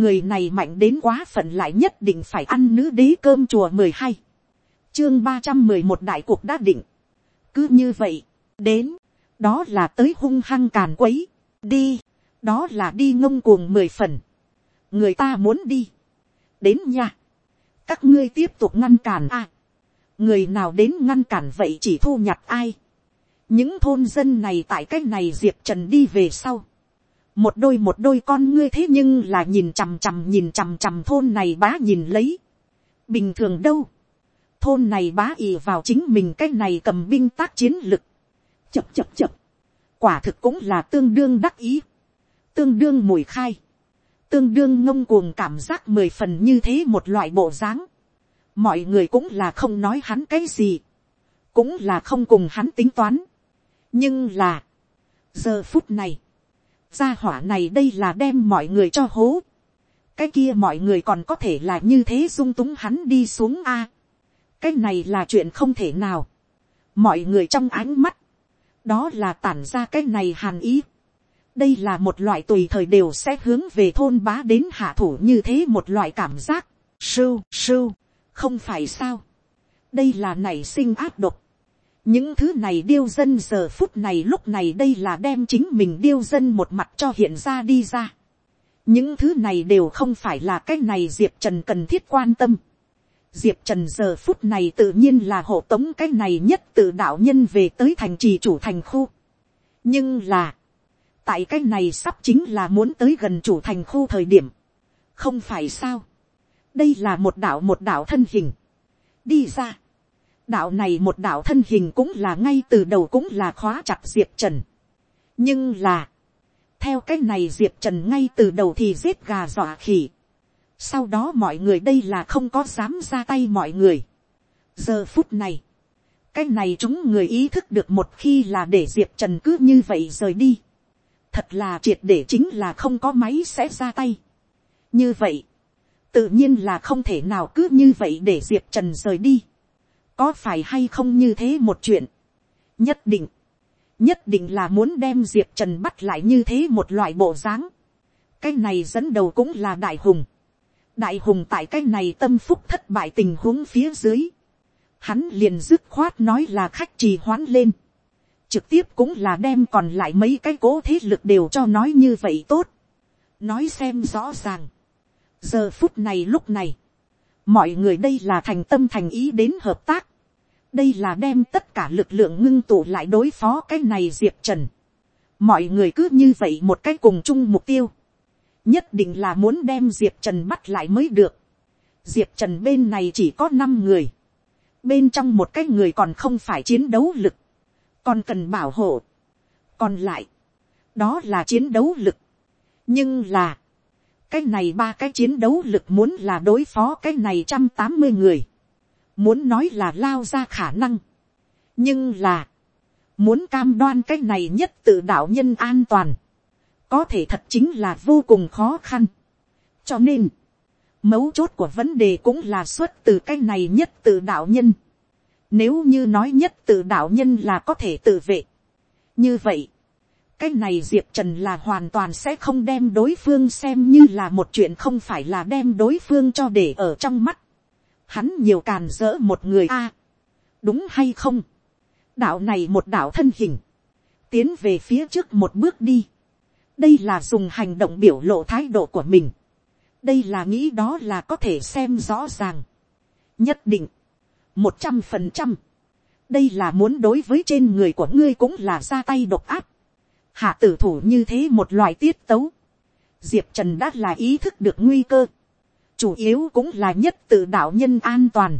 người này mạnh đến quá phận lại nhất định phải ăn nữ đế cơm chùa mười hai, chương ba trăm mười một đại cuộc đã định, cứ như vậy, đến, đó là tới hung hăng càn quấy, đi, đó là đi ngông cuồng mười phần, người ta muốn đi, đến nha, các ngươi tiếp tục ngăn cản a, người nào đến ngăn cản vậy chỉ thu nhặt ai, những thôn dân này tại cái này diệp trần đi về sau, một đôi một đôi con ngươi thế nhưng là nhìn chằm chằm nhìn chằm chằm thôn này bá nhìn lấy, bình thường đâu, thôn này bá ì vào chính mình cái này cầm binh tác chiến lực, chập chập chập, quả thực cũng là tương đương đắc ý, tương đương mùi khai, tương đương ngông cuồng cảm giác mười phần như thế một loại bộ dáng, mọi người cũng là không nói hắn cái gì, cũng là không cùng hắn tính toán, nhưng là, giờ phút này, gia hỏa này đây là đem mọi người cho hố, cái kia mọi người còn có thể là như thế dung túng hắn đi xuống a, cái này là chuyện không thể nào, mọi người trong ánh mắt, đó là tản ra cái này hàn ý, đây là một loại tùy thời đều sẽ hướng về thôn bá đến hạ thủ như thế một loại cảm giác, sưu sưu, không phải sao, đây là nảy sinh áp độc, những thứ này điêu dân giờ phút này lúc này đây là đem chính mình điêu dân một mặt cho hiện ra đi ra. những thứ này đều không phải là cái này diệp trần cần thiết quan tâm. diệp trần giờ phút này tự nhiên là hộ tống cái này nhất tự đạo nhân về tới thành trì chủ thành khu. nhưng là, tại cái này sắp chính là muốn tới gần chủ thành khu thời điểm. không phải sao. đây là một đạo một đạo thân hình. đi ra đạo này một đạo thân hình cũng là ngay từ đầu cũng là khóa chặt diệp trần. nhưng là, theo cái này diệp trần ngay từ đầu thì giết gà dọa khỉ. sau đó mọi người đây là không có dám ra tay mọi người. giờ phút này, cái này chúng người ý thức được một khi là để diệp trần cứ như vậy rời đi. thật là triệt để chính là không có máy sẽ ra tay. như vậy, tự nhiên là không thể nào cứ như vậy để diệp trần rời đi có phải hay không như thế một chuyện, nhất định, nhất định là muốn đem diệp trần bắt lại như thế một loại bộ dáng, cái này dẫn đầu cũng là đại hùng, đại hùng tại cái này tâm phúc thất bại tình huống phía dưới, hắn liền dứt khoát nói là khách trì hoãn lên, trực tiếp cũng là đem còn lại mấy cái cố thế lực đều cho nói như vậy tốt, nói xem rõ ràng, giờ phút này lúc này, mọi người đây là thành tâm thành ý đến hợp tác, đây là đem tất cả lực lượng ngưng tụ lại đối phó cái này diệp trần. mọi người cứ như vậy một cái cùng chung mục tiêu, nhất định là muốn đem diệp trần bắt lại mới được. diệp trần bên này chỉ có năm người, bên trong một cái người còn không phải chiến đấu lực, còn cần bảo hộ. còn lại, đó là chiến đấu lực. nhưng là, cái này ba cái chiến đấu lực muốn là đối phó cái này trăm tám mươi người, muốn nói là lao ra khả năng, nhưng là, muốn cam đoan cái này nhất tự đạo nhân an toàn, có thể thật chính là vô cùng khó khăn. cho nên, mấu chốt của vấn đề cũng là xuất từ cái này nhất tự đạo nhân. nếu như nói nhất tự đạo nhân là có thể tự vệ, như vậy, cái này diệp trần là hoàn toàn sẽ không đem đối phương xem như là một chuyện không phải là đem đối phương cho để ở trong mắt. Hắn nhiều càn dỡ một người a, à, đúng hay không, đạo này một đạo thân hình, tiến về phía trước một bước đi, đây là dùng hành động biểu lộ thái độ của mình, đây là nghĩ đó là có thể xem rõ ràng, nhất định, một trăm phần trăm, đây là muốn đối với trên người của ngươi cũng là ra tay độc áp, hạ tử thủ như thế một loại tiết tấu, diệp trần đã là ý thức được nguy cơ, chủ yếu cũng là nhất tự đạo nhân an toàn.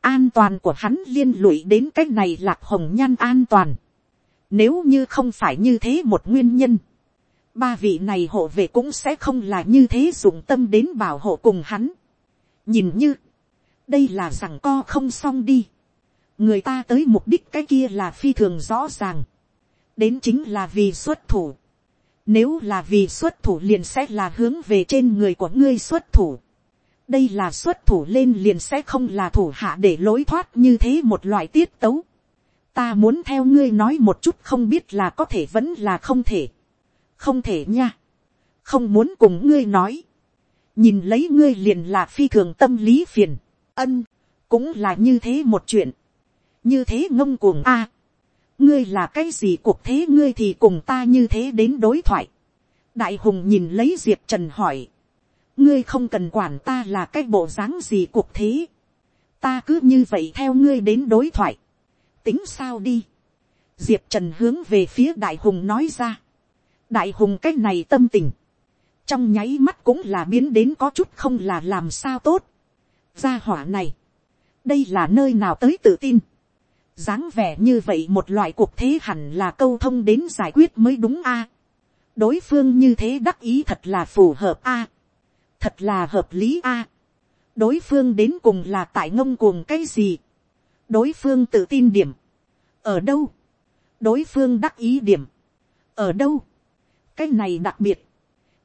An toàn của hắn liên lụy đến cái này lạc hồng nhan an toàn. Nếu như không phải như thế một nguyên nhân, ba vị này hộ vệ cũng sẽ không là như thế dụng tâm đến bảo hộ cùng hắn. Nhìn như, đây là rằng co không xong đi. Người ta tới mục đích cái kia là phi thường rõ ràng. Đến chính là vì xuất thủ. Nếu là vì xuất thủ liền sẽ là hướng về trên người của ngươi xuất thủ đây là xuất thủ lên liền sẽ không là thủ hạ để lối thoát như thế một loại tiết tấu. ta muốn theo ngươi nói một chút không biết là có thể vẫn là không thể. không thể nha. không muốn cùng ngươi nói. nhìn lấy ngươi liền là phi thường tâm lý phiền, ân, cũng là như thế một chuyện, như thế ngông cuồng a, ngươi là cái gì cuộc thế ngươi thì cùng ta như thế đến đối thoại, đại hùng nhìn lấy diệp trần hỏi, ngươi không cần quản ta là cái bộ dáng gì cuộc thế, ta cứ như vậy theo ngươi đến đối thoại, tính sao đi, diệp trần hướng về phía đại hùng nói ra, đại hùng cái này tâm tình, trong nháy mắt cũng là biến đến có chút không là làm sao tốt. gia hỏa này, đây là nơi nào tới tự tin dáng vẻ như vậy một loại cuộc thế hẳn là câu thông đến giải quyết mới đúng a. đối phương như thế đắc ý thật là phù hợp a. thật là hợp lý a. đối phương đến cùng là tại ngông cuồng cái gì. đối phương tự tin điểm. ở đâu. đối phương đắc ý điểm. ở đâu. cái này đặc biệt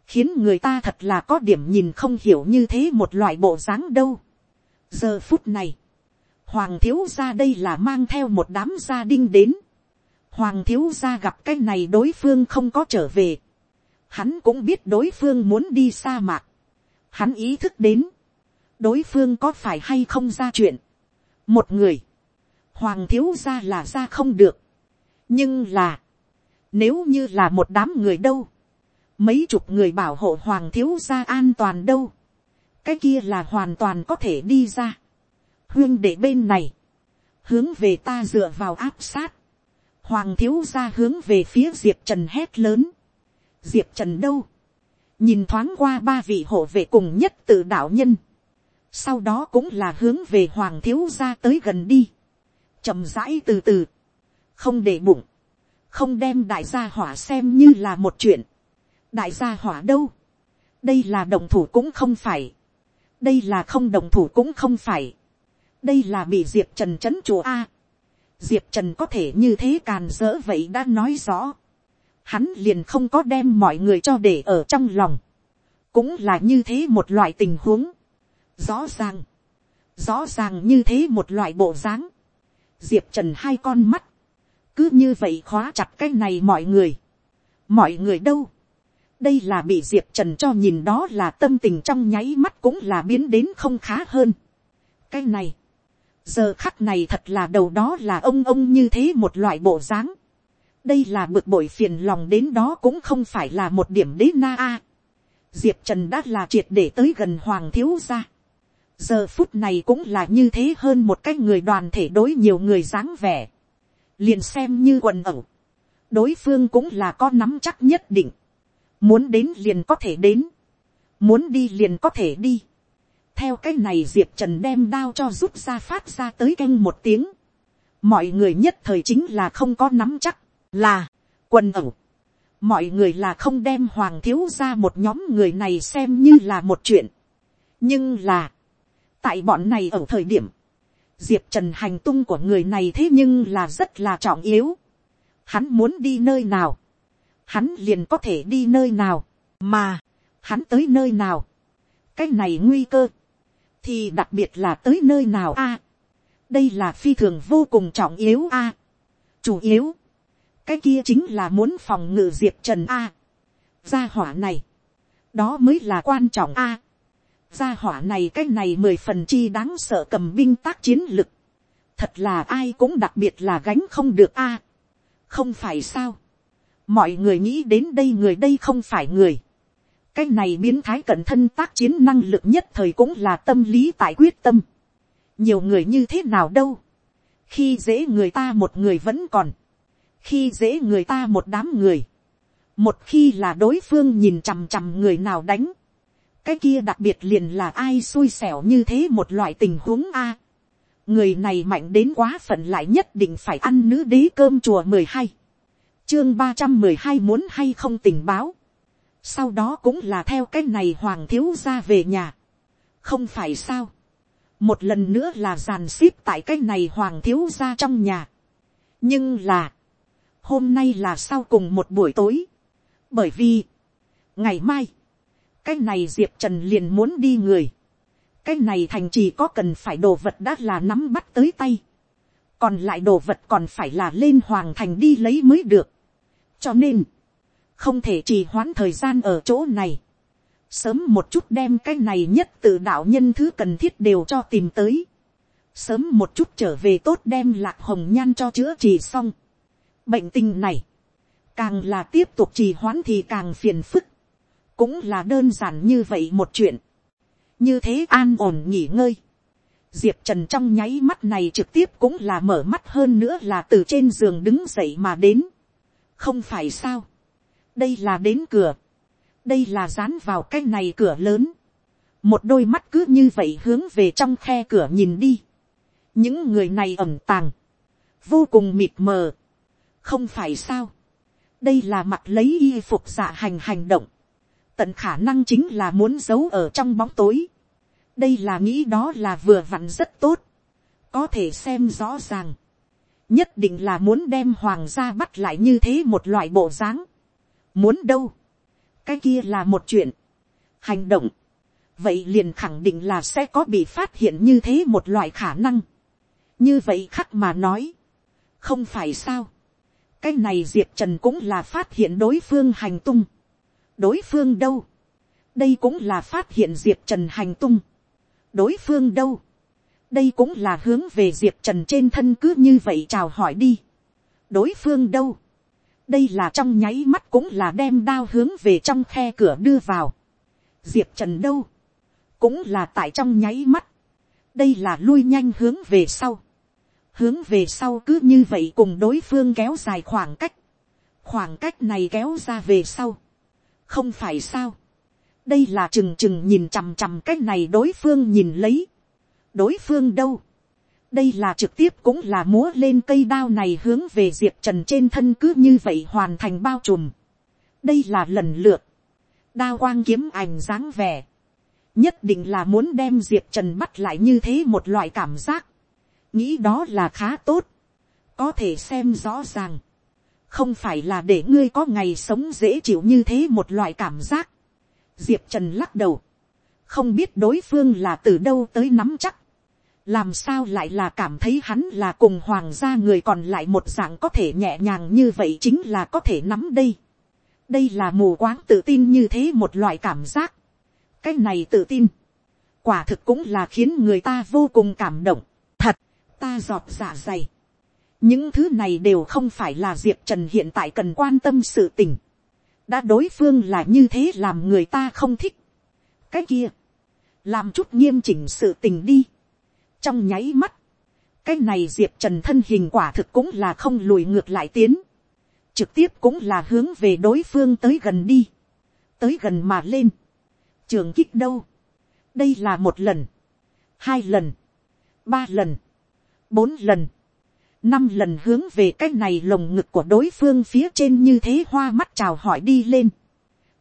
khiến người ta thật là có điểm nhìn không hiểu như thế một loại bộ dáng đâu. giờ phút này, hoàng thiếu gia đây là mang theo một đám gia đinh đến. hoàng thiếu gia gặp cái này đối phương không có trở về. hắn cũng biết đối phương muốn đi sa mạc. hắn ý thức đến, đối phương có phải hay không ra chuyện. một người, hoàng thiếu gia là ra không được. nhưng là, nếu như là một đám người đâu, mấy chục người bảo hộ hoàng thiếu gia an toàn đâu, cái kia là hoàn toàn có thể đi ra huyên để bên này, hướng về ta dựa vào áp sát, hoàng thiếu gia hướng về phía diệp trần hét lớn, diệp trần đâu, nhìn thoáng qua ba vị hộ vệ cùng nhất tự đạo nhân, sau đó cũng là hướng về hoàng thiếu gia tới gần đi, chậm rãi từ từ, không để bụng, không đem đại gia hỏa xem như là một chuyện, đại gia hỏa đâu, đây là đồng thủ cũng không phải, đây là không đồng thủ cũng không phải, đây là bị diệp trần c h ấ n chùa a, diệp trần có thể như thế càn dỡ vậy đã nói rõ, hắn liền không có đem mọi người cho để ở trong lòng, cũng là như thế một loại tình huống, rõ ràng, rõ ràng như thế một loại bộ dáng, diệp trần hai con mắt, cứ như vậy khóa chặt cái này mọi người, mọi người đâu, đây là bị diệp trần cho nhìn đó là tâm tình trong nháy mắt cũng là biến đến không khá hơn. cái này, giờ khắc này thật là đầu đó là ông ông như thế một loại bộ dáng. đây là bực bội phiền lòng đến đó cũng không phải là một điểm đế na a. diệp trần đã là triệt để tới gần hoàng thiếu gia. giờ phút này cũng là như thế hơn một cái người đoàn thể đối nhiều người dáng vẻ. liền xem như quần ẩu. đối phương cũng là có nắm chắc nhất định muốn đến liền có thể đến, muốn đi liền có thể đi theo cái này diệp trần đem đao cho rút ra phát ra tới canh một tiếng. mọi người nhất thời chính là không có nắm chắc, là, quần ẩu. mọi người là không đem hoàng thiếu ra một nhóm người này xem như là một chuyện. nhưng là, tại bọn này ở thời điểm, diệp trần hành tung của người này thế nhưng là rất là trọng yếu. hắn muốn đi nơi nào, hắn liền có thể đi nơi nào, mà, hắn tới nơi nào, cái này nguy cơ, thì đặc biệt là tới nơi nào a, đây là phi thường vô cùng trọng yếu a, chủ yếu, cái kia chính là muốn phòng ngự diệp trần a, gia hỏa này, đó mới là quan trọng a, gia hỏa này cái này mười phần chi đáng sợ cầm binh tác chiến lực, thật là ai cũng đặc biệt là gánh không được a, không phải sao, mọi người nghĩ đến đây người đây không phải người cái này biến thái cận thân tác chiến năng lực nhất thời cũng là tâm lý tại quyết tâm. nhiều người như thế nào đâu. khi dễ người ta một người vẫn còn. khi dễ người ta một đám người. một khi là đối phương nhìn chằm chằm người nào đánh. cái kia đặc biệt liền là ai xui xẻo như thế một loại tình huống a. người này mạnh đến quá phận lại nhất định phải ăn nữ đế cơm chùa mười hai chương ba trăm mười hai muốn hay không tình báo sau đó cũng là theo cái này hoàng thiếu ra về nhà. không phải sao. một lần nữa là giàn xếp tại cái này hoàng thiếu ra trong nhà. nhưng là, hôm nay là sau cùng một buổi tối. bởi vì, ngày mai, cái này diệp trần liền muốn đi người. cái này thành chỉ có cần phải đồ vật đã là nắm bắt tới tay còn lại đồ vật còn phải là lên hoàng thành đi lấy mới được cho nên, không thể trì hoãn thời gian ở chỗ này. sớm một chút đem cái này nhất từ đạo nhân thứ cần thiết đều cho tìm tới, sớm một chút trở về tốt đem lạc hồng nhan cho chữa trị xong. bệnh tình này, càng là tiếp tục trì hoãn thì càng phiền phức, cũng là đơn giản như vậy một chuyện, như thế an ổn nghỉ ngơi, diệp trần trong nháy mắt này trực tiếp cũng là mở mắt hơn nữa là từ trên giường đứng dậy mà đến, không phải sao, đây là đến cửa, đây là dán vào cái này cửa lớn, một đôi mắt cứ như vậy hướng về trong khe cửa nhìn đi, những người này ẩm tàng, vô cùng mịt mờ, không phải sao, đây là mặt lấy y phục dạ hành hành động, tận khả năng chính là muốn giấu ở trong bóng tối, đây là nghĩ đó là vừa vặn rất tốt, có thể xem rõ ràng, nhất định là muốn đem hoàng gia bắt lại như thế một loại bộ dáng, muốn đâu, cái kia là một chuyện, hành động, vậy liền khẳng định là sẽ có bị phát hiện như thế một loại khả năng, như vậy khắc mà nói, không phải sao, cái này diệp trần cũng là phát hiện đối phương hành tung, đối phương đâu, đây cũng là phát hiện diệp trần hành tung, đối phương đâu, đây cũng là hướng về diệp trần trên thân cứ như vậy chào hỏi đi, đối phương đâu, đây là trong nháy mắt cũng là đem đao hướng về trong khe cửa đưa vào, diệp trần đâu, cũng là tại trong nháy mắt, đây là lui nhanh hướng về sau, hướng về sau cứ như vậy cùng đối phương kéo dài khoảng cách, khoảng cách này kéo ra về sau, không phải sao, đây là trừng trừng nhìn chằm chằm cái này đối phương nhìn lấy, đối phương đâu, đây là trực tiếp cũng là múa lên cây đao này hướng về diệp trần trên thân cứ như vậy hoàn thành bao trùm, đây là lần lượt, đao quang kiếm ảnh dáng vẻ, nhất định là muốn đem diệp trần bắt lại như thế một loại cảm giác, nghĩ đó là khá tốt, có thể xem rõ ràng, không phải là để ngươi có ngày sống dễ chịu như thế một loại cảm giác. Diệp trần lắc đầu, không biết đối phương là từ đâu tới nắm chắc, làm sao lại là cảm thấy hắn là cùng hoàng gia người còn lại một dạng có thể nhẹ nhàng như vậy chính là có thể nắm đây. đây là mù quáng tự tin như thế một loại cảm giác. cái này tự tin, quả thực cũng là khiến người ta vô cùng cảm động. thật, ta giọt dạ dày. những thứ này đều không phải là diệp trần hiện tại cần quan tâm sự tình. đã đối phương là như thế làm người ta không thích. cái kia, làm chút nghiêm chỉnh sự tình đi trong nháy mắt, cái này diệp trần thân hình quả thực cũng là không lùi ngược lại tiến. trực tiếp cũng là hướng về đối phương tới gần đi. tới gần mà lên. trường kích đâu. đây là một lần, hai lần, ba lần bốn lần, năm lần hướng về cái này lồng ngực của đối phương phía trên như thế hoa mắt chào hỏi đi lên.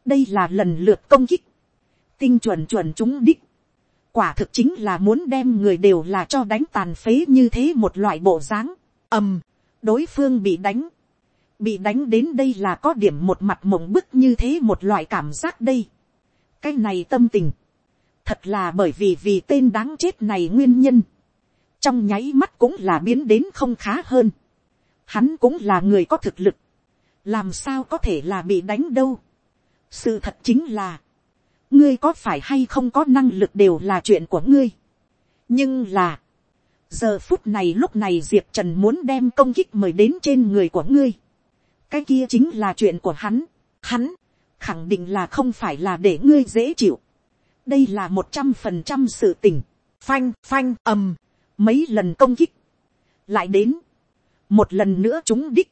đây là lần lượt công kích, tinh chuẩn chuẩn chúng đích quả thực chính là muốn đem người đều là cho đánh tàn phế như thế một loại bộ dáng. ầm, đối phương bị đánh, bị đánh đến đây là có điểm một mặt mộng bức như thế một loại cảm giác đây. cái này tâm tình, thật là bởi vì vì tên đáng chết này nguyên nhân trong nháy mắt cũng là biến đến không khá hơn. Hắn cũng là người có thực lực, làm sao có thể là bị đánh đâu. sự thật chính là, ngươi có phải hay không có năng lực đều là chuyện của ngươi. nhưng là, giờ phút này lúc này diệp trần muốn đem công kích mời đến trên người của ngươi. cái kia chính là chuyện của hắn. hắn, khẳng định là không phải là để ngươi dễ chịu. đây là một trăm phần trăm sự tình. phanh phanh ầm mấy lần công kích, lại đến, một lần nữa chúng đích,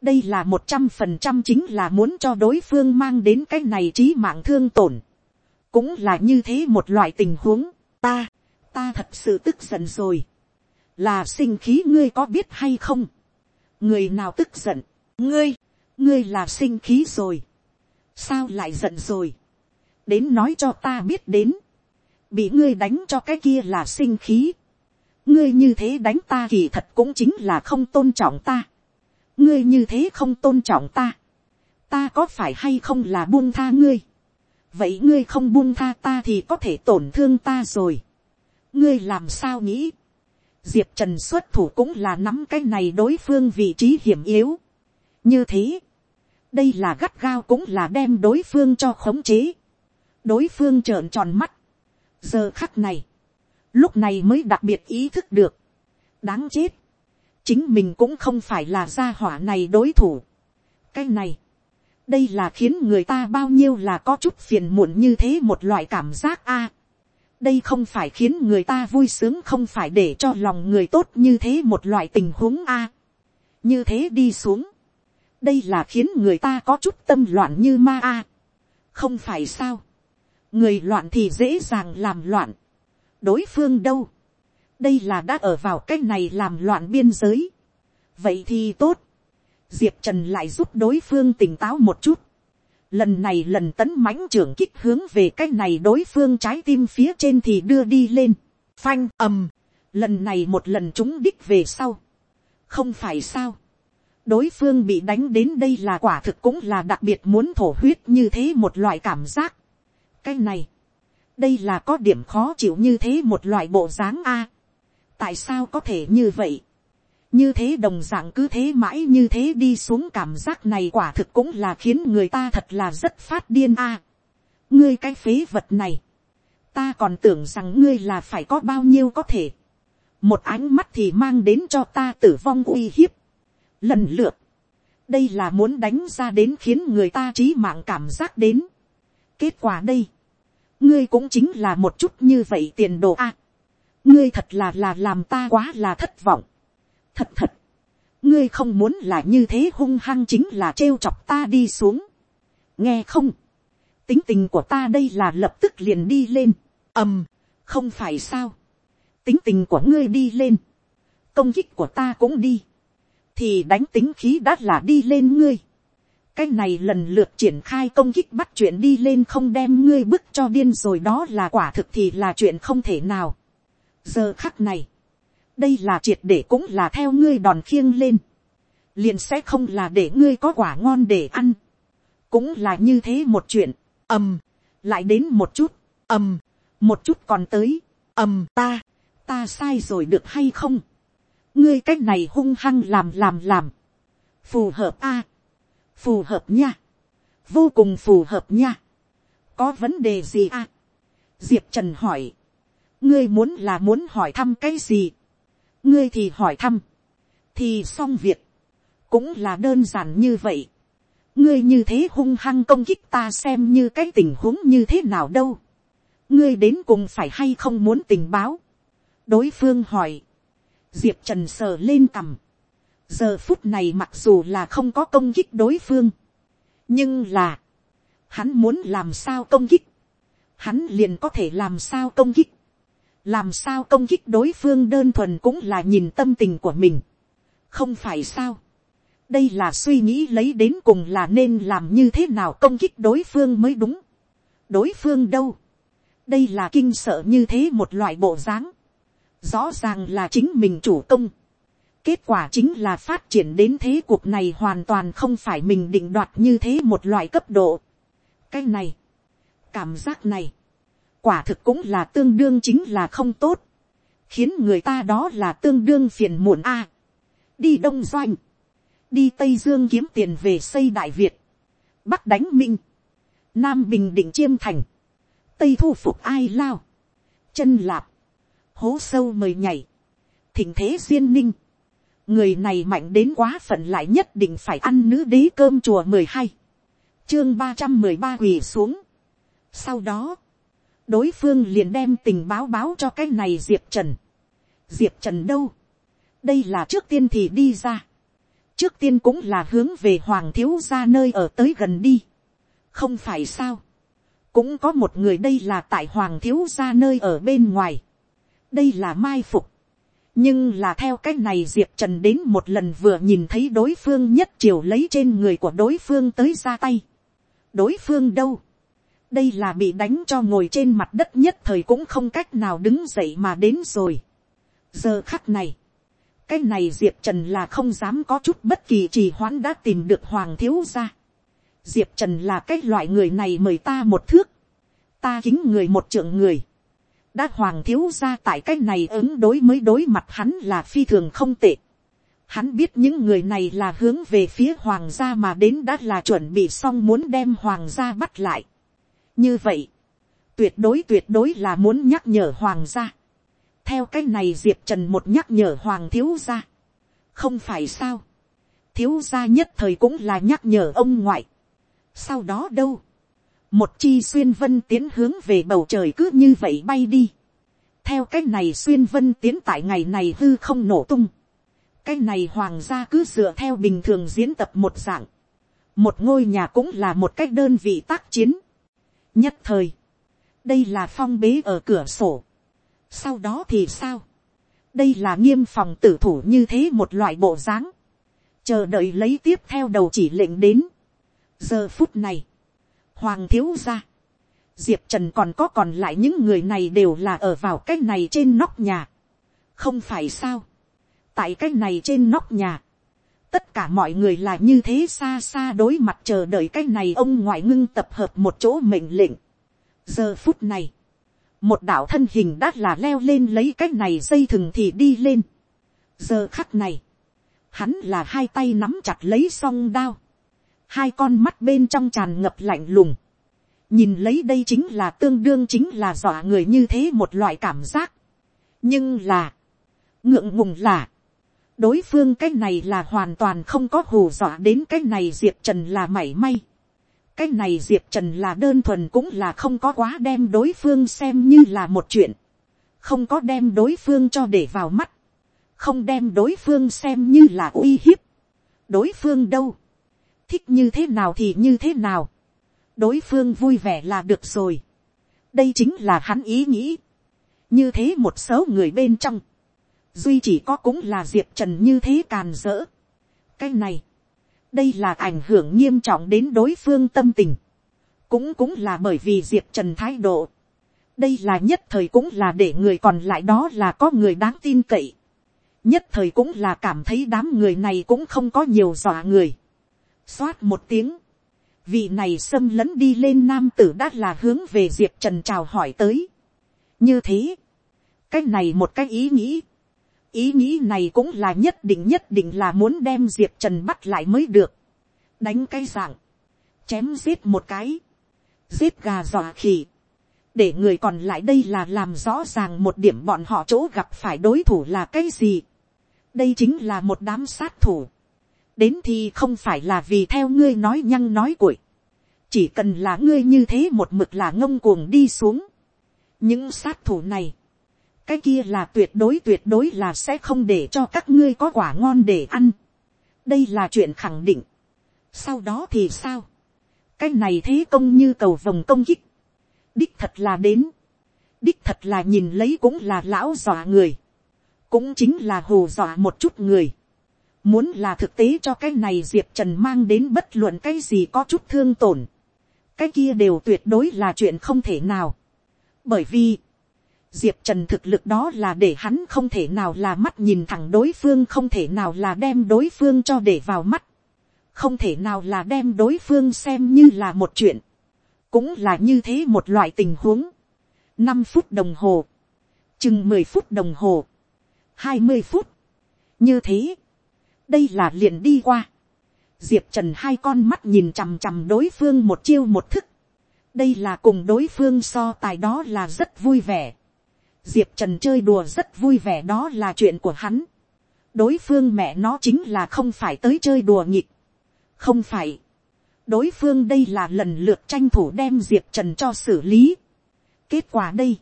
đây là một trăm phần trăm chính là muốn cho đối phương mang đến cái này trí mạng thương tổn, cũng là như thế một loại tình huống, ta, ta thật sự tức giận rồi, là sinh khí ngươi có biết hay không, người nào tức giận, ngươi, ngươi là sinh khí rồi, sao lại giận rồi, đến nói cho ta biết đến, bị ngươi đánh cho cái kia là sinh khí, ngươi như thế đánh ta kỳ thật cũng chính là không tôn trọng ta. ngươi như thế không tôn trọng ta. ta có phải hay không là buông tha ngươi vậy ngươi không buông tha ta thì có thể tổn thương ta rồi. ngươi làm sao nghĩ. diệp trần xuất thủ cũng là nắm cái này đối phương vị trí hiểm yếu. như thế, đây là gắt gao cũng là đem đối phương cho khống chế. đối phương trợn tròn mắt, giờ khắc này, lúc này mới đặc biệt ý thức được, đáng chết, chính mình cũng không phải là gia hỏa này đối thủ. cái này, đây là khiến người ta bao nhiêu là có chút phiền muộn như thế một loại cảm giác a. đây không phải khiến người ta vui sướng không phải để cho lòng người tốt như thế một loại tình huống a. như thế đi xuống, đây là khiến người ta có chút tâm loạn như ma a. không phải sao, người loạn thì dễ dàng làm loạn, đối phương đâu, đây là đã ở vào cái này làm loạn biên giới. vậy thì tốt, diệp trần lại giúp đối phương tỉnh táo một chút. lần này lần tấn mãnh trưởng kích hướng về cái này đối phương trái tim phía trên thì đưa đi lên. phanh ầm, lần này một lần chúng đích về sau. không phải sao. đối phương bị đánh đến đây là quả thực cũng là đặc biệt muốn thổ huyết như thế một loại cảm giác. cái này, đây là có điểm khó chịu như thế một loại bộ dáng a tại sao có thể như vậy, như thế đồng dạng cứ thế mãi như thế đi xuống cảm giác này quả thực cũng là khiến người ta thật là rất phát điên a. ngươi cái phế vật này, ta còn tưởng rằng ngươi là phải có bao nhiêu có thể, một ánh mắt thì mang đến cho ta tử vong uy hiếp, lần lượt, đây là muốn đánh ra đến khiến người ta trí mạng cảm giác đến. kết quả đây, ngươi cũng chính là một chút như vậy tiền đồ a ngươi thật là là làm ta quá là thất vọng thật thật, ngươi không muốn là như thế hung hăng chính là trêu chọc ta đi xuống. nghe không, tính tình của ta đây là lập tức liền đi lên, ầm, không phải sao, tính tình của ngươi đi lên, công kích của ta cũng đi, thì đánh tính khí đã là đi lên ngươi. cái này lần lượt triển khai công kích bắt chuyện đi lên không đem ngươi bức cho điên rồi đó là quả thực thì là chuyện không thể nào. Giờ khắc này, đây là triệt để cũng là theo ngươi đòn khiêng lên, liền sẽ không là để ngươi có quả ngon để ăn, cũng là như thế một chuyện, ầm, lại đến một chút, ầm, một chút còn tới, ầm ta, ta sai rồi được hay không, ngươi cái này hung hăng làm làm làm, phù hợp a, phù hợp nha, vô cùng phù hợp nha, có vấn đề gì a, diệp trần hỏi, ngươi muốn là muốn hỏi thăm cái gì, ngươi thì hỏi thăm, thì xong việc, cũng là đơn giản như vậy. ngươi như thế hung hăng công kích ta xem như cái tình huống như thế nào đâu. ngươi đến cùng phải hay không muốn tình báo. đối phương hỏi, diệp trần sờ lên cằm. giờ phút này mặc dù là không có công kích đối phương, nhưng là, hắn muốn làm sao công kích, hắn liền có thể làm sao công kích làm sao công kích đối phương đơn thuần cũng là nhìn tâm tình của mình. không phải sao. đây là suy nghĩ lấy đến cùng là nên làm như thế nào công kích đối phương mới đúng. đối phương đâu. đây là kinh sợ như thế một loại bộ dáng. rõ ràng là chính mình chủ công. kết quả chính là phát triển đến thế cuộc này hoàn toàn không phải mình định đoạt như thế một loại cấp độ. cái này, cảm giác này, quả thực cũng là tương đương chính là không tốt, khiến người ta đó là tương đương phiền muộn a. đi đông doanh, đi tây dương kiếm tiền về xây đại việt, bắc đánh minh, nam bình định chiêm thành, tây thu phục ai lao, chân lạp, hố sâu mời nhảy, thỉnh thế duyên ninh, người này mạnh đến quá phận lại nhất định phải ăn nữ đế cơm chùa mười hai, chương ba trăm mười ba quỳ xuống. sau đó, đối phương liền đem tình báo báo cho cái này diệp trần. diệp trần đâu, đây là trước tiên thì đi ra. trước tiên cũng là hướng về hoàng thiếu ra nơi ở tới gần đi. không phải sao. cũng có một người đây là tại hoàng thiếu ra nơi ở bên ngoài. đây là mai phục. nhưng là theo cái này diệp trần đến một lần vừa nhìn thấy đối phương nhất chiều lấy trên người của đối phương tới ra tay. đối phương đâu đây là bị đánh cho ngồi trên mặt đất nhất thời cũng không cách nào đứng dậy mà đến rồi. giờ khắc này, cái này diệp trần là không dám có chút bất kỳ trì hoãn đã tìm được hoàng thiếu ra. diệp trần là cái loại người này mời ta một thước, ta kính người một trượng người. đã hoàng thiếu ra tại cái này ứng đối mới đối mặt hắn là phi thường không tệ. Hắn biết những người này là hướng về phía hoàng gia mà đến đã là chuẩn bị xong muốn đem hoàng gia bắt lại như vậy, tuyệt đối tuyệt đối là muốn nhắc nhở hoàng gia. theo cái này diệp trần một nhắc nhở hoàng thiếu gia. không phải sao. thiếu gia nhất thời cũng là nhắc nhở ông ngoại. sau đó đâu. một chi xuyên vân tiến hướng về bầu trời cứ như vậy bay đi. theo cái này xuyên vân tiến tại ngày này hư không nổ tung. cái này hoàng gia cứ dựa theo bình thường diễn tập một dạng. một ngôi nhà cũng là một cách đơn vị tác chiến nhất thời. Đây là phong bế ở cửa sổ. sau đó thì sao, đây là nghiêm phòng tử thủ như thế một loại bộ dáng, chờ đợi lấy tiếp theo đầu chỉ lệnh đến. giờ phút này, hoàng thiếu gia, diệp trần còn có còn lại những người này đều là ở vào cái này trên nóc nhà, không phải sao, tại cái này trên nóc nhà, tất cả mọi người là như thế xa xa đối mặt chờ đợi cái này ông ngoại ngưng tập hợp một chỗ mệnh lệnh giờ phút này, một đạo thân hình đã là leo lên lấy cái này dây thừng thì đi lên. giờ khắc này, hắn là hai tay nắm chặt lấy song đao, hai con mắt bên trong tràn ngập lạnh lùng, nhìn lấy đây chính là tương đương chính là dọa người như thế một loại cảm giác. nhưng là, ngượng ngùng là, đối phương cái này là hoàn toàn không có hù dọa đến cái này diệp trần là mảy may. Cái này diệp trần là đơn thuần cũng là không có quá đem đối phương xem như là một chuyện, không có đem đối phương cho để vào mắt, không đem đối phương xem như là uy hiếp, đối phương đâu, thích như thế nào thì như thế nào, đối phương vui vẻ là được rồi, đây chính là hắn ý nghĩ, như thế một số người bên trong, duy chỉ có cũng là diệp trần như thế càn dỡ, cái này, đây là ảnh hưởng nghiêm trọng đến đối phương tâm tình, cũng cũng là bởi vì diệp trần thái độ, đây là nhất thời cũng là để người còn lại đó là có người đáng tin cậy, nhất thời cũng là cảm thấy đám người này cũng không có nhiều dọa người, xoát một tiếng, vị này xâm lấn đi lên nam tử đã là hướng về diệp trần chào hỏi tới, như thế, cái này một cái ý nghĩ, ý nghĩ này cũng là nhất định nhất định là muốn đem diệp trần bắt lại mới được. đánh cái dạng, chém giết một cái, giết gà dọa khỉ, để người còn lại đây là làm rõ ràng một điểm bọn họ chỗ gặp phải đối thủ là cái gì. đây chính là một đám sát thủ. đến thì không phải là vì theo ngươi nói nhăng nói cuội. chỉ cần là ngươi như thế một mực là ngông cuồng đi xuống. những sát thủ này, cái kia là tuyệt đối tuyệt đối là sẽ không để cho các ngươi có quả ngon để ăn. đây là chuyện khẳng định. sau đó thì sao. cái này thế công như cầu vòng công kích. đích thật là đến. đích thật là nhìn lấy cũng là lão dọa người. cũng chính là hồ dọa một chút người. muốn là thực tế cho cái này diệp trần mang đến bất luận cái gì có chút thương tổn. cái kia đều tuyệt đối là chuyện không thể nào. bởi vì, diệp trần thực lực đó là để hắn không thể nào là mắt nhìn thẳng đối phương, không thể nào là đem đối phương cho để vào mắt, không thể nào là đem đối phương xem như là một chuyện. Cũng là như thế một loại tình huống. Năm phút đồng hồ, chừng mười phút đồng hồ, hai mươi phút. Như thế, đây là liền đi qua. Diệp trần hai con mắt nhìn chằm chằm đối phương một chiêu một thức. Đây là cùng đối phương so tài đó là rất vui vẻ diệp trần chơi đùa rất vui vẻ, đó là chuyện của hắn. đối phương mẹ nó chính là không phải tới chơi đùa nhịp. không phải. đối phương đây là lần lượt tranh thủ đem diệp trần cho xử lý. kết quả đây.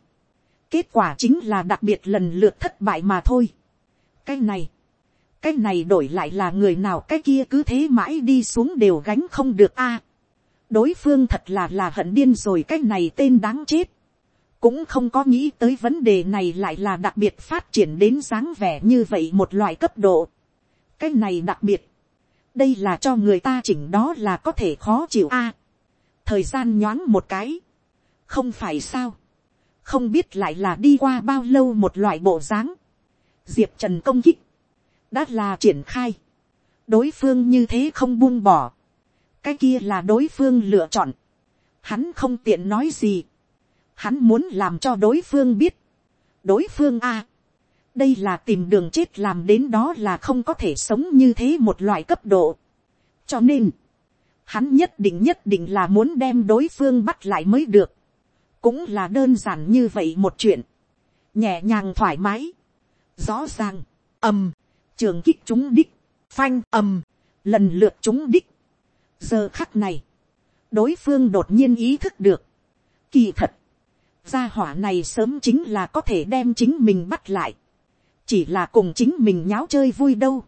kết quả chính là đặc biệt lần lượt thất bại mà thôi. cái này. cái này đổi lại là người nào cái kia cứ thế mãi đi xuống đều gánh không được a. đối phương thật là là hận điên rồi, cái này tên đáng chết cũng không có nghĩ tới vấn đề này lại là đặc biệt phát triển đến dáng vẻ như vậy một loại cấp độ. cái này đặc biệt, đây là cho người ta chỉnh đó là có thể khó chịu a. thời gian nhoáng một cái, không phải sao, không biết lại là đi qua bao lâu một loại bộ dáng. diệp trần công kích, đã là triển khai, đối phương như thế không buông bỏ, cái kia là đối phương lựa chọn, hắn không tiện nói gì, hắn muốn làm cho đối phương biết, đối phương a, đây là tìm đường chết làm đến đó là không có thể sống như thế một loại cấp độ. cho nên, hắn nhất định nhất định là muốn đem đối phương bắt lại mới được. cũng là đơn giản như vậy một chuyện, nhẹ nhàng thoải mái, rõ ràng, ầm, trường kích chúng đích, phanh ầm, lần lượt chúng đích. giờ khắc này, đối phương đột nhiên ý thức được, kỳ thật, gia hỏa này sớm chính là có thể đem chính mình bắt lại, chỉ là cùng chính mình nháo chơi vui đâu.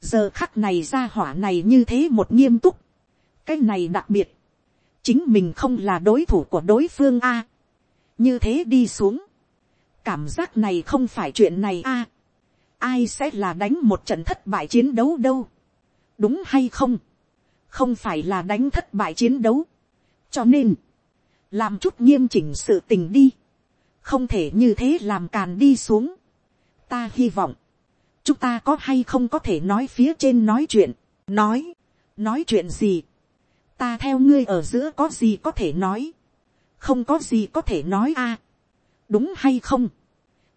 giờ khắc này gia hỏa này như thế một nghiêm túc, cái này đặc biệt, chính mình không là đối thủ của đối phương a. như thế đi xuống, cảm giác này không phải chuyện này a. ai sẽ là đánh một trận thất bại chiến đấu đâu. đúng hay không, không phải là đánh thất bại chiến đấu. cho nên, làm chút nghiêm chỉnh sự tình đi, không thể như thế làm càn đi xuống. ta hy vọng, chúng ta có hay không có thể nói phía trên nói chuyện, nói, nói chuyện gì, ta theo ngươi ở giữa có gì có thể nói, không có gì có thể nói a, đúng hay không,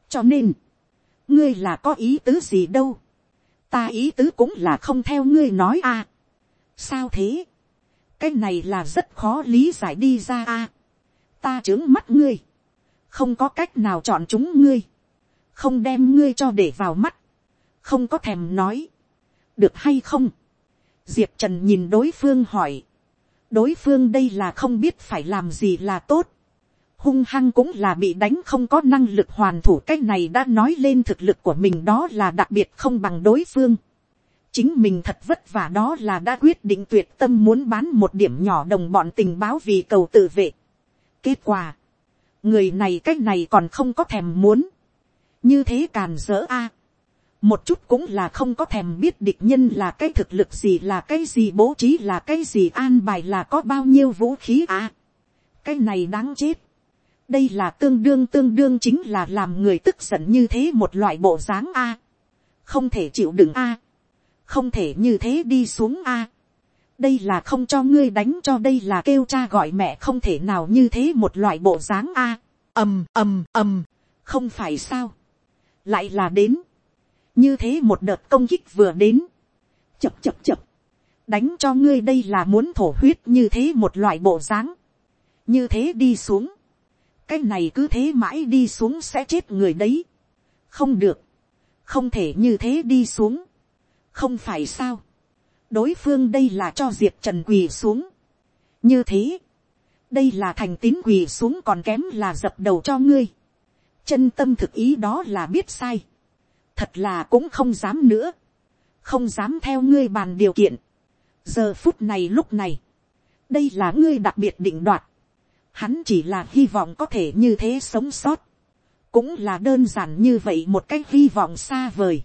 cho nên, ngươi là có ý tứ gì đâu, ta ý tứ cũng là không theo ngươi nói a, sao thế, cái này là rất khó lý giải đi ra a, ta trướng mắt ngươi, không có cách nào chọn chúng ngươi, không đem ngươi cho để vào mắt, không có thèm nói, được hay không, diệp trần nhìn đối phương hỏi, đối phương đây là không biết phải làm gì là tốt, hung hăng cũng là bị đánh không có năng lực hoàn thủ. Cái này đã nói lên thực lực của mình đó là đặc biệt không bằng đối phương. chính mình thật vất vả đó là đã quyết định tuyệt tâm muốn bán một điểm nhỏ đồng bọn tình báo vì cầu tự vệ kết quả, người này cách này còn không có thèm muốn, như thế càn dỡ a. một chút cũng là không có thèm biết địch nhân là cái thực lực gì là cái gì bố trí là cái gì an bài là có bao nhiêu vũ khí a. cái này đáng chết đây là tương đương tương đương chính là làm người tức giận như thế một loại bộ dáng a. không thể chịu đựng a. không thể như thế đi xuống a đây là không cho ngươi đánh cho đây là kêu cha gọi mẹ không thể nào như thế một loại bộ dáng a. ầm ầm ầm, không phải sao. lại là đến. như thế một đợt công kích vừa đến. chập chập chập. đánh cho ngươi đây là muốn thổ huyết như thế một loại bộ dáng. như thế đi xuống cái này cứ thế mãi đi xuống sẽ chết người đấy. không được, không thể như thế đi xuống. không phải sao đối phương đây là cho diệp trần quỳ xuống. như thế, đây là thành tín quỳ xuống còn kém là dập đầu cho ngươi. chân tâm thực ý đó là biết sai. thật là cũng không dám nữa. không dám theo ngươi bàn điều kiện. giờ phút này lúc này, đây là ngươi đặc biệt định đoạt Hắn chỉ là hy vọng có thể như thế sống sót. Cũng là đơn giản như vậy một cách hy vọng xa vời.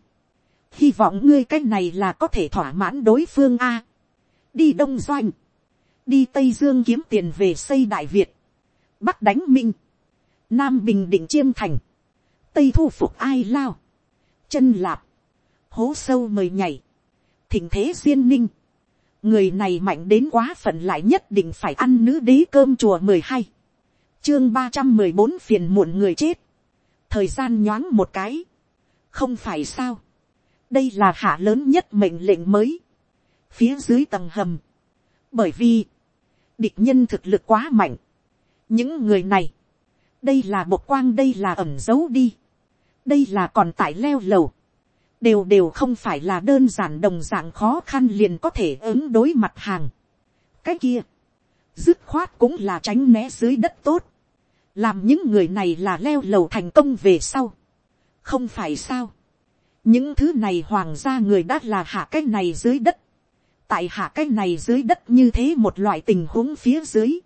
Hy vọng ngươi cái này là có thể thỏa mãn đối phương A. Đi Đông Doanh. Đi Tây Dương kiếm tiền về xây Đại Việt. Bắc đánh Minh. Nam Bình Định Chiêm Thành. Tây thu phục ai lao. Chân lạp. Hố sâu mời nhảy. Thỉnh thế duyên ninh người này mạnh đến quá phận lại nhất định phải ăn nữ đế cơm chùa mười hai chương ba trăm mười bốn phiền muộn người chết thời gian nhoáng một cái không phải sao đây là hạ lớn nhất mệnh lệnh mới. Phía dưới tầng hầm. Bởi vì địch nhân thực lực quá mạnh. Những người này đây là bộc quang đây là ẩm giấu đi. Đây là còn tại leo lầu. Đều đều không phải là đơn giản đồng dạng khó khăn liền có thể ứng đối mặt hàng. cái kia, dứt khoát cũng là tránh né dưới đất tốt, làm những người này là leo lầu thành công về sau. không phải sao, những thứ này hoàng gia người đã là hạ cái này dưới đất, tại hạ cái này dưới đất như thế một loại tình huống phía dưới,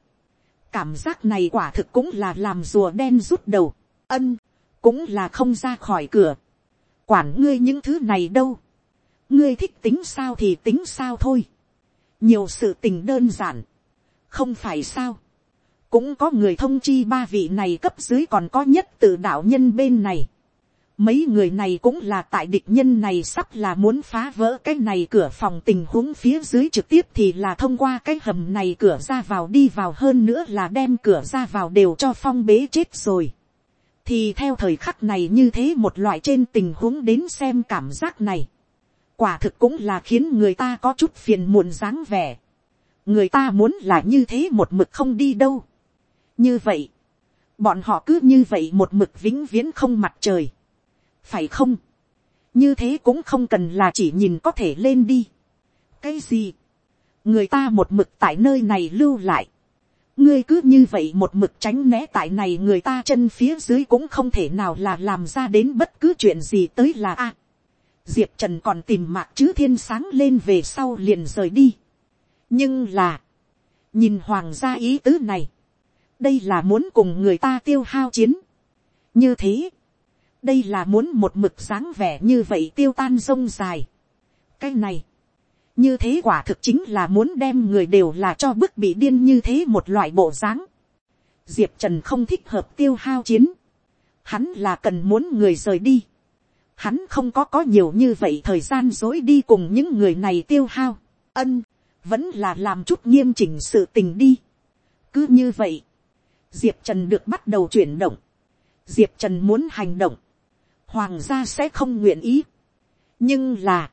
cảm giác này quả thực cũng là làm rùa đen rút đầu, ân, cũng là không ra khỏi cửa, quản ngươi những thứ này đâu, ngươi thích tính sao thì tính sao thôi, nhiều sự tình đơn giản, không phải sao, cũng có người thông chi ba vị này cấp dưới còn có nhất tự đạo nhân bên này, mấy người này cũng là tại địch nhân này sắp là muốn phá vỡ cái này cửa phòng tình huống phía dưới trực tiếp thì là thông qua cái hầm này cửa ra vào đi vào hơn nữa là đem cửa ra vào đều cho phong bế chết rồi thì theo thời khắc này như thế một loại trên tình huống đến xem cảm giác này, quả thực cũng là khiến người ta có chút phiền muộn dáng vẻ. người ta muốn là như thế một mực không đi đâu. như vậy, bọn họ cứ như vậy một mực vĩnh viễn không mặt trời, phải không, như thế cũng không cần là chỉ nhìn có thể lên đi. cái gì, người ta một mực tại nơi này lưu lại, ngươi cứ như vậy một mực tránh né tại này người ta chân phía dưới cũng không thể nào là làm ra đến bất cứ chuyện gì tới là a. diệp trần còn tìm mạc chứ thiên sáng lên về sau liền rời đi. nhưng là, nhìn hoàng gia ý tứ này, đây là muốn cùng người ta tiêu hao chiến. như thế, đây là muốn một mực dáng vẻ như vậy tiêu tan rông dài. cái này, như thế quả thực chính là muốn đem người đều là cho bức bị điên như thế một loại bộ dáng. diệp trần không thích hợp tiêu hao chiến. hắn là cần muốn người rời đi. hắn không có có nhiều như vậy thời gian dối đi cùng những người này tiêu hao. ân, vẫn là làm chút nghiêm chỉnh sự tình đi. cứ như vậy, diệp trần được bắt đầu chuyển động. diệp trần muốn hành động hoàng gia sẽ không nguyện ý. nhưng là,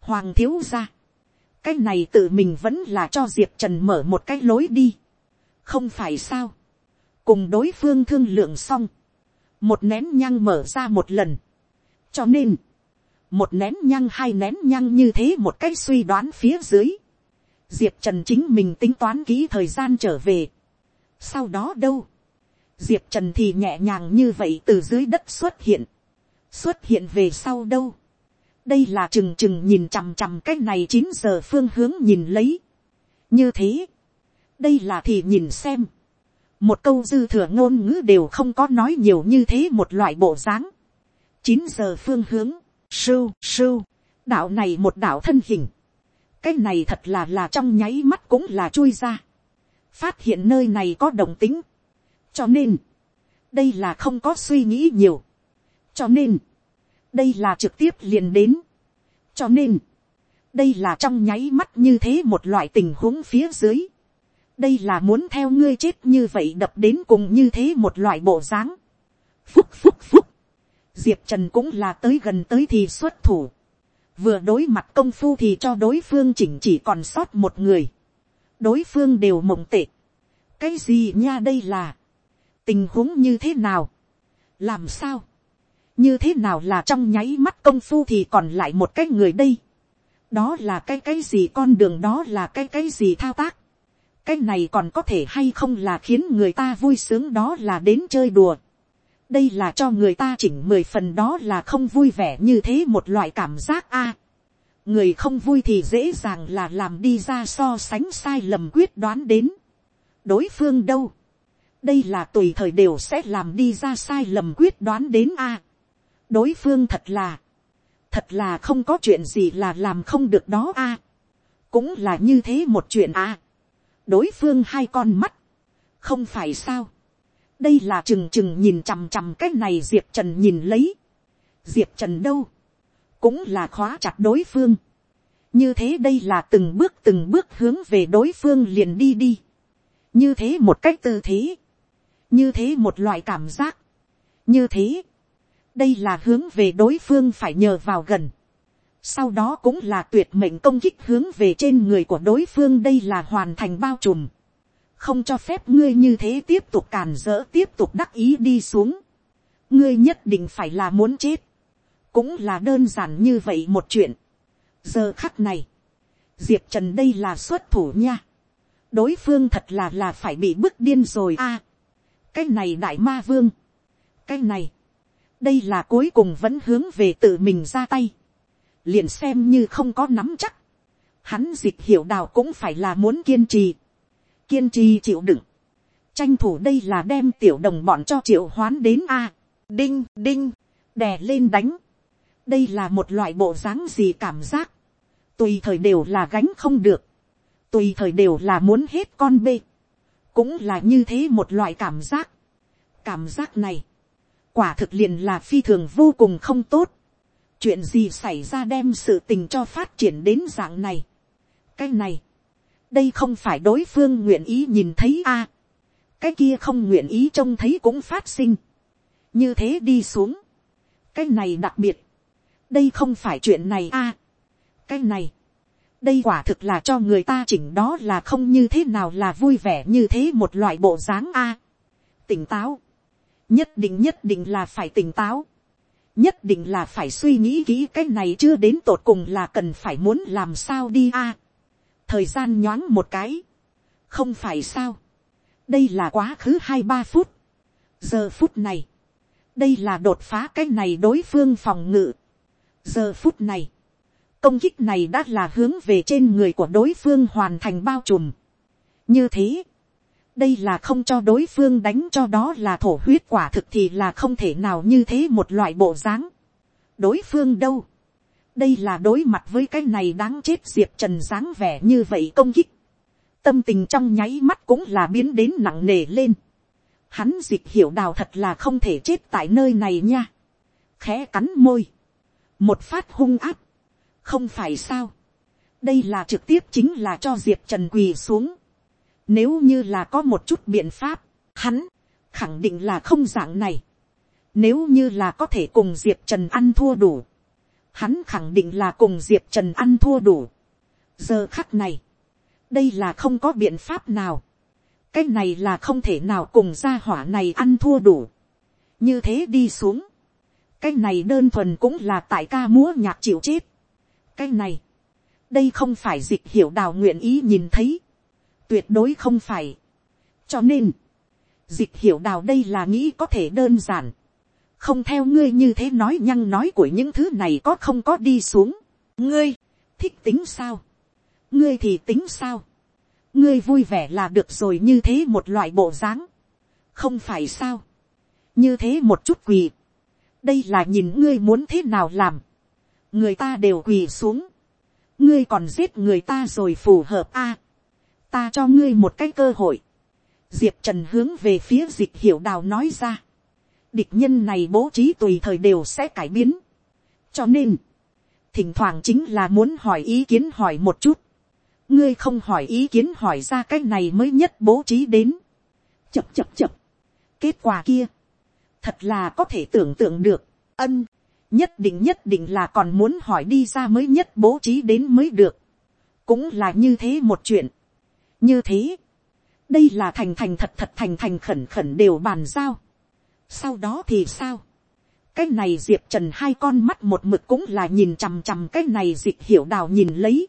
hoàng thiếu gia, cái này tự mình vẫn là cho diệp trần mở một cái lối đi. không phải sao. cùng đối phương thương lượng xong. một nén nhang mở ra một lần. cho nên, một nén nhang hai nén nhang như thế một cái suy đoán phía dưới. diệp trần chính mình tính toán kỹ thời gian trở về. sau đó đâu. diệp trần thì nhẹ nhàng như vậy từ dưới đất xuất hiện xuất hiện về sau đâu đây là chừng chừng nhìn chằm chằm cái này chín giờ phương hướng nhìn lấy. như thế, đây là thì nhìn xem. một câu dư thừa ngôn ngữ đều không có nói nhiều như thế một loại bộ dáng. chín giờ phương hướng, sưu sưu, đạo này một đạo thân hình. cái này thật là là trong nháy mắt cũng là chui ra. phát hiện nơi này có đồng tính. cho nên, đây là không có suy nghĩ nhiều cho nên, đây là trực tiếp liền đến. cho nên, đây là trong nháy mắt như thế một loại tình huống phía dưới. đây là muốn theo ngươi chết như vậy đập đến cùng như thế một loại bộ dáng. phúc phúc phúc. diệp trần cũng là tới gần tới thì xuất thủ. vừa đối mặt công phu thì cho đối phương chỉnh chỉ còn sót một người. đối phương đều mộng tệ. cái gì nha đây là. tình huống như thế nào. làm sao như thế nào là trong nháy mắt công phu thì còn lại một cái người đây. đó là cái cái gì con đường đó là cái cái gì thao tác. cái này còn có thể hay không là khiến người ta vui sướng đó là đến chơi đùa. đây là cho người ta chỉnh mười phần đó là không vui vẻ như thế một loại cảm giác a. người không vui thì dễ dàng là làm đi ra so sánh sai lầm quyết đoán đến. đối phương đâu. đây là tùy thời đều sẽ làm đi ra sai lầm quyết đoán đến a đối phương thật là, thật là không có chuyện gì là làm không được đó a. À, cũng là như thế một chuyện a. À, đối phương hai con mắt, không phải sao. đây là trừng trừng nhìn chằm chằm cái này diệp trần nhìn lấy. diệp trần đâu, cũng là khóa chặt đối phương. như thế đây là từng bước từng bước hướng về đối phương liền đi đi. như thế một cách tư thế. như thế một loại cảm giác. như thế đây là hướng về đối phương phải nhờ vào gần. sau đó cũng là tuyệt mệnh công kích hướng về trên người của đối phương đây là hoàn thành bao trùm. không cho phép ngươi như thế tiếp tục càn dỡ tiếp tục đắc ý đi xuống. ngươi nhất định phải là muốn chết. cũng là đơn giản như vậy một chuyện. giờ khắc này, diệp trần đây là xuất thủ nha. đối phương thật là là phải bị bức điên rồi a. cái này đại ma vương. cái này, đây là cuối cùng vẫn hướng về tự mình ra tay, liền xem như không có nắm chắc, hắn dịch hiểu đào cũng phải là muốn kiên trì, kiên trì chịu đựng, tranh thủ đây là đem tiểu đồng bọn cho triệu hoán đến a, đinh đinh, đè lên đánh, đây là một loại bộ dáng gì cảm giác, tùy thời đều là gánh không được, tùy thời đều là muốn hết con bê, cũng là như thế một loại cảm giác, cảm giác này, quả thực liền là phi thường vô cùng không tốt. chuyện gì xảy ra đem sự tình cho phát triển đến dạng này. cái này, đây không phải đối phương nguyện ý nhìn thấy a. À, cái kia không nguyện ý trông thấy cũng phát sinh. như thế đi xuống. cái này đặc biệt. đây không phải chuyện này a. À, cái này, đây quả thực là cho người ta chỉnh đó là không như thế nào là vui vẻ như thế một loại bộ dáng a. tỉnh táo nhất định nhất định là phải tỉnh táo, nhất định là phải suy nghĩ kỹ cái này chưa đến tột cùng là cần phải muốn làm sao đi a. thời gian nhoáng một cái, không phải sao, đây là quá khứ hai ba phút, giờ phút này, đây là đột phá cái này đối phương phòng ngự, giờ phút này, công kích này đã là hướng về trên người của đối phương hoàn thành bao trùm. như thế, đây là không cho đối phương đánh cho đó là thổ huyết quả thực thì là không thể nào như thế một loại bộ dáng. đối phương đâu, đây là đối mặt với cái này đáng chết diệp trần dáng vẻ như vậy công kích. tâm tình trong nháy mắt cũng là biến đến nặng nề lên. hắn dịch hiểu đào thật là không thể chết tại nơi này nha. khẽ cắn môi. một phát hung áp. không phải sao. đây là trực tiếp chính là cho diệp trần quỳ xuống nếu như là có một chút biện pháp, hắn, khẳng định là không dạng này. Nếu như là có thể cùng Diệp Trần ăn thua đủ. Hắn khẳng định là cùng Diệp Trần ăn thua đủ. Giờ khắc này. Đây là không có biện pháp nào. Cái này là không thể nào cùng gia hỏa này ăn thua đủ. Như thế đi xuống. Cái này đơn thuần cũng là tại ca múa nhạc chịu chết. Cái này. Đây không phải dịch hiểu đào nguyện ý nhìn thấy tuyệt đối không phải. cho nên, dịch hiểu đào đây là nghĩ có thể đơn giản, không theo ngươi như thế nói nhăng nói của những thứ này có không có đi xuống. ngươi, thích tính sao, ngươi thì tính sao, ngươi vui vẻ là được rồi như thế một loại bộ dáng, không phải sao, như thế một chút quỳ, đây là nhìn ngươi muốn thế nào làm, người ta đều quỳ xuống, ngươi còn giết người ta rồi phù hợp a, ta cho ngươi một cái cơ hội. diệp trần hướng về phía dịch hiểu đào nói ra. địch nhân này bố trí tùy thời đều sẽ cải biến. cho nên, thỉnh thoảng chính là muốn hỏi ý kiến hỏi một chút. ngươi không hỏi ý kiến hỏi ra cái này mới nhất bố trí đến. chập chập chập. kết quả kia, thật là có thể tưởng tượng được, ân, nhất định nhất định là còn muốn hỏi đi ra mới nhất bố trí đến mới được. cũng là như thế một chuyện như thế, đây là thành thành thật thật thành thành khẩn khẩn đều bàn giao. sau đó thì sao, cái này diệp trần hai con mắt một mực cũng là nhìn chằm chằm cái này dịch hiểu đào nhìn lấy.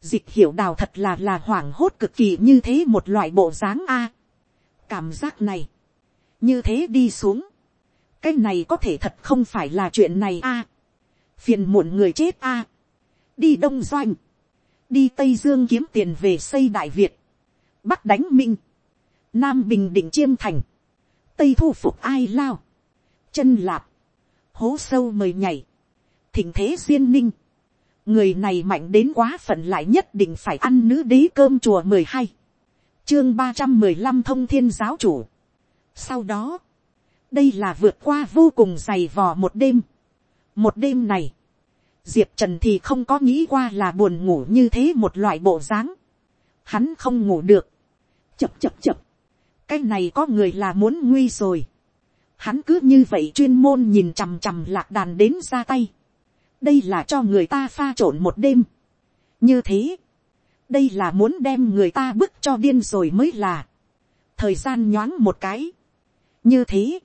dịch hiểu đào thật là là hoảng hốt cực kỳ như thế một loại bộ dáng a. cảm giác này, như thế đi xuống, cái này có thể thật không phải là chuyện này a. phiền muộn người chết a. đi đông doanh, đi tây dương kiếm tiền về xây đại việt, bắc đánh minh, nam bình định chiêm thành, tây thu phục ai lao, chân lạp, hố sâu mời nhảy, thỉnh thế duyên ninh, người này mạnh đến quá phận lại nhất định phải ăn nữ đế cơm chùa mười hai, chương ba trăm mười lăm thông thiên giáo chủ. sau đó, đây là vượt qua vô cùng dày vò một đêm. một đêm này, diệp trần thì không có nghĩ qua là buồn ngủ như thế một loại bộ dáng hắn không ngủ được, chập chập chập, cái này có người là muốn nguy rồi. Hắn cứ như vậy chuyên môn nhìn chằm chằm lạc đàn đến ra tay. đây là cho người ta pha trộn một đêm. như thế, đây là muốn đem người ta bức cho điên rồi mới là. thời gian nhoáng một cái. như thế,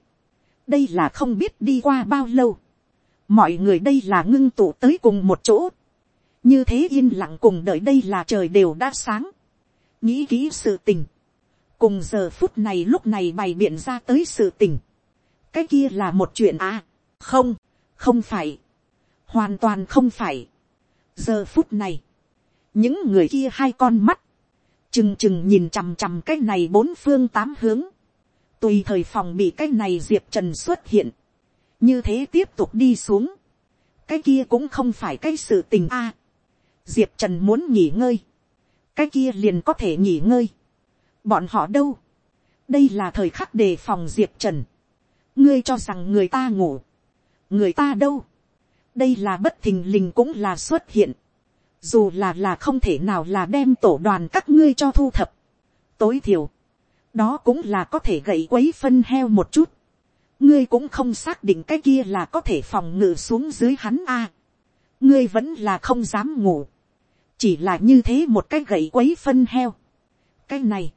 đây là không biết đi qua bao lâu. mọi người đây là ngưng tụ tới cùng một chỗ. như thế yên lặng cùng đợi đây là trời đều đã sáng nghĩ kỹ sự tình. Cùng giờ phút này lúc này bày biện ra tới sự tình, cái kia là một chuyện à, không, không phải, hoàn toàn không phải. giờ phút này, những người kia hai con mắt, chừng chừng nhìn chằm chằm cái này bốn phương tám hướng, tùy thời phòng bị cái này diệp trần xuất hiện, như thế tiếp tục đi xuống, cái kia cũng không phải cái sự tình a. diệp trần muốn nghỉ ngơi, cái kia liền có thể nghỉ ngơi, bọn họ đâu, đây là thời khắc đề phòng diệp trần, ngươi cho rằng người ta ngủ, người ta đâu, đây là bất thình lình cũng là xuất hiện, dù là là không thể nào là đem tổ đoàn các ngươi cho thu thập, tối thiểu, đó cũng là có thể gậy quấy phân heo một chút, ngươi cũng không xác định cái kia là có thể phòng ngự xuống dưới hắn a, ngươi vẫn là không dám ngủ, chỉ là như thế một cái gậy quấy phân heo, cái này,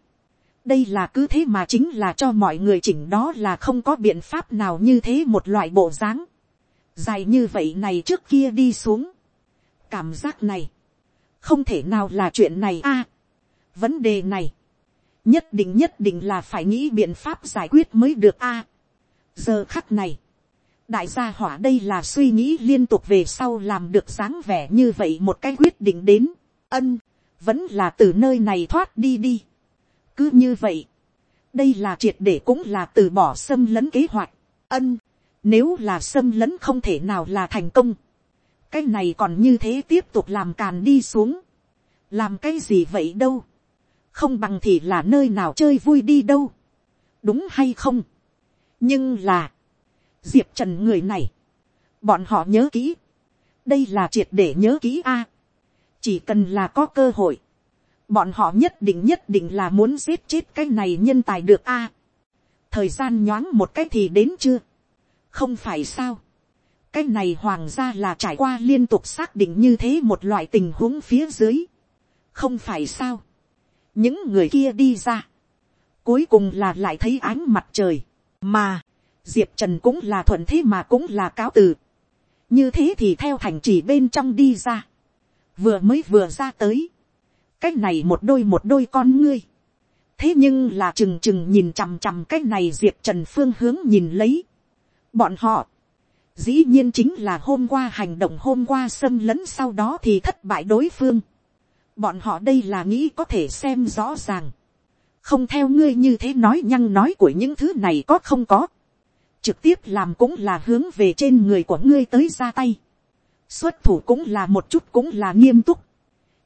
đây là cứ thế mà chính là cho mọi người chỉnh đó là không có biện pháp nào như thế một loại bộ dáng. dài như vậy này trước kia đi xuống. cảm giác này, không thể nào là chuyện này a. À, vấn đề này, nhất định nhất định là phải nghĩ biện pháp giải quyết mới được a. À, giờ khắc này, đại gia hỏa đây là suy nghĩ liên tục về sau làm được dáng vẻ như vậy một cái quyết định đến, ân, vẫn là từ nơi này thoát đi đi. cứ như vậy, đây là triệt để cũng là từ bỏ xâm lấn kế hoạch, ân, nếu là xâm lấn không thể nào là thành công, cái này còn như thế tiếp tục làm càn đi xuống, làm cái gì vậy đâu, không bằng thì là nơi nào chơi vui đi đâu, đúng hay không, nhưng là, diệp trần người này, bọn họ nhớ kỹ, đây là triệt để nhớ kỹ a, chỉ cần là có cơ hội, bọn họ nhất định nhất định là muốn giết chết cái này nhân tài được a. thời gian nhoáng một cái thì đến chưa, không phải sao, cái này hoàng gia là trải qua liên tục xác định như thế một loại tình huống phía dưới, không phải sao, những người kia đi ra, cuối cùng là lại thấy ánh mặt trời, mà, diệp trần cũng là thuận thế mà cũng là cáo từ, như thế thì theo thành chỉ bên trong đi ra, vừa mới vừa ra tới, cái này một đôi một đôi con ngươi, thế nhưng là trừng trừng nhìn chằm chằm cái này diệp trần phương hướng nhìn lấy, bọn họ, dĩ nhiên chính là hôm qua hành động hôm qua xâm lấn sau đó thì thất bại đối phương, bọn họ đây là nghĩ có thể xem rõ ràng, không theo ngươi như thế nói nhăng nói của những thứ này có không có, trực tiếp làm cũng là hướng về trên người của ngươi tới ra tay, xuất thủ cũng là một chút cũng là nghiêm túc,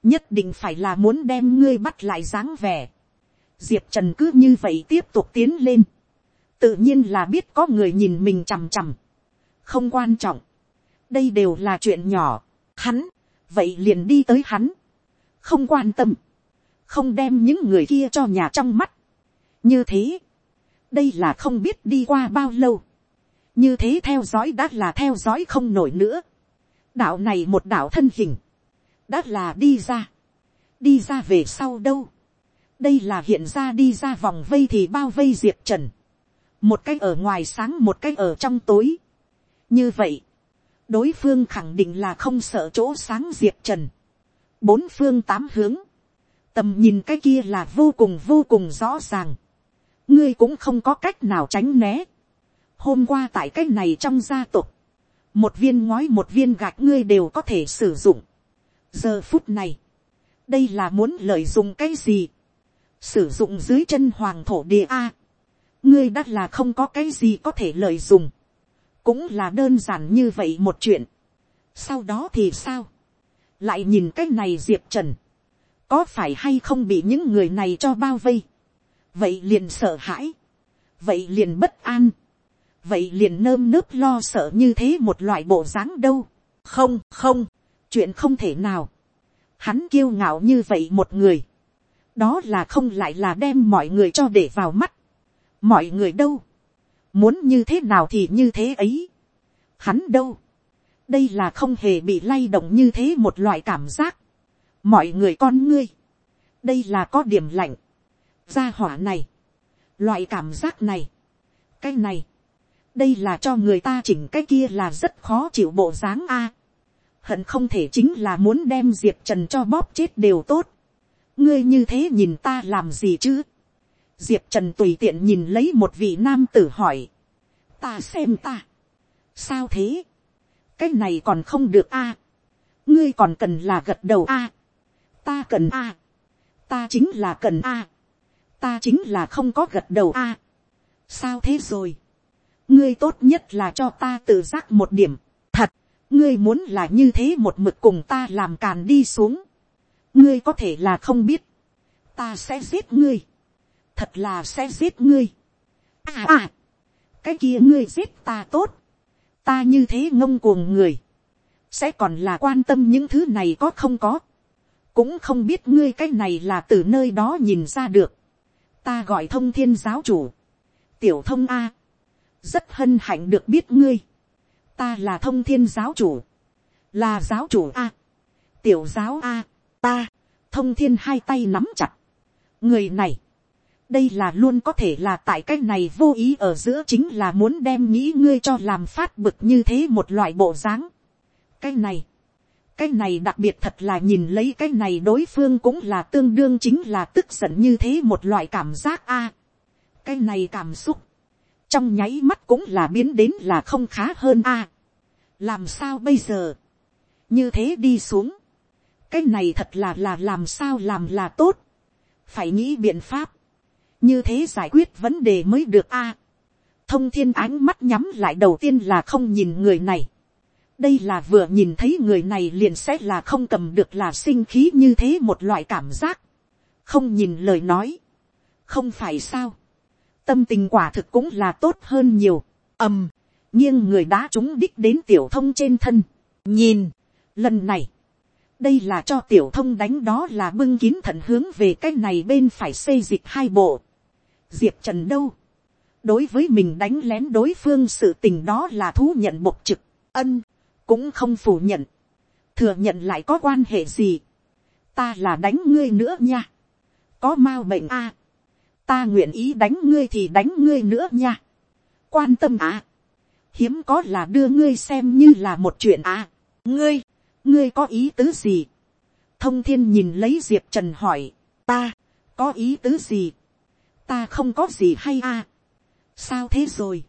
nhất định phải là muốn đem ngươi bắt lại dáng vẻ. diệp trần cứ như vậy tiếp tục tiến lên, tự nhiên là biết có người nhìn mình chằm chằm, không quan trọng, đây đều là chuyện nhỏ, hắn, vậy liền đi tới hắn, không quan tâm, không đem những người kia cho nhà trong mắt, như thế, đây là không biết đi qua bao lâu, như thế theo dõi đã là theo dõi không nổi nữa, đạo này một đạo thân hình, đã là đi ra, đi ra về sau đâu, đây là hiện ra đi ra vòng vây thì bao vây diệp trần, một cái ở ngoài sáng một cái ở trong tối, như vậy, đối phương khẳng định là không sợ chỗ sáng diệp trần, bốn phương tám hướng, tầm nhìn cái kia là vô cùng vô cùng rõ ràng, ngươi cũng không có cách nào tránh né, hôm qua tại cái này trong gia tộc, một viên ngói một viên gạch ngươi đều có thể sử dụng. giờ phút này, đây là muốn lợi dụng cái gì, sử dụng dưới chân hoàng thổ địa a, ngươi đã là không có cái gì có thể lợi dụng, cũng là đơn giản như vậy một chuyện. sau đó thì sao, lại nhìn cái này diệp trần, có phải hay không bị những người này cho bao vây, vậy liền sợ hãi, vậy liền bất an, vậy liền nơm nớp lo sợ như thế một loại bộ dáng đâu. không không, chuyện không thể nào. hắn kiêu ngạo như vậy một người. đó là không lại là đem mọi người cho để vào mắt. mọi người đâu. muốn như thế nào thì như thế ấy. hắn đâu. đây là không hề bị lay động như thế một loại cảm giác. mọi người con ngươi. đây là có điểm lạnh gia hỏa này. loại cảm giác này. cái này đây là cho người ta chỉnh cái kia là rất khó chịu bộ dáng a. hận không thể chính là muốn đem diệp trần cho bóp chết đều tốt. ngươi như thế nhìn ta làm gì chứ. diệp trần tùy tiện nhìn lấy một vị nam tử hỏi. ta xem ta. sao thế. cái này còn không được a. ngươi còn cần là gật đầu a. ta cần a. ta chính là cần a ta chính là không có gật đầu a. sao thế rồi? Ngươi tốt nhất là cho ta tự giác một điểm, thật, ngươi muốn là như thế một mực cùng ta làm càn đi xuống, ngươi có thể là không biết, ta sẽ giết ngươi, thật là sẽ giết ngươi. À à, cái kia ngươi giết ta tốt, ta như thế ngông cuồng người, sẽ còn là quan tâm những thứ này có không có, cũng không biết ngươi cái này là từ nơi đó nhìn ra được, ta gọi thông thiên giáo chủ, tiểu thông a, rất hân hạnh được biết ngươi, ta là thông thiên giáo chủ, là giáo chủ a, tiểu giáo a, ta, thông thiên hai tay nắm chặt, người này, đây là luôn có thể là tại cái này vô ý ở giữa chính là muốn đem nghĩ ngươi cho làm phát bực như thế một loại bộ dáng. cái này, cái này đặc biệt thật là nhìn lấy cái này đối phương cũng là tương đương chính là tức giận như thế một loại cảm giác a. cái này cảm xúc, trong nháy mắt cũng là biến đến là không khá hơn a. làm sao bây giờ, như thế đi xuống, cái này thật là là làm sao làm là tốt, phải nghĩ biện pháp, như thế giải quyết vấn đề mới được a. thông thiên ánh mắt nhắm lại đầu tiên là không nhìn người này, đây là vừa nhìn thấy người này liền sẽ là không cầm được là sinh khí như thế một loại cảm giác, không nhìn lời nói, không phải sao, tâm tình quả thực cũng là tốt hơn nhiều, ầm, nghiêng người đã chúng đích đến tiểu thông trên thân, nhìn, lần này, đây là cho tiểu thông đánh đó là bưng kín thận hướng về cái này bên phải xây dịch hai bộ. diệp trần đâu, đối với mình đánh lén đối phương sự tình đó là thú nhận bộc trực, ân, cũng không phủ nhận, thừa nhận lại có quan hệ gì, ta là đánh ngươi nữa nha, có m a u bệnh a, à. ta nguyện ý đánh ngươi thì đánh ngươi nữa nha, quan tâm à, hiếm có là đưa ngươi xem như là một chuyện à, ngươi, ngươi có ý tứ gì, thông thiên nhìn lấy diệp trần hỏi, ta, có ý tứ gì, ta không có gì hay à, sao thế rồi,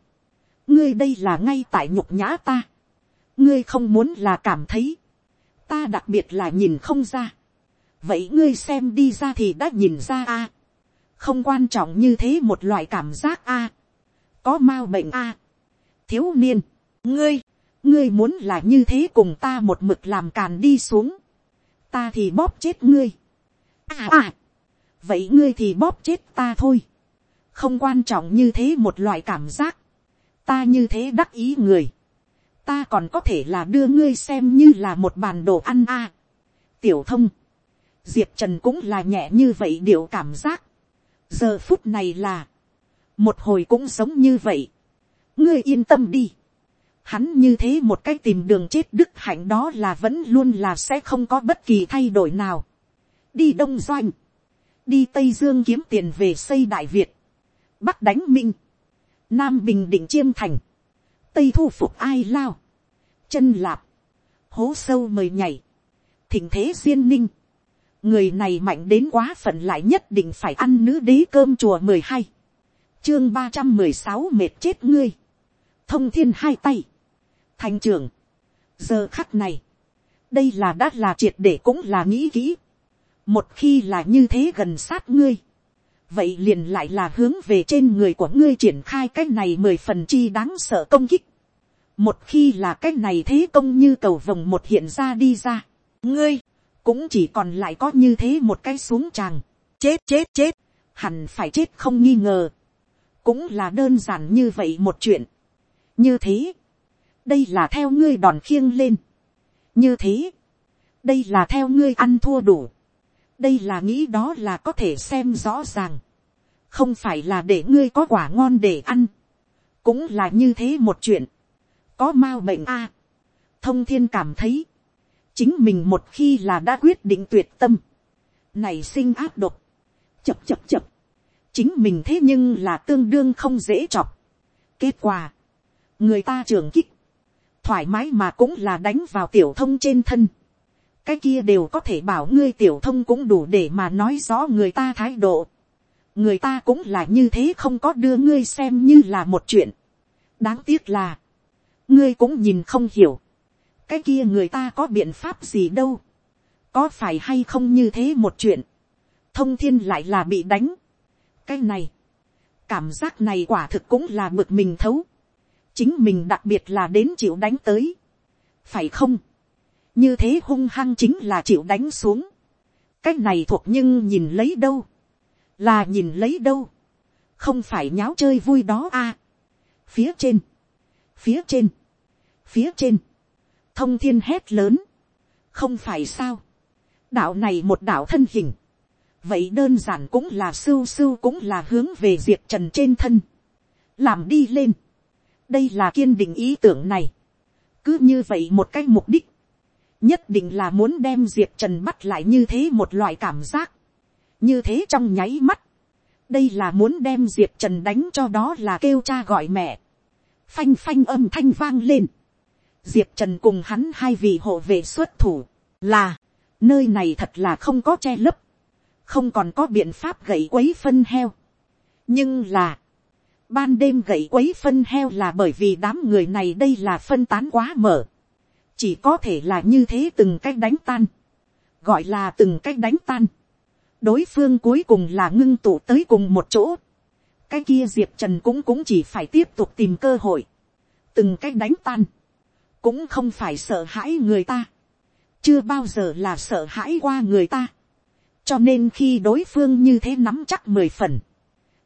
ngươi đây là ngay tại nhục nhã ta, ngươi không muốn là cảm thấy, ta đặc biệt là nhìn không ra, vậy ngươi xem đi ra thì đã nhìn ra a, không quan trọng như thế một loại cảm giác a, có m a u bệnh a, thiếu niên, ngươi, ngươi muốn là như thế cùng ta một mực làm càn đi xuống, ta thì bóp chết ngươi, à à, vậy ngươi thì bóp chết ta thôi, không quan trọng như thế một loại cảm giác, ta như thế đắc ý người, ta còn có thể là đưa ngươi xem như là một bàn đồ ăn a. tiểu thông, diệp trần cũng là nhẹ như vậy điệu cảm giác. giờ phút này là, một hồi cũng giống như vậy. ngươi yên tâm đi. hắn như thế một cách tìm đường chết đức hạnh đó là vẫn luôn là sẽ không có bất kỳ thay đổi nào. đi đông doanh, đi tây dương kiếm tiền về xây đại việt, bắc đánh minh, nam bình định chiêm thành, tây thu phục ai lao, chân lạp, hố sâu mời nhảy, thỉnh thế duyên ninh, người này mạnh đến quá phận lại nhất định phải ăn nữ đế cơm chùa mười hai, chương ba trăm mười sáu mệt chết ngươi, thông thiên hai tay, thành trưởng, giờ khắc này, đây là đã là triệt để cũng là nghĩ kỹ, một khi là như thế gần sát ngươi, vậy liền lại là hướng về trên người của ngươi triển khai cái này mười phần chi đáng sợ công kích. một khi là cái này thế công như cầu vồng một hiện ra đi ra, ngươi, cũng chỉ còn lại có như thế một cái xuống tràng, chết chết chết, hẳn phải chết không nghi ngờ, cũng là đơn giản như vậy một chuyện. như thế, đây là theo ngươi đòn khiêng lên, như thế, đây là theo ngươi ăn thua đủ, đây là nghĩ đó là có thể xem rõ ràng, không phải là để ngươi có quả ngon để ăn, cũng là như thế một chuyện, có m a u bệnh a, thông thiên cảm thấy, chính mình một khi là đã quyết định tuyệt tâm, này sinh áp độc, chập chập chập, chính mình thế nhưng là tương đương không dễ chọc. kết quả, người ta trưởng kích, thoải mái mà cũng là đánh vào tiểu thông trên thân, cái kia đều có thể bảo ngươi tiểu thông cũng đủ để mà nói rõ người ta thái độ. người ta cũng là như thế không có đưa ngươi xem như là một chuyện. đáng tiếc là, ngươi cũng nhìn không hiểu. cái kia người ta có biện pháp gì đâu. có phải hay không như thế một chuyện. thông thiên lại là bị đánh. cái này, cảm giác này quả thực cũng là bực mình thấu. chính mình đặc biệt là đến chịu đánh tới. phải không như thế hung hăng chính là chịu đánh xuống. cái này thuộc nhưng nhìn lấy đâu, là nhìn lấy đâu, không phải nháo chơi vui đó a. À. phía trên, phía trên, phía trên, thông thiên hét lớn, không phải sao, đạo này một đạo thân hình, vậy đơn giản cũng là sưu sưu cũng là hướng về diệp trần trên thân, làm đi lên, đây là kiên định ý tưởng này, cứ như vậy một cái mục đích, nhất định là muốn đem diệp trần bắt lại như thế một loại cảm giác, như thế trong nháy mắt, đây là muốn đem diệp trần đánh cho đó là kêu cha gọi mẹ, phanh phanh âm thanh vang lên, diệp trần cùng hắn hai vị hộ vệ xuất thủ, là, nơi này thật là không có che lấp, không còn có biện pháp gậy quấy phân heo. nhưng là, ban đêm gậy quấy phân heo là bởi vì đám người này đây là phân tán quá mở, chỉ có thể là như thế từng cách đánh tan, gọi là từng cách đánh tan, đối phương cuối cùng là ngưng tụ tới cùng một chỗ, cái kia diệp trần cũng cũng chỉ phải tiếp tục tìm cơ hội, từng cách đánh tan, cũng không phải sợ hãi người ta, chưa bao giờ là sợ hãi qua người ta, cho nên khi đối phương như thế nắm chắc mười phần,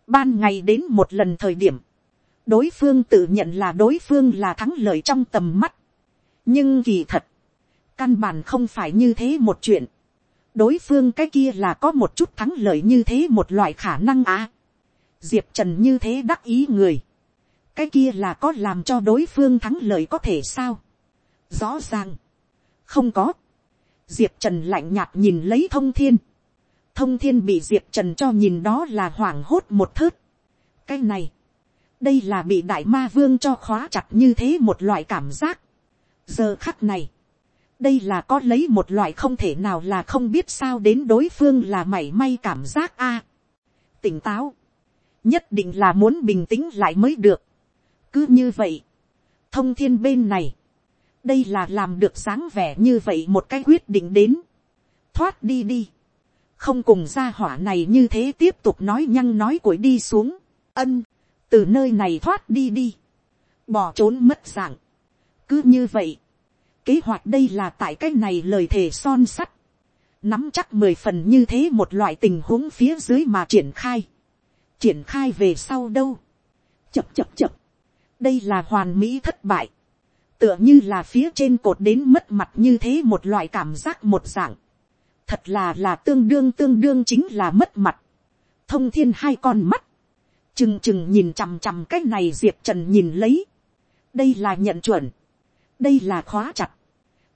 ban ngày đến một lần thời điểm, đối phương tự nhận là đối phương là thắng lợi trong tầm mắt, nhưng kỳ thật, căn bản không phải như thế một chuyện, đối phương cái kia là có một chút thắng lợi như thế một loại khả năng à. diệp trần như thế đắc ý người, cái kia là có làm cho đối phương thắng lợi có thể sao. rõ ràng, không có, diệp trần lạnh nhạt nhìn lấy thông thiên, thông thiên bị diệp trần cho nhìn đó là hoảng hốt một thớt. cái này, đây là bị đại ma vương cho khóa chặt như thế một loại cảm giác giờ khắc này, đây là có lấy một loại không thể nào là không biết sao đến đối phương là mảy may cảm giác a. tỉnh táo, nhất định là muốn bình tĩnh lại mới được. cứ như vậy, thông thiên bên này, đây là làm được sáng vẻ như vậy một cái quyết định đến, thoát đi đi, không cùng gia hỏa này như thế tiếp tục nói nhăng nói cuội đi xuống, ân, từ nơi này thoát đi đi, bỏ trốn mất dạng, cứ như vậy, kế hoạch đây là tại cái này lời thề son sắt, nắm chắc mười phần như thế một loại tình huống phía dưới mà triển khai, triển khai về sau đâu, chập chập chập, đây là hoàn mỹ thất bại, tựa như là phía trên cột đến mất mặt như thế một loại cảm giác một dạng, thật là là tương đương tương đương chính là mất mặt, thông thiên hai con mắt, chừng chừng nhìn chằm chằm cái này diệp trần nhìn lấy, đây là nhận chuẩn, đây là khóa chặt,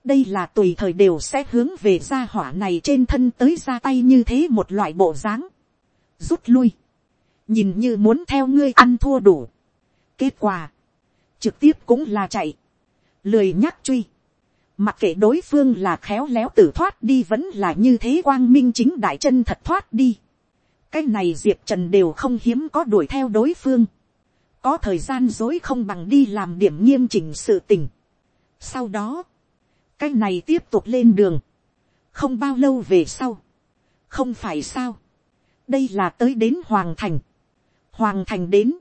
đây là tùy thời đều sẽ hướng về gia hỏa này trên thân tới ra tay như thế một loại bộ dáng, rút lui, nhìn như muốn theo ngươi ăn thua đủ, kết quả, trực tiếp cũng là chạy, lười nhắc truy, mặc kệ đối phương là khéo léo tử thoát đi vẫn là như thế quang minh chính đại chân thật thoát đi, cái này diệp trần đều không hiếm có đuổi theo đối phương, có thời gian dối không bằng đi làm điểm nghiêm chỉnh sự tình sau đó, cái này tiếp tục lên đường, không bao lâu về sau, không phải sao, đây là tới đến hoàng thành, hoàng thành đến,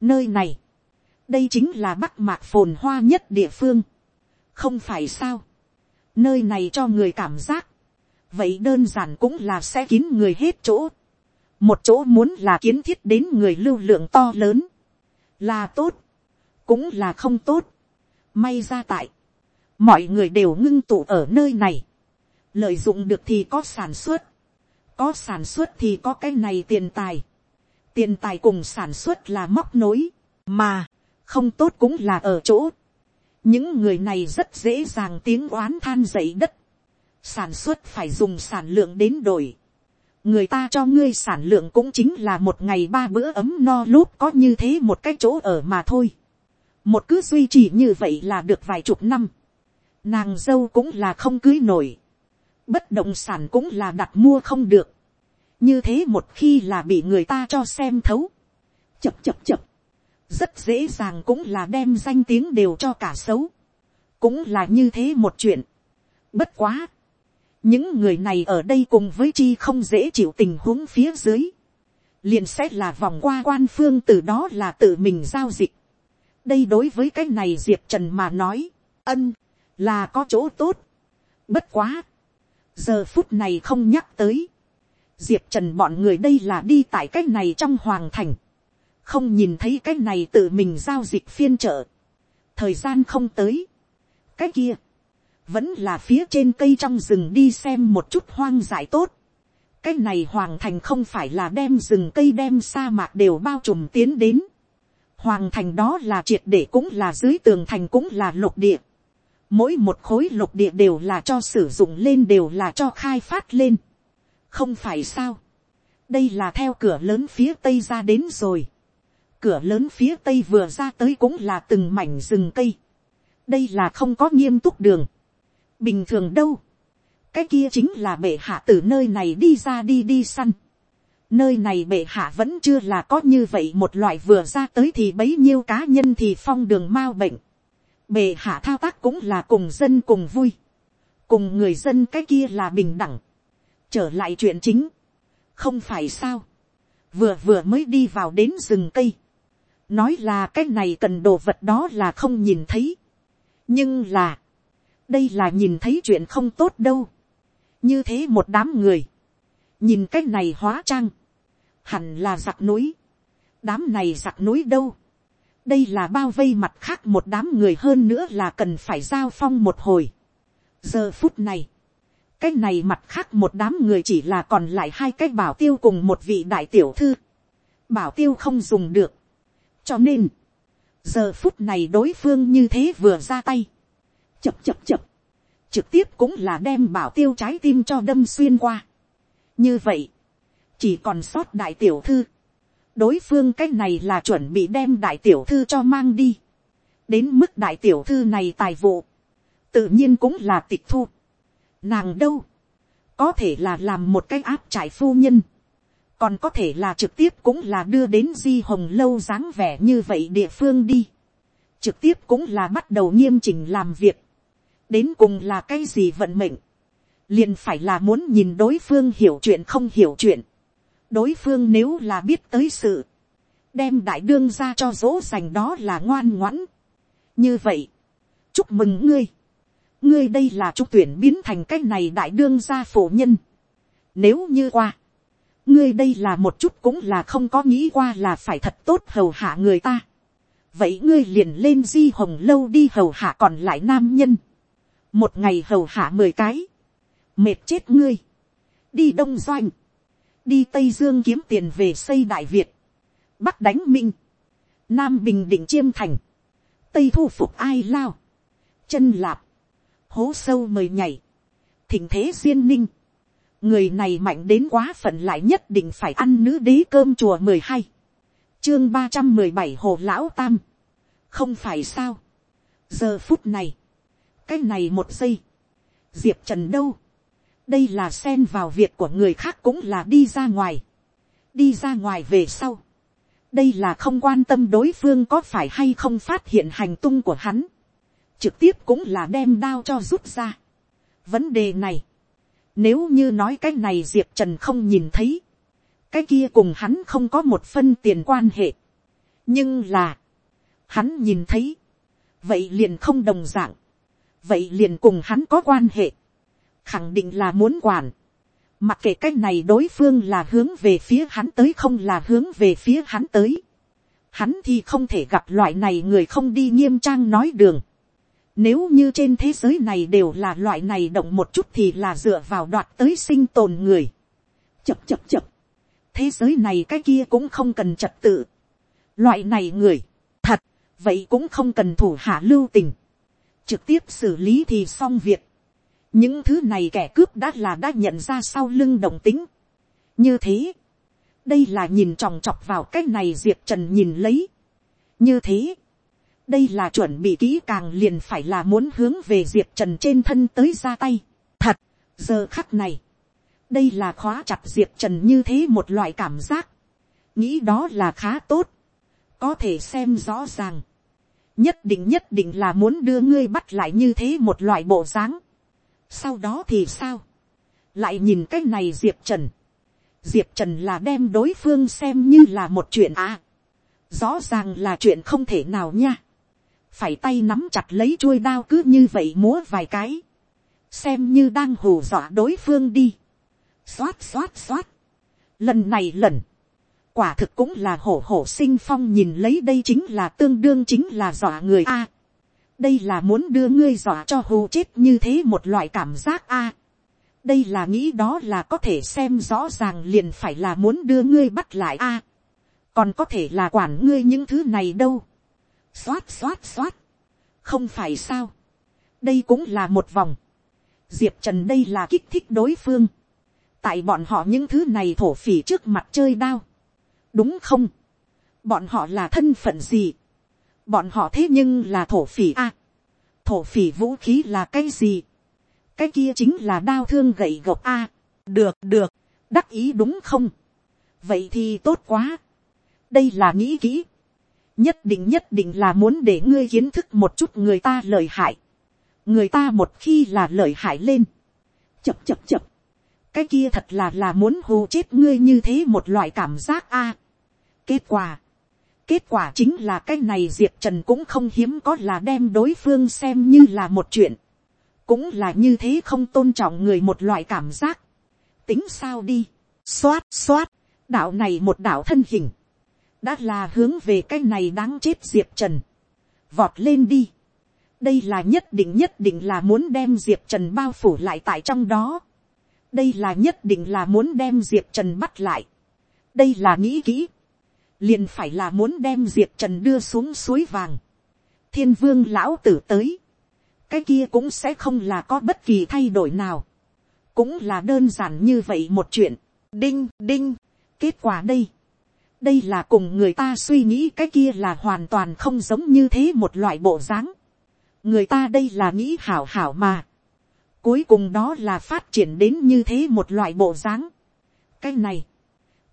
nơi này, đây chính là bắc mạc phồn hoa nhất địa phương, không phải sao, nơi này cho người cảm giác, vậy đơn giản cũng là sẽ kín người hết chỗ, một chỗ muốn là kiến thiết đến người lưu lượng to lớn, là tốt, cũng là không tốt, may ra tại, mọi người đều ngưng tụ ở nơi này, lợi dụng được thì có sản xuất, có sản xuất thì có cái này tiền tài, tiền tài cùng sản xuất là móc nối, mà không tốt cũng là ở chỗ, những người này rất dễ dàng tiếng oán than dậy đất, sản xuất phải dùng sản lượng đến đổi, người ta cho ngươi sản lượng cũng chính là một ngày ba bữa ấm no lút có như thế một cái chỗ ở mà thôi, một cứ duy trì như vậy là được vài chục năm, nàng dâu cũng là không cưới nổi, bất động sản cũng là đặt mua không được, như thế một khi là bị người ta cho xem thấu, chập chập chập, rất dễ dàng cũng là đem danh tiếng đều cho cả xấu, cũng là như thế một chuyện. Bất quá, những người này ở đây cùng với chi không dễ chịu tình huống phía dưới, liền sẽ là vòng qua quan phương từ đó là tự mình giao dịch đây đối với cái này diệp trần mà nói, ân, là có chỗ tốt. Bất quá, giờ phút này không nhắc tới, diệp trần bọn người đây là đi tại cái này trong hoàng thành, không nhìn thấy cái này tự mình giao dịch phiên trợ, thời gian không tới, cái kia, vẫn là phía trên cây trong rừng đi xem một chút hoang dại tốt, cái này hoàng thành không phải là đem rừng cây đem sa mạc đều bao trùm tiến đến, hoàng thành đó là triệt để cũng là dưới tường thành cũng là lục địa, mỗi một khối lục địa đều là cho sử dụng lên đều là cho khai phát lên, không phải sao, đây là theo cửa lớn phía tây ra đến rồi. cửa lớn phía tây vừa ra tới cũng là từng mảnh rừng cây. đây là không có nghiêm túc đường. bình thường đâu. cái kia chính là bệ hạ từ nơi này đi ra đi đi săn nơi này bệ hạ vẫn chưa là có như vậy một loại vừa ra tới thì bấy nhiêu cá nhân thì phong đường mau bệnh. bệ hạ thao tác cũng là cùng dân cùng vui. cùng người dân cái kia là bình đẳng. trở lại chuyện chính. Không phải sao, vừa vừa mới đi vào đến rừng cây, nói là cái này cần đồ vật đó là không nhìn thấy, nhưng là, đây là nhìn thấy chuyện không tốt đâu, như thế một đám người, nhìn cái này hóa trang, hẳn là giặc núi, đám này giặc núi đâu, đây là bao vây mặt khác một đám người hơn nữa là cần phải giao phong một hồi. giờ phút này, cái này mặt khác một đám người chỉ là còn lại hai cái bảo tiêu cùng một vị đại tiểu thư. bảo tiêu không dùng được. cho nên, giờ phút này đối phương như thế vừa ra tay. chập chập chập. trực tiếp cũng là đem bảo tiêu trái tim cho đâm xuyên qua. như vậy, chỉ còn sót đại tiểu thư. đối phương cái này là chuẩn bị đem đại tiểu thư cho mang đi. đến mức đại tiểu thư này tài vụ, tự nhiên cũng là tịch thu Nàng đâu? Có thể là làm một cái áp trải phu nhân. Còn có thể là trực tiếp cũng là đưa đến di hồng lâu dáng vẻ như vậy địa phương đi. Trực tiếp cũng là bắt đầu nghiêm chỉnh làm việc. Đến cùng là cái gì vận mệnh. Liền phải là muốn nhìn đối phương hiểu chuyện không hiểu chuyện. Đối phương nếu là biết tới sự. Đem đại đương ra cho dỗ dành đó là ngoan ngoãn. Như vậy. Chúc mừng ngươi ngươi đây là trung tuyển biến thành cái này đại đương gia phổ nhân. Nếu như qua, ngươi đây là một chút cũng là không có nghĩ qua là phải thật tốt hầu hạ người ta. vậy ngươi liền lên di hồng lâu đi hầu hạ còn lại nam nhân. một ngày hầu hạ mười cái, mệt chết ngươi. đi đông doanh, đi tây dương kiếm tiền về xây đại việt, bắc đánh minh, nam bình định chiêm thành, tây thu phục ai lao, chân lạp, hố sâu mời nhảy, thỉnh thế duyên ninh, người này mạnh đến quá phận lại nhất định phải ăn nữ đế cơm chùa mười hai, chương ba trăm mười bảy hồ lão tam, không phải sao, giờ phút này, cái này một giây, diệp trần đâu, đây là xen vào việc của người khác cũng là đi ra ngoài, đi ra ngoài về sau, đây là không quan tâm đối phương có phải hay không phát hiện hành tung của hắn, trực tiếp cũng là đem đao cho rút ra. Vấn đề này, nếu như nói cái này diệp trần không nhìn thấy, cái kia cùng hắn không có một phân tiền quan hệ. nhưng là, hắn nhìn thấy, vậy liền không đồng d ạ n g vậy liền cùng hắn có quan hệ, khẳng định là muốn quản, mặc kệ cái này đối phương là hướng về phía hắn tới không là hướng về phía hắn tới, hắn thì không thể gặp loại này người không đi nghiêm trang nói đường, nếu như trên thế giới này đều là loại này động một chút thì là dựa vào đoạt tới sinh tồn người. Chập chập chập. Thế giới này cái kia cũng không cần trật tự. Loại này người. Thật. Vậy cũng không cần thủ hạ lưu tình. Trực tiếp xử lý thì xong việc. Những thứ này kẻ cướp đã là đã nhận ra sau lưng đồng tính. Như thế. Đây là nhìn tròng trọc vào cái này Diệp Trần nhìn lấy. Như thế đây là chuẩn bị kỹ càng liền phải là muốn hướng về diệp trần trên thân tới ra tay. thật, giờ khắc này, đây là khóa chặt diệp trần như thế một loại cảm giác, nghĩ đó là khá tốt, có thể xem rõ ràng, nhất định nhất định là muốn đưa ngươi bắt lại như thế một loại bộ dáng sau đó thì sao, lại nhìn cái này diệp trần, diệp trần là đem đối phương xem như là một chuyện à, rõ ràng là chuyện không thể nào nha. Phải tay nắm chặt lấy chuôi đao cứ như vậy múa vài cái, xem như đang hù dọa đối phương đi, xoát xoát xoát, lần này lần, quả thực cũng là hổ hổ sinh phong nhìn lấy đây chính là tương đương chính là dọa người a, đây là muốn đưa ngươi dọa cho hù chết như thế một loại cảm giác a, đây là nghĩ đó là có thể xem rõ ràng liền phải là muốn đưa ngươi bắt lại a, còn có thể là quản ngươi những thứ này đâu, xoát xoát xoát, không phải sao, đây cũng là một vòng, diệp trần đây là kích thích đối phương, tại bọn họ những thứ này thổ phỉ trước mặt chơi đao, đúng không, bọn họ là thân phận gì, bọn họ thế nhưng là thổ phỉ a, thổ phỉ vũ khí là cái gì, cái kia chính là đao thương gậy gộc a, được được, đắc ý đúng không, vậy thì tốt quá, đây là nghĩ kỹ, nhất định nhất định là muốn để ngươi kiến thức một chút người ta lời hại, người ta một khi là lời hại lên, chập chập chập, cái kia thật là là muốn hù chết ngươi như thế một loại cảm giác a. kết quả, kết quả chính là cái này diệp trần cũng không hiếm có là đem đối phương xem như là một chuyện, cũng là như thế không tôn trọng người một loại cảm giác, tính sao đi, xoát xoát, đạo này một đạo thân hình, đã là hướng về cái này đáng chết diệp trần, vọt lên đi, đây là nhất định nhất định là muốn đem diệp trần bao phủ lại tại trong đó, đây là nhất định là muốn đem diệp trần bắt lại, đây là nghĩ kỹ, liền phải là muốn đem diệp trần đưa xuống suối vàng, thiên vương lão tử tới, cái kia cũng sẽ không là có bất kỳ thay đổi nào, cũng là đơn giản như vậy một chuyện, đinh đinh, kết quả đây, đây là cùng người ta suy nghĩ cái kia là hoàn toàn không giống như thế một loại bộ dáng, người ta đây là nghĩ hảo hảo mà, cuối cùng đó là phát triển đến như thế một loại bộ dáng, cái này,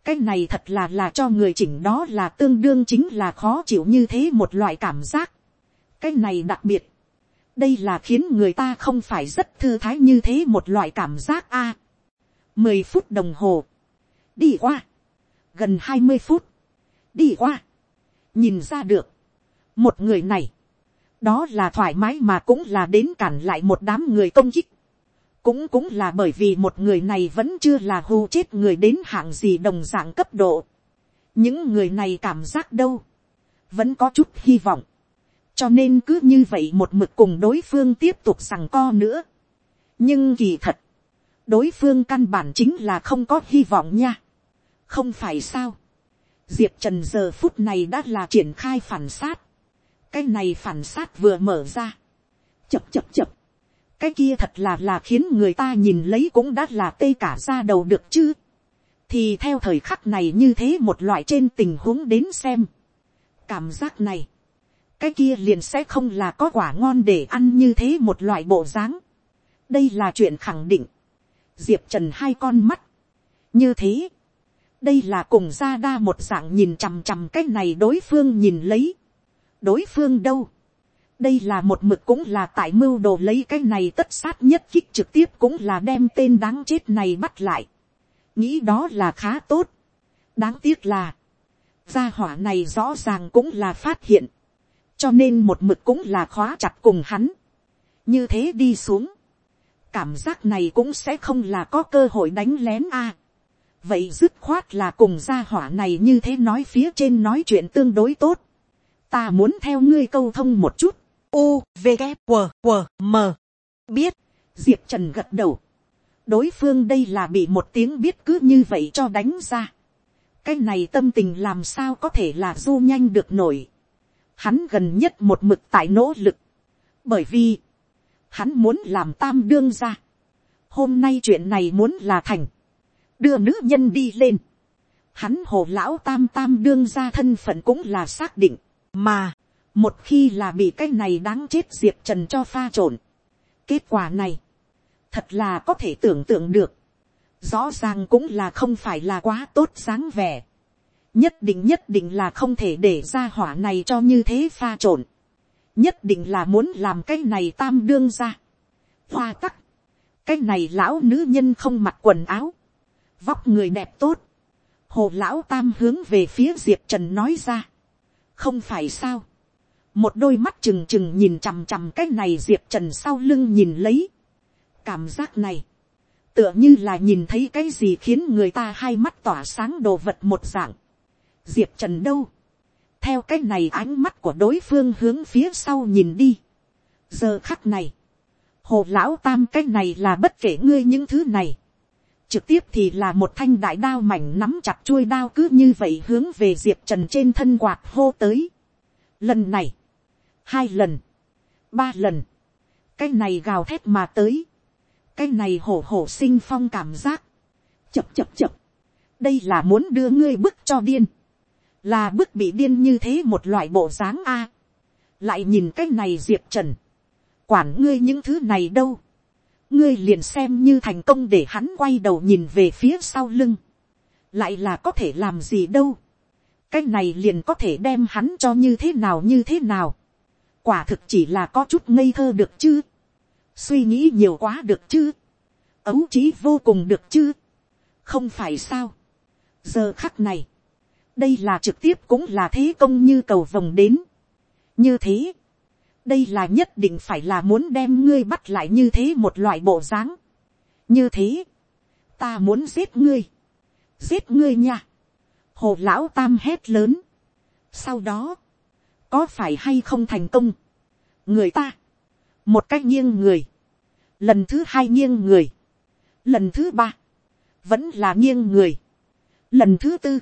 cái này thật là là cho người chỉnh đó là tương đương chính là khó chịu như thế một loại cảm giác. cái này đặc biệt, đây là khiến người ta không phải rất thư thái như thế một loại cảm giác a. mười phút đồng hồ, đi qua, gần hai mươi phút, đi qua, nhìn ra được, một người này, đó là thoải mái mà cũng là đến cản lại một đám người công kích cũng cũng là bởi vì một người này vẫn chưa là hù chết người đến hạng gì đồng dạng cấp độ. những người này cảm giác đâu, vẫn có chút hy vọng, cho nên cứ như vậy một mực cùng đối phương tiếp tục rằng co nữa. nhưng kỳ thật, đối phương căn bản chính là không có hy vọng nha. không phải sao. diệp trần giờ phút này đã là triển khai phản sát. cái này phản sát vừa mở ra. chập chập chập cái kia thật là là khiến người ta nhìn lấy cũng đã là tê cả ra đầu được chứ. thì theo thời khắc này như thế một loại trên tình huống đến xem. cảm giác này, cái kia liền sẽ không là có quả ngon để ăn như thế một loại bộ dáng. đây là chuyện khẳng định. diệp trần hai con mắt. như thế, đây là cùng ra đa một dạng nhìn chằm chằm cái này đối phương nhìn lấy. đối phương đâu đây là một mực cũng là tại mưu đồ lấy cái này tất sát nhất kích trực tiếp cũng là đem tên đáng chết này bắt lại. nghĩ đó là khá tốt. đáng tiếc là, gia hỏa này rõ ràng cũng là phát hiện. cho nên một mực cũng là khóa chặt cùng hắn. như thế đi xuống. cảm giác này cũng sẽ không là có cơ hội đánh lén a. vậy dứt khoát là cùng gia hỏa này như thế nói phía trên nói chuyện tương đối tốt. ta muốn theo ngươi câu thông một chút u, v, g q q m. Biết. Diệp trần gật đầu. Đối phương đây là bị một tiếng biết cứ như vậy cho đánh ra. Cái này tâm tình làm sao có thể là du nhanh được nổi. Hắn gần nhất một mực tại nỗ lực. Bởi vì, hắn muốn làm tam đương ra. Hôm nay chuyện này muốn là thành. Đưa nữ nhân đi lên. Hắn hồ lão tam tam đương ra thân phận cũng là xác định. Mà một khi là bị cái này đáng chết diệp trần cho pha trộn. kết quả này, thật là có thể tưởng tượng được, rõ ràng cũng là không phải là quá tốt dáng vẻ. nhất định nhất định là không thể để ra hỏa này cho như thế pha trộn. nhất định là muốn làm cái này tam đương ra. hoa tắc, cái này lão nữ nhân không mặc quần áo, vóc người đẹp tốt, hồ lão tam hướng về phía diệp trần nói ra. không phải sao, một đôi mắt trừng trừng nhìn chằm chằm cái này diệp trần sau lưng nhìn lấy. cảm giác này, tựa như là nhìn thấy cái gì khiến người ta hai mắt tỏa sáng đồ vật một dạng. diệp trần đâu, theo cái này ánh mắt của đối phương hướng phía sau nhìn đi. giờ khắc này, hồ lão tam cái này là bất kể ngươi những thứ này. trực tiếp thì là một thanh đại đao mảnh nắm chặt chuôi đao cứ như vậy hướng về diệp trần trên thân quạt hô tới. lần này, hai lần, ba lần, cái này gào thét mà tới, cái này hổ hổ sinh phong cảm giác, chập chập chập, đây là muốn đưa ngươi bức cho điên, là bức bị điên như thế một loại bộ dáng a, lại nhìn cái này diệp trần, quản ngươi những thứ này đâu, ngươi liền xem như thành công để hắn quay đầu nhìn về phía sau lưng, lại là có thể làm gì đâu, cái này liền có thể đem hắn cho như thế nào như thế nào, quả thực chỉ là có chút ngây thơ được chứ, suy nghĩ nhiều quá được chứ, ấu trí vô cùng được chứ, không phải sao, giờ khắc này, đây là trực tiếp cũng là thế công như cầu vồng đến, như thế, đây là nhất định phải là muốn đem ngươi bắt lại như thế một loại bộ dáng. như thế, ta muốn giết ngươi, giết ngươi nha. hồ lão tam hét lớn. sau đó, có phải hay không thành công, người ta, một cách nghiêng người, lần thứ hai nghiêng người, lần thứ ba, vẫn là nghiêng người, lần thứ tư,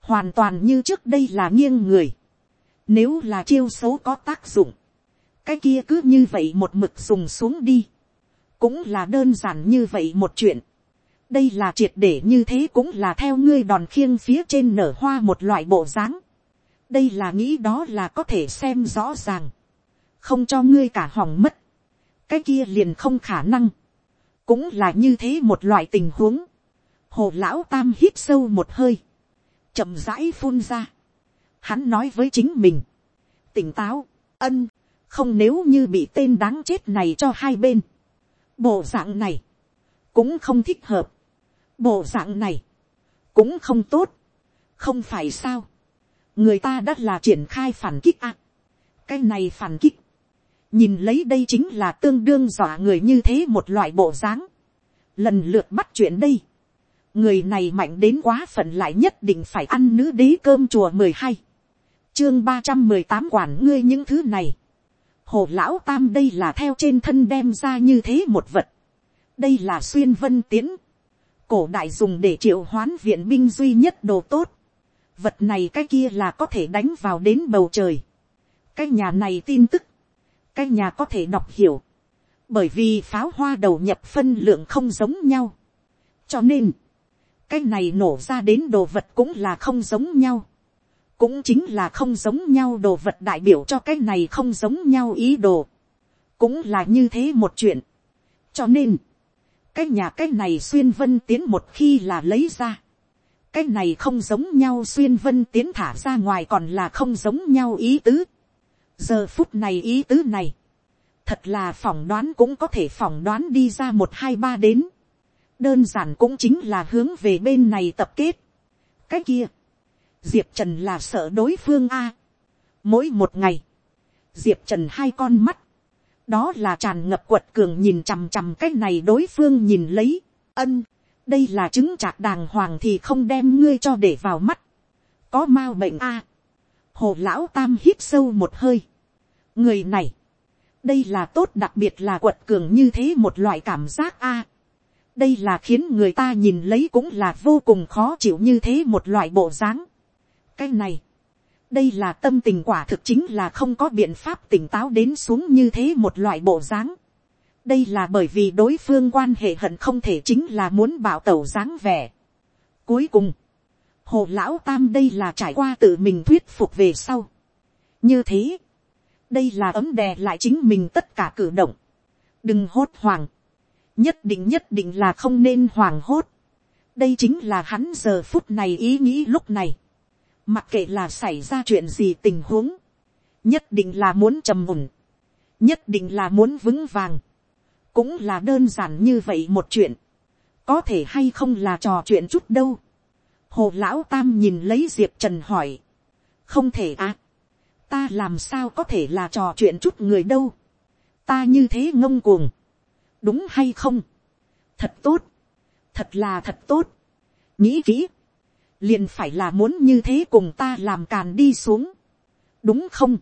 hoàn toàn như trước đây là nghiêng người, nếu là chiêu xấu có tác dụng, cái kia cứ như vậy một mực dùng xuống đi, cũng là đơn giản như vậy một chuyện. đây là triệt để như thế cũng là theo ngươi đòn khiêng phía trên nở hoa một loại bộ dáng đây là nghĩ đó là có thể xem rõ ràng, không cho ngươi cả hỏng mất, cái kia liền không khả năng, cũng là như thế một loại tình huống. hồ lão tam hít sâu một hơi, chậm rãi phun ra, hắn nói với chính mình, tỉnh táo, ân, không nếu như bị tên đáng chết này cho hai bên. bộ dạng này, cũng không thích hợp. bộ dạng này, cũng không tốt. không phải sao người ta đã là triển khai phản kích à. cái này phản kích. nhìn lấy đây chính là tương đương dọa người như thế một loại bộ dáng. lần lượt bắt chuyện đây. người này mạnh đến quá phận lại nhất định phải ăn nữ đế cơm chùa mười hai chương ba trăm mười tám quản ngươi những thứ này hồ lão tam đây là theo trên thân đem ra như thế một vật. đây là xuyên vân tiến. cổ đại dùng để triệu hoán viện binh duy nhất đồ tốt vật này cái kia là có thể đánh vào đến bầu trời. cái nhà này tin tức. cái nhà có thể đọc hiểu. bởi vì pháo hoa đầu nhập phân lượng không giống nhau. cho nên, cái này nổ ra đến đồ vật cũng là không giống nhau cũng chính là không giống nhau đồ vật đại biểu cho cái này không giống nhau ý đồ, cũng là như thế một chuyện. cho nên, cái nhà cái này xuyên vân tiến một khi là lấy ra, cái này không giống nhau xuyên vân tiến thả ra ngoài còn là không giống nhau ý tứ. giờ phút này ý tứ này, thật là phỏng đoán cũng có thể phỏng đoán đi ra một hai ba đến. đơn giản cũng chính là hướng về bên này tập kết. cái kia, diệp trần là sợ đối phương a. mỗi một ngày, diệp trần hai con mắt, đó là tràn ngập quật cường nhìn chằm chằm cái này đối phương nhìn lấy, ân, đây là chứng trạc đàng hoàng thì không đem ngươi cho để vào mắt, có m a bệnh a, hồ lão tam hít sâu một hơi, người này, đây là tốt đặc biệt là quật cường như thế một loại cảm giác a, đây là khiến người ta nhìn lấy cũng là vô cùng khó chịu như thế một loại bộ dáng, cái này, đây là tâm tình quả thực chính là không có biện pháp tỉnh táo đến xuống như thế một loại bộ dáng đây là bởi vì đối phương quan hệ hận không thể chính là muốn bảo tẩu dáng vẻ. cuối cùng, hồ lão tam đây là trải qua tự mình thuyết phục về sau. như thế, đây là ấm đè lại chính mình tất cả cử động. đừng hốt hoảng, nhất định nhất định là không nên hoảng hốt. đây chính là hắn giờ phút này ý nghĩ lúc này Mặc kệ là xảy ra chuyện gì tình huống. Nhất định là muốn trầm ổn. Nhất định là muốn vững vàng. Cũng là đơn giản như vậy một chuyện. Có thể hay không là trò chuyện chút đâu. Hồ Lão Tam nhìn lấy Diệp Trần hỏi. Không thể à. Ta làm sao có thể là trò chuyện chút người đâu. Ta như thế ngông cuồng. Đúng hay không? Thật tốt. Thật là thật tốt. Nghĩ kỹ liền phải là muốn như thế cùng ta làm càn đi xuống, đúng không,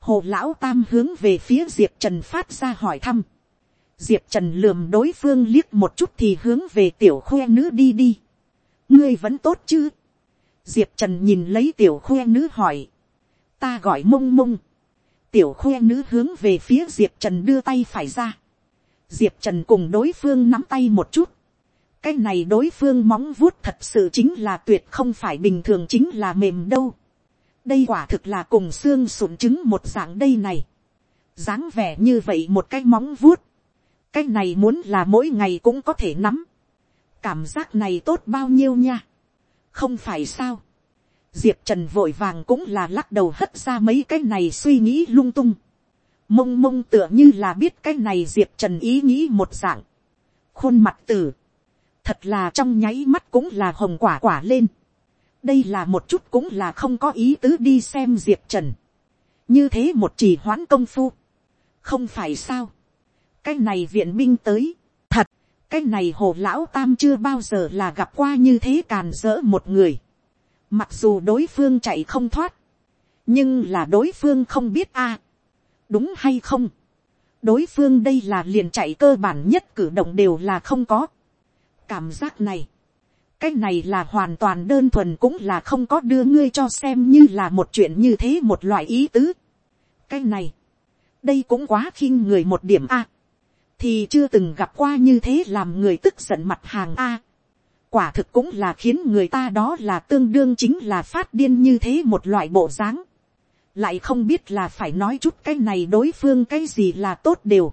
hồ lão tam hướng về phía diệp trần phát ra hỏi thăm, diệp trần lườm đối phương liếc một chút thì hướng về tiểu khoe nữ đi đi, ngươi vẫn tốt chứ, diệp trần nhìn lấy tiểu khoe nữ hỏi, ta gọi mông mông, tiểu khoe nữ hướng về phía diệp trần đưa tay phải ra, diệp trần cùng đối phương nắm tay một chút, cái này đối phương móng vuốt thật sự chính là tuyệt không phải bình thường chính là mềm đâu. đây quả thực là cùng xương sụn trứng một dạng đây này. dáng vẻ như vậy một cái móng vuốt cái này muốn là mỗi ngày cũng có thể nắm. cảm giác này tốt bao nhiêu nha. không phải sao. diệp trần vội vàng cũng là lắc đầu hất ra mấy cái này suy nghĩ lung tung. mông mông tựa như là biết cái này diệp trần ý nghĩ một dạng. khuôn mặt tử thật là trong nháy mắt cũng là hồng quả quả lên. đây là một chút cũng là không có ý tứ đi xem diệp trần. như thế một chỉ hoãn công phu. không phải sao cái này viện binh tới. thật, cái này hồ lão tam chưa bao giờ là gặp qua như thế càn dỡ một người. mặc dù đối phương chạy không thoát. nhưng là đối phương không biết a. đúng hay không. đối phương đây là liền chạy cơ bản nhất cử động đều là không có cảm giác này, cái này là hoàn toàn đơn thuần cũng là không có đưa ngươi cho xem như là một chuyện như thế một loại ý tứ. cái này, đây cũng quá khinh người một điểm a, thì chưa từng gặp qua như thế làm người tức giận mặt hàng a. quả thực cũng là khiến người ta đó là tương đương chính là phát điên như thế một loại bộ dáng. lại không biết là phải nói chút cái này đối phương cái gì là tốt đều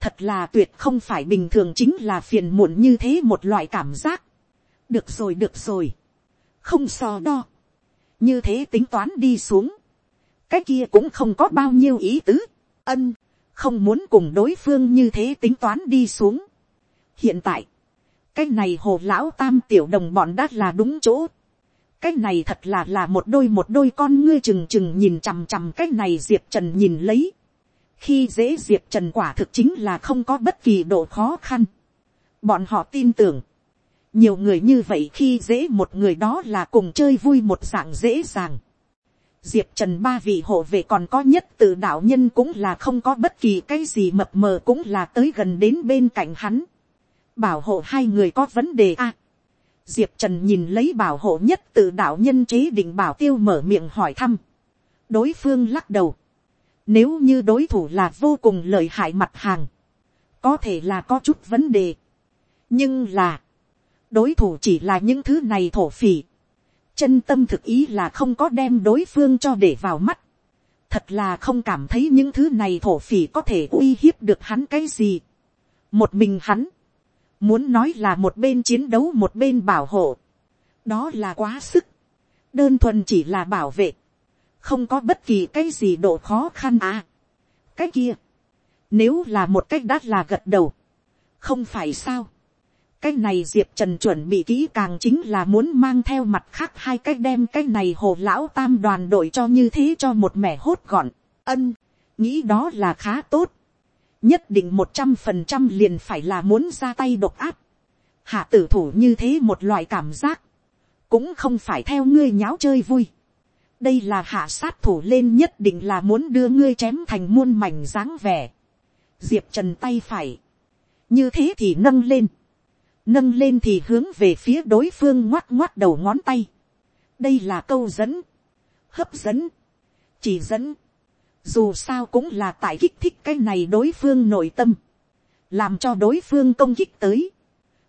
thật là tuyệt không phải bình thường chính là phiền muộn như thế một loại cảm giác. được rồi được rồi, không so đo, như thế tính toán đi xuống, cái kia cũng không có bao nhiêu ý tứ, ân, không muốn cùng đối phương như thế tính toán đi xuống. hiện tại, cái này hồ lão tam tiểu đồng bọn đã là đúng chỗ, cái này thật là là một đôi một đôi con ngươi trừng trừng nhìn chằm chằm cái này diệp trần nhìn lấy, khi dễ diệp trần quả thực chính là không có bất kỳ độ khó khăn. bọn họ tin tưởng, nhiều người như vậy khi dễ một người đó là cùng chơi vui một dạng dễ dàng diệp trần ba vị hộ vệ còn có nhất từ đạo nhân cũng là không có bất kỳ cái gì mập mờ cũng là tới gần đến bên cạnh hắn. bảo hộ hai người có vấn đề a. diệp trần nhìn lấy bảo hộ nhất từ đạo nhân chế định bảo tiêu mở miệng hỏi thăm. đối phương lắc đầu nếu như đối thủ là vô cùng lợi hại mặt hàng, có thể là có chút vấn đề. nhưng là, đối thủ chỉ là những thứ này thổ phỉ chân tâm thực ý là không có đem đối phương cho để vào mắt. thật là không cảm thấy những thứ này thổ phỉ có thể uy hiếp được hắn cái gì. một mình hắn, muốn nói là một bên chiến đấu một bên bảo hộ, đó là quá sức, đơn thuần chỉ là bảo vệ, không có bất kỳ cái gì độ khó khăn à. cái kia, nếu là một cách đắt là gật đầu, không phải sao cái này diệp trần chuẩn bị kỹ càng chính là muốn mang theo mặt khác hai cách đem cái này hồ lão tam đoàn đội cho như thế cho một mẻ hốt gọn. ân, nghĩ đó là khá tốt. nhất định một trăm phần trăm liền phải là muốn ra tay độc áp. hạ tử thủ như thế một loại cảm giác. cũng không phải theo ngươi nháo chơi vui đây là hạ sát thủ lên nhất định là muốn đưa ngươi chém thành muôn mảnh dáng vẻ. diệp trần tay phải. như thế thì nâng lên nâng lên thì hướng về phía đối phương ngoắt ngoắt đầu ngón tay. đây là câu dẫn. hấp dẫn. chỉ dẫn. dù sao cũng là tại kích thích cái này đối phương nội tâm. làm cho đối phương công kích tới.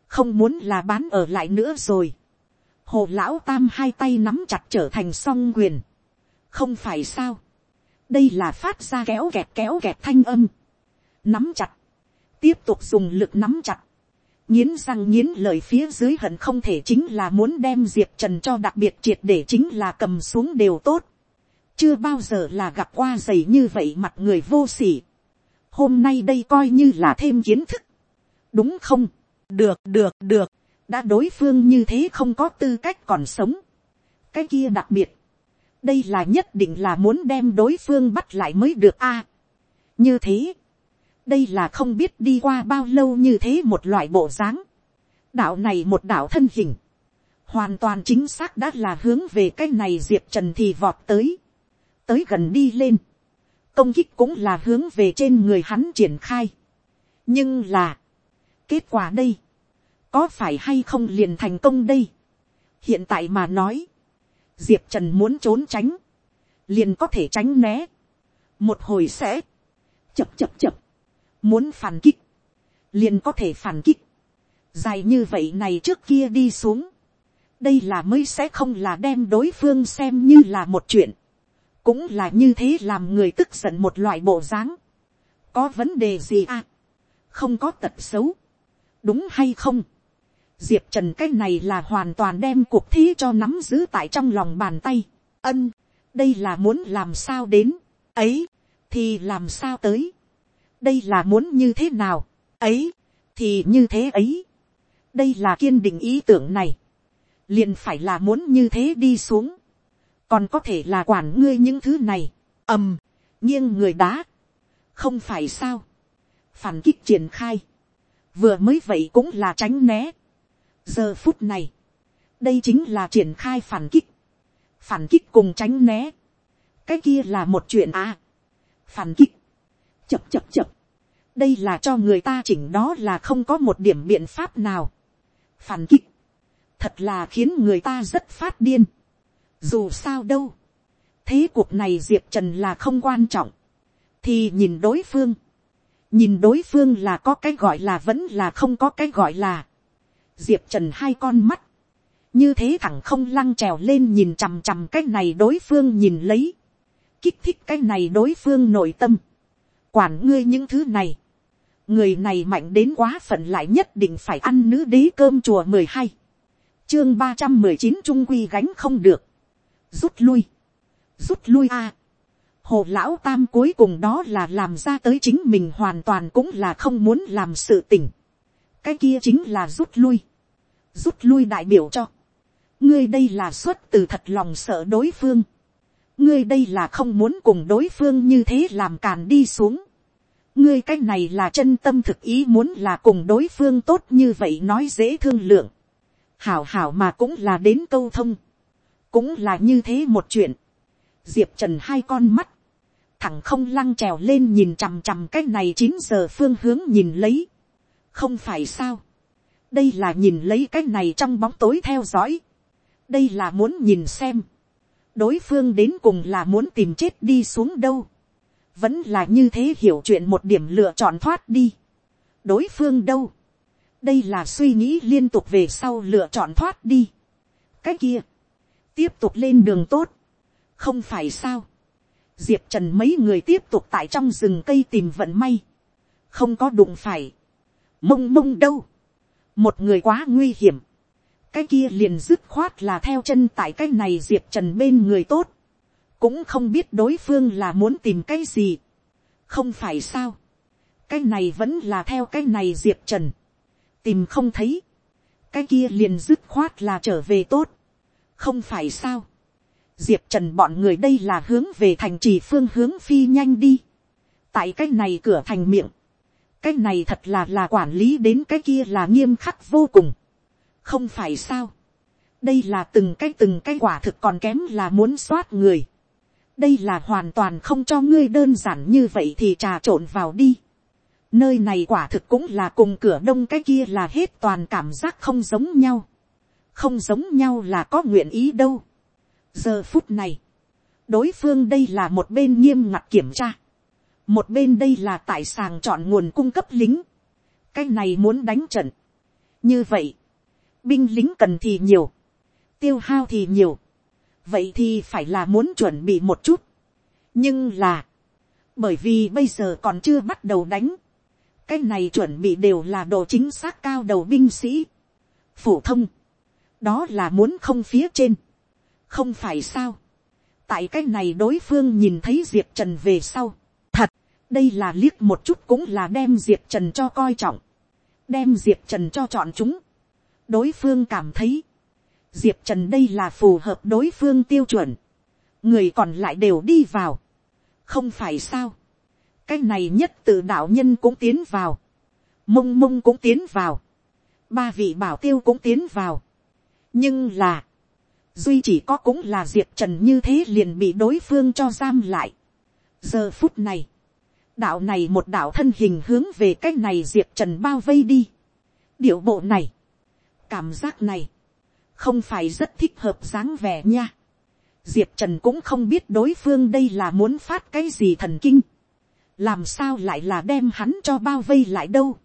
không muốn là bán ở lại nữa rồi hồ lão tam hai tay nắm chặt trở thành song quyền. không phải sao. đây là phát ra kéo kẹt kéo kẹt thanh âm. nắm chặt. tiếp tục dùng lực nắm chặt nghiến răng nghiến lời phía dưới hận không thể chính là muốn đem diệp trần cho đặc biệt triệt để chính là cầm xuống đều tốt. chưa bao giờ là gặp qua giày như vậy mặt người vô sỉ. hôm nay đây coi như là thêm kiến thức. đúng không. được được được đã đối phương như thế không có tư cách còn sống. cái kia đặc biệt, đây là nhất định là muốn đem đối phương bắt lại mới được a. như thế, đây là không biết đi qua bao lâu như thế một loại bộ dáng. đạo này một đạo thân hình, hoàn toàn chính xác đã là hướng về cái này diệp trần thì vọt tới, tới gần đi lên, công kích cũng là hướng về trên người hắn triển khai. nhưng là, kết quả đây, có phải hay không liền thành công đây. hiện tại mà nói, diệp trần muốn trốn tránh, liền có thể tránh né, một hồi sẽ, chập chập chập, muốn phản kích, liền có thể phản kích, dài như vậy này trước kia đi xuống, đây là mới sẽ không là đem đối phương xem như là một chuyện, cũng là như thế làm người tức giận một loại bộ dáng, có vấn đề gì à, không có tật xấu, đúng hay không, diệp trần cái này là hoàn toàn đem cuộc thi cho nắm giữ tại trong lòng bàn tay, ân, đây là muốn làm sao đến, ấy, thì làm sao tới, đây là muốn như thế nào, ấy, thì như thế ấy, đây là kiên định ý tưởng này, liền phải là muốn như thế đi xuống, còn có thể là quản ngươi những thứ này, ầm, nghiêng người đá, không phải sao, phản kích triển khai, vừa mới vậy cũng là tránh né, giờ phút này, đây chính là triển khai phản kích, phản kích cùng tránh né, cái kia là một chuyện à, phản kích, chập chập chập, đây là cho người ta chỉnh đó là không có một điểm biện pháp nào, phản kích, thật là khiến người ta rất phát điên, dù sao đâu, thế cuộc này diệp trần là không quan trọng, thì nhìn đối phương, nhìn đối phương là có cái gọi là vẫn là không có cái gọi là, diệp trần hai con mắt, như thế thẳng không lăng trèo lên nhìn chằm chằm cái này đối phương nhìn lấy, kích thích cái này đối phương nội tâm, quản ngươi những thứ này, người này mạnh đến quá phận lại nhất định phải ăn nữ đế cơm chùa mười hai, chương ba trăm mười chín trung quy gánh không được, rút lui, rút lui a, hồ lão tam cuối cùng đó là làm ra tới chính mình hoàn toàn cũng là không muốn làm sự tình, cái kia chính là rút lui, rút lui đại biểu cho, ngươi đây là xuất từ thật lòng sợ đối phương, ngươi đây là không muốn cùng đối phương như thế làm càn đi xuống, ngươi cái này là chân tâm thực ý muốn là cùng đối phương tốt như vậy nói dễ thương lượng, hảo hảo mà cũng là đến câu thông, cũng là như thế một chuyện, diệp trần hai con mắt, thẳng không lăng trèo lên nhìn chằm chằm cái này chín giờ phương hướng nhìn lấy, không phải sao, đây là nhìn lấy cái này trong bóng tối theo dõi, đây là muốn nhìn xem, đối phương đến cùng là muốn tìm chết đi xuống đâu, vẫn là như thế hiểu chuyện một điểm lựa chọn thoát đi, đối phương đâu, đây là suy nghĩ liên tục về sau lựa chọn thoát đi, cái kia, tiếp tục lên đường tốt, không phải sao, diệp trần mấy người tiếp tục tại trong rừng cây tìm vận may, không có đụng phải, mông mông đâu, một người quá nguy hiểm, cái kia liền dứt khoát là theo chân tại cái này diệp trần bên người tốt, cũng không biết đối phương là muốn tìm cái gì, không phải sao, cái này vẫn là theo cái này diệp trần, tìm không thấy, cái kia liền dứt khoát là trở về tốt, không phải sao, diệp trần bọn người đây là hướng về thành trì phương hướng phi nhanh đi, tại cái này cửa thành miệng, cái này thật là là quản lý đến cái kia là nghiêm khắc vô cùng, không phải sao, đây là từng cái từng cái quả thực còn kém là muốn soát người, đây là hoàn toàn không cho ngươi đơn giản như vậy thì trà trộn vào đi. Nơi này quả thực cũng là cùng cửa đông cái kia là hết toàn cảm giác không giống nhau. Không giống nhau là có nguyện ý đâu. Giờ phút này, đối phương đây là một bên nghiêm ngặt kiểm tra. Một bên đây là tại sàng chọn nguồn cung cấp lính. Cái này muốn đánh trận. Như vậy, binh lính cần thì nhiều, tiêu hao thì nhiều. Vậy thì phải là muốn chuẩn bị một chút. nhưng là, bởi vì bây giờ còn chưa bắt đầu đánh, cái này chuẩn bị đều là độ chính xác cao đầu binh sĩ, phổ thông, đó là muốn không phía trên, không phải sao, tại cái này đối phương nhìn thấy diệp trần về sau, thật, đây là liếc một chút cũng là đem diệp trần cho coi trọng, đem diệp trần cho chọn chúng, đối phương cảm thấy, diệp trần đây là phù hợp đối phương tiêu chuẩn, người còn lại đều đi vào, không phải sao, cái này nhất tự đạo nhân cũng tiến vào, mông mông cũng tiến vào, ba vị bảo tiêu cũng tiến vào, nhưng là, duy chỉ có cũng là diệp trần như thế liền bị đối phương cho giam lại. giờ phút này, đạo này một đạo thân hình hướng về cái này diệp trần bao vây đi. điệu bộ này, cảm giác này, không phải rất thích hợp dáng vẻ nha. diệp trần cũng không biết đối phương đây là muốn phát cái gì thần kinh. làm sao lại là đem hắn cho bao vây lại đâu.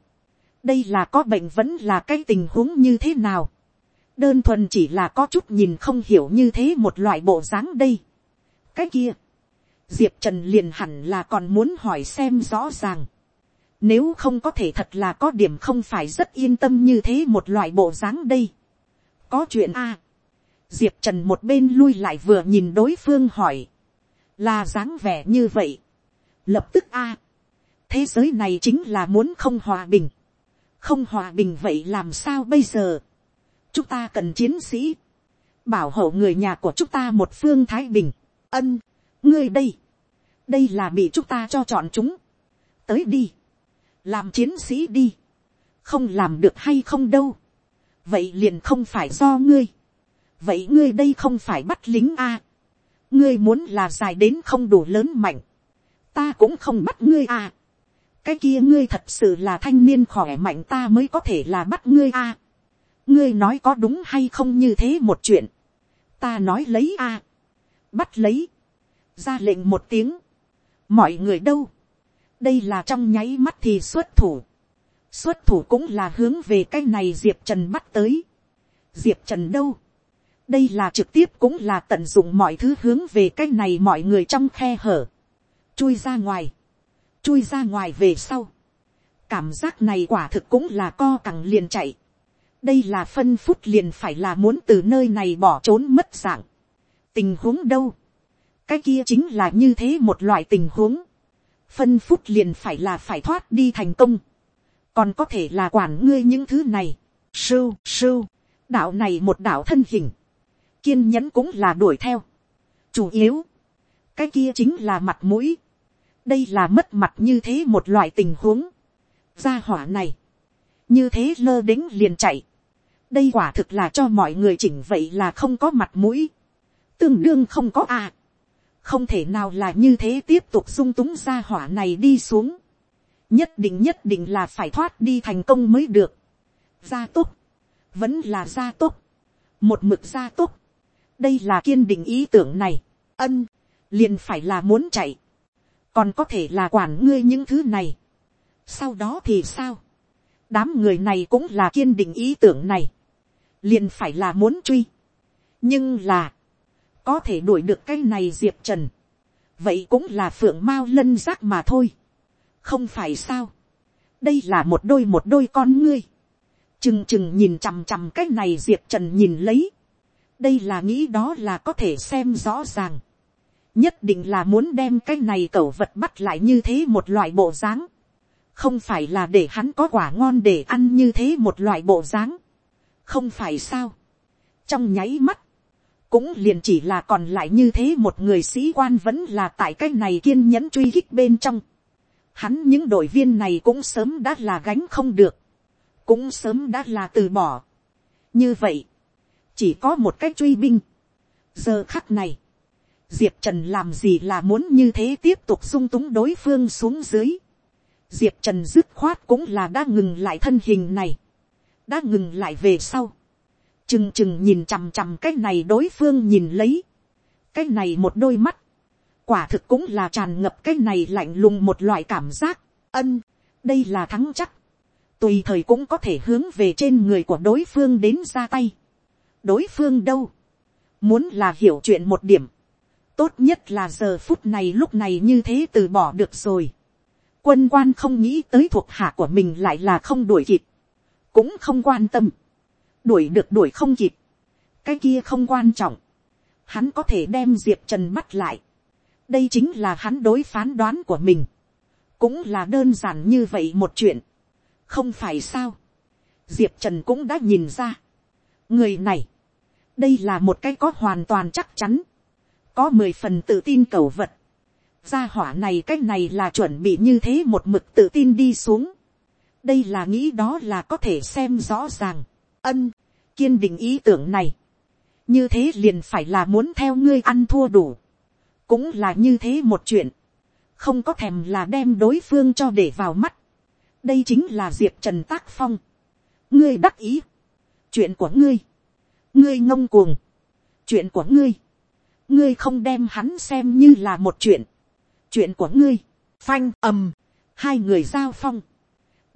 đây là có bệnh vẫn là cái tình huống như thế nào. đơn thuần chỉ là có chút nhìn không hiểu như thế một loại bộ dáng đây. cái kia, diệp trần liền hẳn là còn muốn hỏi xem rõ ràng nếu không có thể thật là có điểm không phải rất yên tâm như thế một loại bộ dáng đây. có chuyện a. diệp trần một bên lui lại vừa nhìn đối phương hỏi. là dáng vẻ như vậy. lập tức a. thế giới này chính là muốn không hòa bình không hòa bình vậy làm sao bây giờ. chúng ta cần chiến sĩ, bảo hộ người nhà của chúng ta một phương thái bình. ân, ngươi đây, đây là bị chúng ta cho chọn chúng. tới đi, làm chiến sĩ đi, không làm được hay không đâu. vậy liền không phải do ngươi. vậy ngươi đây không phải bắt lính a. ngươi muốn là dài đến không đủ lớn mạnh, ta cũng không bắt ngươi a cái kia ngươi thật sự là thanh niên khỏe mạnh ta mới có thể là bắt ngươi a. ngươi nói có đúng hay không như thế một chuyện. ta nói lấy a. bắt lấy. ra lệnh một tiếng. mọi người đâu đây là trong nháy mắt thì xuất thủ. xuất thủ cũng là hướng về cái này diệp trần bắt tới. diệp trần đâu. đây là trực tiếp cũng là tận dụng mọi thứ hướng về cái này mọi người trong khe hở. chui ra ngoài chui ra ngoài về sau. cảm giác này quả thực cũng là co cẳng liền chạy. đây là phân phút liền phải là muốn từ nơi này bỏ trốn mất dạng. tình huống đâu. cái kia chính là như thế một loại tình huống phân phút liền phải là phải thoát đi thành công. còn có thể là quản ngươi những thứ này. sưu sưu. đạo này một đạo thân hình. kiên nhẫn cũng là đuổi theo. chủ yếu. cái kia chính là mặt mũi đây là mất mặt như thế một loại tình huống. gia hỏa này, như thế lơ đĩnh liền chạy. đây quả thực là cho mọi người chỉnh vậy là không có mặt mũi. tương đương không có à không thể nào là như thế tiếp tục sung túng ra hỏa này đi xuống. nhất định nhất định là phải thoát đi thành công mới được. gia túc, vẫn là gia túc, một mực gia túc. đây là kiên định ý tưởng này. ân, liền phải là muốn chạy còn có thể là quản ngươi những thứ này. sau đó thì sao, đám người này cũng là kiên định ý tưởng này, liền phải là muốn truy. nhưng là, có thể đuổi được cái này diệp trần, vậy cũng là phượng mao lân giác mà thôi, không phải sao, đây là một đôi một đôi con ngươi, chừng chừng nhìn chằm chằm cái này diệp trần nhìn lấy, đây là nghĩ đó là có thể xem rõ ràng, nhất định là muốn đem cái này cẩu vật bắt lại như thế một loại bộ dáng, không phải là để hắn có quả ngon để ăn như thế một loại bộ dáng, không phải sao, trong nháy mắt, cũng liền chỉ là còn lại như thế một người sĩ quan vẫn là tại cái này kiên nhẫn truy khích bên trong, hắn những đội viên này cũng sớm đã là gánh không được, cũng sớm đã là từ bỏ. như vậy, chỉ có một cách truy binh. giờ khắc này, diệp trần làm gì là muốn như thế tiếp tục sung túng đối phương xuống dưới. diệp trần dứt khoát cũng là đã ngừng lại thân hình này, đã ngừng lại về sau, chừng chừng nhìn chằm chằm cái này đối phương nhìn lấy, cái này một đôi mắt, quả thực cũng là tràn ngập cái này lạnh lùng một loại cảm giác, ân, đây là thắng chắc, tùy thời cũng có thể hướng về trên người của đối phương đến ra tay, đối phương đâu, muốn là hiểu chuyện một điểm, tốt nhất là giờ phút này lúc này như thế từ bỏ được rồi. quân quan không nghĩ tới thuộc hạ của mình lại là không đuổi kịp, cũng không quan tâm, đuổi được đuổi không kịp, cái kia không quan trọng, hắn có thể đem diệp trần bắt lại, đây chính là hắn đối phán đoán của mình, cũng là đơn giản như vậy một chuyện, không phải sao, diệp trần cũng đã nhìn ra, người này, đây là một cái có hoàn toàn chắc chắn, có mười phần tự tin cầu vật. gia hỏa này cái này là chuẩn bị như thế một mực tự tin đi xuống. đây là nghĩ đó là có thể xem rõ ràng ân, kiên định ý tưởng này. như thế liền phải là muốn theo ngươi ăn thua đủ. cũng là như thế một chuyện. không có thèm là đem đối phương cho để vào mắt. đây chính là diệp trần tác phong. ngươi đắc ý. chuyện của ngươi. ngươi ngông cuồng. chuyện của ngươi ngươi không đem hắn xem như là một chuyện, chuyện của ngươi, phanh ầm, hai người giao phong,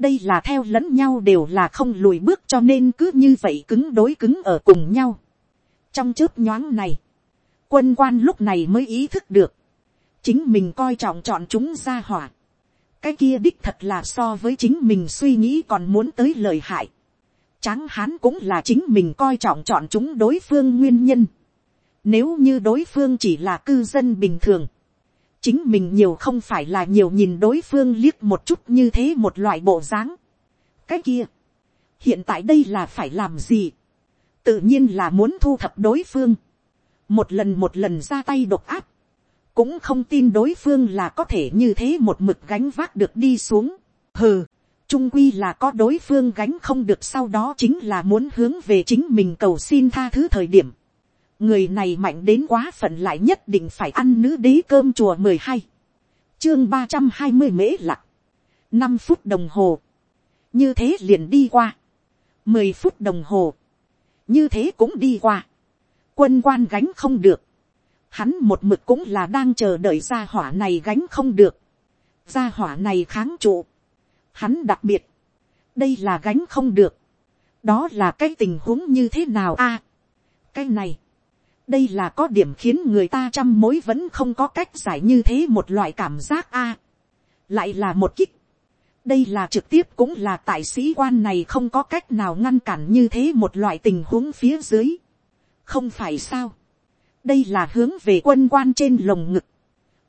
đây là theo lẫn nhau đều là không lùi bước cho nên cứ như vậy cứng đối cứng ở cùng nhau. trong chớp nhoáng này, quân quan lúc này mới ý thức được, chính mình coi trọng chọn chúng ra hỏa. cái kia đích thật là so với chính mình suy nghĩ còn muốn tới lời hại. tráng hán cũng là chính mình coi trọng chọn chúng đối phương nguyên nhân. nếu như đối phương chỉ là cư dân bình thường, chính mình nhiều không phải là nhiều nhìn đối phương liếc một chút như thế một loại bộ dáng. cái kia, hiện tại đây là phải làm gì, tự nhiên là muốn thu thập đối phương, một lần một lần ra tay độc áp, cũng không tin đối phương là có thể như thế một mực gánh vác được đi xuống. hừ, trung quy là có đối phương gánh không được sau đó chính là muốn hướng về chính mình cầu xin tha thứ thời điểm người này mạnh đến quá phận lại nhất định phải ăn nữ đế cơm chùa mười hai. Chương ba trăm hai mươi mễ lặng năm phút đồng hồ. Như thế liền đi qua. Mười phút đồng hồ. Như thế cũng đi qua. Quân quan gánh không được. Hắn một mực cũng là đang chờ đợi gia hỏa này gánh không được. Gia hỏa này kháng trụ. Hắn đặc biệt. Đây là gánh không được. Đó là cái tình huống như thế nào a? Cái này đây là có điểm khiến người ta trăm mối vẫn không có cách giải như thế một loại cảm giác a. lại là một kích. đây là trực tiếp cũng là tại sĩ quan này không có cách nào ngăn cản như thế một loại tình huống phía dưới. không phải sao. đây là hướng về quân quan trên lồng ngực.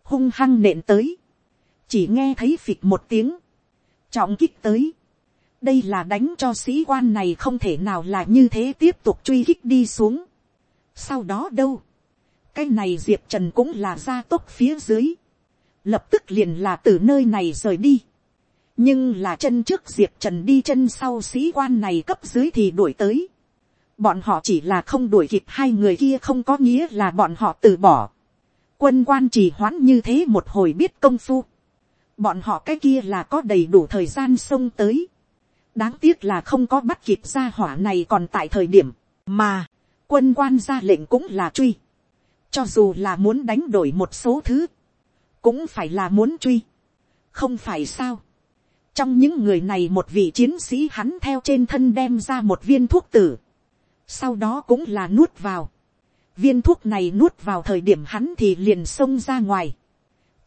hung hăng nện tới. chỉ nghe thấy phịch một tiếng. trọng kích tới. đây là đánh cho sĩ quan này không thể nào là như thế tiếp tục truy kích đi xuống sau đó đâu, cái này diệp trần cũng là gia tốc phía dưới, lập tức liền là từ nơi này rời đi. nhưng là chân trước diệp trần đi chân sau sĩ quan này cấp dưới thì đuổi tới. bọn họ chỉ là không đuổi kịp hai người kia không có nghĩa là bọn họ từ bỏ. quân quan trì hoãn như thế một hồi biết công phu. bọn họ cái kia là có đầy đủ thời gian xông tới. đáng tiếc là không có bắt kịp ra hỏa này còn tại thời điểm mà quân quan ra lệnh cũng là truy. Cho dù là muốn đánh đổi một số thứ, cũng phải là muốn truy. Không phải sao. Trong những người này một vị chiến sĩ hắn theo trên thân đem ra một viên thuốc tử. Sau đó cũng là nuốt vào. Viên thuốc này nuốt vào thời điểm hắn thì liền xông ra ngoài.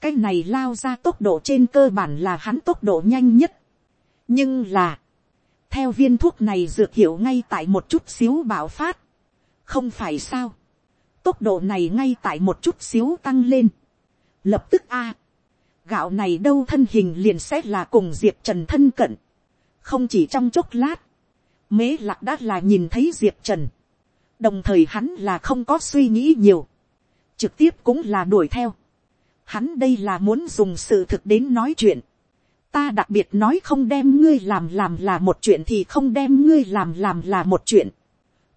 Cái này lao ra tốc độ trên cơ bản là hắn tốc độ nhanh nhất. Nhưng là, theo viên thuốc này dược hiệu ngay tại một chút xíu bạo phát không phải sao, tốc độ này ngay tại một chút xíu tăng lên, lập tức a, gạo này đâu thân hình liền sẽ là cùng diệp trần thân cận, không chỉ trong chốc lát, mế lạc đã là nhìn thấy diệp trần, đồng thời hắn là không có suy nghĩ nhiều, trực tiếp cũng là đuổi theo, hắn đây là muốn dùng sự thực đến nói chuyện, ta đặc biệt nói không đem ngươi làm làm là một chuyện thì không đem ngươi làm làm là một chuyện,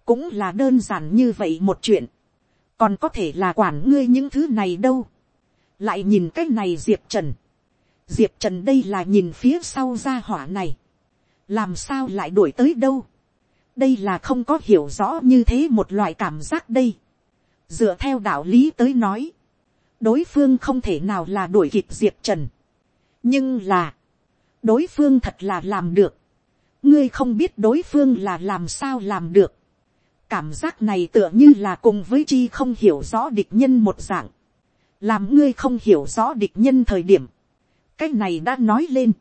cũng là đơn giản như vậy một chuyện, còn có thể là quản ngươi những thứ này đâu, lại nhìn cái này diệp trần, diệp trần đây là nhìn phía sau ra hỏa này, làm sao lại đuổi tới đâu, đây là không có hiểu rõ như thế một loại cảm giác đây, dựa theo đạo lý tới nói, đối phương không thể nào là đuổi kịp diệp trần, nhưng là, đối phương thật là làm được, ngươi không biết đối phương là làm sao làm được, cảm giác này tựa như là cùng với chi không hiểu rõ địch nhân một dạng, làm ngươi không hiểu rõ địch nhân thời điểm, cái này đã nói lên,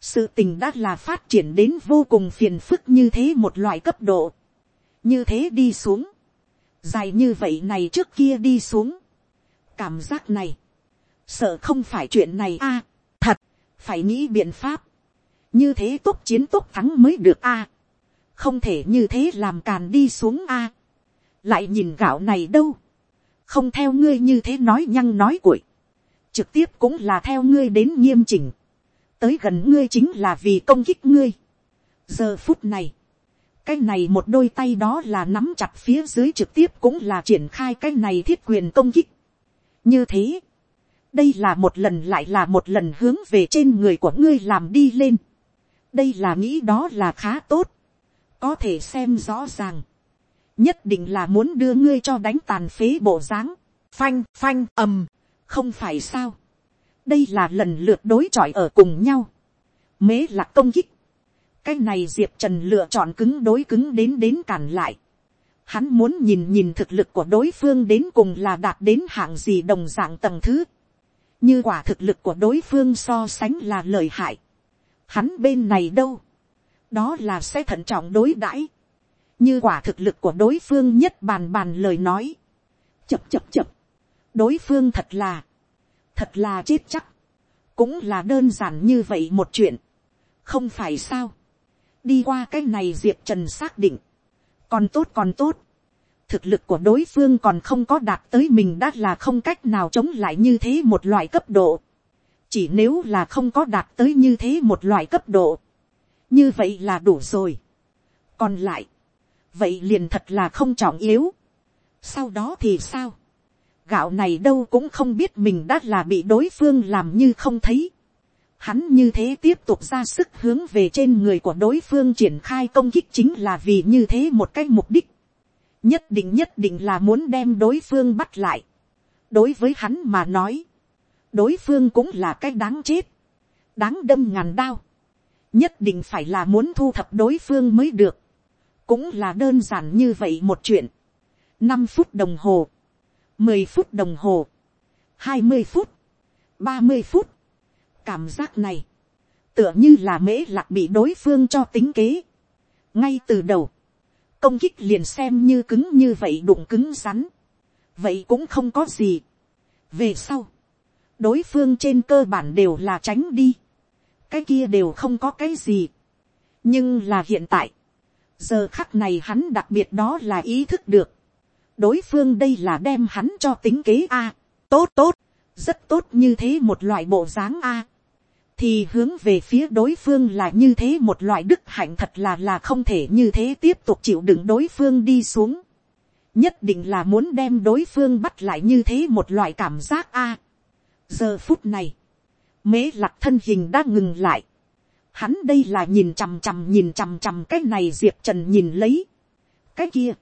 sự tình đã là phát triển đến vô cùng phiền phức như thế một loại cấp độ, như thế đi xuống, dài như vậy này trước kia đi xuống, cảm giác này, sợ không phải chuyện này a, thật, phải nghĩ biện pháp, như thế tốt chiến tốt thắng mới được a không thể như thế làm càn đi xuống a. lại nhìn gạo này đâu, không theo ngươi như thế nói nhăng nói cuội, trực tiếp cũng là theo ngươi đến nghiêm chỉnh, tới gần ngươi chính là vì công kích ngươi. giờ phút này, cái này một đôi tay đó là nắm chặt phía dưới trực tiếp cũng là triển khai cái này thiết quyền công kích. như thế, đây là một lần lại là một lần hướng về trên người của ngươi làm đi lên. đây là nghĩ đó là khá tốt có thể xem rõ ràng, nhất định là muốn đưa ngươi cho đánh tàn phế bộ dáng, phanh phanh ầm, không phải sao, đây là lần lượt đối chọi ở cùng nhau, mế là công kích, cái này diệp trần lựa chọn cứng đối cứng đến đến cản lại. Hắn muốn nhìn nhìn thực lực của đối phương đến cùng là đạt đến hạng gì đồng dạng tầng thứ. Như quả thực lực của đối phương so sánh là lợi hại. Hắn bên này đâu? Đó là sẽ thận trọng đối đãi. Như quả thực lực của đối phương nhất bàn bàn lời nói. Chập chập chập. Đối phương thật là. Thật là chết chắc. Cũng là đơn giản như vậy một chuyện. Không phải sao đi qua cái này diệp trần xác định, còn tốt còn tốt, thực lực của đối phương còn không có đạt tới mình đã là không cách nào chống lại như thế một loại cấp độ, chỉ nếu là không có đạt tới như thế một loại cấp độ, như vậy là đủ rồi. còn lại, vậy liền thật là không trọng yếu. sau đó thì sao, gạo này đâu cũng không biết mình đã là bị đối phương làm như không thấy hắn như thế tiếp tục ra sức hướng về trên người của đối phương triển khai công kích chính là vì như thế một cái mục đích. nhất định nhất định là muốn đem đối phương bắt lại. đối với hắn mà nói, đối phương cũng là cái đáng chết, đáng đâm ngàn đao nhất định phải là muốn thu thập đối phương mới được. cũng là đơn giản như vậy một chuyện. năm phút đồng hồ, mười phút đồng hồ, hai mươi phút, ba mươi phút, cảm giác này, tựa như là mễ lạc bị đối phương cho tính kế. ngay từ đầu, công kích liền xem như cứng như vậy đụng cứng rắn, vậy cũng không có gì. về sau, đối phương trên cơ bản đều là tránh đi, cái kia đều không có cái gì. nhưng là hiện tại, giờ khắc này hắn đặc biệt đó là ý thức được, đối phương đây là đem hắn cho tính kế a, tốt tốt, rất tốt như thế một loại bộ dáng a, thì hướng về phía đối phương là như thế một loại đức hạnh thật là là không thể như thế tiếp tục chịu đựng đối phương đi xuống. nhất định là muốn đem đối phương bắt lại như thế một loại cảm giác a. giờ phút này, mế lạc thân hình đã ngừng lại. hắn đây là nhìn chằm chằm nhìn chằm chằm cái này diệp trần nhìn lấy. cái kia,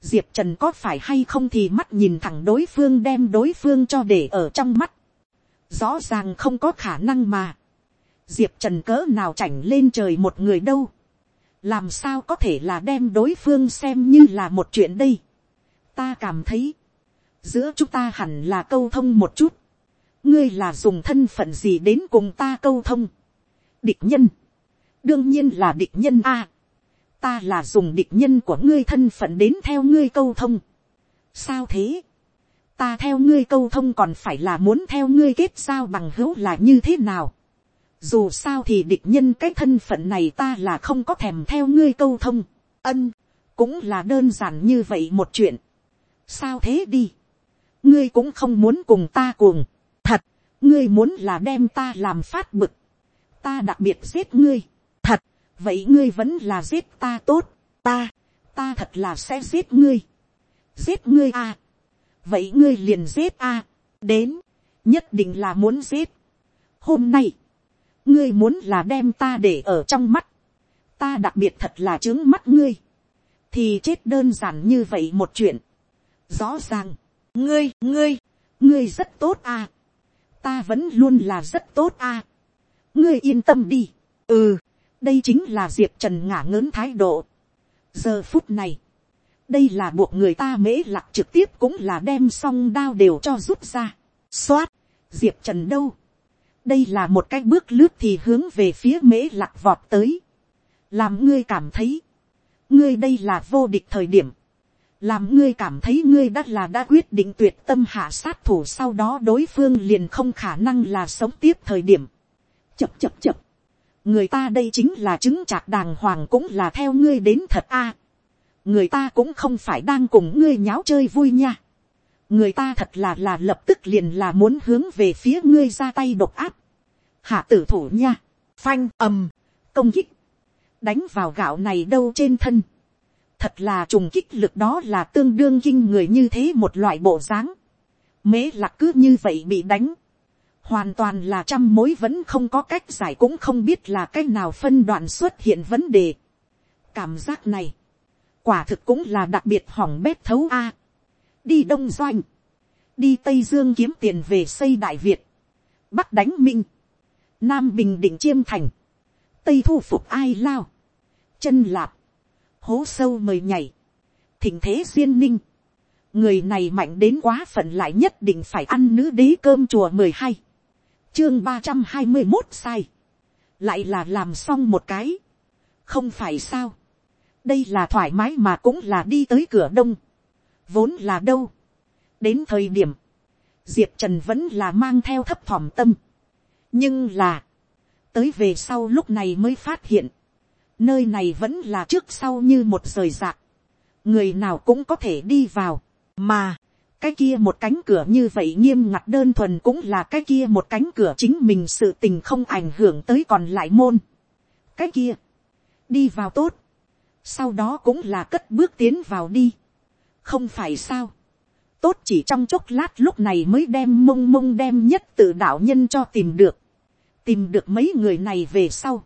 diệp trần có phải hay không thì mắt nhìn thẳng đối phương đem đối phương cho để ở trong mắt. rõ ràng không có khả năng mà diệp trần cỡ nào chảnh lên trời một người đâu, làm sao có thể là đem đối phương xem như là một chuyện đây. ta cảm thấy, giữa chúng ta hẳn là câu thông một chút, ngươi là dùng thân phận gì đến cùng ta câu thông. địch nhân, đương nhiên là địch nhân a. ta là dùng địch nhân của ngươi thân phận đến theo ngươi câu thông. sao thế, ta theo ngươi câu thông còn phải là muốn theo ngươi kết giao bằng hữu là như thế nào dù sao thì địch nhân cái thân phận này ta là không có thèm theo ngươi câu thông, ân, cũng là đơn giản như vậy một chuyện. sao thế đi, ngươi cũng không muốn cùng ta cuồng, ngươi muốn là đem ta làm phát bực, ta đặc biệt giết ngươi, thật, vậy ngươi vẫn là giết ta tốt, ta, ta thật là sẽ giết ngươi, giết ngươi à, vậy ngươi liền giết à, đến, nhất định là muốn giết. hôm nay, ngươi muốn là đem ta để ở trong mắt, ta đặc biệt thật là trướng mắt ngươi, thì chết đơn giản như vậy một chuyện. rõ ràng, ngươi, ngươi, ngươi rất tốt à, ta vẫn luôn là rất tốt à, ngươi yên tâm đi, ừ, đây chính là diệp trần ngả ngớn thái độ. giờ phút này, đây là buộc người ta mễ lặc trực tiếp cũng là đem song đao đều cho rút ra. x diệp trần đâu, đây là một cái bước lướt thì hướng về phía mễ lạc vọt tới, làm ngươi cảm thấy, ngươi đây là vô địch thời điểm, làm ngươi cảm thấy ngươi đã là đã quyết định tuyệt tâm hạ sát thủ sau đó đối phương liền không khả năng là sống tiếp thời điểm. chập chập chập, người ta đây chính là chứng chạc đàng hoàng cũng là theo ngươi đến thật a. người ta cũng không phải đang cùng ngươi nháo chơi vui nha người ta thật là là lập tức liền là muốn hướng về phía ngươi ra tay độc áp. hạ tử thủ nha, phanh ầm, công kích, đánh vào gạo này đâu trên thân thật là trùng kích lực đó là tương đương kinh người như thế một loại bộ dáng. mế lạc cứ như vậy bị đánh. hoàn toàn là trăm mối vẫn không có cách giải cũng không biết là cách nào phân đoạn xuất hiện vấn đề. cảm giác này, quả thực cũng là đặc biệt hỏng bét thấu a đi đông doanh, đi tây dương kiếm tiền về xây đại việt, bắc đánh minh, nam bình định chiêm thành, tây thu phục ai lao, chân lạp, hố sâu mời nhảy, thỉnh thế duyên ninh, người này mạnh đến quá phận lại nhất định phải ăn nữ đế cơm chùa mười hai, chương ba trăm hai mươi một sai, lại là làm xong một cái, không phải sao, đây là thoải mái mà cũng là đi tới cửa đông, vốn là đâu, đến thời điểm, diệp trần vẫn là mang theo thấp thỏm tâm, nhưng là, tới về sau lúc này mới phát hiện, nơi này vẫn là trước sau như một rời rạc, người nào cũng có thể đi vào, mà, cái kia một cánh cửa như vậy nghiêm ngặt đơn thuần cũng là cái kia một cánh cửa chính mình sự tình không ảnh hưởng tới còn lại môn. cái kia, đi vào tốt, sau đó cũng là cất bước tiến vào đi, không phải sao, tốt chỉ trong chốc lát lúc này mới đem mông mông đem nhất tự đạo nhân cho tìm được, tìm được mấy người này về sau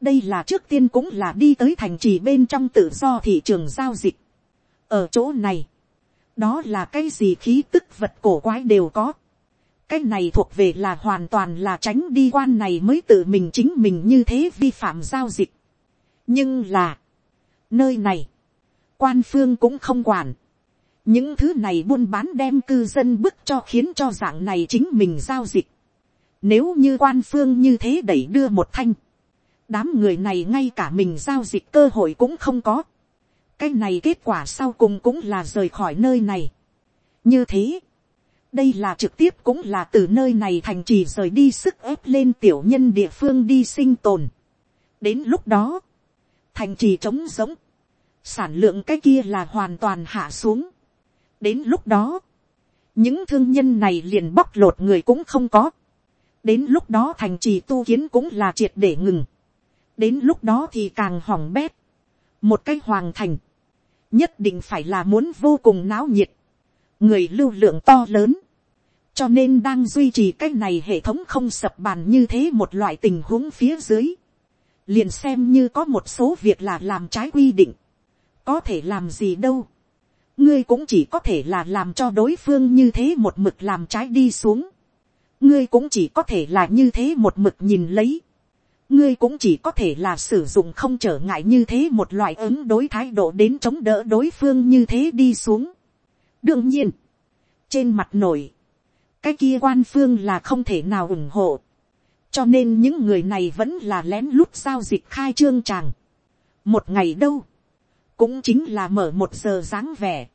đây là trước tiên cũng là đi tới thành trì bên trong tự do thị trường giao dịch. ở chỗ này, đó là cái gì khí tức vật cổ quái đều có. cái này thuộc về là hoàn toàn là tránh đi quan này mới tự mình chính mình như thế vi phạm giao dịch. nhưng là, nơi này, quan phương cũng không quản. những thứ này buôn bán đem cư dân bức cho khiến cho dạng này chính mình giao dịch. nếu như quan phương như thế đẩy đưa một thanh, đám người này ngay cả mình giao dịch cơ hội cũng không có cái này kết quả sau cùng cũng là rời khỏi nơi này. như thế, đây là trực tiếp cũng là từ nơi này thành trì rời đi sức ép lên tiểu nhân địa phương đi sinh tồn. đến lúc đó, thành trì trống giống, sản lượng cái kia là hoàn toàn hạ xuống. đến lúc đó, những thương nhân này liền bóc lột người cũng không có. đến lúc đó thành trì tu kiến cũng là triệt để ngừng đến lúc đó thì càng hỏng bét. một cái hoàng thành, nhất định phải là muốn vô cùng náo nhiệt, người lưu lượng to lớn, cho nên đang duy trì cái này hệ thống không sập bàn như thế một loại tình huống phía dưới, liền xem như có một số việc là làm trái quy định, có thể làm gì đâu, ngươi cũng chỉ có thể là làm cho đối phương như thế một mực làm trái đi xuống, ngươi cũng chỉ có thể là như thế một mực nhìn lấy, ngươi cũng chỉ có thể là sử dụng không trở ngại như thế một loại ứng đối thái độ đến chống đỡ đối phương như thế đi xuống. đương nhiên, trên mặt nổi, cái kia quan phương là không thể nào ủng hộ, cho nên những người này vẫn là lén lút giao dịch khai trương tràng. một ngày đâu, cũng chính là mở một giờ dáng vẻ,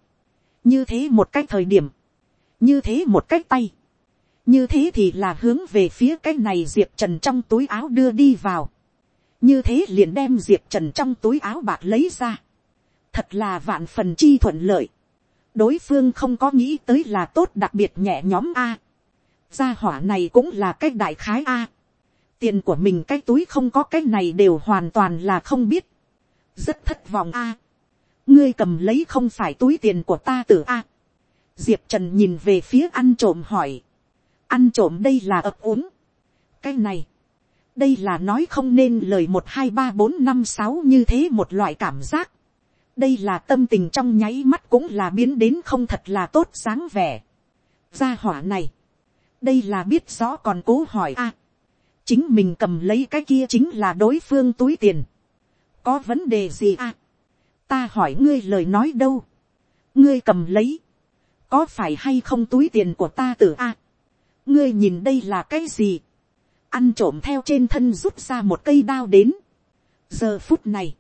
như thế một cách thời điểm, như thế một cách tay, như thế thì là hướng về phía cái này diệp trần trong túi áo đưa đi vào. như thế liền đem diệp trần trong túi áo bạc lấy ra. thật là vạn phần chi thuận lợi. đối phương không có nghĩ tới là tốt đặc biệt nhẹ nhóm a. gia hỏa này cũng là cái đại khái a. tiền của mình cái túi không có cái này đều hoàn toàn là không biết. rất thất vọng a. ngươi cầm lấy không phải túi tiền của ta từ a. diệp trần nhìn về phía ăn trộm hỏi ăn trộm đây là ập uống. cái này, đây là nói không nên lời một hai ba bốn năm sáu như thế một loại cảm giác. đây là tâm tình trong nháy mắt cũng là biến đến không thật là tốt dáng vẻ. gia hỏa này, đây là biết rõ còn cố hỏi a. chính mình cầm lấy cái kia chính là đối phương túi tiền. có vấn đề gì a. ta hỏi ngươi lời nói đâu. ngươi cầm lấy. có phải hay không túi tiền của ta từ a ngươi nhìn đây là cái gì, ăn trộm theo trên thân rút ra một cây đao đến. giờ phút này,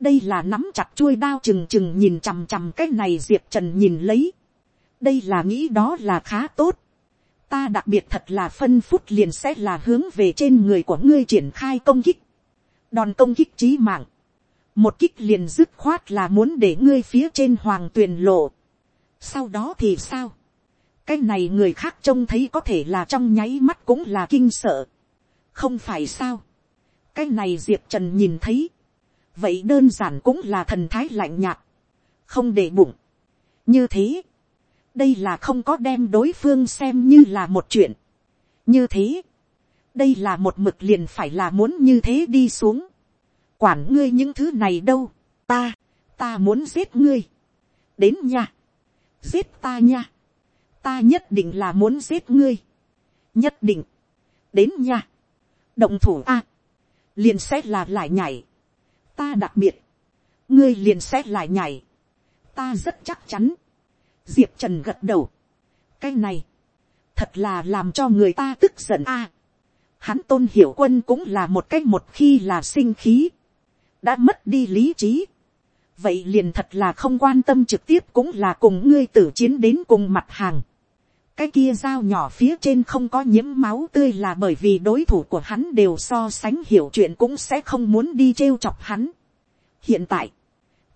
đây là nắm chặt chuôi đao trừng trừng nhìn chằm chằm cái này diệp trần nhìn lấy. đây là nghĩ đó là khá tốt. ta đặc biệt thật là phân phút liền sẽ là hướng về trên người của ngươi triển khai công kích. đòn công kích trí mạng. một kích liền dứt khoát là muốn để ngươi phía trên hoàng tuyền lộ. sau đó thì sao cái này người khác trông thấy có thể là trong nháy mắt cũng là kinh sợ. không phải sao. cái này diệp trần nhìn thấy. vậy đơn giản cũng là thần thái lạnh nhạt. không để bụng. như thế. đây là không có đem đối phương xem như là một chuyện. như thế. đây là một mực liền phải là muốn như thế đi xuống. quản ngươi những thứ này đâu. ta, ta muốn giết ngươi. đến nha. giết ta nha ta nhất định là muốn giết ngươi, nhất định, đến nha, động thủ a, liền sẽ là lại nhảy, ta đặc biệt, ngươi liền sẽ lại nhảy, ta rất chắc chắn, diệp trần gật đầu, cái này, thật là làm cho người ta tức giận a. hắn tôn hiểu quân cũng là một cách một khi là sinh khí, đã mất đi lý trí, vậy liền thật là không quan tâm trực tiếp cũng là cùng ngươi tử chiến đến cùng mặt hàng cái kia dao nhỏ phía trên không có nhiễm máu tươi là bởi vì đối thủ của hắn đều so sánh hiểu chuyện cũng sẽ không muốn đi trêu chọc hắn. hiện tại,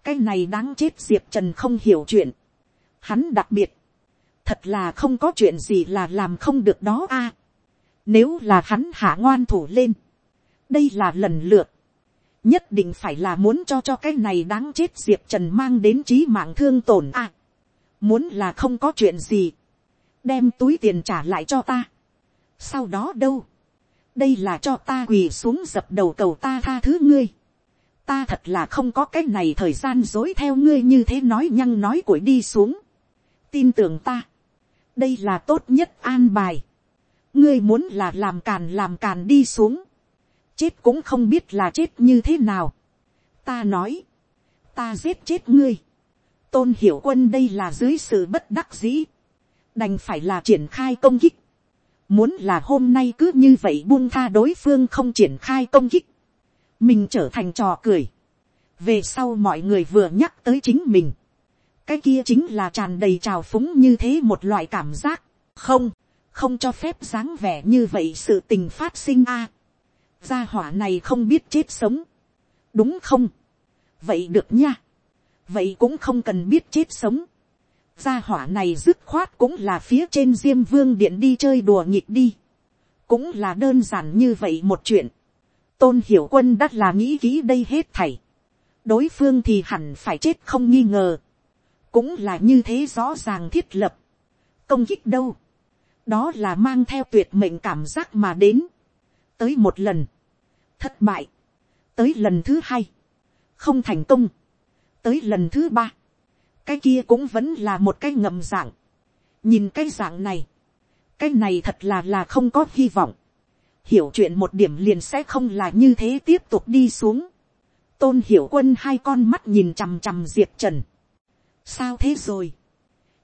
cái này đáng chết diệp trần không hiểu chuyện. hắn đặc biệt, thật là không có chuyện gì là làm không được đó a. À, nếu là hắn hạ ngoan thủ lên, đây là lần lượt, nhất định phải là muốn cho cho cái này đáng chết diệp trần mang đến trí mạng thương tổn a. À, muốn là không có chuyện gì, đem túi tiền trả lại cho ta. sau đó đâu, đây là cho ta quỳ xuống dập đầu cầu ta tha thứ ngươi. ta thật là không có cái này thời gian dối theo ngươi như thế nói nhăng nói cuội đi xuống. tin tưởng ta, đây là tốt nhất an bài. ngươi muốn là làm càn làm càn đi xuống chết cũng không biết là chết như thế nào. ta nói, ta giết chết ngươi. tôn hiểu quân đây là dưới sự bất đắc dĩ đành phải là triển khai công kích. muốn là hôm nay cứ như vậy buông tha đối phương không triển khai công kích. mình trở thành trò cười. về sau mọi người vừa nhắc tới chính mình. cái kia chính là tràn đầy trào phúng như thế một loại cảm giác. không, không cho phép dáng vẻ như vậy sự tình phát sinh a gia hỏa này không biết chết sống, đúng không, vậy được nha, vậy cũng không cần biết chết sống, gia hỏa này dứt khoát cũng là phía trên diêm vương điện đi chơi đùa nhịp đi, cũng là đơn giản như vậy một chuyện, tôn hiểu quân đã là nghĩ kỹ đây hết thảy, đối phương thì hẳn phải chết không nghi ngờ, cũng là như thế rõ ràng thiết lập, công kích đâu, đó là mang theo tuyệt mệnh cảm giác mà đến, tới một lần, thất bại, tới lần thứ hai, không thành công, tới lần thứ ba, cái kia cũng vẫn là một cái ngầm dạng, nhìn cái dạng này, cái này thật là là không có hy vọng, hiểu chuyện một điểm liền sẽ không là như thế tiếp tục đi xuống, tôn hiểu quân hai con mắt nhìn chằm chằm diệp trần, sao thế rồi,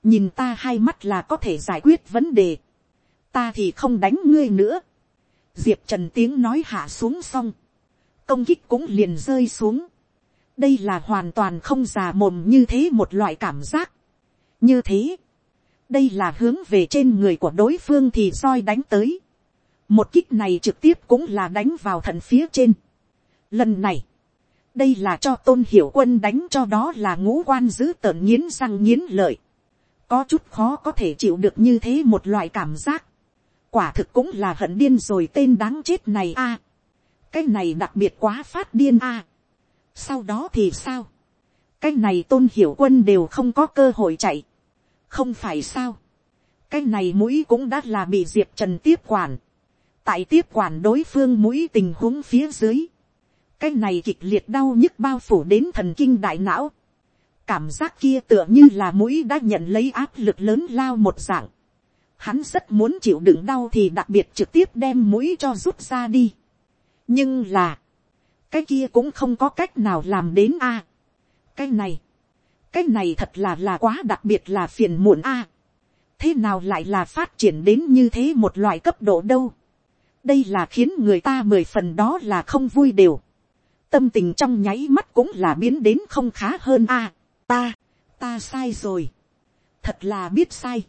nhìn ta hai mắt là có thể giải quyết vấn đề, ta thì không đánh ngươi nữa, diệp trần tiếng nói hạ xuống xong, công kích cũng liền rơi xuống đây là hoàn toàn không già mồm như thế một loại cảm giác. như thế, đây là hướng về trên người của đối phương thì soi đánh tới. một kích này trực tiếp cũng là đánh vào thận phía trên. lần này, đây là cho tôn hiểu quân đánh cho đó là ngũ quan giữ tợn nghiến răng nghiến lợi. có chút khó có thể chịu được như thế một loại cảm giác quả thực cũng là hận điên rồi tên đáng chết này a. cái này đặc biệt quá phát điên a sau đó thì sao, cái này tôn hiểu quân đều không có cơ hội chạy, không phải sao, cái này mũi cũng đã là bị diệp trần tiếp quản, tại tiếp quản đối phương mũi tình huống phía dưới, cái này kịch liệt đau nhức bao phủ đến thần kinh đại não, cảm giác kia tựa như là mũi đã nhận lấy áp lực lớn lao một dạng, hắn rất muốn chịu đựng đau thì đặc biệt trực tiếp đem mũi cho rút ra đi. nhưng là, cái kia cũng không có cách nào làm đến a. cái này, cái này thật là là quá đặc biệt là phiền muộn a. thế nào lại là phát triển đến như thế một loại cấp độ đâu. đây là khiến người ta mười phần đó là không vui đều. tâm tình trong nháy mắt cũng là biến đến không khá hơn a. ta, ta sai rồi. thật là biết sai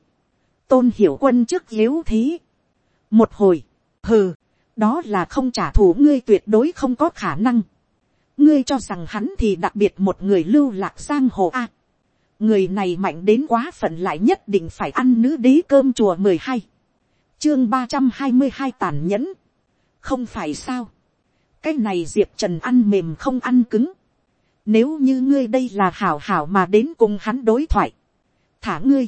tôn hiểu quân trước yếu thế. một hồi, hừ, đó là không trả thù ngươi tuyệt đối không có khả năng. ngươi cho rằng hắn thì đặc biệt một người lưu lạc giang hồ a. người này mạnh đến quá phận lại nhất định phải ăn nữ đế cơm chùa mười hai. chương ba trăm hai mươi hai tàn nhẫn. không phải sao. cái này diệp trần ăn mềm không ăn cứng. nếu như ngươi đây là hảo hảo mà đến cùng hắn đối thoại. thả ngươi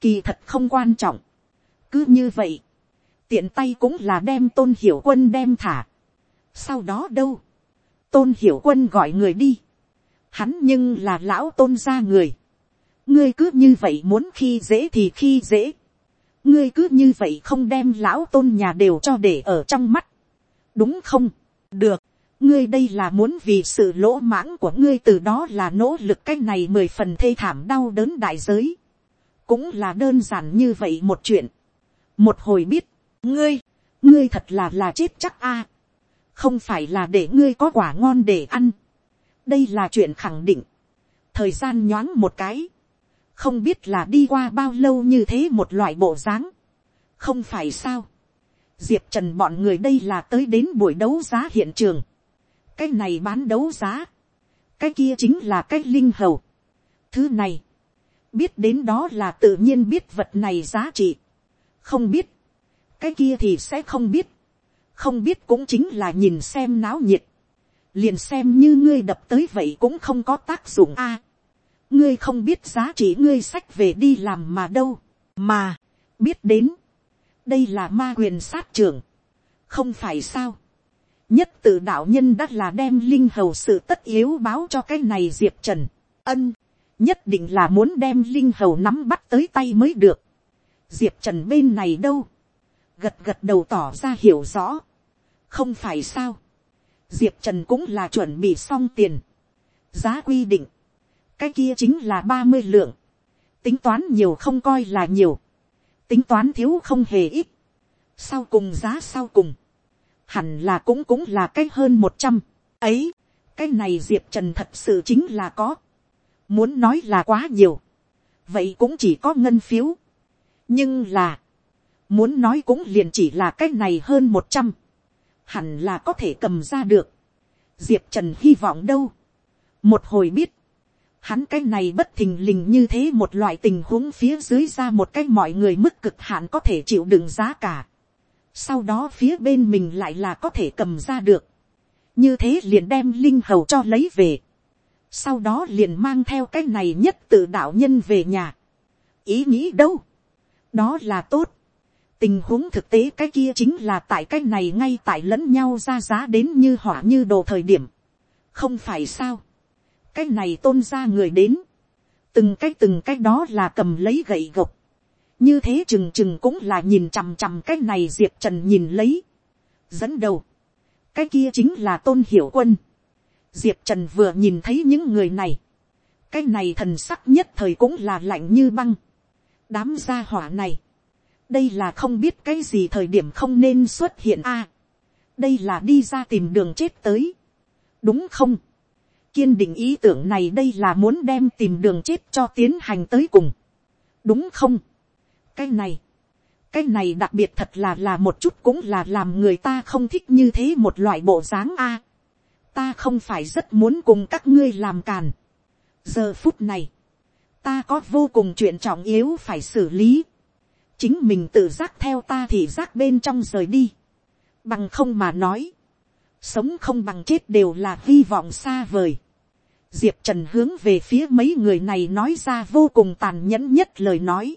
kỳ thật không quan trọng. cứ như vậy, tiện tay cũng là đem tôn hiểu quân đem thả. sau đó đâu, tôn hiểu quân gọi người đi. hắn nhưng là lão tôn gia người. ngươi cứ như vậy muốn khi dễ thì khi dễ. ngươi cứ như vậy không đem lão tôn nhà đều cho để ở trong mắt. đúng không, được, ngươi đây là muốn vì sự lỗ mãng của ngươi từ đó là nỗ lực cái này mười phần thê thảm đau đớn đại giới. cũng là đơn giản như vậy một chuyện. một hồi biết, ngươi, ngươi thật là là chết chắc a. không phải là để ngươi có quả ngon để ăn. đây là chuyện khẳng định. thời gian nhoáng một cái. không biết là đi qua bao lâu như thế một loại bộ dáng. không phải sao. diệp trần bọn người đây là tới đến buổi đấu giá hiện trường cái này bán đấu giá, cái kia chính là cái linh hầu. Thứ này, biết đến đó là tự nhiên biết vật này giá trị, không biết, cái kia thì sẽ không biết, không biết cũng chính là nhìn xem náo nhiệt, liền xem như ngươi đập tới vậy cũng không có tác dụng a. ngươi không biết giá trị ngươi sách về đi làm mà đâu, mà, biết đến, đây là ma quyền sát trưởng, không phải sao, nhất tự đạo nhân đã là đem linh hầu sự tất yếu báo cho cái này diệp trần. Ân nhất định là muốn đem linh hầu nắm bắt tới tay mới được. Diệp trần bên này đâu? Gật gật đầu tỏ ra hiểu rõ. Không phải sao? Diệp trần cũng là chuẩn bị xong tiền. Giá quy định. Cái kia chính là ba mươi lượng. Tính toán nhiều không coi là nhiều. Tính toán thiếu không hề ít. Sau cùng giá sau cùng. Hẳn là cũng cũng là cái hơn một trăm, ấy, cái này diệp trần thật sự chính là có, muốn nói là quá nhiều, vậy cũng chỉ có ngân phiếu, nhưng là, muốn nói cũng liền chỉ là cái này hơn một trăm, hẳn là có thể cầm ra được, diệp trần hy vọng đâu, một hồi biết, hắn cái này bất thình lình như thế một loại tình huống phía dưới ra một cái mọi người mức cực hạn có thể chịu đựng giá cả. Sau đó phía bên mình lại là có thể cầm ra được, như thế liền đem linh hầu cho lấy về, sau đó liền mang theo cái này nhất tự đạo nhân về nhà, ý nghĩ đâu, đó là tốt, tình huống thực tế cái kia chính là tại cái này ngay tại lẫn nhau ra giá đến như hỏa như đồ thời điểm, không phải sao, cái này tôn ra người đến, từng cái từng cái đó là cầm lấy gậy gộc, như thế chừng chừng cũng là nhìn chằm chằm cái này diệp trần nhìn lấy, dẫn đầu, cái kia chính là tôn hiểu quân, diệp trần vừa nhìn thấy những người này, cái này thần sắc nhất thời cũng là lạnh như băng, đám gia hỏa này, đây là không biết cái gì thời điểm không nên xuất hiện a, đây là đi ra tìm đường chết tới, đúng không, kiên định ý tưởng này đây là muốn đem tìm đường chết cho tiến hành tới cùng, đúng không, cái này, cái này đặc biệt thật là là một chút cũng là làm người ta không thích như thế một loại bộ dáng a. ta không phải rất muốn cùng các ngươi làm càn. giờ phút này, ta có vô cùng chuyện trọng yếu phải xử lý chính mình tự giác theo ta thì giác bên trong rời đi. bằng không mà nói, sống không bằng chết đều là hy vọng xa vời. diệp trần hướng về phía mấy người này nói ra vô cùng tàn nhẫn nhất lời nói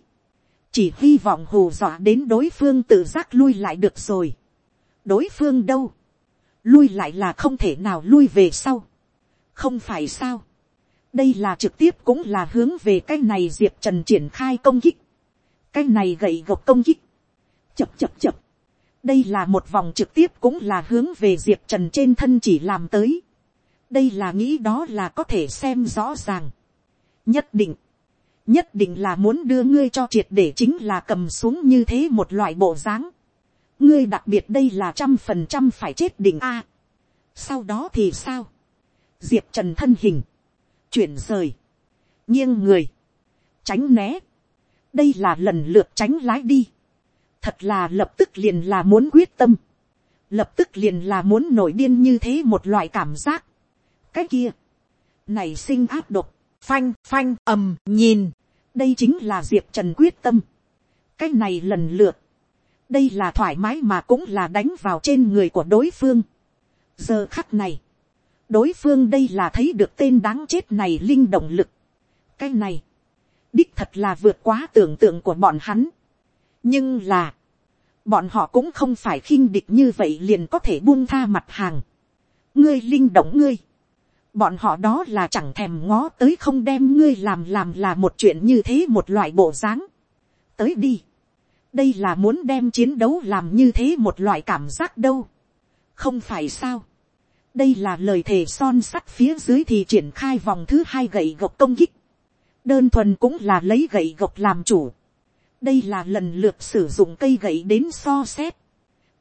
chỉ hy vọng hù dọa đến đối phương tự giác lui lại được rồi. đối phương đâu, lui lại là không thể nào lui về sau. không phải sao. đây là trực tiếp cũng là hướng về cái này diệp trần triển khai công kích cái này gậy gộc công kích. chập chập chập. đây là một vòng trực tiếp cũng là hướng về diệp trần trên thân chỉ làm tới. đây là nghĩ đó là có thể xem rõ ràng. nhất định nhất định là muốn đưa ngươi cho triệt để chính là cầm xuống như thế một loại bộ dáng. ngươi đặc biệt đây là trăm phần trăm phải chết đỉnh a. sau đó thì sao. diệp trần thân hình, chuyển rời, nghiêng người, tránh né đây là lần lượt tránh lái đi. thật là lập tức liền là muốn quyết tâm. lập tức liền là muốn nổi điên như thế một loại cảm giác. cái kia, này sinh áp độc, phanh phanh ầm nhìn, đây chính là diệp trần quyết tâm. cái này lần lượt, đây là thoải mái mà cũng là đánh vào trên người của đối phương. giờ khắc này, đối phương đây là thấy được tên đáng chết này linh động lực. cái này, đích thật là vượt quá tưởng tượng của bọn hắn. nhưng là, bọn họ cũng không phải khinh địch như vậy liền có thể buông tha mặt hàng. ngươi linh động ngươi, bọn họ đó là chẳng thèm ngó tới không đem ngươi làm làm là một chuyện như thế một loại bộ dáng. tới đi. đây là muốn đem chiến đấu làm như thế một loại cảm giác đâu. không phải sao. đây là lời thề son sắt phía dưới thì triển khai vòng thứ hai gậy gộc công kích, đơn thuần cũng là lấy gậy gộc làm chủ, đây là lần lượt sử dụng cây gậy đến so xét,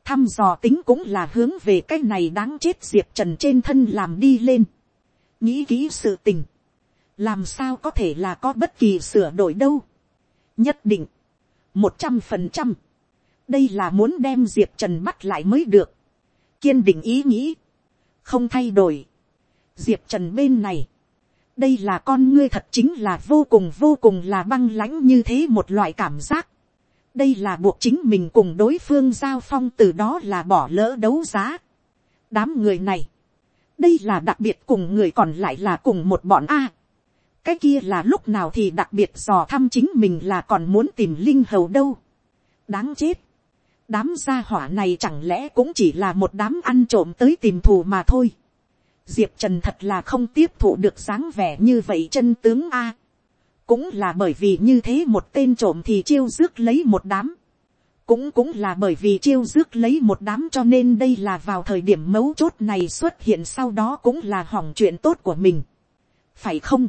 thăm dò tính cũng là hướng về cái này đáng chết diệp trần trên thân làm đi lên, nghĩ kỹ sự tình, làm sao có thể là có bất kỳ sửa đổi đâu, nhất định, một trăm phần trăm, đây là muốn đem diệp trần bắt lại mới được, kiên định ý nghĩ, không thay đổi, diệp trần bên này, đây là con ngươi thật chính là vô cùng vô cùng là băng lãnh như thế một loại cảm giác, đây là buộc chính mình cùng đối phương giao phong từ đó là bỏ lỡ đấu giá. đám người này, đây là đặc biệt cùng người còn lại là cùng một bọn a. cái kia là lúc nào thì đặc biệt dò thăm chính mình là còn muốn tìm linh hầu đâu. đáng chết. đám gia hỏa này chẳng lẽ cũng chỉ là một đám ăn trộm tới tìm thù mà thôi diệp trần thật là không tiếp thụ được dáng vẻ như vậy chân tướng a. Cũng là bởi vì như thế một tên trộm thì chiêu rước lấy một đám, cũng cũng là bởi vì chiêu rước lấy một đám cho nên đây là vào thời điểm mấu chốt này xuất hiện sau đó cũng là hỏng chuyện tốt của mình, phải không,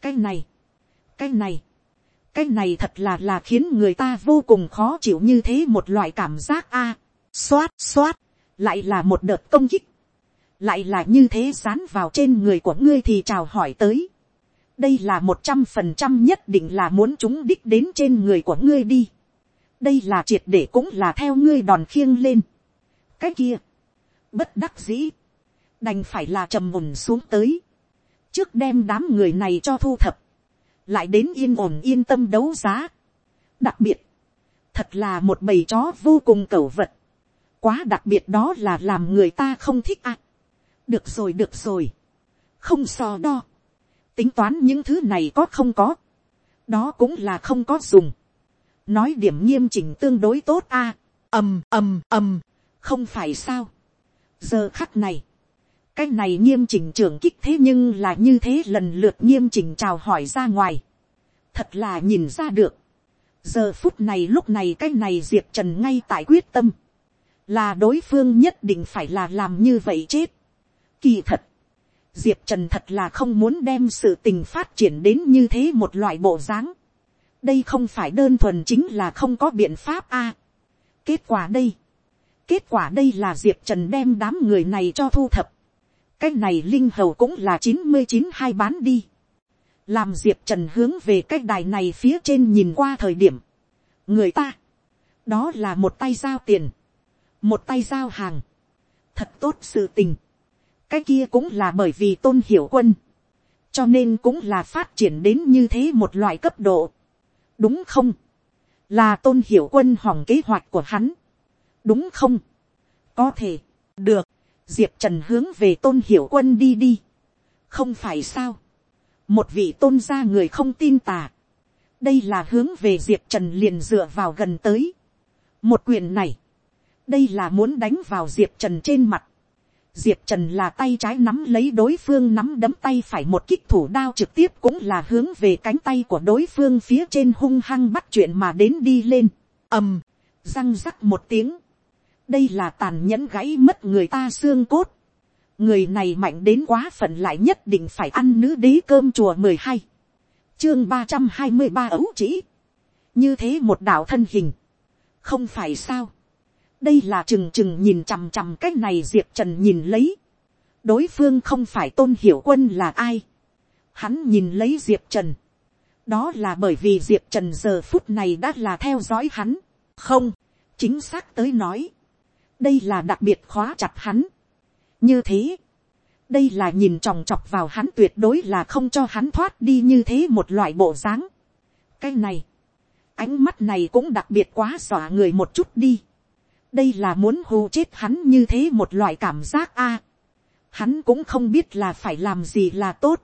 cái này, cái này, cái này thật là là khiến người ta vô cùng khó chịu như thế một loại cảm giác a, à, xoát xoát, lại là một đợt công kích, lại là như thế dán vào trên người của ngươi thì chào hỏi tới, đây là một trăm phần trăm nhất định là muốn chúng đích đến trên người của ngươi đi. đây là triệt để cũng là theo ngươi đòn khiêng lên. cái kia, bất đắc dĩ, đành phải là trầm mùn xuống tới, trước đem đám người này cho thu thập, lại đến yên ổn yên tâm đấu giá. đặc biệt, thật là một bầy chó vô cùng cẩu vật, quá đặc biệt đó là làm người ta không thích ạ được rồi được rồi, không so đo tính toán những thứ này có không có, đó cũng là không có dùng. nói điểm nghiêm chỉnh tương đối tốt a, à, ầm ầm ầm, không phải sao. giờ khắc này, cái này nghiêm chỉnh trưởng kích thế nhưng là như thế lần lượt nghiêm chỉnh chào hỏi ra ngoài. thật là nhìn ra được. giờ phút này lúc này cái này diệp trần ngay tại quyết tâm, là đối phương nhất định phải là làm như vậy chết kỳ thật, diệp trần thật là không muốn đem sự tình phát triển đến như thế một loại bộ dáng. đây không phải đơn thuần chính là không có biện pháp a. kết quả đây, kết quả đây là diệp trần đem đám người này cho thu thập. cái này linh hầu cũng là chín mươi chín hai bán đi. làm diệp trần hướng về cái đài này phía trên nhìn qua thời điểm. người ta, đó là một tay giao tiền, một tay giao hàng, thật tốt sự tình cái kia cũng là bởi vì tôn hiểu quân, cho nên cũng là phát triển đến như thế một loại cấp độ, đúng không, là tôn hiểu quân hỏng kế hoạch của hắn, đúng không, có thể, được, diệp trần hướng về tôn hiểu quân đi đi, không phải sao, một vị tôn gia người không tin tà, đây là hướng về diệp trần liền dựa vào gần tới, một quyền này, đây là muốn đánh vào diệp trần trên mặt, Diệp Trần là tay trái nắm lấy đối phương nắm đấm tay phải một kích thủ đao trực tiếp cũng là hướng về cánh tay của đối phương phía trên hung hăng bắt chuyện mà đến đi lên. ầm, răng rắc một tiếng. Đây là tàn nhẫn gãy mất người ta xương cốt. Người này mạnh đến quá phận lại nhất định phải ăn nữ đế cơm chùa mười hai Chương ba trăm hai mươi ba ấu chỉ. Như thế một đạo thân hình. Không phải sao đây là trừng trừng nhìn chằm chằm cái này diệp trần nhìn lấy. đối phương không phải tôn hiểu quân là ai. hắn nhìn lấy diệp trần. đó là bởi vì diệp trần giờ phút này đã là theo dõi hắn. không, chính xác tới nói. đây là đặc biệt khóa chặt hắn. như thế, đây là nhìn tròng chọc vào hắn tuyệt đối là không cho hắn thoát đi như thế một loại bộ dáng. cái này, ánh mắt này cũng đặc biệt quá xỏa người một chút đi đây là muốn hù chết hắn như thế một loại cảm giác a. hắn cũng không biết là phải làm gì là tốt.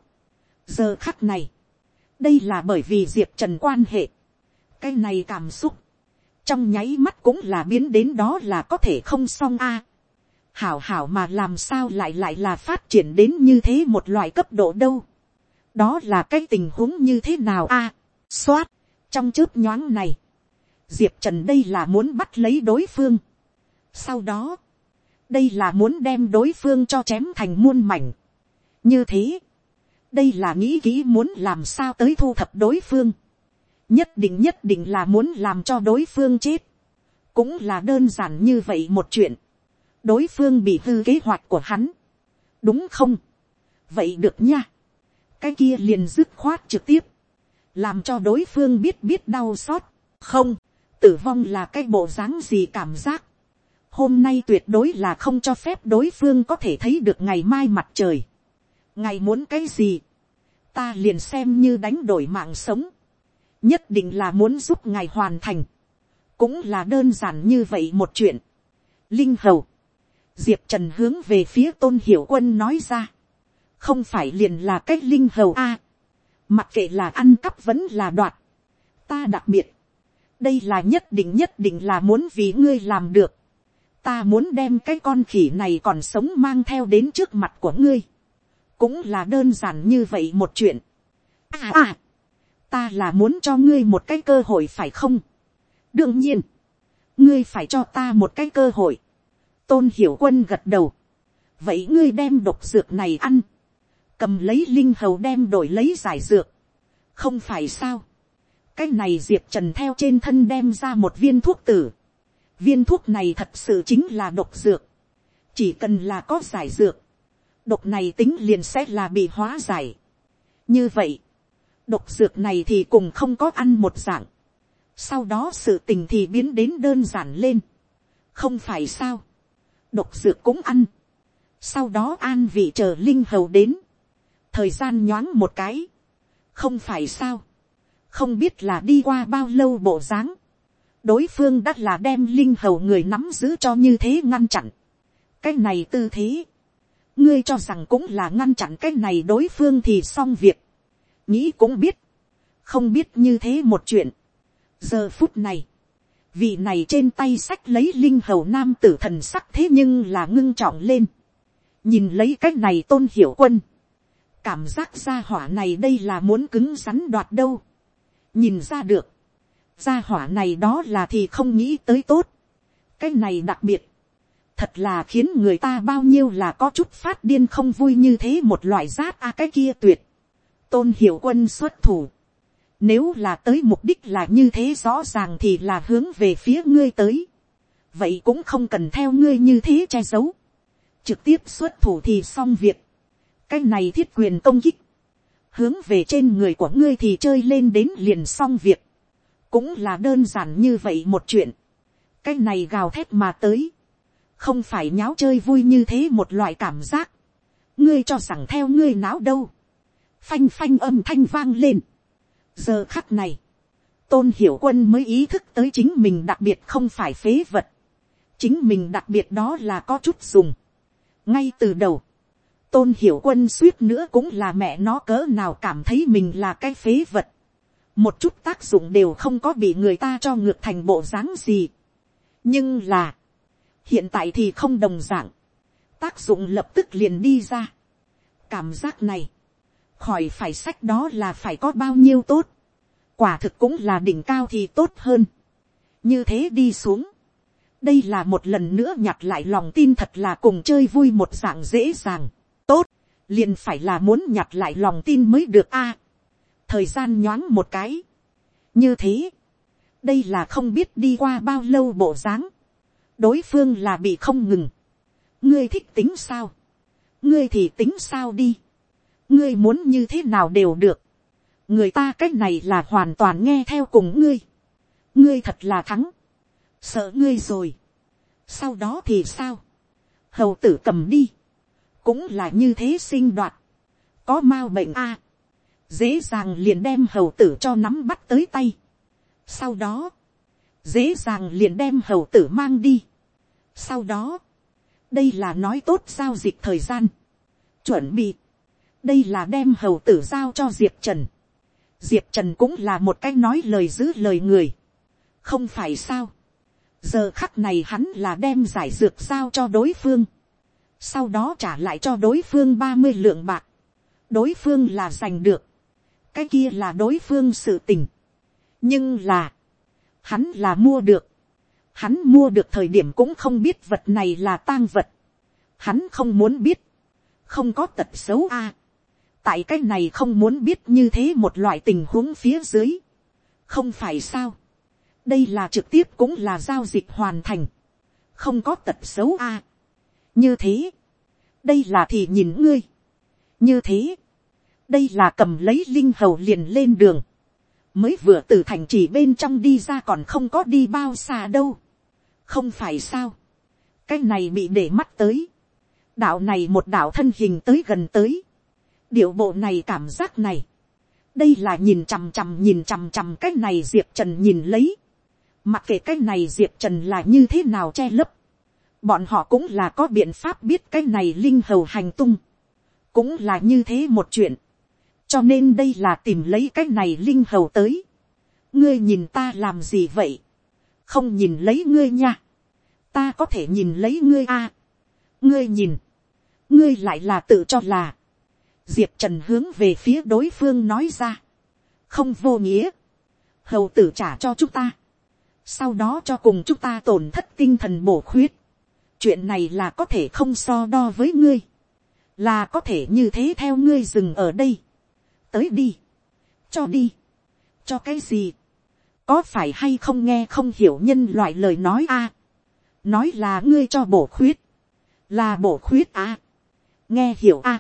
giờ khắc này, đây là bởi vì diệp trần quan hệ. cái này cảm xúc, trong nháy mắt cũng là biến đến đó là có thể không xong a. hảo hảo mà làm sao lại lại là phát triển đến như thế một loại cấp độ đâu. đó là cái tình huống như thế nào a. À, xoát, trong chớp nhoáng này, diệp trần đây là muốn bắt lấy đối phương sau đó, đây là muốn đem đối phương cho chém thành muôn mảnh. như thế, đây là nghĩ kỹ muốn làm sao tới thu thập đối phương. nhất định nhất định là muốn làm cho đối phương chết. cũng là đơn giản như vậy một chuyện. đối phương bị hư kế hoạch của hắn. đúng không. vậy được nha. cái kia liền dứt khoát trực tiếp. làm cho đối phương biết biết đau xót. không, tử vong là cái bộ dáng gì cảm giác hôm nay tuyệt đối là không cho phép đối phương có thể thấy được ngày mai mặt trời. ngày muốn cái gì, ta liền xem như đánh đổi mạng sống, nhất định là muốn giúp ngài hoàn thành, cũng là đơn giản như vậy một chuyện. linh hầu, diệp trần hướng về phía tôn hiểu quân nói ra, không phải liền là cái linh hầu a, mặc kệ là ăn cắp vẫn là đoạt, ta đặc biệt, đây là nhất định nhất định là muốn vì ngươi làm được, ta muốn đem cái con khỉ này còn sống mang theo đến trước mặt của ngươi, cũng là đơn giản như vậy một chuyện. À à, ta là muốn cho ngươi một cái cơ hội phải không? đương nhiên, ngươi phải cho ta một cái cơ hội. tôn hiểu quân gật đầu. vậy ngươi đem độc dược này ăn, cầm lấy linh hầu đem đổi lấy giải dược. không phải sao. cái này diệp trần theo trên thân đem ra một viên thuốc tử Viên thuốc này thật sự chính là độc dược. Chỉ cần là có giải dược. Độc này tính liền sẽ là bị hóa giải. Như vậy. Độc dược này thì cùng không có ăn một dạng. Sau đó sự tình thì biến đến đơn giản lên. Không phải sao. Độc dược cũng ăn. Sau đó an vị chờ linh hầu đến. Thời gian nhoáng một cái. Không phải sao. Không biết là đi qua bao lâu bộ dáng đối phương đã là đem linh hầu người nắm giữ cho như thế ngăn chặn. cái này tư thế, ngươi cho rằng cũng là ngăn chặn cái này đối phương thì xong việc. nghĩ cũng biết, không biết như thế một chuyện. giờ phút này, vị này trên tay sách lấy linh hầu nam tử thần sắc thế nhưng là ngưng trọng lên. nhìn lấy cái này tôn hiểu quân. cảm giác ra hỏa này đây là muốn cứng rắn đoạt đâu. nhìn ra được gia hỏa này đó là thì không nghĩ tới tốt. cái này đặc biệt, thật là khiến người ta bao nhiêu là có chút phát điên không vui như thế một loại rát a cái kia tuyệt. tôn hiểu quân xuất thủ. nếu là tới mục đích là như thế rõ ràng thì là hướng về phía ngươi tới. vậy cũng không cần theo ngươi như thế che giấu. trực tiếp xuất thủ thì xong việc. cái này thiết quyền công kích. hướng về trên người của ngươi thì chơi lên đến liền xong việc cũng là đơn giản như vậy một chuyện. cái này gào thét mà tới, không phải nháo chơi vui như thế một loại cảm giác. ngươi cho rằng theo ngươi não đâu, phanh phanh âm thanh vang lên. giờ khắc này, tôn hiểu quân mới ý thức tới chính mình đặc biệt không phải phế vật, chính mình đặc biệt đó là có chút dùng. ngay từ đầu, tôn hiểu quân suýt nữa cũng là mẹ nó cỡ nào cảm thấy mình là cái phế vật một chút tác dụng đều không có bị người ta cho ngược thành bộ dáng gì. nhưng là, hiện tại thì không đồng d ạ n g tác dụng lập tức liền đi ra. cảm giác này, khỏi phải sách đó là phải có bao nhiêu tốt, quả thực cũng là đỉnh cao thì tốt hơn. như thế đi xuống, đây là một lần nữa nhặt lại lòng tin thật là cùng chơi vui một dạng dễ dàng, tốt, liền phải là muốn nhặt lại lòng tin mới được a thời gian nhoáng một cái. như thế, đây là không biết đi qua bao lâu bộ dáng, đối phương là bị không ngừng. ngươi thích tính sao, ngươi thì tính sao đi, ngươi muốn như thế nào đều được, người ta c á c h này là hoàn toàn nghe theo cùng ngươi, ngươi thật là thắng, sợ ngươi rồi, sau đó thì sao, hầu tử cầm đi, cũng là như thế sinh đoạt, có m a u bệnh a, dễ dàng liền đem hầu tử cho nắm bắt tới tay. Sau đó, dễ dàng liền đem hầu tử mang đi. Sau đó, đây là nói tốt giao dịch thời gian. Chuẩn bị, đây là đem hầu tử giao cho diệp trần. diệp trần cũng là một cách nói lời giữ lời người. không phải sao. giờ khắc này hắn là đem giải dược giao cho đối phương. sau đó trả lại cho đối phương ba mươi lượng bạc. đối phương là giành được cái kia là đối phương sự tình. nhưng là, hắn là mua được. hắn mua được thời điểm cũng không biết vật này là tang vật. hắn không muốn biết, không có tật xấu a. tại cái này không muốn biết như thế một loại tình huống phía dưới, không phải sao, đây là trực tiếp cũng là giao dịch hoàn thành, không có tật xấu a. như thế, đây là thì nhìn ngươi, như thế, đây là cầm lấy linh hầu liền lên đường, mới vừa từ thành trì bên trong đi ra còn không có đi bao xa đâu, không phải sao, cái này bị để mắt tới, đạo này một đạo thân hình tới gần tới, điệu bộ này cảm giác này, đây là nhìn chằm chằm nhìn chằm chằm cái này diệp trần nhìn lấy, mặc kệ cái này diệp trần là như thế nào che lấp, bọn họ cũng là có biện pháp biết cái này linh hầu hành tung, cũng là như thế một chuyện, cho nên đây là tìm lấy cái này linh hầu tới, ngươi nhìn ta làm gì vậy, không nhìn lấy ngươi nha, ta có thể nhìn lấy ngươi a, ngươi nhìn, ngươi lại là tự cho là, diệp trần hướng về phía đối phương nói ra, không vô nghĩa, hầu tử trả cho chúng ta, sau đó cho cùng chúng ta tổn thất tinh thần bổ khuyết, chuyện này là có thể không so đo với ngươi, là có thể như thế theo ngươi dừng ở đây, tới đi, cho đi, cho cái gì, có phải hay không nghe không hiểu nhân loại lời nói a, nói là ngươi cho bổ khuyết, là bổ khuyết a, nghe hiểu a,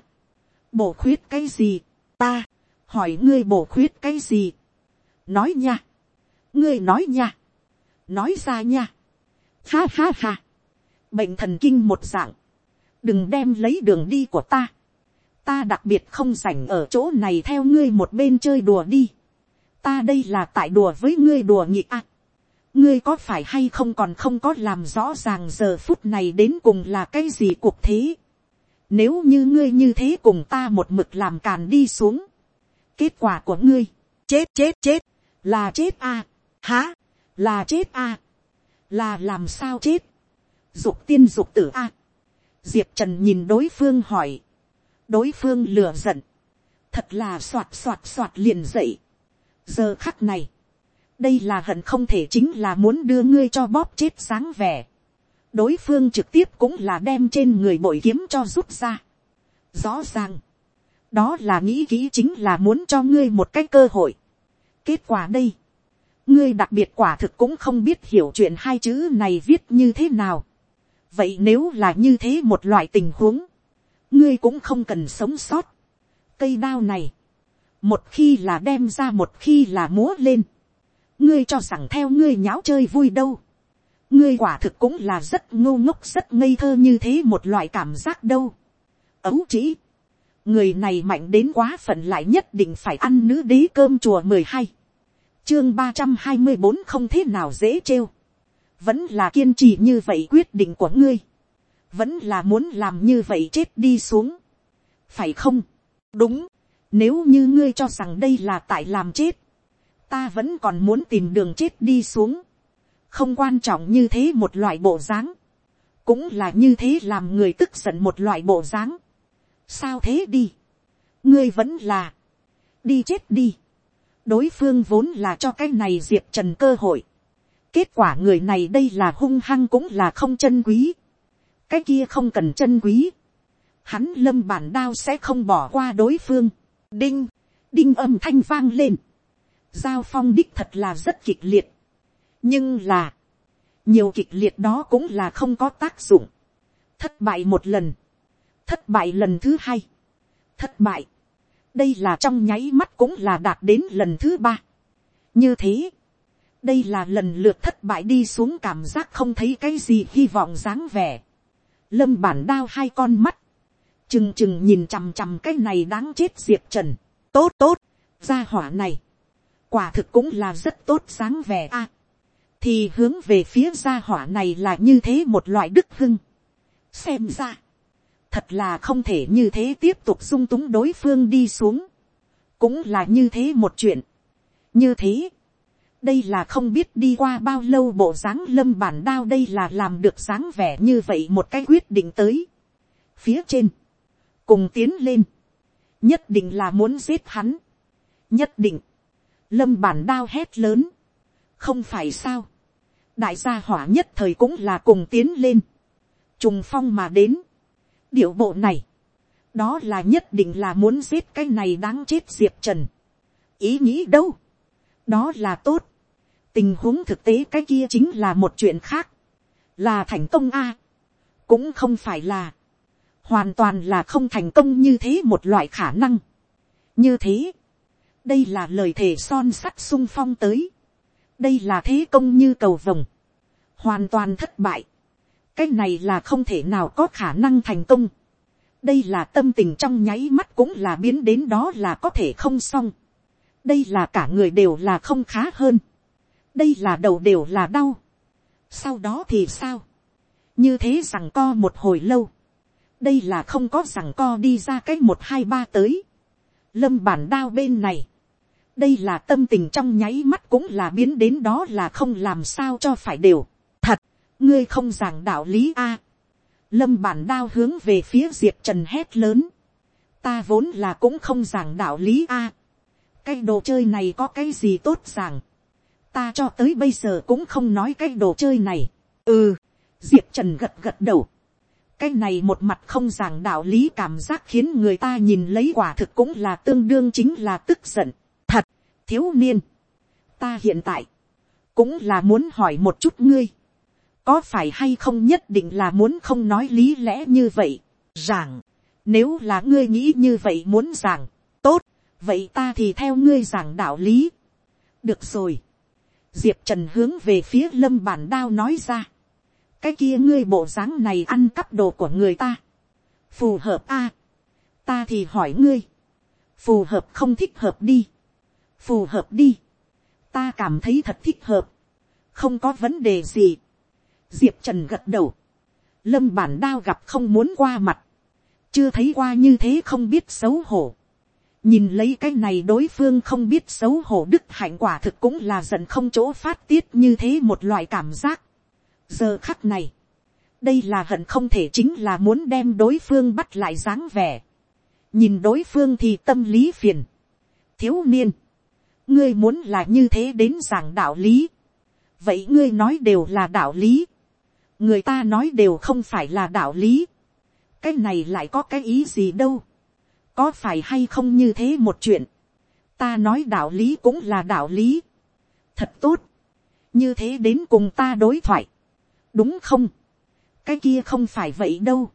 bổ khuyết cái gì, ta, hỏi ngươi bổ khuyết cái gì, nói nha, ngươi nói nha, nói ra nha, ha ha ha, bệnh thần kinh một dạng, đừng đem lấy đường đi của ta, ta đặc biệt không rảnh ở chỗ này theo ngươi một bên chơi đùa đi, ta đây là tại đùa với ngươi đùa nhị ạ, ngươi có phải hay không còn không có làm rõ ràng giờ phút này đến cùng là cái gì cuộc thế, nếu như ngươi như thế cùng ta một mực làm càn đi xuống, kết quả của ngươi, chết chết chết, là chết a, à. há, là chết a, là làm sao chết, dục tiên dục tử a, diệp trần nhìn đối phương hỏi, đối phương lừa giận, thật là soạt soạt soạt liền dậy. giờ khắc này, đây là hận không thể chính là muốn đưa ngươi cho bóp chết sáng vẻ. đối phương trực tiếp cũng là đem trên người bội kiếm cho rút ra. rõ ràng, đó là nghĩ kỹ chính là muốn cho ngươi một cái cơ hội. kết quả đây, ngươi đặc biệt quả thực cũng không biết hiểu chuyện hai chữ này viết như thế nào. vậy nếu là như thế một loại tình huống, ngươi cũng không cần sống sót. cây đao này, một khi là đem ra một khi là múa lên, ngươi cho rằng theo ngươi nháo chơi vui đâu. ngươi quả thực cũng là rất ngô ngốc rất ngây thơ như thế một loại cảm giác đâu. ấu chỉ, người này mạnh đến quá phận lại nhất định phải ăn nữ đế cơm chùa mười hai, chương ba trăm hai mươi bốn không thế nào dễ trêu, vẫn là kiên trì như vậy quyết định của ngươi vẫn là muốn làm như vậy chết đi xuống. phải không, đúng, nếu như ngươi cho rằng đây là tại làm chết, ta vẫn còn muốn tìm đường chết đi xuống, không quan trọng như thế một loại bộ dáng, cũng là như thế làm người tức giận một loại bộ dáng. sao thế đi, ngươi vẫn là, đi chết đi, đối phương vốn là cho cái này diệp trần cơ hội, kết quả người này đây là hung hăng cũng là không chân quý, cái kia không cần chân quý, hắn lâm bản đao sẽ không bỏ qua đối phương, đinh, đinh âm thanh vang lên, giao phong đích thật là rất kịch liệt, nhưng là, nhiều kịch liệt đó cũng là không có tác dụng, thất bại một lần, thất bại lần thứ hai, thất bại, đây là trong nháy mắt cũng là đạt đến lần thứ ba, như thế, đây là lần lượt thất bại đi xuống cảm giác không thấy cái gì hy vọng dáng vẻ lâm bản đao hai con mắt, chừng chừng nhìn chằm chằm cái này đáng chết diệp trần, tốt tốt, gia hỏa này, quả thực cũng là rất tốt sáng vẻ a, à, thì hướng về phía gia hỏa này là như thế một loại đức hưng, xem ra, thật là không thể như thế tiếp tục dung túng đối phương đi xuống, cũng là như thế một chuyện, như thế, đây là không biết đi qua bao lâu bộ dáng lâm bản đao đây là làm được dáng vẻ như vậy một cái quyết định tới. phía trên, cùng tiến lên, nhất định là muốn giết hắn, nhất định, lâm bản đao hét lớn, không phải sao, đại gia hỏa nhất thời cũng là cùng tiến lên, trùng phong mà đến, điệu bộ này, đó là nhất định là muốn giết cái này đáng chết diệp trần. ý nghĩ đâu, đó là tốt tình huống thực tế cái kia chính là một chuyện khác, là thành công a, cũng không phải là, hoàn toàn là không thành công như thế một loại khả năng. như thế, đây là lời thề son sắt sung phong tới, đây là thế công như cầu vồng, hoàn toàn thất bại, cái này là không thể nào có khả năng thành công. đây là tâm tình trong nháy mắt cũng là biến đến đó là có thể không xong. đây là cả người đều là không khá hơn đây là đầu đều là đau. sau đó thì sao. như thế rằng co một hồi lâu. đây là không có rằng co đi ra cái một hai ba tới. lâm bản đao bên này. đây là tâm tình trong nháy mắt cũng là biến đến đó là không làm sao cho phải đều thật, ngươi không giảng đạo lý a. lâm bản đao hướng về phía diệp trần hét lớn. ta vốn là cũng không giảng đạo lý a. cái đồ chơi này có cái gì tốt giảng ta cho tới bây giờ cũng không nói cái đồ chơi này. ừ, diệp trần gật gật đầu. cái này một mặt không giảng đạo lý cảm giác khiến người ta nhìn lấy quả thực cũng là tương đương chính là tức giận. thật, thiếu niên. ta hiện tại, cũng là muốn hỏi một chút ngươi có phải hay không nhất định là muốn không nói lý lẽ như vậy, giảng, nếu là ngươi nghĩ như vậy muốn giảng, tốt, vậy ta thì theo ngươi giảng đạo lý. được rồi, diệp trần hướng về phía lâm bản đao nói ra, cái kia ngươi bộ dáng này ăn cắp đồ của người ta, phù hợp a, ta thì hỏi ngươi, phù hợp không thích hợp đi, phù hợp đi, ta cảm thấy thật thích hợp, không có vấn đề gì, diệp trần gật đầu, lâm bản đao gặp không muốn qua mặt, chưa thấy qua như thế không biết xấu hổ, nhìn lấy cái này đối phương không biết xấu hổ đức hạnh quả thực cũng là giận không chỗ phát tiết như thế một loại cảm giác. giờ khắc này, đây là hận không thể chính là muốn đem đối phương bắt lại dáng vẻ, nhìn đối phương thì tâm lý phiền, thiếu niên, ngươi muốn là như thế đến giảng đạo lý, vậy ngươi nói đều là đạo lý, người ta nói đều không phải là đạo lý, cái này lại có cái ý gì đâu, có phải hay không như thế một chuyện, ta nói đạo lý cũng là đạo lý, thật tốt, như thế đến cùng ta đối thoại, đúng không, cái kia không phải vậy đâu,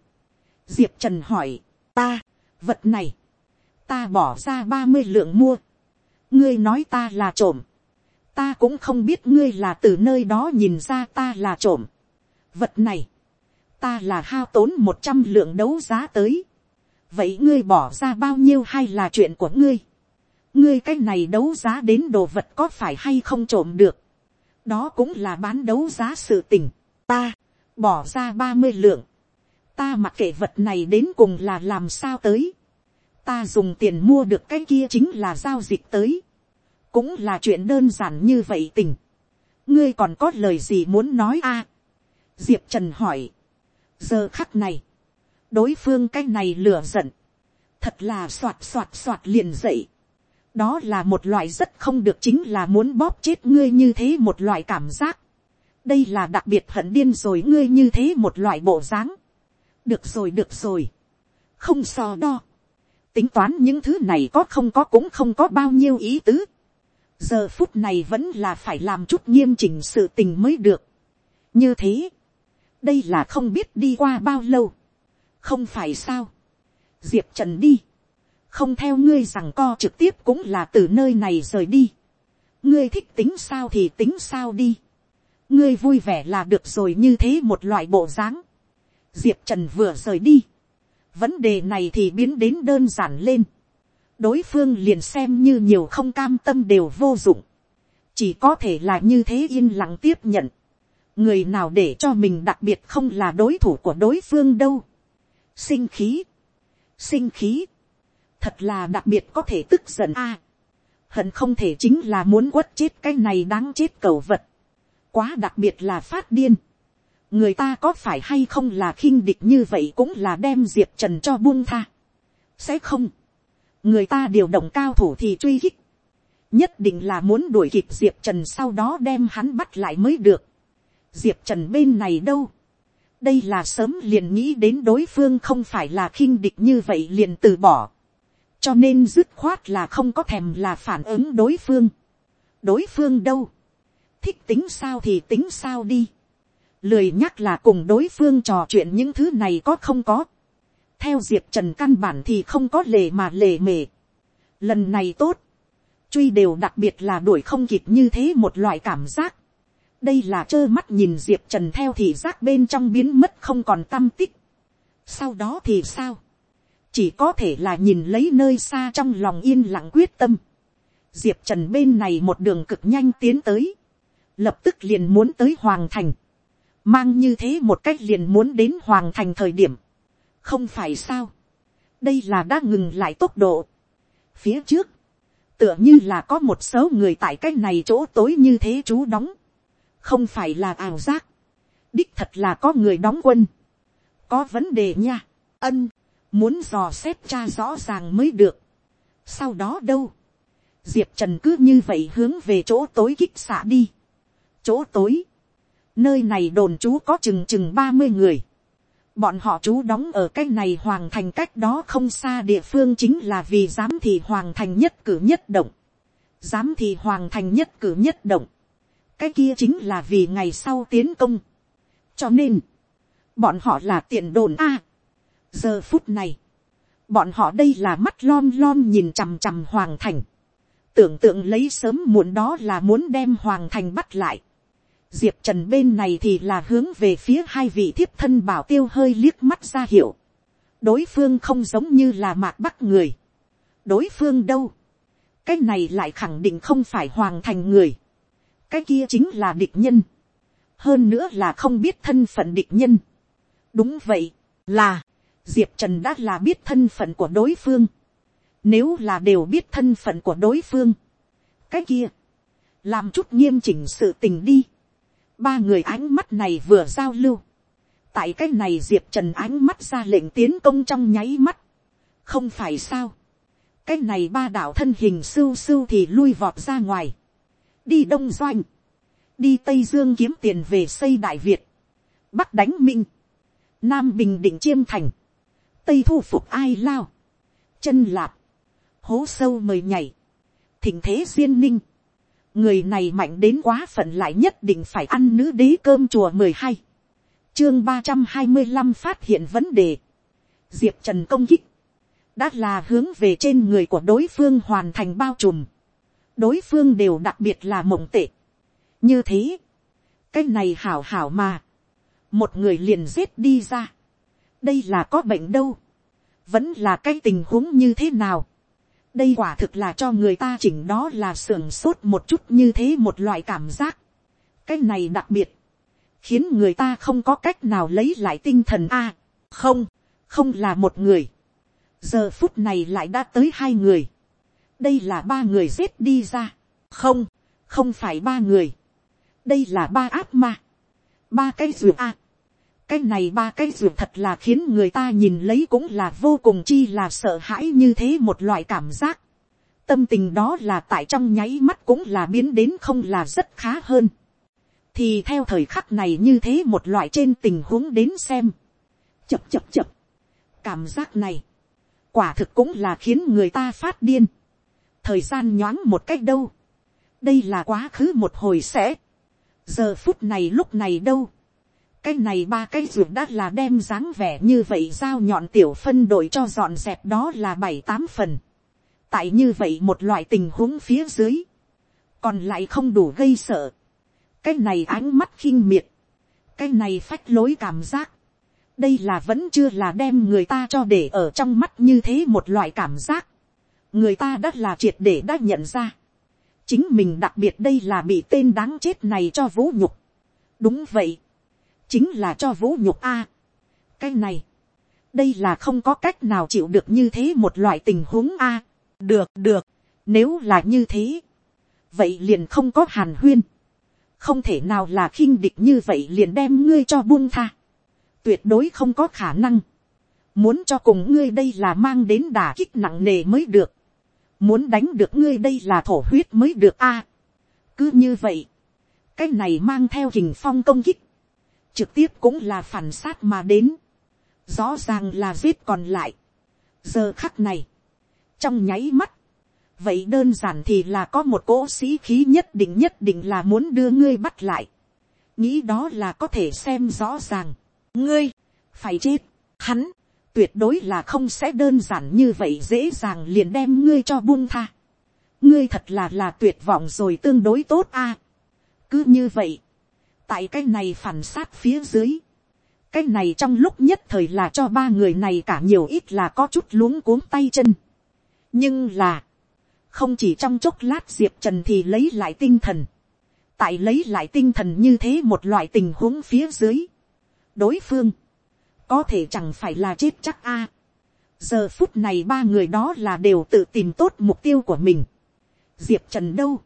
diệp trần hỏi, ta, vật này, ta bỏ ra ba mươi lượng mua, ngươi nói ta là trộm, ta cũng không biết ngươi là từ nơi đó nhìn ra ta là trộm, vật này, ta là hao tốn một trăm lượng đấu giá tới vậy ngươi bỏ ra bao nhiêu hay là chuyện của ngươi. ngươi cái này đấu giá đến đồ vật có phải hay không trộm được. đó cũng là bán đấu giá sự tình. ta, bỏ ra ba mươi lượng. ta mặc kệ vật này đến cùng là làm sao tới. ta dùng tiền mua được cái kia chính là giao dịch tới. cũng là chuyện đơn giản như vậy tình. ngươi còn có lời gì muốn nói a diệp trần hỏi, giờ khắc này, đối phương cái này lửa giận, thật là soạt soạt soạt liền dậy. đó là một loại rất không được chính là muốn bóp chết ngươi như thế một loại cảm giác. đây là đặc biệt hận điên rồi ngươi như thế một loại bộ dáng. được rồi được rồi. không so đo. tính toán những thứ này có không có cũng không có bao nhiêu ý tứ. giờ phút này vẫn là phải làm chút nghiêm chỉnh sự tình mới được. như thế, đây là không biết đi qua bao lâu, không phải sao, diệp trần đi, không theo ngươi rằng co trực tiếp cũng là từ nơi này rời đi, ngươi thích tính sao thì tính sao đi, ngươi vui vẻ là được rồi như thế một loại bộ dáng, diệp trần vừa rời đi, vấn đề này thì biến đến đơn giản lên, đối phương liền xem như nhiều không cam tâm đều vô dụng, chỉ có thể là như thế yên lặng tiếp nhận, người nào để cho mình đặc biệt không là đối thủ của đối phương đâu sinh khí, sinh khí, thật là đặc biệt có thể tức giận a. hận không thể chính là muốn quất chết cái này đáng chết cầu vật. quá đặc biệt là phát điên. người ta có phải hay không là khinh địch như vậy cũng là đem diệp trần cho buông tha. sẽ không. người ta điều động cao thủ thì truy khích. nhất định là muốn đuổi kịp diệp trần sau đó đem hắn bắt lại mới được diệp trần bên này đâu, đây là sớm liền nghĩ đến đối phương không phải là khinh địch như vậy liền từ bỏ. cho nên dứt khoát là không có thèm là phản ứng đối phương. đối phương đâu. thích tính sao thì tính sao đi. lười nhắc là cùng đối phương trò chuyện những thứ này có không có. theo diệp trần căn bản thì không có lề mà lề mề. lần này tốt. truy đều đặc biệt là đuổi không kịp như thế một loại cảm giác đây là trơ mắt nhìn diệp trần theo thì giác bên trong biến mất không còn tâm tích. sau đó thì sao, chỉ có thể là nhìn lấy nơi xa trong lòng yên lặng quyết tâm. diệp trần bên này một đường cực nhanh tiến tới, lập tức liền muốn tới hoàng thành, mang như thế một cách liền muốn đến hoàng thành thời điểm, không phải sao, đây là đã ngừng lại tốc độ. phía trước, tựa như là có một số người tại cái này chỗ tối như thế chú đóng, không phải là ảo giác, đích thật là có người đóng quân, có vấn đề nha, ân, muốn dò xét cha rõ ràng mới được. sau đó đâu, diệp trần cứ như vậy hướng về chỗ tối kích xạ đi. chỗ tối, nơi này đồn chú có chừng chừng ba mươi người, bọn họ chú đóng ở cái này hoàng thành cách đó không xa địa phương chính là vì giám thị hoàng thành nhất cử nhất động, giám thị hoàng thành nhất cử nhất động, cái kia chính là vì ngày sau tiến công. cho nên, bọn họ là tiện đồn a. giờ phút này, bọn họ đây là mắt lom lom nhìn chằm chằm hoàng thành. tưởng tượng lấy sớm muộn đó là muốn đem hoàng thành bắt lại. diệp trần bên này thì là hướng về phía hai vị thiếp thân bảo tiêu hơi liếc mắt ra hiệu. đối phương không giống như là mạc bắc người. đối phương đâu. cái này lại khẳng định không phải hoàng thành người cái kia chính là địch nhân, hơn nữa là không biết thân phận địch nhân. đúng vậy, là, diệp trần đã là biết thân phận của đối phương, nếu là đều biết thân phận của đối phương, cái kia, làm chút nghiêm chỉnh sự tình đi, ba người ánh mắt này vừa giao lưu, tại cái này diệp trần ánh mắt ra lệnh tiến công trong nháy mắt, không phải sao, cái này ba đạo thân hình sưu sưu thì lui vọt ra ngoài, đi đông doanh, đi tây dương kiếm tiền về xây đại việt, bắc đánh minh, nam bình định chiêm thành, tây thu phục ai lao, chân lạp, hố sâu mời nhảy, thỉnh thế duyên ninh, người này mạnh đến quá phận lại nhất định phải ăn nữ đế cơm chùa mười hai, chương ba trăm hai mươi năm phát hiện vấn đề, diệp trần công kích, đã là hướng về trên người của đối phương hoàn thành bao trùm, đối phương đều đặc biệt là mộng tệ. như thế, cái này hảo hảo mà, một người liền giết đi ra, đây là có bệnh đâu, vẫn là cái tình huống như thế nào, đây quả thực là cho người ta chỉnh đó là sưởng sốt một chút như thế một loại cảm giác, cái này đặc biệt, khiến người ta không có cách nào lấy lại tinh thần a, không, không là một người, giờ phút này lại đã tới hai người, đây là ba người giết đi ra. không, không phải ba người. đây là ba ác ma. ba cái ruột a. cái này ba cái ruột thật là khiến người ta nhìn lấy cũng là vô cùng chi là sợ hãi như thế một loại cảm giác. tâm tình đó là tại trong nháy mắt cũng là biến đến không là rất khá hơn. thì theo thời khắc này như thế một loại trên tình huống đến xem. chập chập chập. cảm giác này, quả thực cũng là khiến người ta phát điên thời gian nhoáng một cách đâu. đây là quá khứ một hồi sẽ. giờ phút này lúc này đâu. cái này ba cái ruột đã là đem dáng vẻ như vậy giao nhọn tiểu phân đội cho dọn dẹp đó là bảy tám phần. tại như vậy một loại tình huống phía dưới. còn lại không đủ gây sợ. cái này ánh mắt khinh miệt. cái này phách lối cảm giác đây là vẫn chưa là đem người ta cho để ở trong mắt như thế một loại cảm giác người ta đã là triệt để đã nhận ra. chính mình đặc biệt đây là bị tên đáng chết này cho vũ nhục. đúng vậy. chính là cho vũ nhục a. cái này, đây là không có cách nào chịu được như thế một loại tình huống a. được được, nếu là như thế, vậy liền không có hàn huyên. không thể nào là khinh địch như vậy liền đem ngươi cho buông tha. tuyệt đối không có khả năng muốn cho cùng ngươi đây là mang đến đả kích nặng nề mới được muốn đánh được ngươi đây là thổ huyết mới được a. cứ như vậy, cái này mang theo hình phong công kích, trực tiếp cũng là phản sát mà đến, rõ ràng là giết còn lại. giờ khắc này, trong nháy mắt, vậy đơn giản thì là có một cỗ sĩ khí nhất định nhất định là muốn đưa ngươi bắt lại, nghĩ đó là có thể xem rõ ràng, ngươi, phải chết, hắn, tuyệt đối là không sẽ đơn giản như vậy dễ dàng liền đem ngươi cho buông tha. ngươi thật là là tuyệt vọng rồi tương đối tốt a. cứ như vậy, tại cái này phản sát phía dưới, cái này trong lúc nhất thời là cho ba người này cả nhiều ít là có chút luống cuống tay chân. nhưng là, không chỉ trong chốc lát diệp trần thì lấy lại tinh thần, tại lấy lại tinh thần như thế một loại tình huống phía dưới, đối phương, có thể chẳng phải là chết chắc a. giờ phút này ba người đó là đều tự tìm tốt mục tiêu của mình. diệp trần đâu,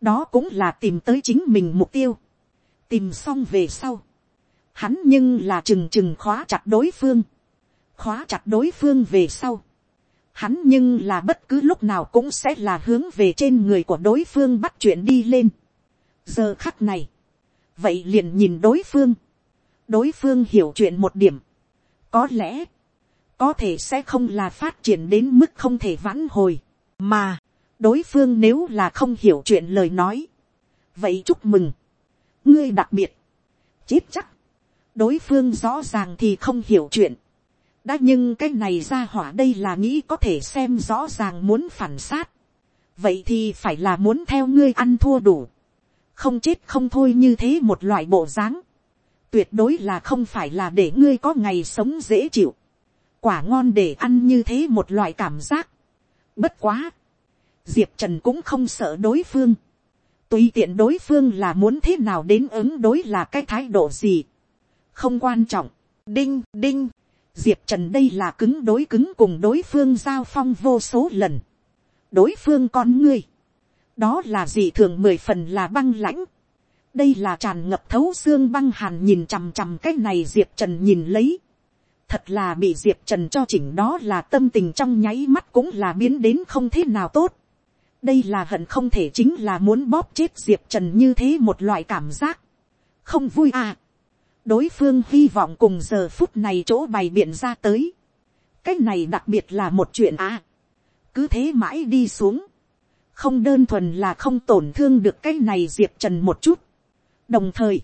đó cũng là tìm tới chính mình mục tiêu. tìm xong về sau, hắn nhưng là trừng trừng khóa chặt đối phương, khóa chặt đối phương về sau. Hắn nhưng là bất cứ lúc nào cũng sẽ là hướng về trên người của đối phương bắt chuyện đi lên. giờ khắc này, vậy liền nhìn đối phương, đối phương hiểu chuyện một điểm, có lẽ, có thể sẽ không là phát triển đến mức không thể vãn hồi, mà, đối phương nếu là không hiểu chuyện lời nói, vậy chúc mừng, ngươi đặc biệt, chết chắc, đối phương rõ ràng thì không hiểu chuyện, đã nhưng cái này ra hỏa đây là nghĩ có thể xem rõ ràng muốn phản sát, vậy thì phải là muốn theo ngươi ăn thua đủ, không chết không thôi như thế một loại bộ dáng, tuyệt đối là không phải là để ngươi có ngày sống dễ chịu, quả ngon để ăn như thế một loại cảm giác. Bất quá, diệp trần cũng không sợ đối phương, tùy tiện đối phương là muốn thế nào đến ứng đối là cái thái độ gì, không quan trọng, đinh đinh, diệp trần đây là cứng đối cứng cùng đối phương giao phong vô số lần, đối phương con ngươi, đó là gì thường mười phần là băng lãnh, đây là tràn ngập thấu xương băng hàn nhìn chằm chằm cái này diệp trần nhìn lấy. thật là bị diệp trần cho chỉnh đó là tâm tình trong nháy mắt cũng là biến đến không thế nào tốt. đây là hận không thể chính là muốn bóp chết diệp trần như thế một loại cảm giác. không vui à. đối phương hy vọng cùng giờ phút này chỗ bày biện ra tới. cái này đặc biệt là một chuyện à. cứ thế mãi đi xuống không đơn thuần là không tổn thương được cái này diệp trần một chút, đồng thời,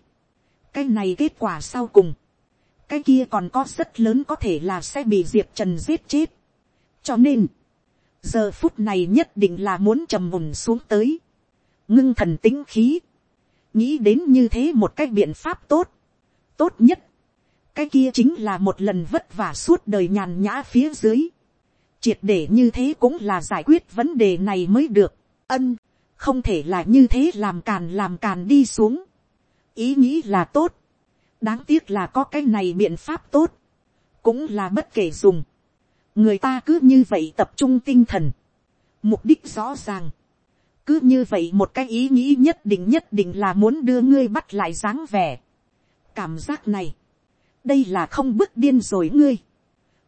cái này kết quả sau cùng, cái kia còn có rất lớn có thể là sẽ bị diệp trần giết chết. cho nên, giờ phút này nhất định là muốn trầm mùn xuống tới, ngưng thần tính khí, nghĩ đến như thế một cái biện pháp tốt, tốt nhất, cái kia chính là một lần vất vả suốt đời nhàn nhã phía dưới, triệt để như thế cũng là giải quyết vấn đề này mới được, ân, không thể là như thế làm càn làm càn đi xuống, ý nghĩ là tốt, đáng tiếc là có cái này biện pháp tốt, cũng là bất kể dùng, người ta cứ như vậy tập trung tinh thần, mục đích rõ ràng, cứ như vậy một cái ý nghĩ nhất định nhất định là muốn đưa ngươi bắt lại dáng vẻ, cảm giác này, đây là không bước điên rồi ngươi,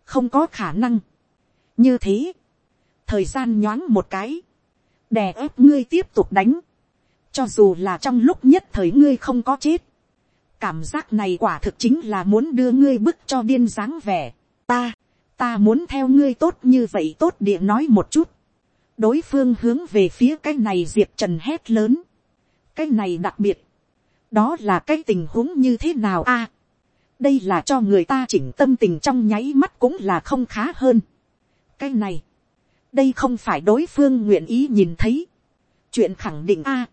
không có khả năng, như thế, thời gian nhoáng một cái, đè ép ngươi tiếp tục đánh, cho dù là trong lúc nhất thời ngươi không có chết. Cảm giác này quả thực chính là muốn đưa ngươi bức cho điên dáng vẻ. Ta, ta muốn theo ngươi tốt như vậy tốt địa nói một chút. Đối phương hướng về phía cái này diệp trần hét lớn. Cái này đặc biệt. Đó là cái tình huống như thế nào a Đây là cho người ta chỉnh tâm tình trong nháy mắt cũng là không khá hơn. Cái này. Đây không phải đối phương nguyện ý nhìn thấy. Chuyện khẳng định a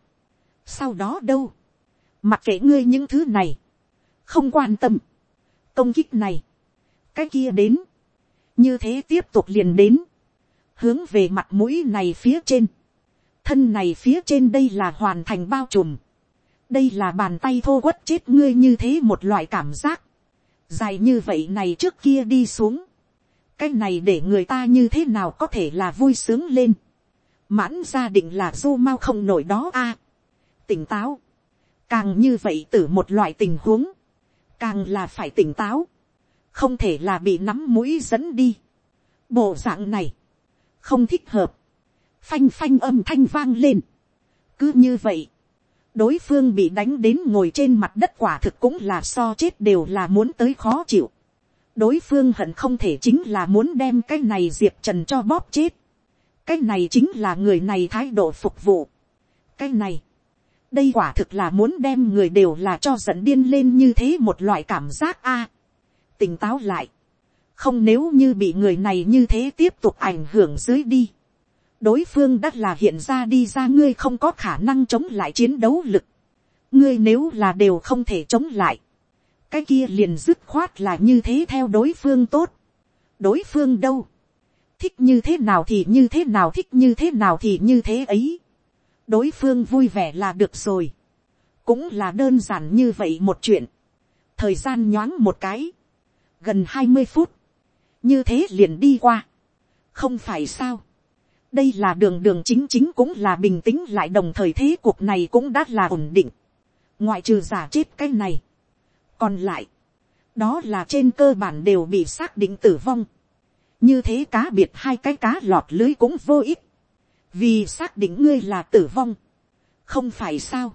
sau đó đâu, mặc kệ ngươi những thứ này, không quan tâm, công kích này, cái kia đến, như thế tiếp tục liền đến, hướng về mặt mũi này phía trên, thân này phía trên đây là hoàn thành bao trùm, đây là bàn tay thô quất chết ngươi như thế một loại cảm giác, dài như vậy này trước kia đi xuống, cái này để người ta như thế nào có thể là vui sướng lên, mãn gia định là du mau không nổi đó a, tỉnh táo. Càng như vậy từ một loại tình huống. Càng là phải tỉnh táo. Không thể là bị nắm mũi dẫn đi. Bộ dạng này. Không thích hợp. Phanh phanh âm thanh vang lên. Cứ như vậy. đối phương bị đánh đến ngồi trên mặt đất quả thực cũng là so chết đều là muốn tới khó chịu. đối phương hận không thể chính là muốn đem cái này diệp trần cho bóp chết. cái này chính là người này thái độ phục vụ. cái này, đây quả thực là muốn đem người đều là cho giận điên lên như thế một loại cảm giác a. tỉnh táo lại. không nếu như bị người này như thế tiếp tục ảnh hưởng dưới đi đối phương đã là hiện ra đi ra, ngươi không có khả năng chống lại chiến đấu lực. ngươi nếu là đều không thể chống lại. cái kia liền dứt khoát là như thế theo đối phương tốt. đối phương đâu. thích như thế nào thì như thế nào, thích như thế nào thì như thế ấy đối phương vui vẻ là được rồi. cũng là đơn giản như vậy một chuyện. thời gian nhoáng một cái. gần hai mươi phút. như thế liền đi qua. không phải sao đây là đường đường chính chính cũng là bình tĩnh lại đồng thời thế cuộc này cũng đã là ổn định. ngoại trừ giả chết cái này. còn lại, đó là trên cơ bản đều bị xác định tử vong. như thế cá biệt hai cái cá lọt lưới cũng vô ích vì xác định ngươi là tử vong. không phải sao.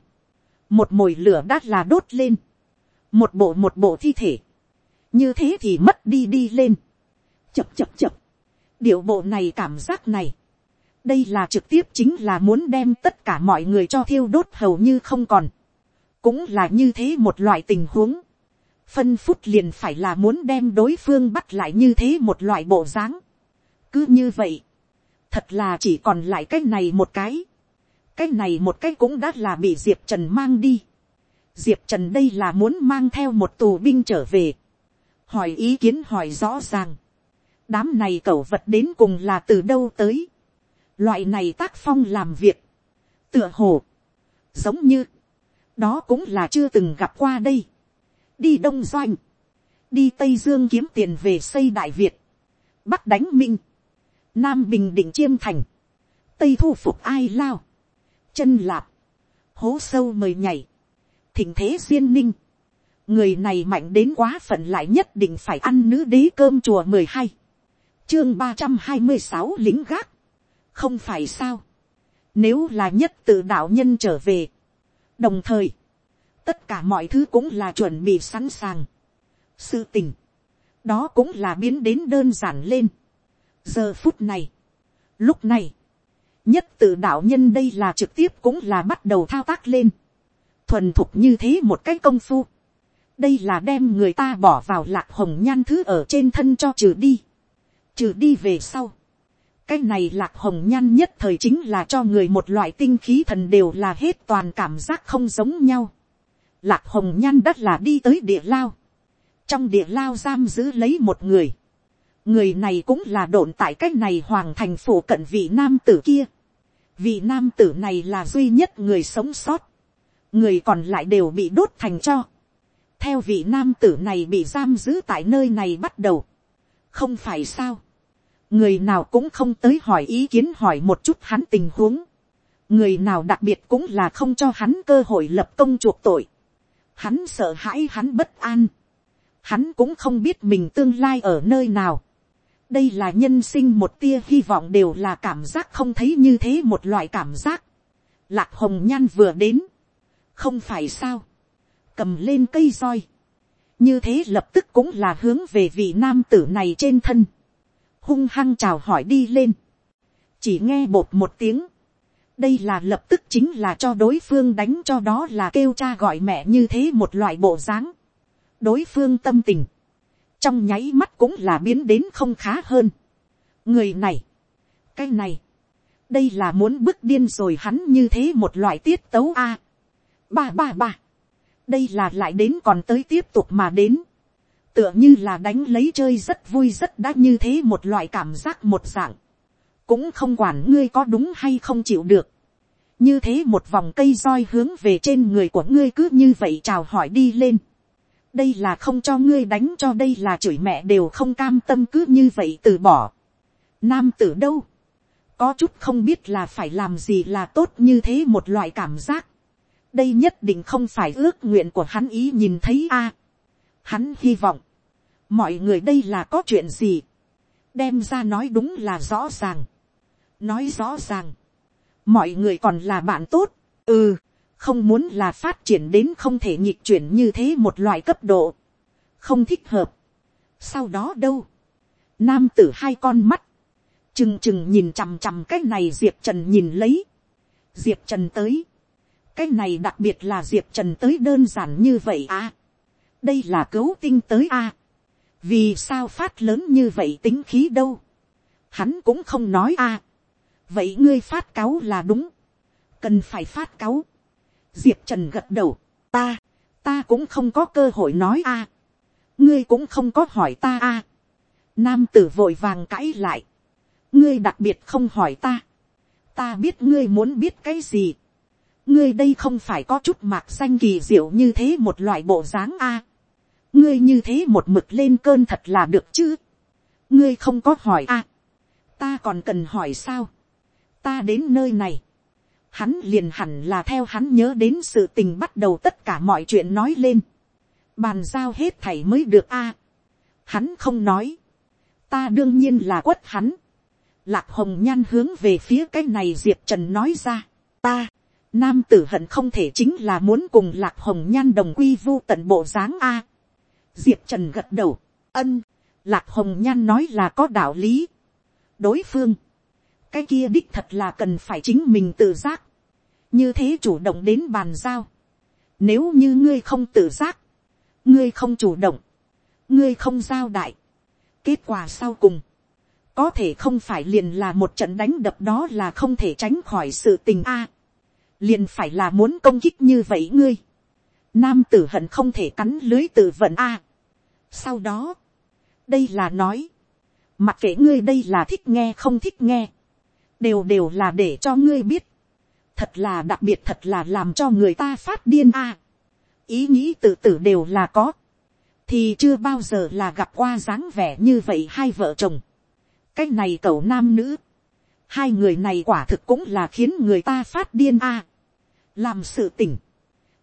một mồi lửa đắt là đốt lên. một bộ một bộ thi thể. như thế thì mất đi đi lên. chập chập chập. điệu bộ này cảm giác này đây là trực tiếp chính là muốn đem tất cả mọi người cho thiêu đốt hầu như không còn. cũng là như thế một loại tình huống. phân phút liền phải là muốn đem đối phương bắt lại như thế một loại bộ dáng. cứ như vậy, thật là chỉ còn lại cái này một cái. cái này một cái cũng đã là bị diệp trần mang đi. diệp trần đây là muốn mang theo một tù binh trở về. hỏi ý kiến hỏi rõ ràng. đám này cẩu vật đến cùng là từ đâu tới Loại này tác phong làm việc. Tựa hồ. Giống như. Đó cũng là chưa từng gặp qua đây. Đi Đông Doanh. Đi Tây Dương kiếm tiền về xây Đại Việt. Bắc đánh Minh. Nam Bình Định Chiêm Thành. Tây thu phục ai lao. Chân lạp. Hố sâu mời nhảy. Thỉnh thế duyên ninh. Người này mạnh đến quá phận lại nhất định phải ăn nữ đế cơm chùa mười hai Chương ba trăm hai mươi sáu lính gác không phải sao, nếu là nhất tự đạo nhân trở về, đồng thời, tất cả mọi thứ cũng là chuẩn bị sẵn sàng, sự tình, đó cũng là biến đến đơn giản lên giờ phút này, lúc này, nhất tự đạo nhân đây là trực tiếp cũng là bắt đầu thao tác lên, thuần thục như thế một cái công phu, đây là đem người ta bỏ vào lạc hồng nhan thứ ở trên thân cho trừ đi, trừ đi về sau, cái này lạc hồng nhan nhất thời chính là cho người một loại tinh khí thần đều là hết toàn cảm giác không giống nhau. Lạc hồng nhan đất là đi tới địa lao. Trong địa lao giam giữ lấy một người. Người này cũng là độn tại cái này hoàng thành phủ cận vị nam tử kia. Vị nam tử này là duy nhất người sống sót. Người còn lại đều bị đốt thành cho. Theo vị nam tử này bị giam giữ tại nơi này bắt đầu. Không phải sao người nào cũng không tới hỏi ý kiến hỏi một chút hắn tình huống. người nào đặc biệt cũng là không cho hắn cơ hội lập công chuộc tội. hắn sợ hãi hắn bất an. hắn cũng không biết mình tương lai ở nơi nào đây là nhân sinh một tia hy vọng đều là cảm giác không thấy như thế một loại cảm giác. lạc hồng nhan vừa đến. không phải sao. cầm lên cây roi. như thế lập tức cũng là hướng về vị nam tử này trên thân hung hăng chào hỏi đi lên, chỉ nghe bột một tiếng, đây là lập tức chính là cho đối phương đánh cho đó là kêu cha gọi mẹ như thế một loại bộ dáng, đối phương tâm tình, trong nháy mắt cũng là biến đến không khá hơn. người này, cái này, đây là muốn bước điên rồi hắn như thế một loại tiết tấu a. ba ba ba, đây là lại đến còn tới tiếp tục mà đến. Tựa như là đánh lấy chơi rất vui rất đã như thế một loại cảm giác một dạng, cũng không quản ngươi có đúng hay không chịu được, như thế một vòng cây roi hướng về trên người của ngươi cứ như vậy chào hỏi đi lên, đây là không cho ngươi đánh cho đây là chửi mẹ đều không cam tâm cứ như vậy từ bỏ, nam tử đâu, có chút không biết là phải làm gì là tốt như thế một loại cảm giác, đây nhất định không phải ước nguyện của hắn ý nhìn thấy a, Hắn hy vọng, mọi người đây là có chuyện gì, đem ra nói đúng là rõ ràng, nói rõ ràng, mọi người còn là bạn tốt, ừ, không muốn là phát triển đến không thể nhịp chuyển như thế một loại cấp độ, không thích hợp. sau đó đâu, nam tử hai con mắt, trừng trừng nhìn chằm chằm cái này diệp trần nhìn lấy, diệp trần tới, cái này đặc biệt là diệp trần tới đơn giản như vậy à, đây là cứu tinh tới à, vì sao phát lớn như vậy tính khí đâu, hắn cũng không nói à, vậy ngươi phát cáu là đúng, cần phải phát cáu, diệp trần gật đầu, ta, ta cũng không có cơ hội nói a, ngươi cũng không có hỏi ta a, nam tử vội vàng cãi lại, ngươi đặc biệt không hỏi ta, ta biết ngươi muốn biết cái gì, ngươi đây không phải có chút mạc xanh kỳ diệu như thế một loại bộ dáng a, ngươi như thế một mực lên cơn thật là được chứ, ngươi không có hỏi a, ta còn cần hỏi sao, ta đến nơi này, hắn liền hẳn là theo hắn nhớ đến sự tình bắt đầu tất cả mọi chuyện nói lên, bàn giao hết thảy mới được a, hắn không nói, ta đương nhiên là quất hắn, lạc hồng nhan hướng về phía cái này diệp trần nói ra, ta, nam tử hận không thể chính là muốn cùng lạc hồng nhan đồng quy vu tận bộ dáng a, diệp trần gật đầu, ân, lạc hồng nhan nói là có đạo lý, đối phương, cái kia đích thật là cần phải chính mình tự giác, như thế chủ động đến bàn giao. Nếu như ngươi không tự giác, ngươi không chủ động, ngươi không giao đại, kết quả sau cùng, có thể không phải liền là một trận đánh đập đó là không thể tránh khỏi sự tình a. liền phải là muốn công kích như vậy ngươi. Nam tử hận không thể cắn lưới tự vận a. sau đó, đây là nói, mặc kệ ngươi đây là thích nghe không thích nghe, đều đều là để cho ngươi biết, thật là đặc biệt thật là làm cho người ta phát điên a. ý nghĩ tự tử đều là có, thì chưa bao giờ là gặp qua dáng vẻ như vậy hai vợ chồng. cái này cậu nam nữ, hai người này quả thực cũng là khiến người ta phát điên a. làm sự tỉnh,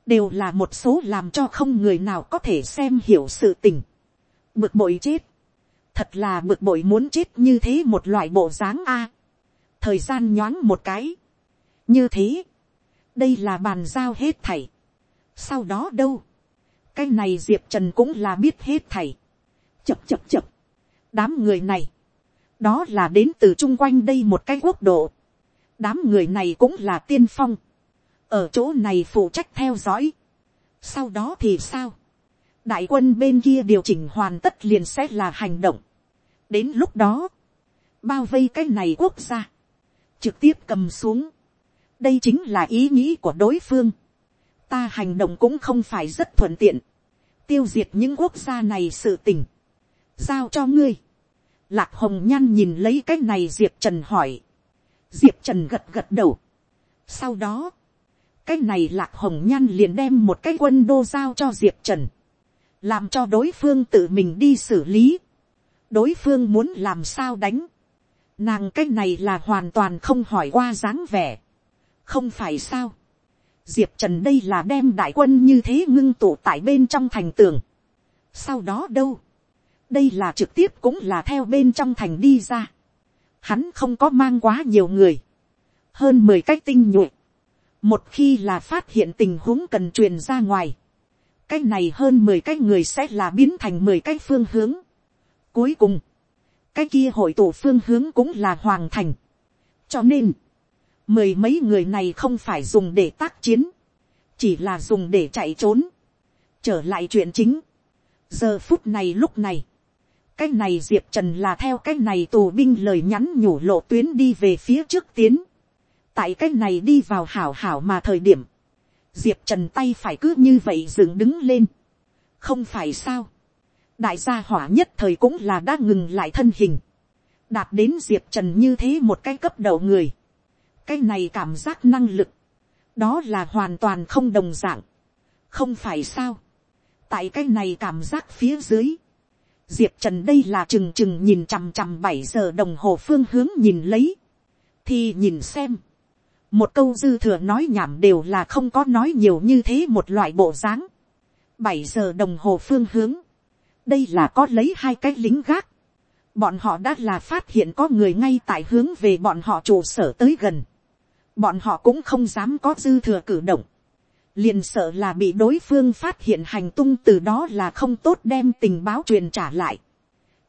đều là một số làm cho không người nào có thể xem hiểu sự tình. bực bội chết, thật là bực bội muốn chết như thế một loại bộ dáng a thời gian nhoáng một cái, như thế, đây là bàn giao hết thảy. sau đó đâu, cái này diệp trần cũng là biết hết thảy. chập chập chập, đám người này, đó là đến từ chung quanh đây một cái quốc độ. đám người này cũng là tiên phong, ở chỗ này phụ trách theo dõi. sau đó thì sao, đại quân bên kia điều chỉnh hoàn tất liền sẽ là hành động. đến lúc đó, bao vây cái này quốc gia, trực tiếp cầm xuống, đây chính là ý nghĩ của đối phương. ta hành động cũng không phải rất thuận tiện. tiêu diệt những quốc gia này sự tình. giao cho ngươi. lạc hồng nhan nhìn lấy cái này diệp trần hỏi. diệp trần gật gật đầu. sau đó, cái này lạc hồng nhan liền đem một cái quân đô giao cho diệp trần. làm cho đối phương tự mình đi xử lý. đối phương muốn làm sao đánh nàng cái này là hoàn toàn không hỏi qua dáng vẻ không phải sao. diệp trần đây là đem đại quân như thế ngưng tụ tại bên trong thành tường. sau đó đâu. đây là trực tiếp cũng là theo bên trong thành đi ra. hắn không có mang quá nhiều người. hơn mười cái tinh nhuệ. một khi là phát hiện tình huống cần truyền ra ngoài. cái này hơn mười cái người sẽ là biến thành mười cái phương hướng. cuối cùng, cái kia hội tụ phương hướng cũng là hoàng thành. cho nên, mười mấy người này không phải dùng để tác chiến, chỉ là dùng để chạy trốn, trở lại chuyện chính. giờ phút này lúc này, cái này diệp trần là theo cái này tù binh lời nhắn nhủ lộ tuyến đi về phía trước tiến, tại cái này đi vào hảo hảo mà thời điểm, diệp trần tay phải cứ như vậy dựng đứng lên, không phải sao, đại gia hỏa nhất thời cũng là đã ngừng lại thân hình, đạt đến diệp trần như thế một cái cấp đầu người, cái này cảm giác năng lực, đó là hoàn toàn không đồng dạng, không phải sao, tại cái này cảm giác phía dưới, diệp trần đây là trừng trừng nhìn chằm chằm bảy giờ đồng hồ phương hướng nhìn lấy, thì nhìn xem, một câu dư thừa nói nhảm đều là không có nói nhiều như thế một loại bộ dáng, bảy giờ đồng hồ phương hướng, đây là có lấy hai cái lính gác, bọn họ đã là phát hiện có người ngay tại hướng về bọn họ trụ sở tới gần bọn họ cũng không dám có dư thừa cử động, liền sợ là bị đối phương phát hiện hành tung từ đó là không tốt đem tình báo truyền trả lại.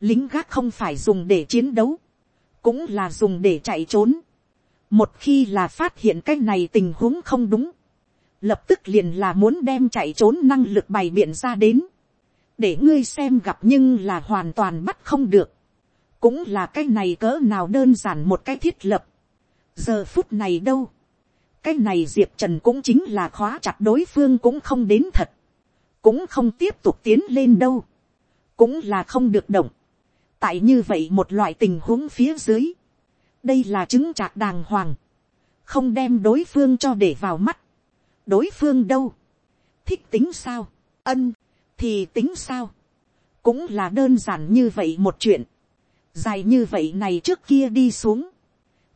lính gác không phải dùng để chiến đấu, cũng là dùng để chạy trốn. một khi là phát hiện cái này tình huống không đúng, lập tức liền là muốn đem chạy trốn năng lực bày biện ra đến, để ngươi xem gặp nhưng là hoàn toàn bắt không được, cũng là cái này cỡ nào đơn giản một cái thiết lập. giờ phút này đâu, cái này diệp trần cũng chính là khóa chặt đối phương cũng không đến thật, cũng không tiếp tục tiến lên đâu, cũng là không được động. tại như vậy một loại tình huống phía dưới, đây là chứng trạc đàng hoàng, không đem đối phương cho để vào mắt, đối phương đâu, thích tính sao, ân, thì tính sao, cũng là đơn giản như vậy một chuyện, dài như vậy này trước kia đi xuống,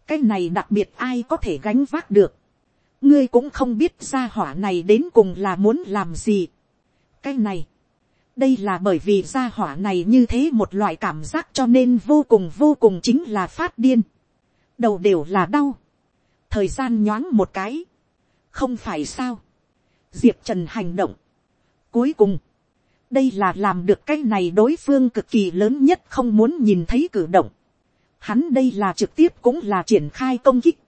cái này đặc biệt ai có thể gánh vác được, ngươi cũng không biết gia hỏa này đến cùng là muốn làm gì. cái này, đây là bởi vì gia hỏa này như thế một loại cảm giác cho nên vô cùng vô cùng chính là phát điên. đầu đều là đau. thời gian nhoáng một cái. không phải sao. diệp trần hành động. cuối cùng, đây là làm được cái này đối phương cực kỳ lớn nhất không muốn nhìn thấy cử động. hắn đây là trực tiếp cũng là triển khai công kích.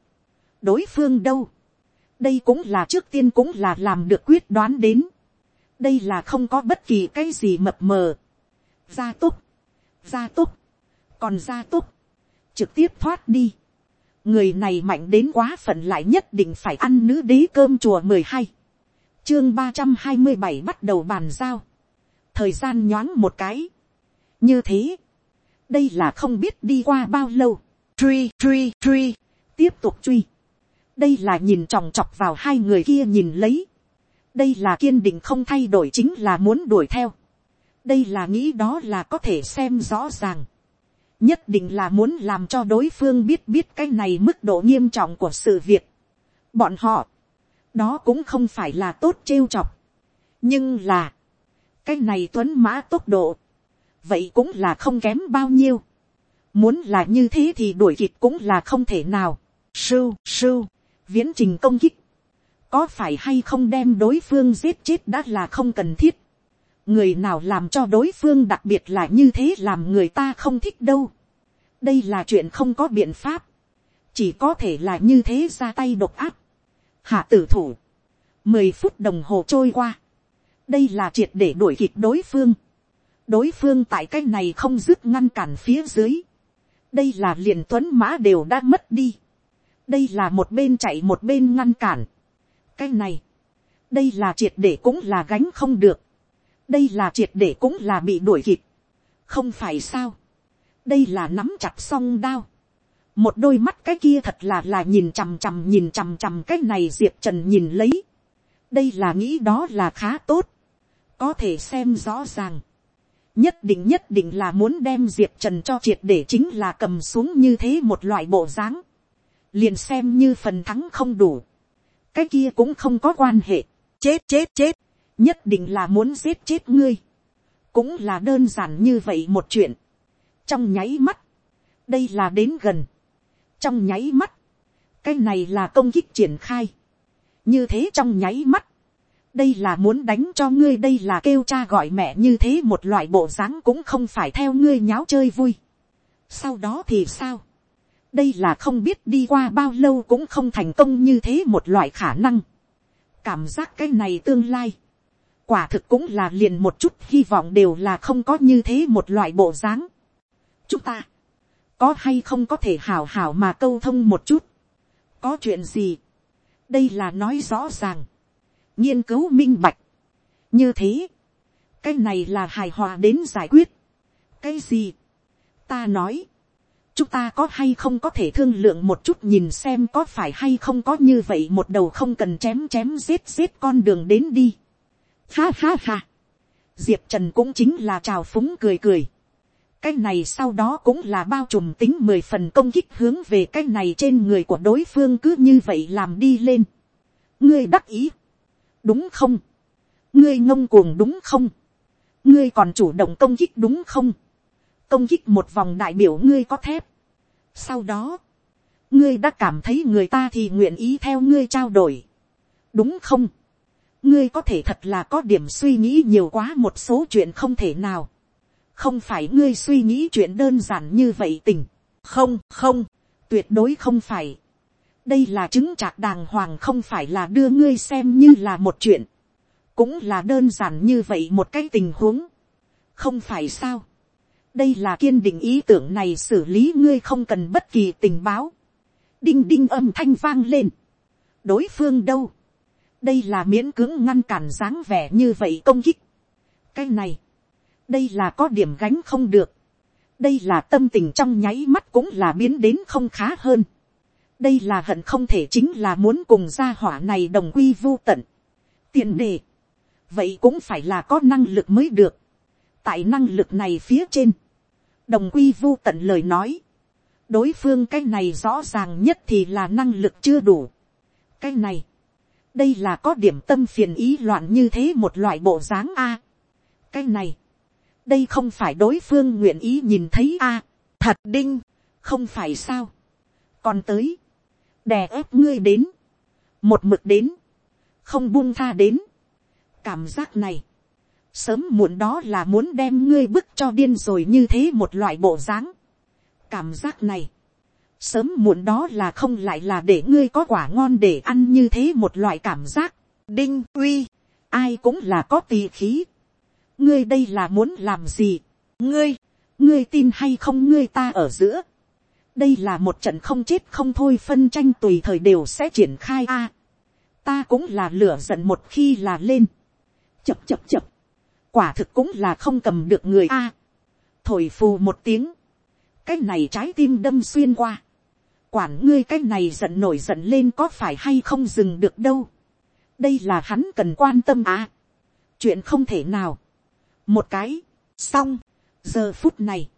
đối phương đâu đây cũng là trước tiên cũng là làm được quyết đoán đến. đây là không có bất kỳ cái gì mập mờ. gia túc, gia túc, còn gia túc, trực tiếp thoát đi. người này mạnh đến quá phận lại nhất định phải ăn nữ đế cơm chùa mười hai, chương ba trăm hai mươi bảy bắt đầu bàn giao, thời gian nhoáng một cái. như thế, đây là không biết đi qua bao lâu, truy truy truy, tiếp tục truy đây là nhìn chòng chọc vào hai người kia nhìn lấy. đây là kiên định không thay đổi chính là muốn đuổi theo. đây là nghĩ đó là có thể xem rõ ràng. nhất định là muốn làm cho đối phương biết biết cái này mức độ nghiêm trọng của sự việc. bọn họ, đó cũng không phải là tốt trêu chọc. nhưng là, cái này tuấn mã tốc độ, vậy cũng là không kém bao nhiêu. muốn là như thế thì đuổi kịp cũng là không thể nào. Sưu, sưu, viễn trình công kích, có phải hay không đem đối phương giết chết đã là không cần thiết. người nào làm cho đối phương đặc biệt là như thế làm người ta không thích đâu. đây là chuyện không có biện pháp, chỉ có thể là như thế ra tay độc áp. hạ tử thủ, mười phút đồng hồ trôi qua, đây là triệt để đuổi kịp đối phương. đối phương tại cái này không dứt ngăn cản phía dưới. đây là liền tuấn mã đều đã mất đi đây là một bên chạy một bên ngăn cản. cái này, đây là triệt để cũng là gánh không được. đây là triệt để cũng là bị đuổi kịp. không phải sao. đây là nắm chặt song đao. một đôi mắt cái kia thật là là nhìn chằm chằm nhìn chằm chằm cái này diệp trần nhìn lấy. đây là nghĩ đó là khá tốt có thể xem rõ ràng. Nhất định nhất định là muốn đem diệp trần cho triệt để chính là cầm xuống như thế một loại bộ dáng. Liền xem như phần thắng không đủ, cái kia cũng không có quan hệ, chết chết chết, nhất định là muốn giết chết ngươi, cũng là đơn giản như vậy một chuyện, trong nháy mắt, đây là đến gần, trong nháy mắt, cái này là công kích triển khai, như thế trong nháy mắt, đây là muốn đánh cho ngươi đây là kêu cha gọi mẹ như thế một loại bộ dáng cũng không phải theo ngươi nháo chơi vui. sau đó thì sao, đây là không biết đi qua bao lâu cũng không thành công như thế một loại khả năng. cảm giác cái này tương lai, quả thực cũng là liền một chút hy vọng đều là không có như thế một loại bộ dáng. chúng ta, có hay không có thể hào hào mà câu thông một chút. có chuyện gì, đây là nói rõ ràng, nghiên cứu minh bạch. như thế, cái này là hài hòa đến giải quyết. cái gì, ta nói, chúng ta có hay không có thể thương lượng một chút nhìn xem có phải hay không có như vậy một đầu không cần chém chém giết giết con đường đến đi. Ha ha ha. Diệp Trần cũng chính là trào phúng cười cười. Cái này sau đó cũng là bao trùm tính mười phần công kích hướng về cái này trên người của đối phương cứ như vậy làm đi lên. Ngươi đắc ý. Đúng không? Ngươi ngông cuồng đúng không? Ngươi còn chủ động công kích đúng không? công kích một vòng đại biểu ngươi có thép. Sau đó, ngươi đã cảm thấy người ta thì nguyện ý theo ngươi trao đổi. Đúng không? ngươi có thể thật là có điểm suy nghĩ nhiều quá một số chuyện không thể nào. không phải ngươi suy nghĩ chuyện đơn giản như vậy tình. không không, tuyệt đối không phải đây là chứng trạc đàng hoàng không phải là đưa ngươi xem như là một chuyện. cũng là đơn giản như vậy một cái tình huống. không phải sao. đây là kiên định ý tưởng này xử lý ngươi không cần bất kỳ tình báo. đinh đinh âm thanh vang lên. đối phương đâu đây là miễn cưỡng ngăn cản dáng vẻ như vậy công kích. cái này, đây là có điểm gánh không được. đây là tâm tình trong nháy mắt cũng là biến đến không khá hơn đây là hận không thể chính là muốn cùng gia hỏa này đồng quy vô tận. tiền đề, vậy cũng phải là có năng lực mới được. tại năng lực này phía trên, đồng quy vô tận lời nói, đối phương cái này rõ ràng nhất thì là năng lực chưa đủ. cái này, đây là có điểm tâm phiền ý loạn như thế một loại bộ dáng a. cái này, đây không phải đối phương nguyện ý nhìn thấy a. thật đinh, không phải sao. còn tới, đè ép ngươi đến, một mực đến, không buông tha đến. cảm giác này, sớm muộn đó là muốn đem ngươi bức cho điên rồi như thế một loại bộ dáng. cảm giác này, sớm muộn đó là không lại là để ngươi có quả ngon để ăn như thế một loại cảm giác. đinh uy, ai cũng là có tì khí. ngươi đây là muốn làm gì. ngươi, ngươi tin hay không ngươi ta ở giữa đây là một trận không chết không thôi phân tranh tùy thời đều sẽ triển khai a. ta cũng là lửa giận một khi là lên. chập chập chập. quả thực cũng là không cầm được người a. thổi phù một tiếng. cái này trái tim đâm xuyên qua quản ngươi cái này giận nổi giận lên có phải hay không dừng được đâu. đây là hắn cần quan tâm à. chuyện không thể nào. một cái, xong, giờ phút này,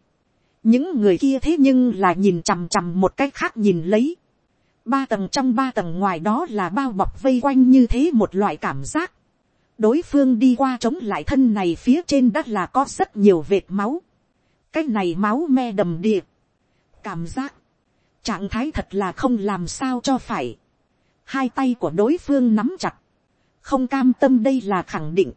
những người kia thế nhưng là nhìn chằm chằm một cái khác nhìn lấy. ba tầng trong ba tầng ngoài đó là bao bọc vây quanh như thế một loại cảm giác. đối phương đi qua chống lại thân này phía trên đất là có rất nhiều vệt máu. cái này máu me đầm đìa. cảm giác, trạng thái thật là không làm sao cho phải. hai tay của đối phương nắm chặt, không cam tâm đây là khẳng định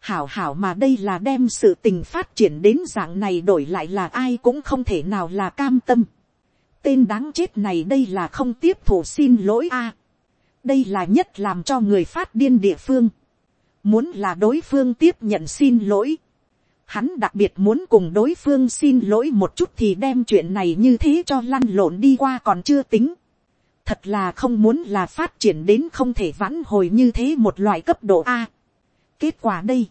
hảo hảo mà đây là đem sự tình phát triển đến dạng này đổi lại là ai cũng không thể nào là cam tâm. tên đáng chết này đây là không tiếp thủ xin lỗi a. đây là nhất làm cho người phát điên địa phương. muốn là đối phương tiếp nhận xin lỗi hắn đặc biệt muốn cùng đối phương xin lỗi một chút thì đem chuyện này như thế cho lăn lộn đi qua còn chưa tính. Thật là không muốn là phát triển đến không thể vãn hồi như thế một loại cấp độ A. Kết quả đây.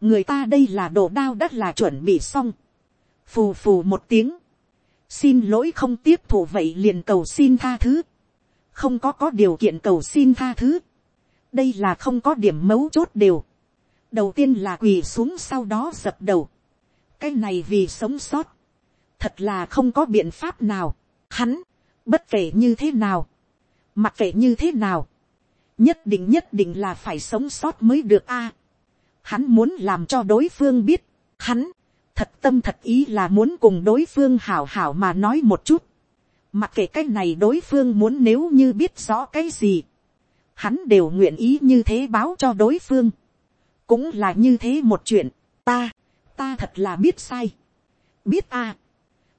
Người ta đây là đồ đao đất là chuẩn bị xong. Phù phù một tiếng. Xin lỗi không tiếp thủ vậy liền cầu xin tha thứ. Không có có điều kiện cầu xin tha thứ. Đây là không có điểm mấu chốt đều đầu tiên là quỳ xuống sau đó dập đầu, cái này vì sống sót, thật là không có biện pháp nào, hắn, bất kể như thế nào, mặc kệ như thế nào, nhất định nhất định là phải sống sót mới được a. hắn muốn làm cho đối phương biết, hắn, thật tâm thật ý là muốn cùng đối phương hảo hảo mà nói một chút, mặc kệ cái này đối phương muốn nếu như biết rõ cái gì, hắn đều nguyện ý như thế báo cho đối phương. Cũng là như thế một chuyện, ta, ta thật là biết sai, biết a,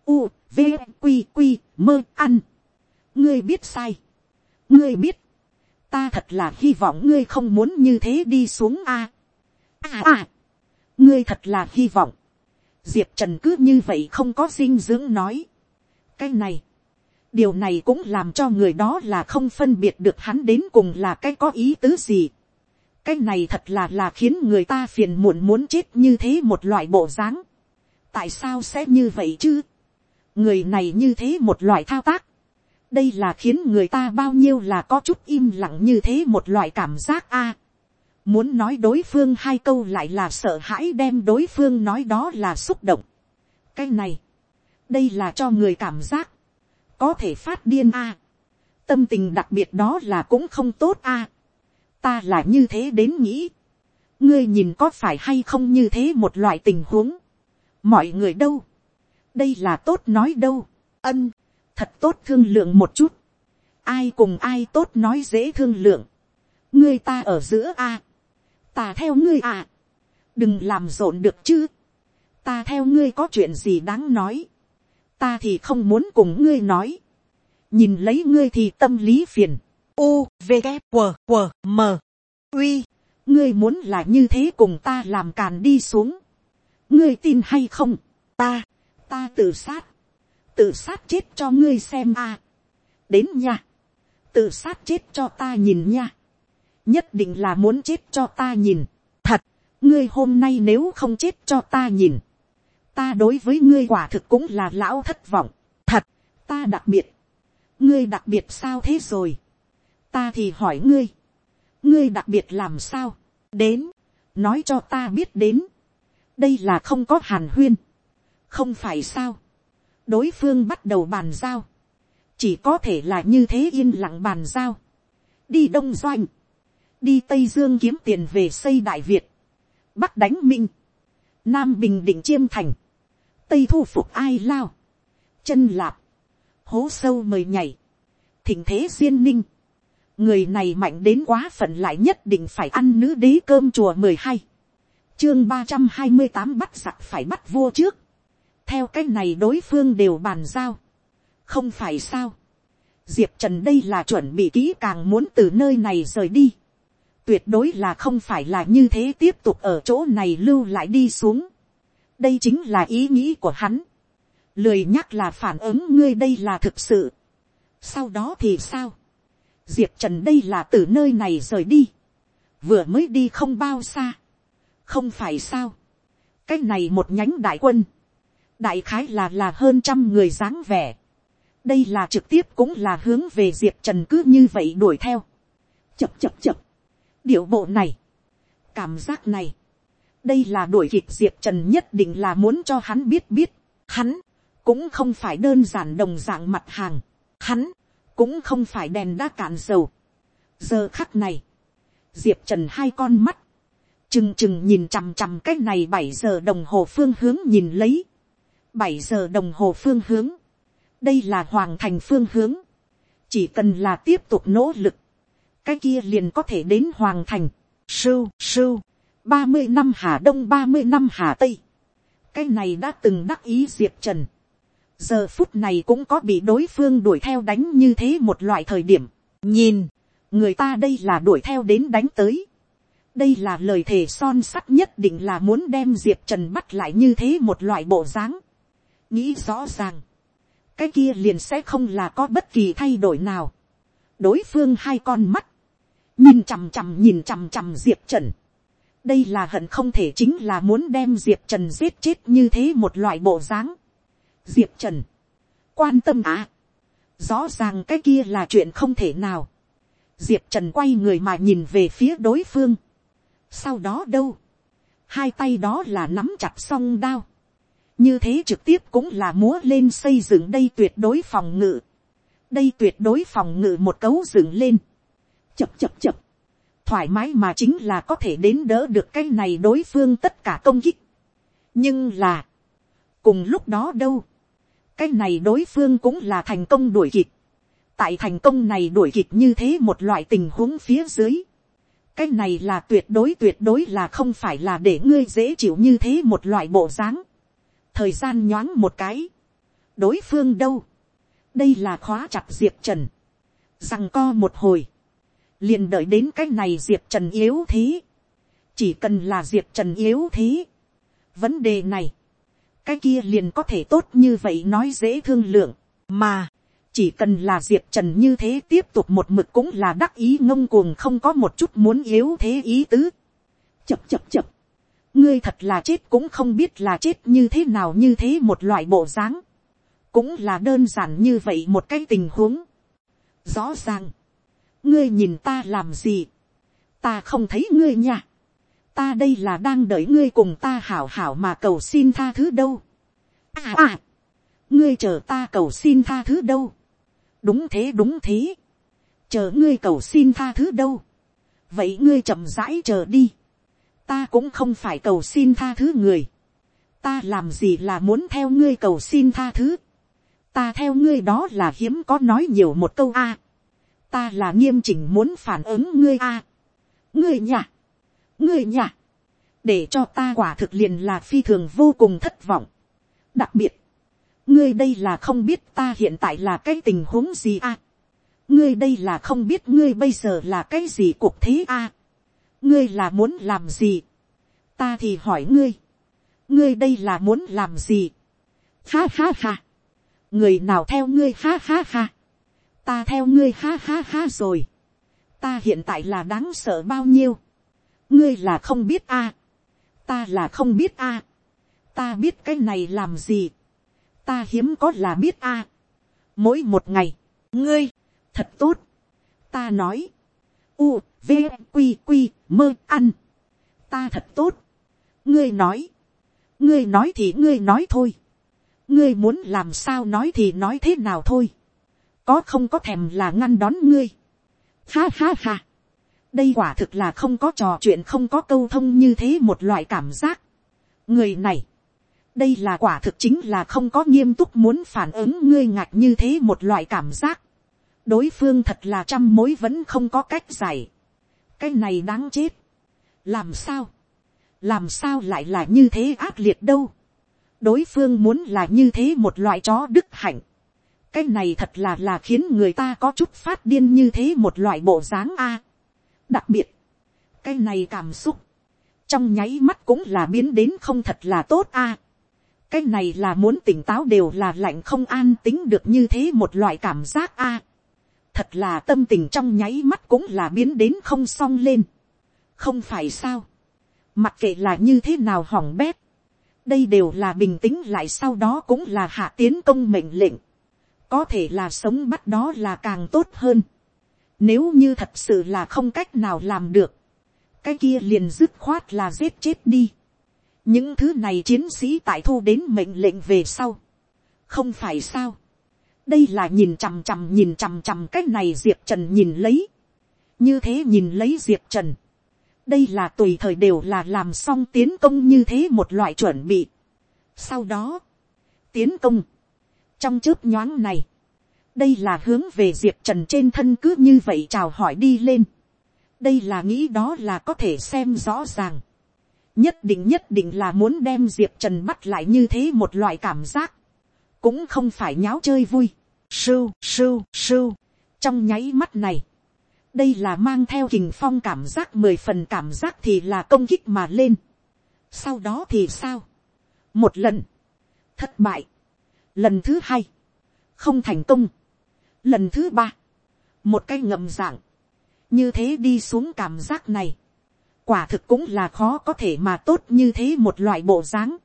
u, v, q q mơ ăn, ngươi biết sai, ngươi biết, ta thật là hy vọng ngươi không muốn như thế đi xuống a, a a, ngươi thật là hy vọng, diệp trần cứ như vậy không có dinh dưỡng nói, cái này, điều này cũng làm cho người đó là không phân biệt được hắn đến cùng là cái có ý tứ gì cái này thật là là khiến người ta phiền muộn muốn chết như thế một loại bộ dáng. tại sao sẽ như vậy chứ. người này như thế một loại thao tác đây là khiến người ta bao nhiêu là có chút im lặng như thế một loại cảm giác a. muốn nói đối phương hai câu lại là sợ hãi đem đối phương nói đó là xúc động. cái này, đây là cho người cảm giác, có thể phát điên a. tâm tình đặc biệt đó là cũng không tốt a. Ta là như thế đến nghĩ, ngươi nhìn có phải hay không như thế một loại tình huống, mọi người đâu, đây là tốt nói đâu, ân, thật tốt thương lượng một chút, ai cùng ai tốt nói dễ thương lượng, ngươi ta ở giữa a, ta theo ngươi à, đừng làm rộn được chứ, ta theo ngươi có chuyện gì đáng nói, ta thì không muốn cùng ngươi nói, nhìn lấy ngươi thì tâm lý phiền, u v g q q m. Uy, ngươi muốn là như thế cùng ta làm càn đi xuống, ngươi tin hay không, ta, ta tự sát, tự sát chết cho ngươi xem a, đến nha, tự sát chết cho ta nhìn nha, nhất định là muốn chết cho ta nhìn, thật, ngươi hôm nay nếu không chết cho ta nhìn, ta đối với ngươi quả thực cũng là lão thất vọng, thật, ta đặc biệt, ngươi đặc biệt sao thế rồi, ta thì hỏi ngươi, ngươi đặc biệt làm sao, đến, nói cho ta biết đến, đây là không có hàn huyên, không phải sao, đối phương bắt đầu bàn giao, chỉ có thể là như thế yên lặng bàn giao, đi đông doanh, đi tây dương kiếm tiền về xây đại việt, bắc đánh minh, nam bình định chiêm thành, tây thu phục ai lao, chân lạp, hố sâu mời nhảy, thỉnh thế duyên ninh, người này mạnh đến quá phận lại nhất định phải ăn nữ đế cơm chùa mười hai, chương ba trăm hai mươi tám bắt giặc phải bắt vua trước, theo cái này đối phương đều bàn giao, không phải sao, diệp trần đây là chuẩn bị kỹ càng muốn từ nơi này rời đi, tuyệt đối là không phải là như thế tiếp tục ở chỗ này lưu lại đi xuống. đây chính là ý nghĩ của hắn. lười nhắc là phản ứng ngươi đây là thực sự. sau đó thì sao. diệp trần đây là từ nơi này rời đi. vừa mới đi không bao xa. không phải sao. cái này một nhánh đại quân đại khái là là hơn trăm người dáng vẻ. đây là trực tiếp cũng là hướng về diệp trần cứ như vậy đuổi theo. chập chập chập điệu bộ này, cảm giác này, đây là đuổi kịp diệp trần nhất định là muốn cho hắn biết biết, hắn cũng không phải đơn giản đồng dạng mặt hàng, hắn cũng không phải đèn đã cạn dầu. giờ khắc này, diệp trần hai con mắt, trừng trừng nhìn chằm chằm cái này bảy giờ đồng hồ phương hướng nhìn lấy, bảy giờ đồng hồ phương hướng, đây là hoàng thành phương hướng, chỉ cần là tiếp tục nỗ lực, cái kia liền có thể đến hoàng thành, sưu sưu, ba mươi năm hà đông ba mươi năm hà tây, cái này đã từng đắc ý diệp trần, giờ phút này cũng có bị đối phương đuổi theo đánh như thế một loại thời điểm, nhìn, người ta đây là đuổi theo đến đánh tới, đây là lời thề son sắt nhất định là muốn đem diệp trần bắt lại như thế một loại bộ dáng, nghĩ rõ ràng, cái kia liền sẽ không là có bất kỳ thay đổi nào, đối phương hai con mắt, nhìn chằm chằm nhìn chằm chằm diệp trần. đây là hận không thể chính là muốn đem diệp trần giết chết như thế một loại bộ dáng. diệp trần, quan tâm à. rõ ràng cái kia là chuyện không thể nào. diệp trần quay người mà nhìn về phía đối phương. sau đó đâu, hai tay đó là nắm chặt song đao như thế trực tiếp cũng là múa lên xây dựng đây tuyệt đối phòng ngự. đây tuyệt đối phòng ngự một cấu dựng lên chập chập chập, thoải mái mà chính là có thể đến đỡ được cái này đối phương tất cả công kích. nhưng là, cùng lúc đó đâu, cái này đối phương cũng là thành công đuổi kịp. tại thành công này đuổi kịp như thế một loại tình huống phía dưới. cái này là tuyệt đối tuyệt đối là không phải là để ngươi dễ chịu như thế một loại bộ dáng thời gian nhoáng một cái. đối phương đâu. đây là khóa chặt diệp trần. rằng co một hồi liền đợi đến cái này diệp trần yếu thế, chỉ cần là diệp trần yếu thế, vấn đề này, cái kia liền có thể tốt như vậy nói dễ thương lượng, mà, chỉ cần là diệp trần như thế tiếp tục một mực cũng là đắc ý ngông cuồng không có một chút muốn yếu thế ý tứ. chập chập chập, ngươi thật là chết cũng không biết là chết như thế nào như thế một loại bộ dáng, cũng là đơn giản như vậy một cái tình huống. rõ ràng, ngươi nhìn ta làm gì, ta không thấy ngươi nha, ta đây là đang đợi ngươi cùng ta hảo hảo mà cầu xin tha thứ đâu. À à, ngươi chờ ta cầu xin tha thứ đâu. đúng thế đúng thế, chờ ngươi cầu xin tha thứ đâu. vậy ngươi chậm rãi chờ đi, ta cũng không phải cầu xin tha thứ người, ta làm gì là muốn theo ngươi cầu xin tha thứ, ta theo ngươi đó là hiếm có nói nhiều một câu a ta là nghiêm chỉnh muốn phản ứng ngươi a. ngươi nhả, ngươi nhả, để cho ta quả thực liền là phi thường vô cùng thất vọng. đặc biệt, ngươi đây là không biết ta hiện tại là cái tình huống gì à. ngươi đây là không biết ngươi bây giờ là cái gì cuộc thế a ngươi là muốn làm gì. ta thì hỏi ngươi, ngươi đây là muốn làm gì. ha ha ha. người nào theo ngươi ha ha ha. ta theo ngươi ha ha ha rồi. ta hiện tại là đáng sợ bao nhiêu. ngươi là không biết à ta là không biết a, ta biết cái này làm gì, ta hiếm có là biết a, mỗi một ngày, ngươi, thật tốt, ta nói, u, v, q q mơ ăn, ta thật tốt, ngươi nói, ngươi nói thì ngươi nói thôi, ngươi muốn làm sao nói thì nói thế nào thôi, có không có thèm là ngăn đón ngươi, ha ha ha, đây quả thực là không có trò chuyện không có câu thông như thế một loại cảm giác. người này, đây là quả thực chính là không có nghiêm túc muốn phản ứng ngươi ngạc như thế một loại cảm giác đối phương thật là trăm mối vẫn không có cách giải. cái này đáng chết. làm sao, làm sao lại là như thế ác liệt đâu. đối phương muốn là như thế một loại chó đức hạnh. cái này thật là là khiến người ta có chút phát điên như thế một loại bộ dáng a đặc biệt, cái này cảm xúc, trong nháy mắt cũng là biến đến không thật là tốt a. cái này là muốn tỉnh táo đều là lạnh không an tính được như thế một loại cảm giác a thật là tâm tình trong nháy mắt cũng là biến đến không xong lên. không phải sao. mặc kệ là như thế nào hỏng bét. đây đều là bình tĩnh lại sau đó cũng là hạ tiến công mệnh lệnh. có thể là sống bắt đó là càng tốt hơn nếu như thật sự là không cách nào làm được. Cái kia liền dứt khoát là giết chết đi. Những thứ này chiến sĩ tại thu đến mệnh lệnh về sau. Không phải sao. Đây là nhìn chằm chằm, nhìn chằm chằm cái này Diệp Trần nhìn lấy. Như thế nhìn lấy Diệp Trần. Đây là tùy thời đều là làm xong tiến công như thế một loại chuẩn bị. Sau đó. Tiến công. Trong chớp nhoáng này, đây là hướng về diệp trần trên thân cứ như vậy chào hỏi đi lên. đây là nghĩ đó là có thể xem rõ ràng. nhất định nhất định là muốn đem diệp trần bắt lại như thế một loại cảm giác. cũng không phải nháo chơi vui sưu sưu sưu. trong nháy mắt này, đây là mang theo hình phong cảm giác mười phần cảm giác thì là công kích mà lên. sau đó thì sao. một lần, thất bại. lần thứ hai, không thành công Lần thứ ba, một cái ngầm dạng, như thế đi xuống cảm giác này, quả thực cũng là khó có thể mà tốt như thế một loại bộ dáng.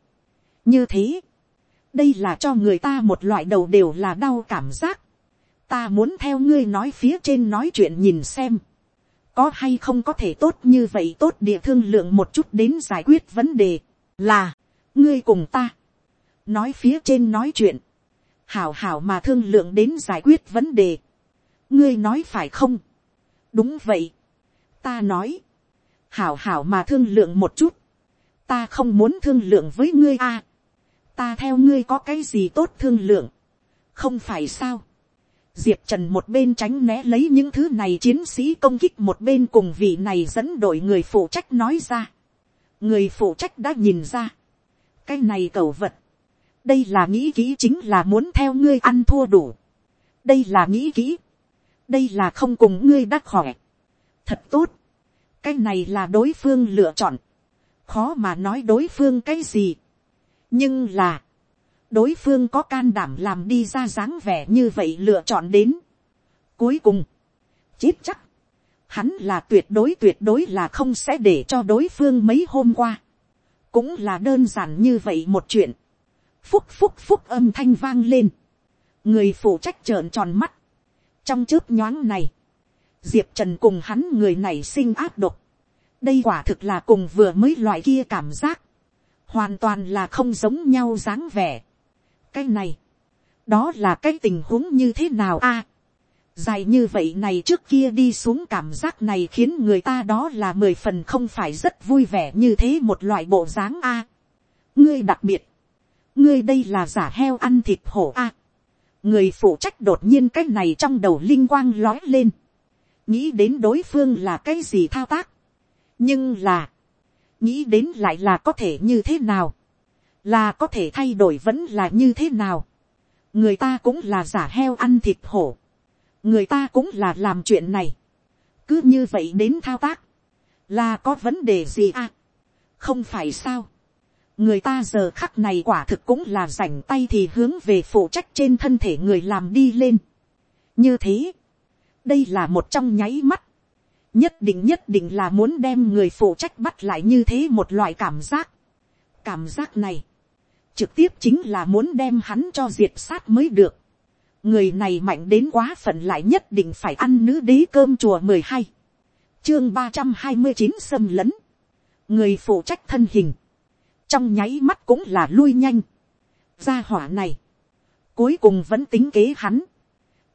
như thế, đây là cho người ta một loại đầu đều là đau cảm giác. ta muốn theo ngươi nói phía trên nói chuyện nhìn xem, có hay không có thể tốt như vậy tốt địa thương lượng một chút đến giải quyết vấn đề, là, ngươi cùng ta, nói phía trên nói chuyện, hảo hảo mà thương lượng đến giải quyết vấn đề. ngươi nói phải không. đúng vậy. ta nói, hảo hảo mà thương lượng một chút. ta không muốn thương lượng với ngươi a ta theo ngươi có cái gì tốt thương lượng. không phải sao. diệp trần một bên tránh né lấy những thứ này chiến sĩ công kích một bên cùng vị này dẫn đội người phụ trách nói ra. người phụ trách đã nhìn ra. cái này cầu vật đây là nghĩ kỹ chính là muốn theo ngươi ăn thua đủ. đây là nghĩ kỹ. đây là không cùng ngươi đắc khỏe. thật tốt. cái này là đối phương lựa chọn. khó mà nói đối phương cái gì nhưng là, đối phương có can đảm làm đi ra dáng vẻ như vậy lựa chọn đến. cuối cùng, chết chắc, hắn là tuyệt đối tuyệt đối là không sẽ để cho đối phương mấy hôm qua. cũng là đơn giản như vậy một chuyện. Phúc phúc phúc âm thanh vang lên, người phụ trách trợn tròn mắt, trong chớp nhoáng này, diệp trần cùng hắn người này sinh áp độc, đây quả thực là cùng vừa mới loại kia cảm giác, hoàn toàn là không giống nhau dáng vẻ. cái này, đó là cái tình huống như thế nào a, dài như vậy này trước kia đi xuống cảm giác này khiến người ta đó là mười phần không phải rất vui vẻ như thế một loại bộ dáng a. ngươi đặc biệt, ngươi đây là giả heo ăn thịt hổ a. người phụ trách đột nhiên cái này trong đầu linh quang lói lên. nghĩ đến đối phương là cái gì thao tác. nhưng là, nghĩ đến lại là có thể như thế nào, là có thể thay đổi vẫn là như thế nào, người ta cũng là giả heo ăn thịt hổ, người ta cũng là làm chuyện này, cứ như vậy đến thao tác, là có vấn đề gì à, không phải sao, người ta giờ khắc này quả thực cũng là rảnh tay thì hướng về phụ trách trên thân thể người làm đi lên. như thế, đây là một trong nháy mắt, nhất định nhất định là muốn đem người phụ trách bắt lại như thế một loại cảm giác. cảm giác này, trực tiếp chính là muốn đem hắn cho diệt sát mới được. người này mạnh đến quá phận lại nhất định phải ăn nữ đế cơm chùa mười hai, chương ba trăm hai mươi chín xâm lấn, người phụ trách thân hình, trong nháy mắt cũng là lui nhanh. gia hỏa này, cuối cùng vẫn tính kế hắn.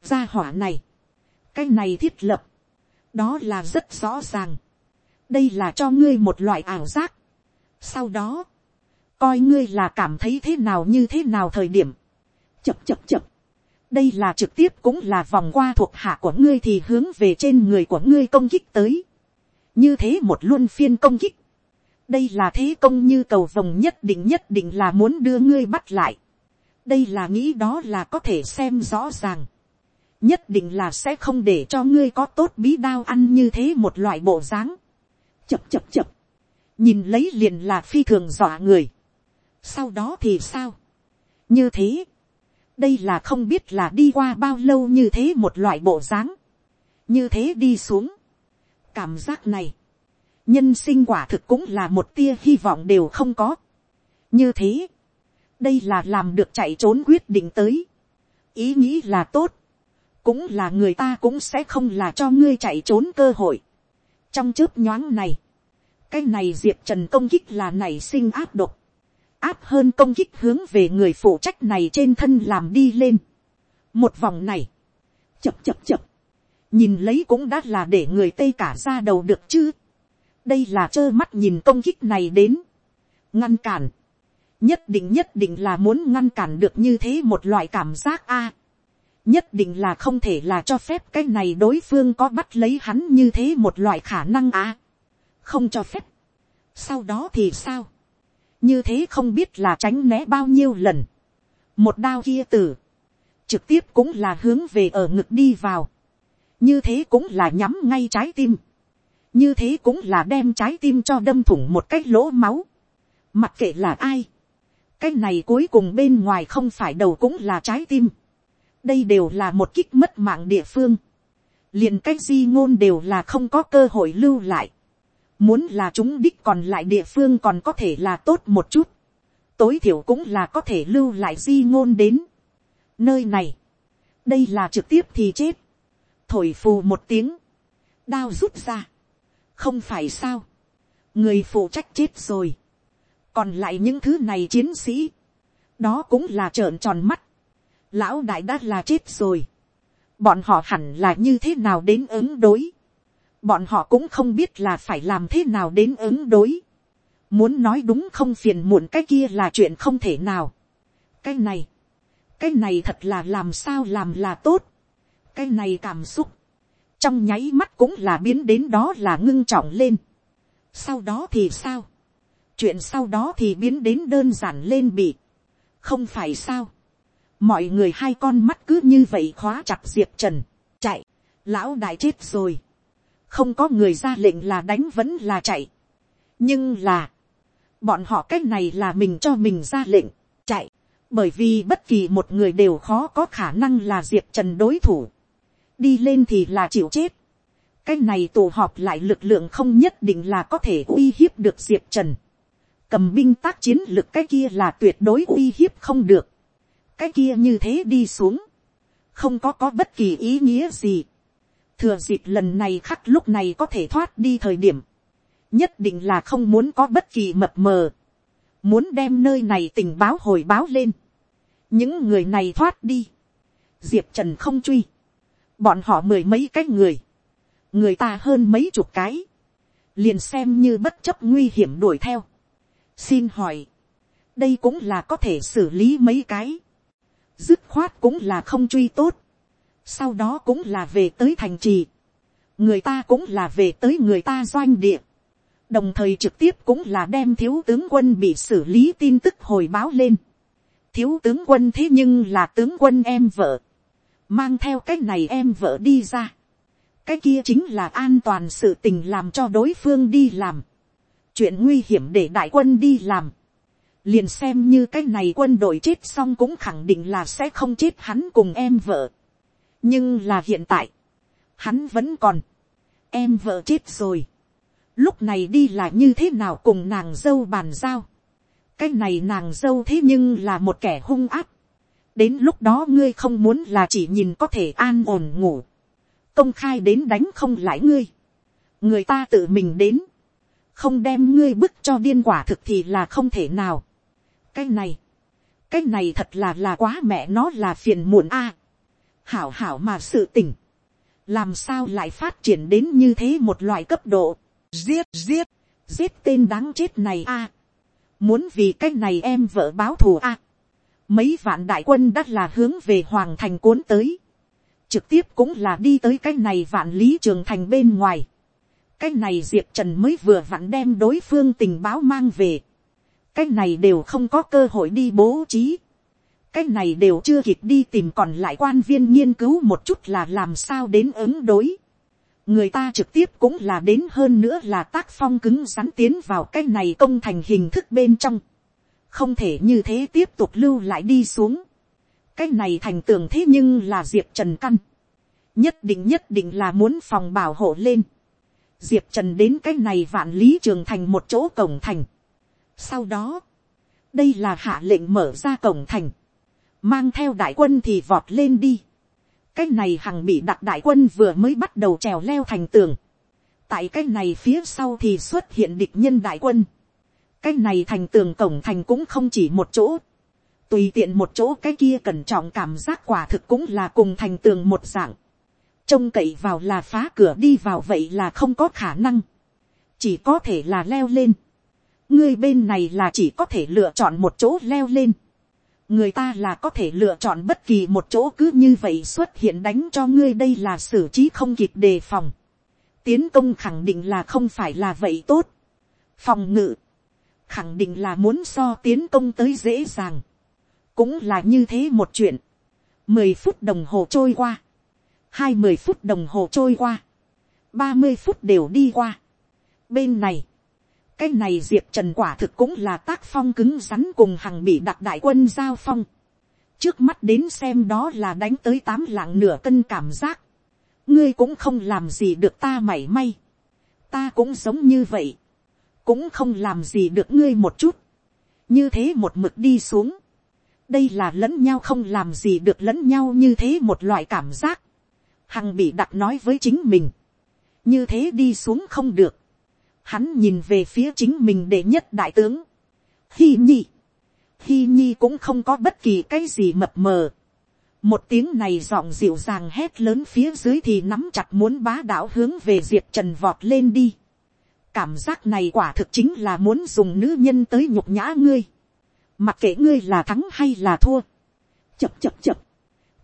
gia hỏa này, cái này thiết lập, đó là rất rõ ràng. đây là cho ngươi một loại ảo giác. sau đó, coi ngươi là cảm thấy thế nào như thế nào thời điểm. chập chập chập. đây là trực tiếp cũng là vòng qua thuộc hạ của ngươi thì hướng về trên người của ngươi công kích tới. như thế một luân phiên công kích đây là thế công như cầu vồng nhất định nhất định là muốn đưa ngươi bắt lại. đây là nghĩ đó là có thể xem rõ ràng nhất định là sẽ không để cho ngươi có tốt bí đao ăn như thế một loại bộ dáng. chập chập chập. nhìn lấy liền là phi thường dọa người. sau đó thì sao. như thế. đây là không biết là đi qua bao lâu như thế một loại bộ dáng. như thế đi xuống. cảm giác này nhân sinh quả thực cũng là một tia hy vọng đều không có. như thế, đây là làm được chạy trốn quyết định tới. ý nghĩ là tốt, cũng là người ta cũng sẽ không là cho ngươi chạy trốn cơ hội. trong chớp nhoáng này, cái này diệp trần công kích là nảy sinh áp độc, áp hơn công kích hướng về người phụ trách này trên thân làm đi lên. một vòng này, chập chập chập, nhìn lấy cũng đã là để người tây cả ra đầu được chứ. Đây là trơ mắt nhìn công kích này đến, ngăn cản, nhất định nhất định là muốn ngăn cản được như thế một loại cảm giác a, nhất định là không thể là cho phép cái này đối phương có bắt lấy hắn như thế một loại khả năng à? Không cho phép, sau đó thì sao, như thế không biết là tránh né bao nhiêu lần, một đao kia tử. Trực tiếp cũng là hướng về ở ngực đi vào, như thế cũng là nhắm ngay trái tim, như thế cũng là đem trái tim cho đâm thủng một cái lỗ máu. mặc kệ là ai, cái này cuối cùng bên ngoài không phải đầu cũng là trái tim đây đều là một kích mất mạng địa phương. liền cái di ngôn đều là không có cơ hội lưu lại. muốn là chúng đích còn lại địa phương còn có thể là tốt một chút. tối thiểu cũng là có thể lưu lại di ngôn đến. nơi này, đây là trực tiếp thì chết. thổi phù một tiếng, đao rút ra không phải sao, người phụ trách chết rồi, còn lại những thứ này chiến sĩ, đó cũng là trợn tròn mắt, lão đại đã là chết rồi, bọn họ hẳn là như thế nào đến ứng đối, bọn họ cũng không biết là phải làm thế nào đến ứng đối, muốn nói đúng không phiền muộn cái kia là chuyện không thể nào, cái này, cái này thật là làm sao làm là tốt, cái này cảm xúc, trong nháy mắt cũng là biến đến đó là ngưng trọng lên. sau đó thì sao, chuyện sau đó thì biến đến đơn giản lên bị, không phải sao, mọi người hai con mắt cứ như vậy khóa chặt diệp trần, chạy, lão đại chết rồi, không có người ra lệnh là đánh vẫn là chạy, nhưng là, bọn họ cái này là mình cho mình ra lệnh, chạy, bởi vì bất kỳ một người đều khó có khả năng là diệp trần đối thủ. Đi lên thì là chịu chết. cái này tụ họp lại lực lượng không nhất định là có thể uy hiếp được diệp trần. cầm binh tác chiến lực cái kia là tuyệt đối uy hiếp không được cái kia như thế đi xuống. không có có bất kỳ ý nghĩa gì. thừa dịp lần này khắc lúc này có thể thoát đi thời điểm. nhất định là không muốn có bất kỳ mập mờ. muốn đem nơi này tình báo hồi báo lên. những người này thoát đi. diệp trần không truy bọn họ mười mấy cái người, người ta hơn mấy chục cái, liền xem như bất chấp nguy hiểm đuổi theo. xin hỏi, đây cũng là có thể xử lý mấy cái, dứt khoát cũng là không truy tốt, sau đó cũng là về tới thành trì, người ta cũng là về tới người ta doanh địa, đồng thời trực tiếp cũng là đem thiếu tướng quân bị xử lý tin tức hồi báo lên. thiếu tướng quân thế nhưng là tướng quân em vợ, mang theo cái này em vợ đi ra. cái kia chính là an toàn sự tình làm cho đối phương đi làm. chuyện nguy hiểm để đại quân đi làm liền xem như cái này quân đội chết xong cũng khẳng định là sẽ không chết hắn cùng em vợ. nhưng là hiện tại, hắn vẫn còn, em vợ chết rồi lúc này đi là như thế nào cùng nàng dâu bàn giao. cái này nàng dâu thế nhưng là một kẻ hung áp. đến lúc đó ngươi không muốn là chỉ nhìn có thể an ổn ngủ. công khai đến đánh không lại ngươi. người ta tự mình đến. không đem ngươi bức cho điên quả thực thì là không thể nào cái này, cái này thật là là quá mẹ nó là phiền muộn a. hảo hảo mà sự tình, làm sao lại phát triển đến như thế một loại cấp độ giết giết, giết tên đáng chết này a. muốn vì cái này em vợ báo thù a. mấy vạn đại quân đã là hướng về hoàng thành cuốn tới. trực tiếp cũng là đi tới cái này vạn lý trường thành bên ngoài. cái này diệp trần mới vừa vặn đem đối phương tình báo mang về cái này đều không có cơ hội đi bố trí. cái này đều chưa kịp đi tìm còn lại quan viên nghiên cứu một chút là làm sao đến ứng đối người ta trực tiếp cũng là đến hơn nữa là tác phong cứng rắn tiến vào cái này công thành hình thức bên trong. không thể như thế tiếp tục lưu lại đi xuống. cái này thành tường thế nhưng là diệp trần căn. nhất định nhất định là muốn phòng bảo hộ lên. diệp trần đến cái này vạn lý trường thành một chỗ cổng thành sau đó, đây là hạ lệnh mở ra cổng thành. mang theo đại quân thì vọt lên đi cái này hằng bị đặt đại quân vừa mới bắt đầu trèo leo thành tường. tại cái này phía sau thì xuất hiện địch nhân đại quân. cái này thành tường cổng thành cũng không chỉ một chỗ. tùy tiện một chỗ cái kia cẩn trọng cảm giác quả thực cũng là cùng thành tường một dạng. trông cậy vào là phá cửa đi vào vậy là không có khả năng. chỉ có thể là leo lên ngươi bên này là chỉ có thể lựa chọn một chỗ leo lên người ta là có thể lựa chọn bất kỳ một chỗ cứ như vậy xuất hiện đánh cho ngươi đây là xử trí không kịp đề phòng. tiến công khẳng định là không phải là vậy tốt. phòng ngự, khẳng định là muốn so tiến công tới dễ dàng. cũng là như thế một chuyện. mười phút đồng hồ trôi qua. hai mươi phút đồng hồ trôi qua. ba mươi phút đều đi qua. bên này, cái này diệp trần quả thực cũng là tác phong cứng rắn cùng hằng bị đặc đại quân giao phong. trước mắt đến xem đó là đánh tới tám lạng nửa cân cảm giác. ngươi cũng không làm gì được ta mảy may. ta cũng giống như vậy. cũng không làm gì được ngươi một chút. như thế một mực đi xuống. đây là lẫn nhau không làm gì được lẫn nhau như thế một loại cảm giác. hằng bị đặc nói với chính mình. như thế đi xuống không được hắn nhìn về phía chính mình để nhất đại tướng, hi nhi, hi nhi cũng không có bất kỳ cái gì mập mờ, một tiếng này giọng dịu dàng hét lớn phía dưới thì nắm chặt muốn bá đạo hướng về diệp trần vọt lên đi. cảm giác này quả thực chính là muốn dùng nữ nhân tới nhục nhã ngươi. mặc kệ ngươi là thắng hay là thua. chập chập chập.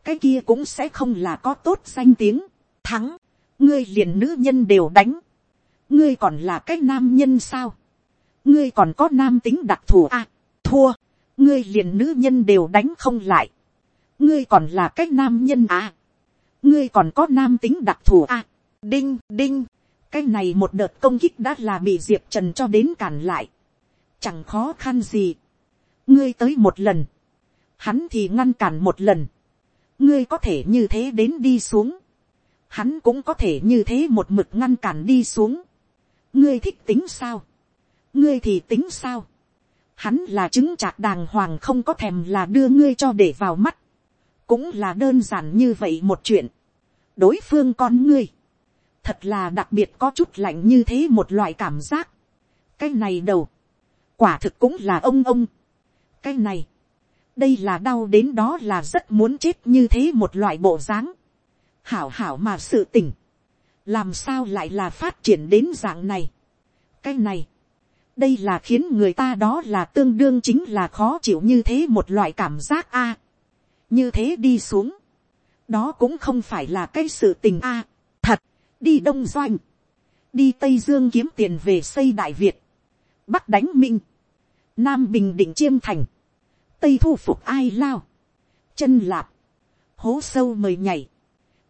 cái kia cũng sẽ không là có tốt danh tiếng. thắng, ngươi liền nữ nhân đều đánh ngươi còn là cái nam nhân sao, ngươi còn có nam tính đặc thù à, thua, ngươi liền nữ nhân đều đánh không lại, ngươi còn là cái nam nhân à, ngươi còn có nam tính đặc thù à, đinh đinh, cái này một đợt công kích đã là bị diệp trần cho đến cản lại, chẳng khó khăn gì, ngươi tới một lần, hắn thì ngăn cản một lần, ngươi có thể như thế đến đi xuống, hắn cũng có thể như thế một mực ngăn cản đi xuống ngươi thích tính sao, ngươi thì tính sao, hắn là chứng chạc đàng hoàng không có thèm là đưa ngươi cho để vào mắt, cũng là đơn giản như vậy một chuyện, đối phương con ngươi, thật là đặc biệt có chút lạnh như thế một loại cảm giác, cái này đầu, quả thực cũng là ông ông, cái này, đây là đau đến đó là rất muốn chết như thế một loại bộ dáng, hảo hảo mà sự tỉnh, làm sao lại là phát triển đến dạng này. cái này, đây là khiến người ta đó là tương đương chính là khó chịu như thế một loại cảm giác a. như thế đi xuống, đó cũng không phải là cái sự tình a. thật, đi đông doanh, đi tây dương kiếm tiền về xây đại việt, bắc đánh minh, nam bình định chiêm thành, tây thu phục ai lao, chân lạp, hố sâu mời nhảy,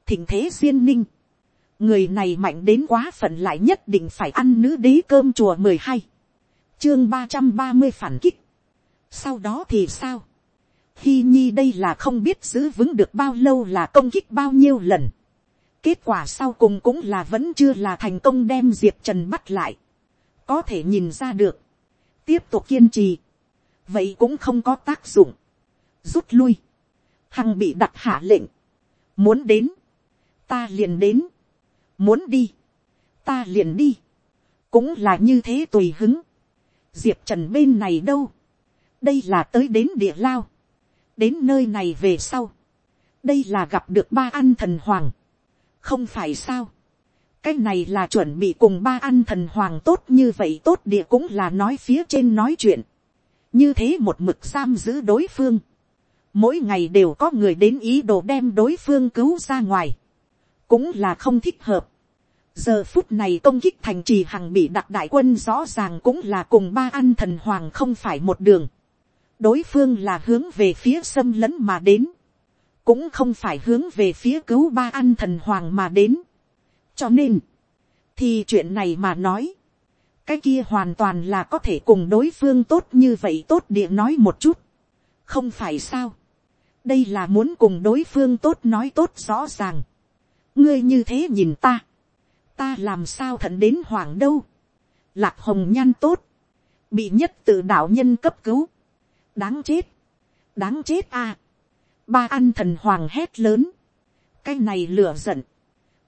thỉnh thế duyên ninh, người này mạnh đến quá phận lại nhất định phải ăn nữ đế cơm chùa mười hai, chương ba trăm ba mươi phản kích, sau đó thì sao, hi Nhi đây là không biết giữ vững được bao lâu là công kích bao nhiêu lần. Kết quả sau cùng cũng là vẫn chưa là thành công đem Diệp Trần bắt lại. Có thể nhìn ra được. Tiếp tục kiên trì. Vậy cũng không có tác dụng. Rút lui. Hằng bị đặt hạ lệnh. Muốn đến. Ta liền đến. Muốn đi. Ta liền đi. Cũng là như thế tùy hứng. Diệp Trần bên này đâu. Đây là tới đến địa lao đến nơi này về sau, đây là gặp được ba an thần hoàng, không phải sao, cái này là chuẩn bị cùng ba an thần hoàng tốt như vậy tốt địa cũng là nói phía trên nói chuyện, như thế một mực giam giữ đối phương, mỗi ngày đều có người đến ý đồ đem đối phương cứu ra ngoài, cũng là không thích hợp. giờ phút này công kích thành trì hằng bị đặc đại quân rõ ràng cũng là cùng ba an thần hoàng không phải một đường. Đối phương là hướng về phía xâm lấn mà đến, cũng không phải hướng về phía cứu ba an thần hoàng mà đến. cho nên, thì chuyện này mà nói, cái kia hoàn toàn là có thể cùng đối phương tốt như vậy tốt địa nói một chút, không phải sao, đây là muốn cùng đối phương tốt nói tốt rõ ràng, ngươi như thế nhìn ta, ta làm sao thận đến hoàng đâu, lạc hồng nhan tốt, bị nhất tự đạo nhân cấp cứu, đáng chết, đáng chết a, ba ăn thần hoàng hét lớn, cái này lửa giận,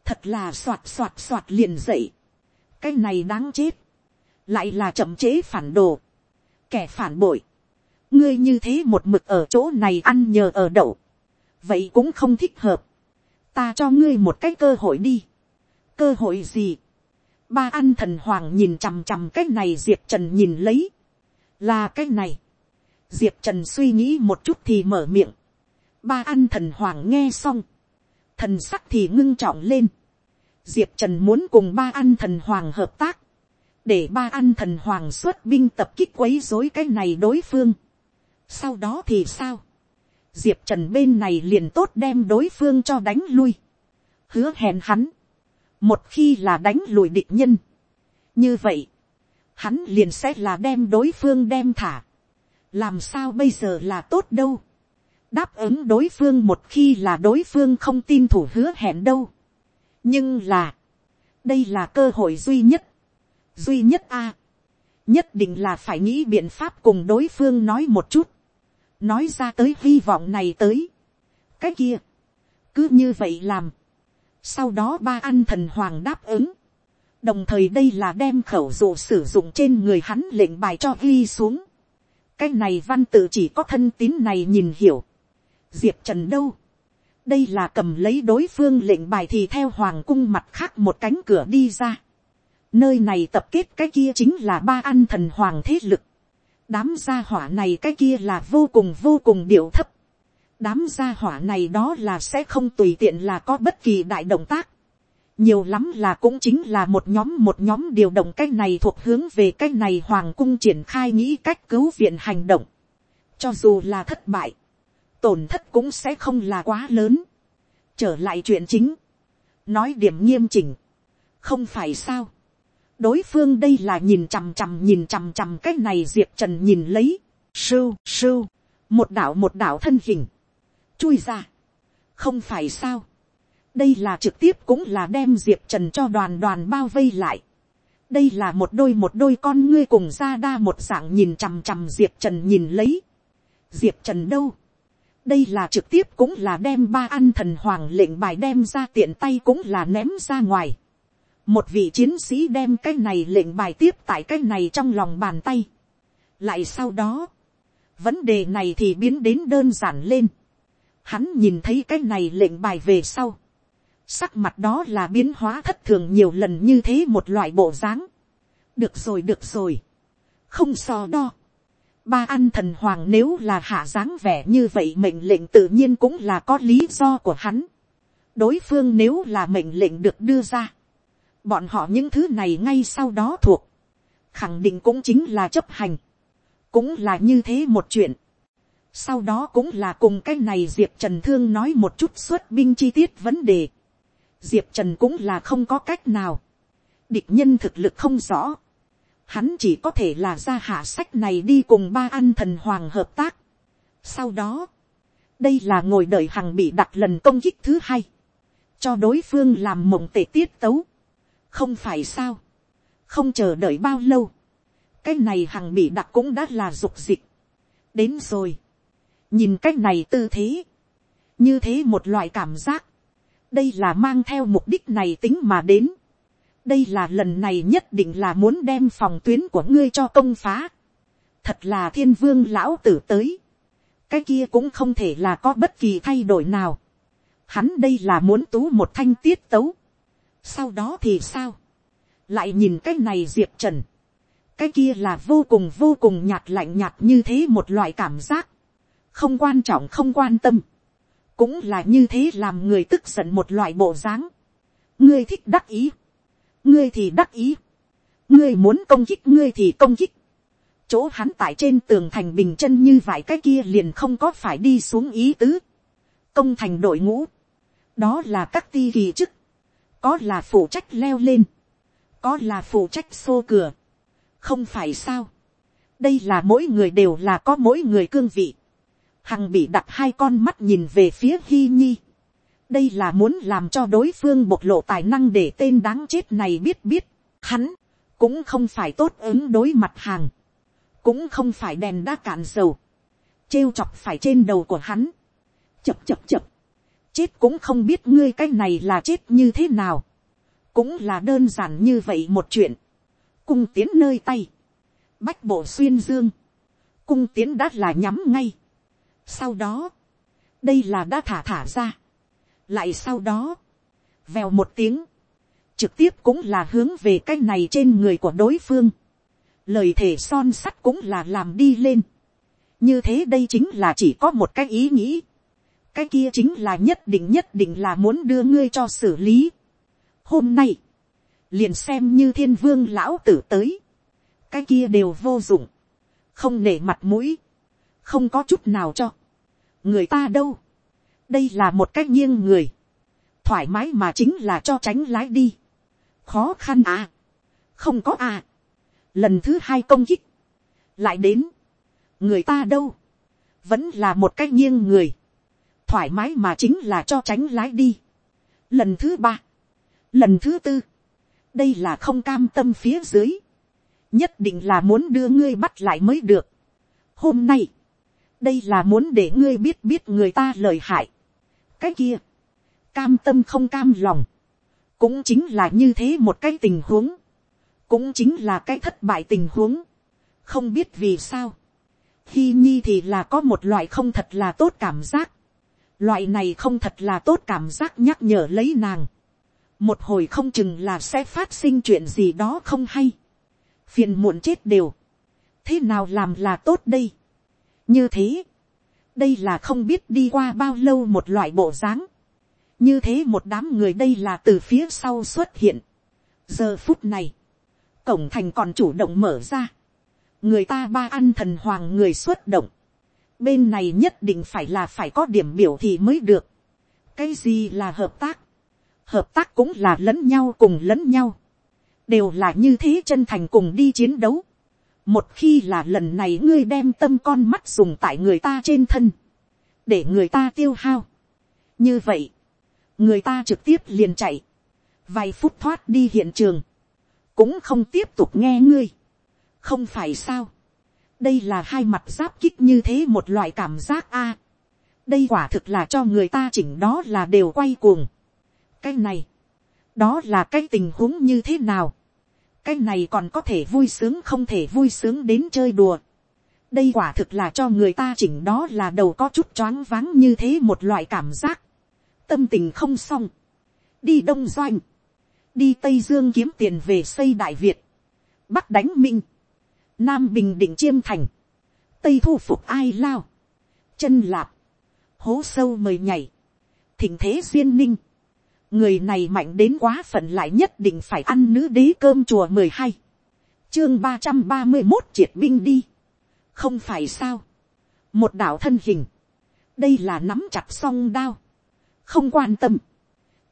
thật là soạt soạt soạt liền dậy, cái này đáng chết, lại là chậm chế phản đồ, kẻ phản bội, ngươi như thế một mực ở chỗ này ăn nhờ ở đậu, vậy cũng không thích hợp, ta cho ngươi một cái cơ hội đi, cơ hội gì, ba An thần hoàng nhìn chằm chằm cái này diệp trần nhìn lấy, là cái này, diệp trần suy nghĩ một chút thì mở miệng, ba An thần hoàng nghe xong, thần sắc thì ngưng trọng lên, diệp trần muốn cùng ba An thần hoàng hợp tác, để ba An thần hoàng xuất binh tập kích quấy dối cái này đối phương. sau đó thì sao, diệp trần bên này liền tốt đem đối phương cho đánh lui, hứa hẹn hắn, một khi là đánh lùi địch nhân, như vậy, hắn liền sẽ là đem đối phương đem thả, làm sao bây giờ là tốt đâu, đáp ứng đối phương một khi là đối phương không tin thủ hứa hẹn đâu, nhưng là, đây là cơ hội duy nhất, duy nhất a, nhất định là phải nghĩ biện pháp cùng đối phương nói một chút, nói ra tới hy vọng này tới, cái kia, cứ như vậy làm, sau đó ba ăn thần hoàng đáp ứng, đồng thời đây là đem khẩu dụ sử dụng trên người hắn lệnh bài cho ghi xuống, cái này văn tự chỉ có thân tín này nhìn hiểu. diệp trần đâu. đây là cầm lấy đối phương lệnh bài thì theo hoàng cung mặt khác một cánh cửa đi ra. nơi này tập kết cái kia chính là ba ăn thần hoàng thế lực đám gia hỏa này cái kia là vô cùng vô cùng điệu thấp. đám gia hỏa này đó là sẽ không tùy tiện là có bất kỳ đại động tác nhiều lắm là cũng chính là một nhóm một nhóm điều động cái này thuộc hướng về cái này hoàng cung triển khai nghĩ cách cứu viện hành động. cho dù là thất bại, tổn thất cũng sẽ không là quá lớn. trở lại chuyện chính, nói điểm nghiêm chỉnh, không phải sao đối phương đây là nhìn chằm chằm nhìn chằm chằm cái này diệp trần nhìn lấy, sưu sưu, một đảo một đảo thân hình, chui ra, không phải sao đây là trực tiếp cũng là đem diệp trần cho đoàn đoàn bao vây lại. đây là một đôi một đôi con ngươi cùng ra đa một dạng nhìn chằm chằm diệp trần nhìn lấy. diệp trần đâu. đây là trực tiếp cũng là đem ba ăn thần hoàng lệnh bài đem ra tiện tay cũng là ném ra ngoài một vị chiến sĩ đem cái này lệnh bài tiếp tại cái này trong lòng bàn tay. lại sau đó, vấn đề này thì biến đến đơn giản lên. Hắn nhìn thấy cái này lệnh bài về sau sắc mặt đó là biến hóa thất thường nhiều lần như thế một loại bộ dáng. được rồi được rồi, không so đo. ba ăn thần hoàng nếu là hạ dáng vẻ như vậy mệnh lệnh tự nhiên cũng là có lý do của hắn. đối phương nếu là mệnh lệnh được đưa ra, bọn họ những thứ này ngay sau đó thuộc, khẳng định cũng chính là chấp hành, cũng là như thế một chuyện. sau đó cũng là cùng cái này diệp trần thương nói một chút xuất binh chi tiết vấn đề. diệp trần cũng là không có cách nào. địch nhân thực lực không rõ. hắn chỉ có thể là ra hạ sách này đi cùng ba an thần hoàng hợp tác. sau đó, đây là ngồi đợi hằng bị đặt lần công kích thứ hai, cho đối phương làm mộng tệ tiết tấu, không phải sao, không chờ đợi bao lâu, cái này hằng bị đặt cũng đã là dục dịch, đến rồi, nhìn cái này tư thế, như thế một loại cảm giác, đây là mang theo mục đích này tính mà đến, đây là lần này nhất định là muốn đem phòng tuyến của ngươi cho công phá, thật là thiên vương lão tử tới, cái kia cũng không thể là có bất kỳ thay đổi nào. Hắn đây là muốn tú một thanh tiết tấu. Sau đó thì sao? Lại nhìn cái này diệp trần. Cái kia là vô cùng vô cùng nhạt lạnh nhạt như thế một loại cảm giác. Không quan trọng không quan tâm. Cũng là như thế làm người tức giận một loại bộ dáng. Ngươi thích đắc ý. Ngươi thì đắc ý. Ngươi muốn công kích ngươi thì công kích chỗ hắn tại trên tường thành bình chân như vải cái kia liền không có phải đi xuống ý tứ. công thành đội ngũ, đó là các ti kỳ chức, có là phụ trách leo lên, có là phụ trách xô cửa, không phải sao. đây là mỗi người đều là có mỗi người cương vị. hằng bị đặt hai con mắt nhìn về phía hi nhi. đây là muốn làm cho đối phương bộc lộ tài năng để tên đáng chết này biết biết. hắn cũng không phải tốt ứng đối mặt hàng cũng không phải đèn đã cạn dầu, trêu chọc phải trên đầu của hắn, chập chập chập, chết cũng không biết ngươi cái này là chết như thế nào, cũng là đơn giản như vậy một chuyện, cung tiến nơi tay, bách bộ xuyên dương, cung tiến đã là nhắm ngay, sau đó, đây là đã thả thả ra, lại sau đó, vèo một tiếng, trực tiếp cũng là hướng về cái này trên người của đối phương, lời thề son sắt cũng là làm đi lên. như thế đây chính là chỉ có một cái ý nghĩ cái kia chính là nhất định nhất định là muốn đưa ngươi cho xử lý. hôm nay, liền xem như thiên vương lão tử tới. cái kia đều vô dụng. không nể mặt mũi. không có chút nào cho. người ta đâu. đây là một cách nghiêng người. thoải mái mà chính là cho tránh lái đi. khó khăn à. không có à lần thứ hai công kích, lại đến, người ta đâu, vẫn là một cách nghiêng người, thoải mái mà chính là cho tránh lái đi. Lần thứ ba, lần thứ tư, đây là không cam tâm phía dưới, nhất định là muốn đưa ngươi bắt lại mới được. Hôm nay, đây là muốn để ngươi biết biết người ta lời hại. cái kia, cam tâm không cam lòng, cũng chính là như thế một cái tình huống cũng chính là cái thất bại tình huống, không biết vì sao, khi nhi thì là có một loại không thật là tốt cảm giác, loại này không thật là tốt cảm giác nhắc nhở lấy nàng, một hồi không chừng là sẽ phát sinh chuyện gì đó không hay, phiền muộn chết đều, thế nào làm là tốt đây, như thế, đây là không biết đi qua bao lâu một loại bộ dáng, như thế một đám người đây là từ phía sau xuất hiện, giờ phút này, cổng thành còn chủ động mở ra. người ta ba ăn thần hoàng người xuất động bên này nhất định phải là phải có điểm biểu thì mới được. cái gì là hợp tác. hợp tác cũng là lẫn nhau cùng lẫn nhau. đều là như thế chân thành cùng đi chiến đấu. một khi là lần này ngươi đem tâm con mắt dùng tại người ta trên thân. để người ta tiêu hao. như vậy, người ta trực tiếp liền chạy. vài phút thoát đi hiện trường cũng không tiếp tục nghe ngươi, không phải sao, đây là hai mặt giáp kích như thế một loại cảm giác a, đây quả thực là cho người ta chỉnh đó là đều quay cuồng, cái này, đó là cái tình huống như thế nào, cái này còn có thể vui sướng không thể vui sướng đến chơi đùa, đây quả thực là cho người ta chỉnh đó là đầu có chút choáng váng như thế một loại cảm giác, tâm tình không xong, đi đông doanh, đi tây dương kiếm tiền về xây đại việt, bắc đánh minh, nam bình định chiêm thành, tây thu phục ai lao, chân lạp, hố sâu mời nhảy, thỉnh thế duyên ninh, người này mạnh đến quá phận lại nhất định phải ăn nữ đế cơm chùa mười hai, chương ba trăm ba mươi một triệt binh đi, không phải sao, một đạo thân hình, đây là nắm chặt song đao, không quan tâm,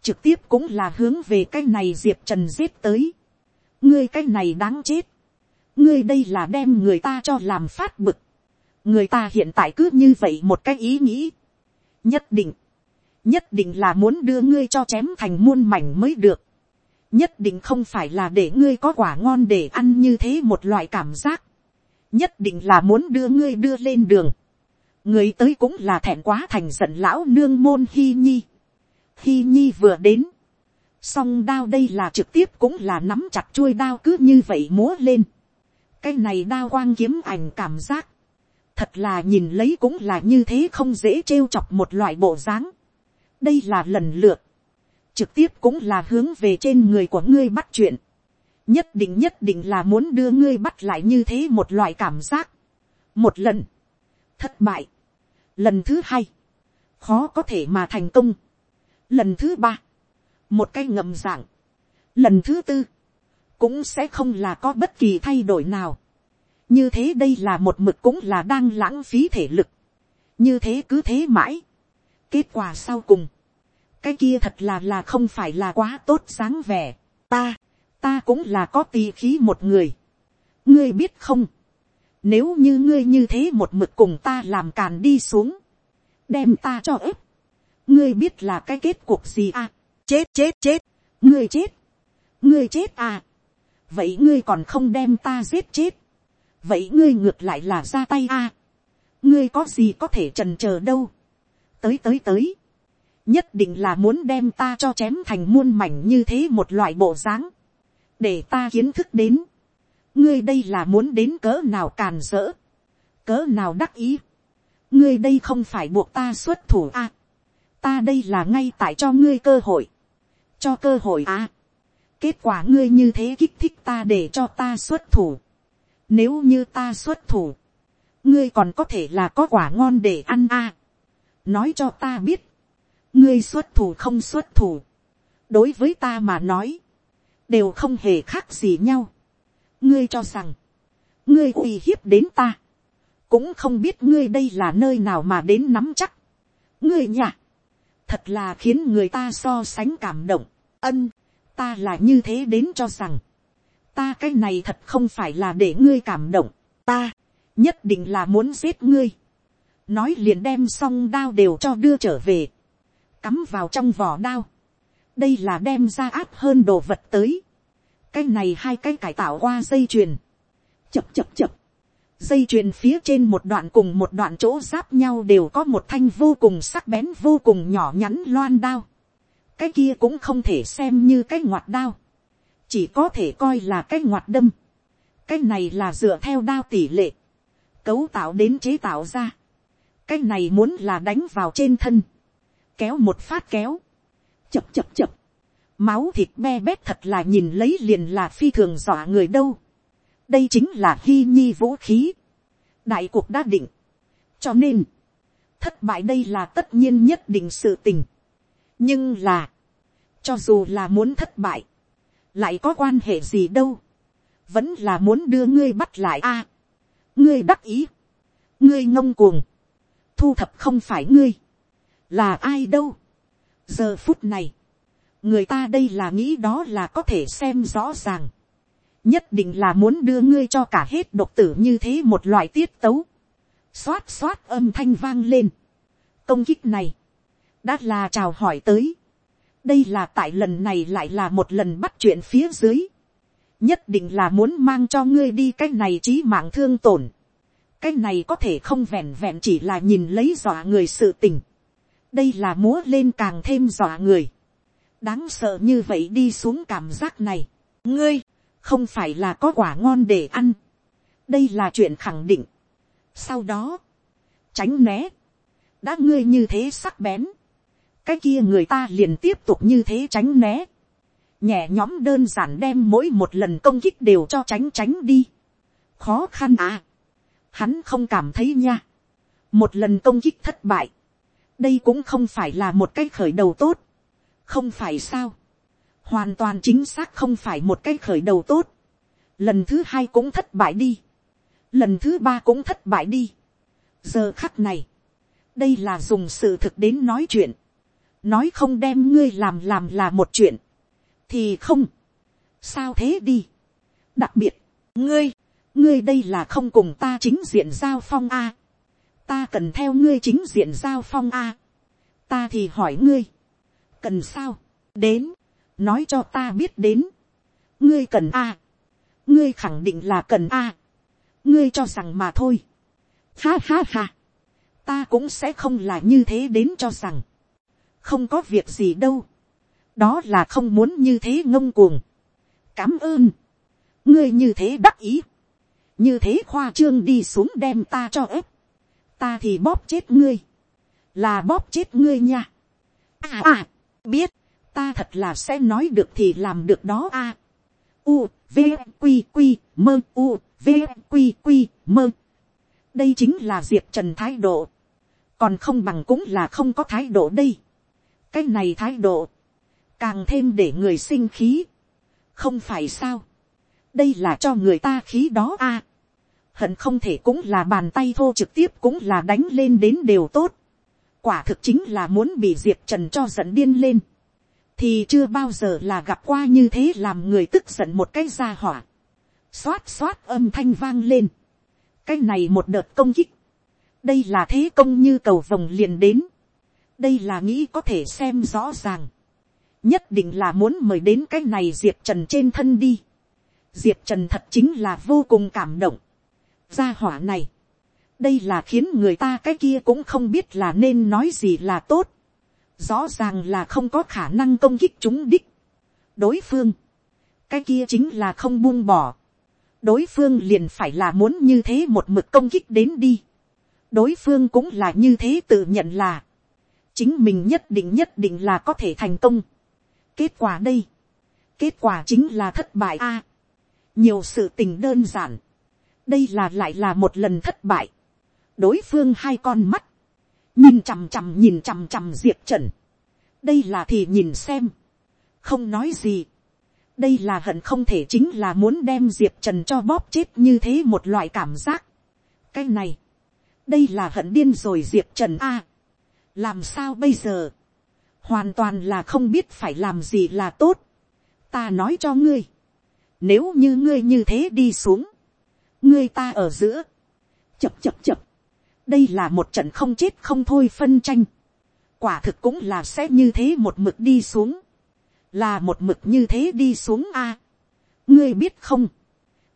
trực tiếp cũng là hướng về cái này diệp trần giết tới, ngươi cái này đáng chết, ngươi đây là đem người ta cho làm phát bực, người ta hiện tại cứ như vậy một cái ý nghĩ, nhất định, nhất định là muốn đưa ngươi cho chém thành muôn mảnh mới được, nhất định không phải là để ngươi có quả ngon để ăn như thế một loại cảm giác, nhất định là muốn đưa ngươi đưa lên đường, người tới cũng là thẹn quá thành giận lão nương môn hi nhi, hi nhi vừa đến, song đao đây là trực tiếp cũng là nắm chặt chuôi đao cứ như vậy múa lên, cái này đao quang kiếm ảnh cảm giác, thật là nhìn lấy cũng là như thế không dễ trêu chọc một loại bộ dáng. đây là lần lượt, trực tiếp cũng là hướng về trên người của ngươi bắt chuyện, nhất định nhất định là muốn đưa ngươi bắt lại như thế một loại cảm giác. một lần, thất bại, lần thứ hai, khó có thể mà thành công, lần thứ ba, một cái ngầm dạng, lần thứ tư, cũng sẽ không là có bất kỳ thay đổi nào. Như thế đây là một mực cũng là đang lãng phí thể lực, như thế cứ thế mãi, kết quả sau cùng, cái kia thật là là không phải là quá tốt dáng vẻ, ta, ta cũng là có tì khí một người, ngươi biết không, nếu như ngươi như thế một mực cùng ta làm càn đi xuống, đem ta cho ếp, ngươi biết là cái kết cuộc gì à, chết chết chết, ngươi chết, ngươi chết à, vậy ngươi còn không đem ta giết chết, vậy ngươi ngược lại là ra tay a. ngươi có gì có thể trần c h ờ đâu. tới tới tới. nhất định là muốn đem ta cho chém thành muôn mảnh như thế một loại bộ dáng. để ta kiến thức đến. ngươi đây là muốn đến cỡ nào càn rỡ. cỡ nào đắc ý. ngươi đây không phải buộc ta xuất thủ a. ta đây là ngay tại cho ngươi cơ hội. cho cơ hội a kết quả ngươi như thế kích thích ta để cho ta xuất thủ nếu như ta xuất thủ, ngươi còn có thể là có quả ngon để ăn à. Nói cho ta biết, ngươi xuất thủ không xuất thủ. Đối với ta mà nói, đều không hề khác gì nhau. Ngươi cho rằng, ngươi uy hiếp đến ta. Cũng không biết ngươi đây là nơi nào mà đến nắm chắc. Ngươi nhả, thật là khiến người ta so sánh cảm động. Ân, ta là như thế đến cho rằng, ta cái này thật không phải là để ngươi cảm động, ta nhất định là muốn giết ngươi, nói liền đem xong đao đều cho đưa trở về, cắm vào trong vỏ đao, đây là đem ra áp hơn đồ vật tới, cái này hai cái cải tạo qua dây chuyền, chập chập chập, dây chuyền phía trên một đoạn cùng một đoạn chỗ giáp nhau đều có một thanh vô cùng sắc bén vô cùng nhỏ nhắn loan đao, cái kia cũng không thể xem như cái ngoặt đao, chỉ có thể coi là cái ngoặt đâm. cái này là dựa theo đao tỷ lệ, cấu tạo đến chế tạo ra. cái này muốn là đánh vào trên thân, kéo một phát kéo, chập chập chập, máu thịt be bét thật là nhìn lấy liền là phi thường dọa người đâu. đây chính là hy nhi vũ khí. đại cuộc đã định. cho nên, thất bại đây là tất nhiên nhất định sự tình nhưng là, cho dù là muốn thất bại, lại có quan hệ gì đâu, vẫn là muốn đưa ngươi bắt lại a, à, ngươi đắc ý, ngươi ngông cuồng, thu thập không phải ngươi, là ai đâu. giờ phút này, người ta đây là nghĩ đó là có thể xem rõ ràng, nhất định là muốn đưa ngươi cho cả hết độc tử như thế một loại tiết tấu, xoát xoát âm thanh vang lên, công kích này, đã là chào hỏi tới, đây là tại lần này lại là một lần bắt chuyện phía dưới. nhất định là muốn mang cho ngươi đi cái này trí mạng thương tổn. cái này có thể không vẹn vẹn chỉ là nhìn lấy dọa người sự tình. đây là múa lên càng thêm dọa người. đáng sợ như vậy đi xuống cảm giác này. ngươi, không phải là có quả ngon để ăn. đây là chuyện khẳng định. sau đó, tránh né. đã ngươi như thế sắc bén cái kia người ta liền tiếp tục như thế tránh né, nhẹ nhõm đơn giản đem mỗi một lần công kích đều cho tránh tránh đi, khó khăn à, hắn không cảm thấy nha, một lần công kích thất bại, đây cũng không phải là một cái khởi đầu tốt, không phải sao, hoàn toàn chính xác không phải một cái khởi đầu tốt, lần thứ hai cũng thất bại đi, lần thứ ba cũng thất bại đi, giờ khắc này, đây là dùng sự thực đến nói chuyện, nói không đem ngươi làm làm là một chuyện, thì không, sao thế đi, đặc biệt, ngươi, ngươi đây là không cùng ta chính diện giao phong a, ta cần theo ngươi chính diện giao phong a, ta thì hỏi ngươi, cần sao, đến, nói cho ta biết đến, ngươi cần a, ngươi khẳng định là cần a, ngươi cho rằng mà thôi, ha ha ha, ta cũng sẽ không là như thế đến cho rằng, không có việc gì đâu, đó là không muốn như thế ngông cuồng, cám ơn, ngươi như thế đắc ý, như thế khoa trương đi xuống đem ta cho ép, ta thì bóp chết ngươi, là bóp chết ngươi nha. À à, biết, ta thật là sẽ nói được thì làm được đó a. À. U, v, q q mơ, u, v, q q mơ. đây chính là diệp trần thái độ, còn không bằng cũng là không có thái độ đây cái này thái độ, càng thêm để người sinh khí, không phải sao, đây là cho người ta khí đó a. À. hận không thể cũng là bàn tay thô trực tiếp cũng là đánh lên đến đều tốt. quả thực chính là muốn bị diệp trần cho giận điên lên. thì chưa bao giờ là gặp qua như thế làm người tức giận một cái ra hỏa. xoát xoát âm thanh vang lên. cái này một đợt công kích. đây là thế công như cầu vồng liền đến đây là nghĩ có thể xem rõ ràng nhất định là muốn mời đến cái này diệp trần trên thân đi. diệp trần thật chính là vô cùng cảm động. gia hỏa này, đây là khiến người ta cái kia cũng không biết là nên nói gì là tốt. rõ ràng là không có khả năng công kích chúng đích. đối phương, cái kia chính là không buông bỏ. đối phương liền phải là muốn như thế một mực công kích đến đi. đối phương cũng là như thế tự nhận là, chính mình nhất định nhất định là có thể thành công Kết quả đây. Kết quả chính là thất bại a. nhiều sự tình đơn giản. Đây là lại là một lần thất bại. Đối phương hai con mắt. Nhìn chằm chằm nhìn chằm chằm Diệp Trần. Đây là thì nhìn xem. Không nói gì. Đây là hận không thể chính là muốn đem Diệp Trần cho bóp chết như thế một loại cảm giác. Cái này. Đây là hận điên rồi Diệp Trần a làm sao bây giờ? Hoàn toàn là không biết phải làm gì là tốt. ta nói cho ngươi, nếu như ngươi như thế đi xuống, ngươi ta ở giữa, chập chập chập, đây là một trận không chết không thôi phân tranh, quả thực cũng là sẽ như thế một mực đi xuống, là một mực như thế đi xuống a. ngươi biết không,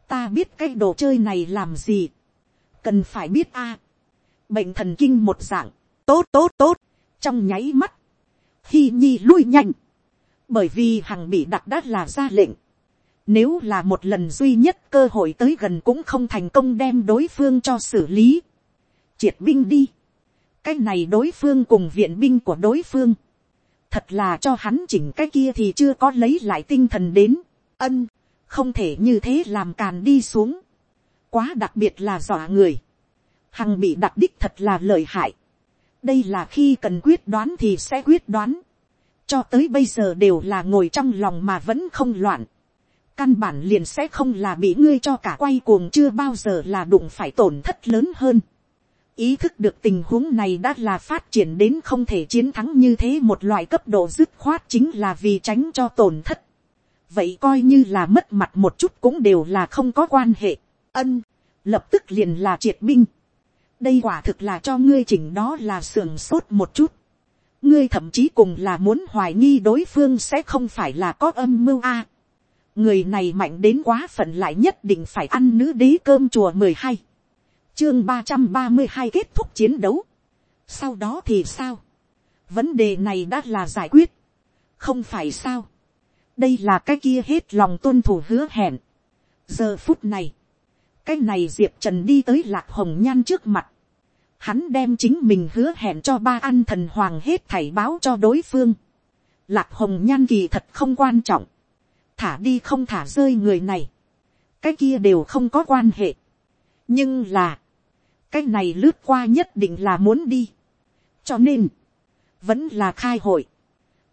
ta biết cái đồ chơi này làm gì, cần phải biết a. bệnh thần kinh một dạng, tốt tốt tốt, trong nháy mắt, khi Nhi lui nhanh. Bởi vì hằng bị đặt đắt là ra lệnh. Nếu là một lần duy nhất cơ hội tới gần cũng không thành công đem đối phương cho xử lý. Triệt binh đi. Cái này đối phương cùng viện binh của đối phương. Thật là cho hắn chỉnh cái kia thì chưa có lấy lại tinh thần đến. Ân, không thể như thế làm càn đi xuống. Quá đặc biệt là dọa người. Hằng bị đặc đích thật là lời hại đây là khi cần quyết đoán thì sẽ quyết đoán, cho tới bây giờ đều là ngồi trong lòng mà vẫn không loạn, căn bản liền sẽ không là bị ngươi cho cả quay cuồng chưa bao giờ là đụng phải tổn thất lớn hơn. ý thức được tình huống này đã là phát triển đến không thể chiến thắng như thế một loại cấp độ dứt khoát chính là vì tránh cho tổn thất. vậy coi như là mất mặt một chút cũng đều là không có quan hệ. ân, lập tức liền là triệt binh đây quả thực là cho ngươi chỉnh đó là sưởng sốt một chút. ngươi thậm chí cùng là muốn hoài nghi đối phương sẽ không phải là có âm mưu a. người này mạnh đến quá phận lại nhất định phải ăn nữ đế cơm chùa mười hai. chương ba trăm ba mươi hai kết thúc chiến đấu. sau đó thì sao. vấn đề này đã là giải quyết. không phải sao. đây là cái kia hết lòng tuân thủ hứa hẹn. giờ phút này cái này diệp trần đi tới lạc hồng nhan trước mặt. hắn đem chính mình hứa hẹn cho ba ăn thần hoàng hết thảy báo cho đối phương. lạc hồng nhan kỳ thật không quan trọng. thả đi không thả rơi người này. cái kia đều không có quan hệ. nhưng là, cái này lướt qua nhất định là muốn đi. cho nên, vẫn là khai hội.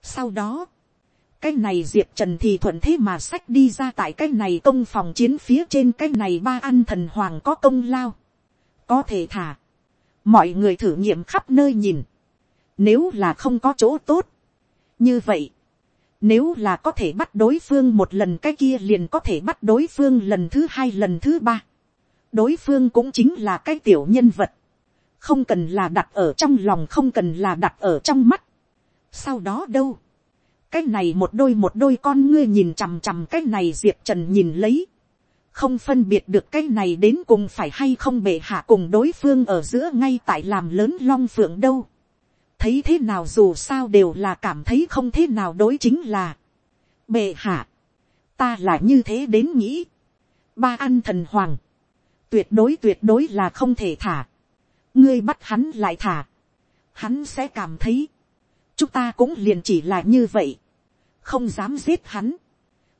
Sau đó, cái này diệp trần thì thuận thế mà sách đi ra tại cái này công phòng chiến phía trên cái này ba ăn thần hoàng có công lao. có thể thả. mọi người thử nghiệm khắp nơi nhìn. nếu là không có chỗ tốt. như vậy, nếu là có thể bắt đối phương một lần cái kia liền có thể bắt đối phương lần thứ hai lần thứ ba. đối phương cũng chính là cái tiểu nhân vật. không cần là đặt ở trong lòng không cần là đặt ở trong mắt. sau đó đâu cái này một đôi một đôi con ngươi nhìn chằm chằm cái này diệp trần nhìn lấy, không phân biệt được cái này đến cùng phải hay không bệ hạ cùng đối phương ở giữa ngay tại làm lớn long phượng đâu. thấy thế nào dù sao đều là cảm thấy không thế nào đối chính là, bệ hạ, ta là như thế đến nghĩ, ba ăn thần hoàng, tuyệt đối tuyệt đối là không thể thả, ngươi bắt hắn lại thả, hắn sẽ cảm thấy, chúng ta cũng liền chỉ là như vậy, không dám giết hắn,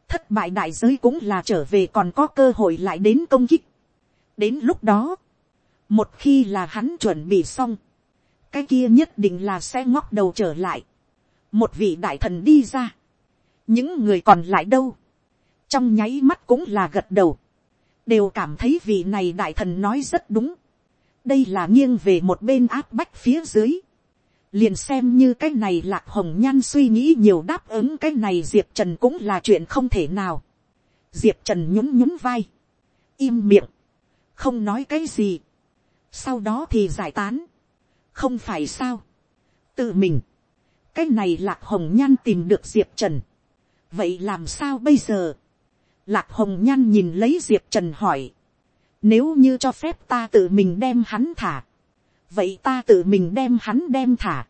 thất bại đại giới cũng là trở về còn có cơ hội lại đến công kích. đến lúc đó, một khi là hắn chuẩn bị xong, cái kia nhất định là sẽ ngóc đầu trở lại, một vị đại thần đi ra, những người còn lại đâu, trong nháy mắt cũng là gật đầu, đều cảm thấy vị này đại thần nói rất đúng, đây là nghiêng về một bên áp bách phía dưới, liền xem như cái này lạc hồng nhan suy nghĩ nhiều đáp ứng cái này diệp trần cũng là chuyện không thể nào. diệp trần nhún nhún vai, im miệng, không nói cái gì, sau đó thì giải tán, không phải sao, tự mình, cái này lạc hồng nhan tìm được diệp trần, vậy làm sao bây giờ, lạc hồng nhan nhìn lấy diệp trần hỏi, nếu như cho phép ta tự mình đem hắn thả, vậy ta tự mình đem hắn đem thả.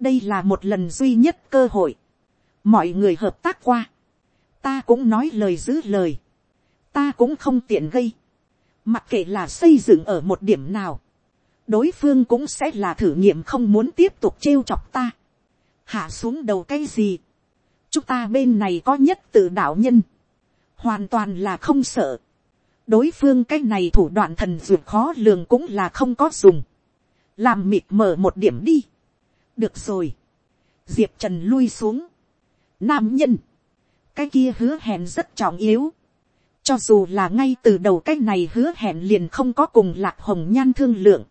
đây là một lần duy nhất cơ hội. mọi người hợp tác qua. ta cũng nói lời giữ lời. ta cũng không tiện gây. mặc kệ là xây dựng ở một điểm nào. đối phương cũng sẽ là thử nghiệm không muốn tiếp tục trêu chọc ta. hạ xuống đầu cái gì. chúng ta bên này có nhất từ đạo nhân. hoàn toàn là không sợ đối phương cái này thủ đoạn thần dược khó lường cũng là không có dùng làm mịt mở một điểm đi. được rồi, diệp trần lui xuống. nam nhân, cái kia hứa hẹn rất trọng yếu. cho dù là ngay từ đầu cái này hứa hẹn liền không có cùng lạc hồng nhan thương lượng.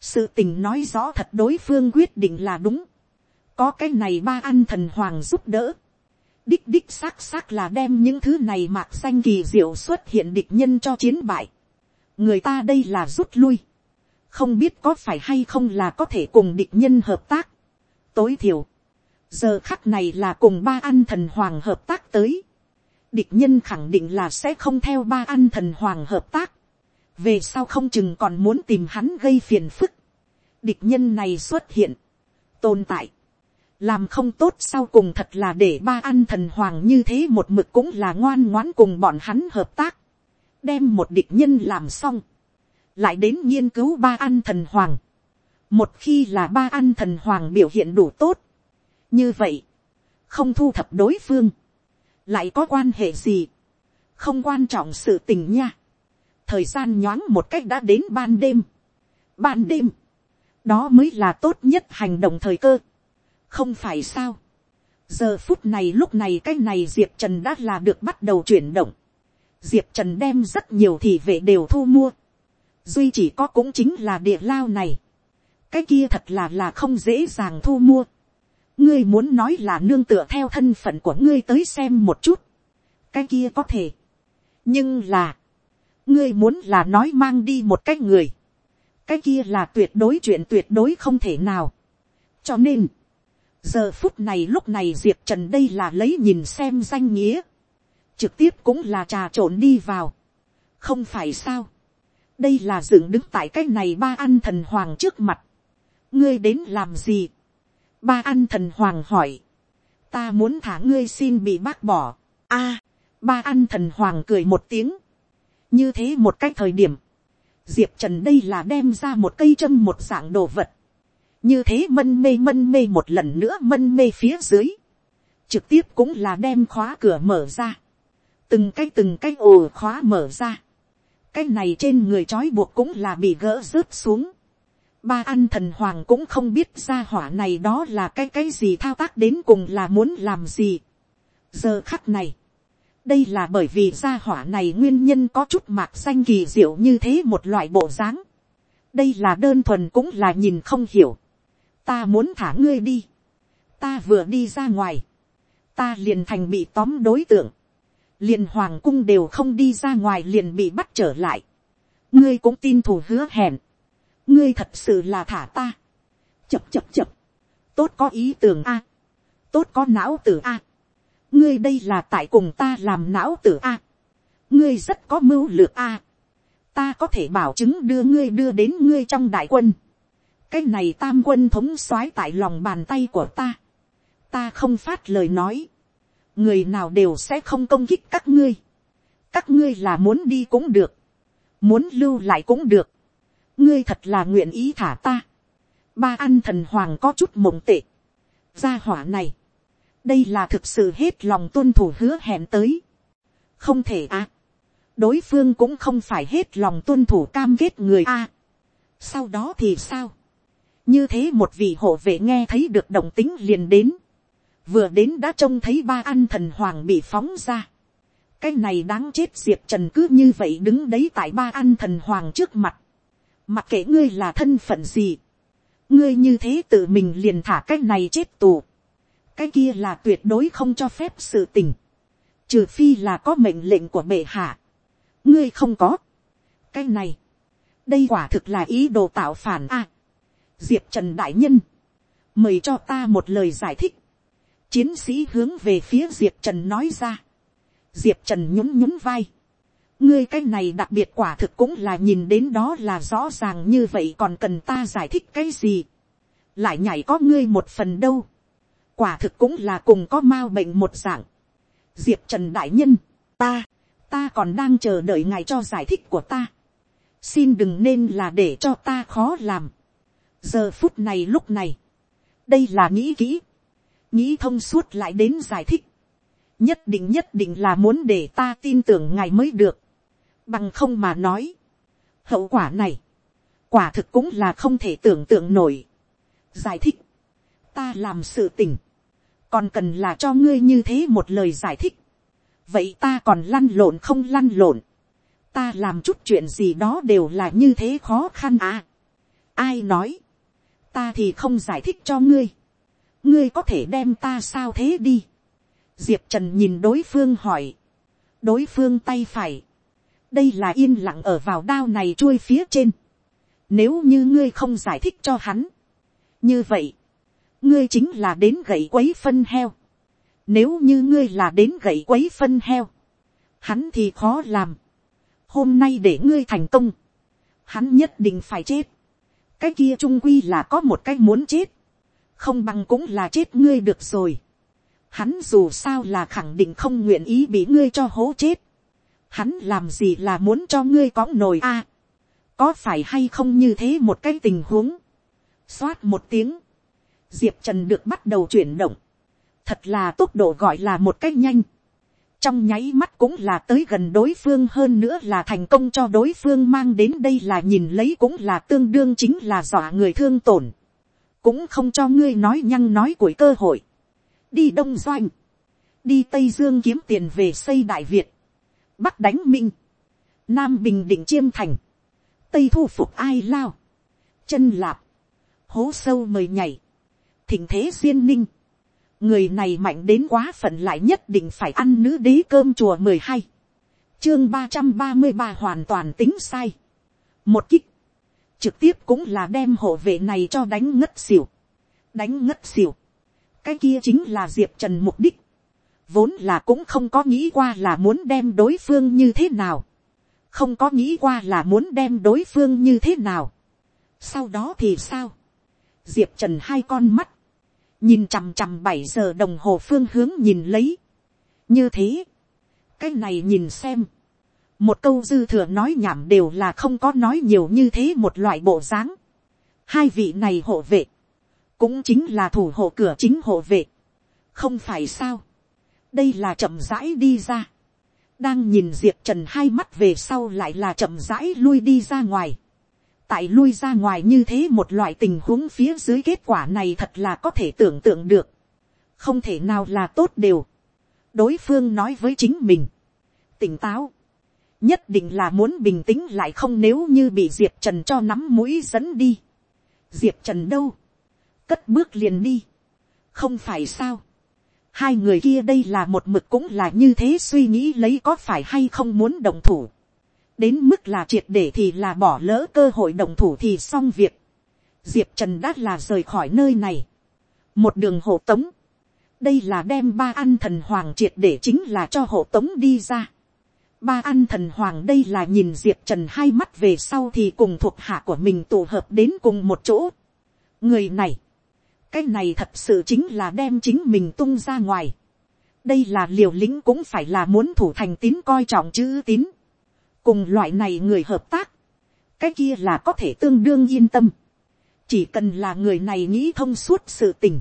sự tình nói rõ thật đối phương quyết định là đúng. có cái này ba ăn thần hoàng giúp đỡ. đích đích xác xác là đem những thứ này mạc xanh kỳ diệu xuất hiện địch nhân cho chiến bại. người ta đây là rút lui không biết có phải hay không là có thể cùng địch nhân hợp tác. tối thiểu, giờ khắc này là cùng ba ăn thần hoàng hợp tác tới. địch nhân khẳng định là sẽ không theo ba ăn thần hoàng hợp tác. về sau không chừng còn muốn tìm hắn gây phiền phức. địch nhân này xuất hiện, tồn tại. làm không tốt sau cùng thật là để ba ăn thần hoàng như thế một mực cũng là ngoan ngoãn cùng bọn hắn hợp tác. đem một địch nhân làm xong lại đến nghiên cứu ba ăn thần hoàng. một khi là ba ăn thần hoàng biểu hiện đủ tốt, như vậy, không thu thập đối phương, lại có quan hệ gì, không quan trọng sự tình nha. thời gian nhoáng một cách đã đến ban đêm. ban đêm, đó mới là tốt nhất hành động thời cơ, không phải sao. giờ phút này lúc này cái này diệp trần đã là được bắt đầu chuyển động. diệp trần đem rất nhiều thị vệ đều thu mua duy chỉ có cũng chính là địa lao này, cái kia thật là là không dễ dàng thu mua. ngươi muốn nói là nương tựa theo thân phận của ngươi tới xem một chút, cái kia có thể. nhưng là, ngươi muốn là nói mang đi một cái người, cái kia là tuyệt đối chuyện tuyệt đối không thể nào. cho nên, giờ phút này lúc này diệp trần đây là lấy nhìn xem danh nghĩa, trực tiếp cũng là trà trộn đi vào, không phải sao đây là dựng đứng tại cái này ba ăn thần hoàng trước mặt. ngươi đến làm gì. ba ăn thần hoàng hỏi. ta muốn thả ngươi xin bị bác bỏ. a, ba ăn thần hoàng cười một tiếng. như thế một cách thời điểm. diệp trần đây là đem ra một cây châm một dạng đồ vật. như thế mân mê mân mê một lần nữa mân mê phía dưới. trực tiếp cũng là đem khóa cửa mở ra. từng cái từng cái ồ khóa mở ra cái này trên người trói buộc cũng là bị gỡ rớt xuống. ba ăn thần hoàng cũng không biết ra hỏa này đó là cái cái gì thao tác đến cùng là muốn làm gì. giờ khắc này, đây là bởi vì gia hỏa này nguyên nhân có chút mạc xanh kỳ diệu như thế một loại bộ dáng. đây là đơn thuần cũng là nhìn không hiểu. ta muốn thả ngươi đi. ta vừa đi ra ngoài. ta liền thành bị tóm đối tượng liền hoàng cung đều không đi ra ngoài liền bị bắt trở lại. ngươi cũng tin thủ hứa hẹn. ngươi thật sự là thả ta. chập chập chập. tốt có ý tưởng a. tốt có não tử a ngươi đây là tại cùng ta làm não tử a. ngươi rất có mưu lược a. ta có thể bảo chứng đưa ngươi đưa đến ngươi trong đại quân. cái này tam quân thống soái tại lòng bàn tay của ta. ta không phát lời nói người nào đều sẽ không công kích các ngươi. các ngươi là muốn đi cũng được. muốn lưu lại cũng được. ngươi thật là nguyện ý thả ta. ba ăn thần hoàng có chút mộng tệ. gia hỏa này đây là thực sự hết lòng tuân thủ hứa hẹn tới. không thể à. đối phương cũng không phải hết lòng tuân thủ cam kết người a. sau đó thì sao. như thế một vị hộ vệ nghe thấy được động tính liền đến vừa đến đã trông thấy ba an thần hoàng bị phóng ra. cái này đáng chết diệp trần cứ như vậy đứng đấy tại ba an thần hoàng trước mặt. mặc kệ ngươi là thân phận gì. ngươi như thế tự mình liền thả cái này chết tù cái kia là tuyệt đối không cho phép sự tình, trừ phi là có mệnh lệnh của bệ hạ, ngươi không có, cái này, đây quả thực là ý đồ tạo phản a, diệp trần đại nhân, mời cho ta một lời giải thích, chiến sĩ hướng về phía diệp trần nói ra, diệp trần nhún nhún vai, ngươi cái này đặc biệt quả thực cũng là nhìn đến đó là rõ ràng như vậy còn cần ta giải thích cái gì, lại nhảy có ngươi một phần đâu, quả thực cũng là cùng có m a bệnh một dạng. diệp trần đại nhân, ta, ta còn đang chờ đợi ngài cho giải thích của ta. xin đừng nên là để cho ta khó làm. giờ phút này lúc này, đây là nghĩ kỹ, nghĩ thông suốt lại đến giải thích. nhất định nhất định là muốn để ta tin tưởng ngài mới được. bằng không mà nói. hậu quả này, quả thực cũng là không thể tưởng tượng nổi. giải thích, ta làm sự tình, còn cần là cho ngươi như thế một lời giải thích. vậy ta còn lăn lộn không lăn lộn. ta làm chút chuyện gì đó đều là như thế khó khăn à. ai nói, ta thì không giải thích cho ngươi ngươi có thể đem ta sao thế đi. diệp trần nhìn đối phương hỏi. đối phương tay phải. đây là yên lặng ở vào đao này chui phía trên. nếu như ngươi không giải thích cho hắn. như vậy, ngươi chính là đến gậy quấy phân heo. Nếu như ngươi là đến gậy quấy phân heo, hắn thì khó làm. Hôm nay để ngươi thành công, hắn nhất định phải chết. Cái kia trung quy là có một cái muốn chết, không bằng cũng là chết ngươi được rồi. Hắn dù sao là khẳng định không nguyện ý bị ngươi cho hố chết. Hắn làm gì là muốn cho ngươi có nồi a? có phải hay không như thế một cái tình huống? Xoát một tiếng diệp trần được bắt đầu chuyển động, thật là tốc độ gọi là một cách nhanh, trong nháy mắt cũng là tới gần đối phương hơn nữa là thành công cho đối phương mang đến đây là nhìn lấy cũng là tương đương chính là dọa người thương tổn, cũng không cho ngươi nói nhăng nói của cơ hội, đi đông doanh, đi tây dương kiếm tiền về xây đại việt, bắc đánh minh, nam bình định chiêm thành, tây thu phục ai lao, chân lạp, hố sâu mời nhảy, thỉnh thế duyên ninh. Người này mạnh đến quá phận lại nhất định phải ăn nữ đế cơm chùa mười hai. Chương ba trăm ba mươi ba hoàn toàn tính sai. Một kích. Trực tiếp cũng là đem hộ vệ này cho đánh ngất xỉu. Đánh ngất xỉu. Cái kia chính là Diệp Trần mục đích. Vốn là cũng không có nghĩ qua là muốn đem đối phương như thế nào. Không có nghĩ qua là muốn đem đối phương như thế nào. Sau đó thì sao? Diệp Trần hai con mắt nhìn chằm chằm bảy giờ đồng hồ phương hướng nhìn lấy. như thế, cái này nhìn xem, một câu dư thừa nói nhảm đều là không có nói nhiều như thế một loại bộ dáng. hai vị này hộ vệ, cũng chính là thủ hộ cửa chính hộ vệ, không phải sao, đây là chậm rãi đi ra, đang nhìn diệp trần hai mắt về sau lại là chậm rãi lui đi ra ngoài, tại lui ra ngoài như thế một loại tình huống phía dưới kết quả này thật là có thể tưởng tượng được. không thể nào là tốt đều. đối phương nói với chính mình. tỉnh táo nhất định là muốn bình tĩnh lại không nếu như bị diệp trần cho nắm mũi dẫn đi. diệp trần đâu. cất bước liền đi. không phải sao. hai người kia đây là một mực cũng là như thế suy nghĩ lấy có phải hay không muốn đồng thủ đến mức là triệt để thì là bỏ lỡ cơ hội đồng thủ thì xong việc. diệp trần đã là rời khỏi nơi này. một đường hộ tống. đây là đem ba ăn thần hoàng triệt để chính là cho hộ tống đi ra ba An thần hoàng đây là nhìn diệp trần hai mắt về sau thì cùng thuộc hạ của mình tụ hợp đến cùng một chỗ. người này, cái này thật sự chính là đem chính mình tung ra ngoài. đây là liều lĩnh cũng phải là muốn thủ thành tín coi trọng chữ tín cùng loại này người hợp tác, cái kia là có thể tương đương yên tâm, chỉ cần là người này nghĩ thông suốt sự tình.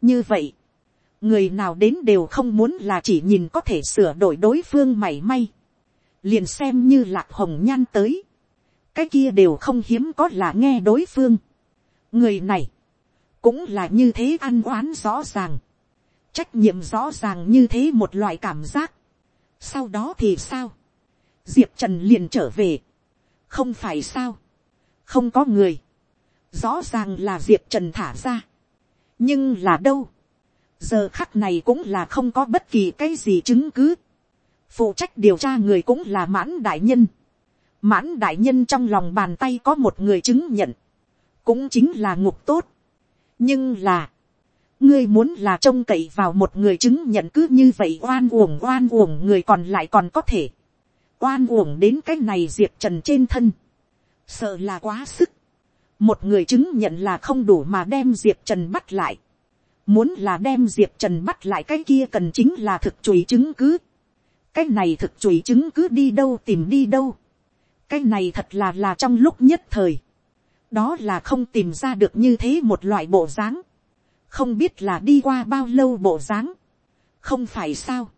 như vậy, người nào đến đều không muốn là chỉ nhìn có thể sửa đổi đối phương mảy may, liền xem như lạc hồng nhan tới, cái kia đều không hiếm có là nghe đối phương. người này, cũng là như thế ăn oán rõ ràng, trách nhiệm rõ ràng như thế một loại cảm giác. sau đó thì sao, diệp trần liền trở về, không phải sao, không có người, rõ ràng là diệp trần thả ra, nhưng là đâu, giờ khắc này cũng là không có bất kỳ cái gì chứng cứ, phụ trách điều tra người cũng là mãn đại nhân, mãn đại nhân trong lòng bàn tay có một người chứng nhận, cũng chính là ngục tốt, nhưng là, ngươi muốn là trông cậy vào một người chứng nhận cứ như vậy oan uổng oan uổng người còn lại còn có thể, oan uổng đến cái này diệp trần trên thân, sợ là quá sức, một người chứng nhận là không đủ mà đem diệp trần bắt lại, muốn là đem diệp trần bắt lại cái kia cần chính là thực chùi chứng cứ, cái này thực chùi chứng cứ đi đâu tìm đi đâu, cái này thật là là trong lúc nhất thời, đó là không tìm ra được như thế một loại bộ dáng, không biết là đi qua bao lâu bộ dáng, không phải sao,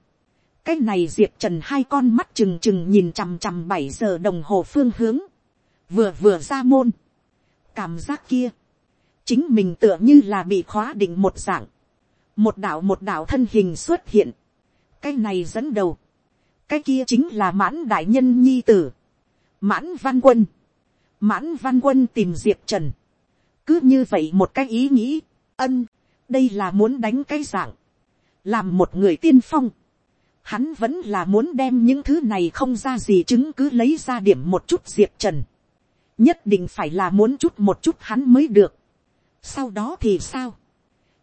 cái này diệp trần hai con mắt trừng trừng nhìn chằm chằm bảy giờ đồng hồ phương hướng, vừa vừa ra môn, cảm giác kia, chính mình tựa như là bị khóa định một dạng, một đạo một đạo thân hình xuất hiện, cái này dẫn đầu, cái kia chính là mãn đại nhân nhi tử, mãn văn quân, mãn văn quân tìm diệp trần, cứ như vậy một cái ý nghĩ, ân, đây là muốn đánh cái dạng, làm một người tiên phong, hắn vẫn là muốn đem những thứ này không ra gì chứng cứ lấy ra điểm một chút diệp trần. nhất định phải là muốn chút một chút hắn mới được sau đó thì sao.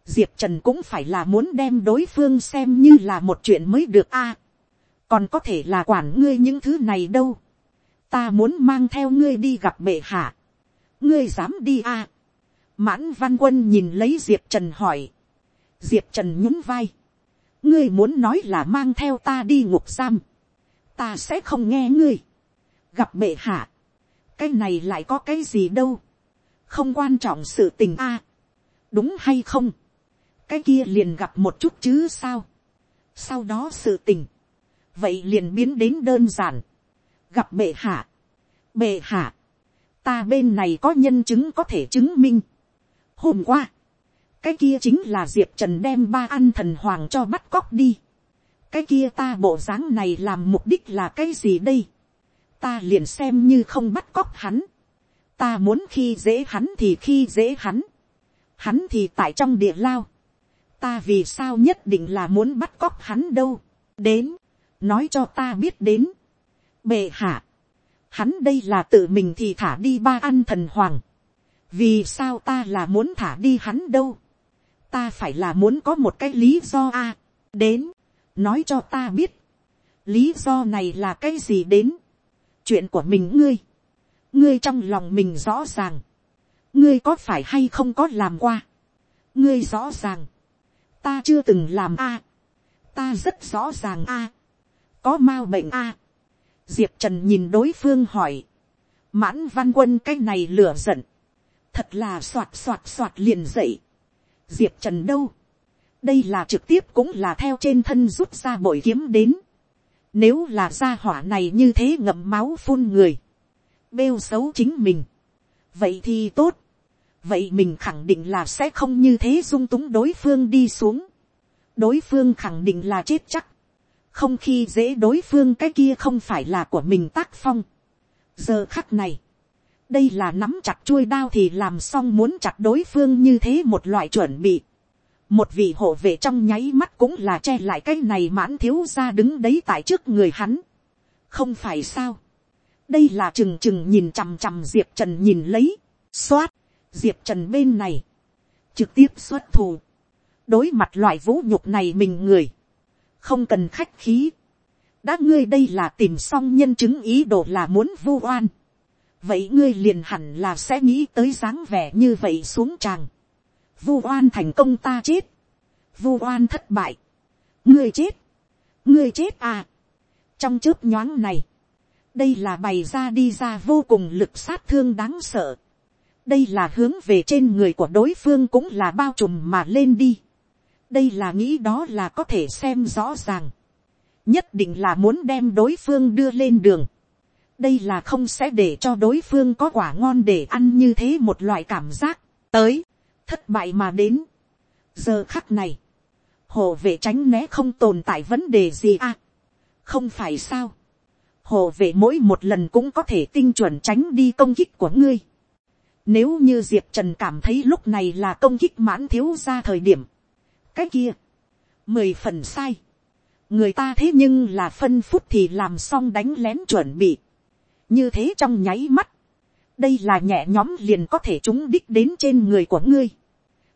diệp trần cũng phải là muốn đem đối phương xem như là một chuyện mới được a. còn có thể là quản ngươi những thứ này đâu. ta muốn mang theo ngươi đi gặp bệ hạ. ngươi dám đi a. mãn văn quân nhìn lấy diệp trần hỏi. diệp trần nhún vai ngươi muốn nói là mang theo ta đi ngục giam, ta sẽ không nghe ngươi, gặp bệ hạ, cái này lại có cái gì đâu, không quan trọng sự tình a, đúng hay không, cái kia liền gặp một chút chứ sao, sau đó sự tình, vậy liền biến đến đơn giản, gặp bệ hạ, bệ hạ, ta bên này có nhân chứng có thể chứng minh, hôm qua, cái kia chính là diệp trần đem ba ăn thần hoàng cho bắt cóc đi. cái kia ta bộ dáng này làm mục đích là cái gì đây. ta liền xem như không bắt cóc hắn ta muốn khi dễ hắn thì khi dễ hắn. hắn thì tại trong địa lao. ta vì sao nhất định là muốn bắt cóc hắn đâu. đến, nói cho ta biết đến. bệ hạ, hắn đây là tự mình thì thả đi ba ăn thần hoàng. vì sao ta là muốn thả đi hắn đâu ta phải là muốn có một cái lý do a, đến, nói cho ta biết, lý do này là cái gì đến, chuyện của mình ngươi, ngươi trong lòng mình rõ ràng, ngươi có phải hay không có làm qua, ngươi rõ ràng, ta chưa từng làm a, ta rất rõ ràng a, có m a u bệnh a, diệp trần nhìn đối phương hỏi, mãn văn quân cái này lửa giận, thật là soạt soạt soạt liền dậy, diệp trần đâu, đây là trực tiếp cũng là theo trên thân rút ra bội kiếm đến. Nếu là gia hỏa này như thế ngậm máu phun người, bêu xấu chính mình, vậy thì tốt, vậy mình khẳng định là sẽ không như thế dung túng đối phương đi xuống, đối phương khẳng định là chết chắc, không khi dễ đối phương cái kia không phải là của mình tác phong. giờ khắc này, đây là nắm chặt chuôi đao thì làm xong muốn chặt đối phương như thế một loại chuẩn bị. một vị hộ vệ trong nháy mắt cũng là che lại cái này mãn thiếu ra đứng đấy tại trước người hắn. không phải sao đây là trừng trừng nhìn chằm chằm diệp trần nhìn lấy, x o á t diệp trần bên này, trực tiếp xuất thù. đối mặt loại vũ nhục này mình người, không cần khách khí. đã ngươi đây là tìm xong nhân chứng ý đồ là muốn vu oan vậy ngươi liền hẳn là sẽ nghĩ tới dáng vẻ như vậy xuống tràng. vu oan thành công ta chết. vu oan thất bại. ngươi chết. ngươi chết à. trong chớp nhoáng này, đây là bày ra đi ra vô cùng lực sát thương đáng sợ. đây là hướng về trên người của đối phương cũng là bao trùm mà lên đi. đây là nghĩ đó là có thể xem rõ ràng. nhất định là muốn đem đối phương đưa lên đường đây là không sẽ để cho đối phương có quả ngon để ăn như thế một loại cảm giác, tới, thất bại mà đến. giờ khắc này, hồ vệ tránh né không tồn tại vấn đề gì à, không phải sao, hồ vệ mỗi một lần cũng có thể tinh chuẩn tránh đi công kích của ngươi. Nếu như diệp trần cảm thấy lúc này là công kích mãn thiếu ra thời điểm, cái kia, mười phần sai, người ta thế nhưng là phân phút thì làm xong đánh lén chuẩn bị, như thế trong nháy mắt, đây là nhẹ nhóm liền có thể trúng đích đến trên người của ngươi.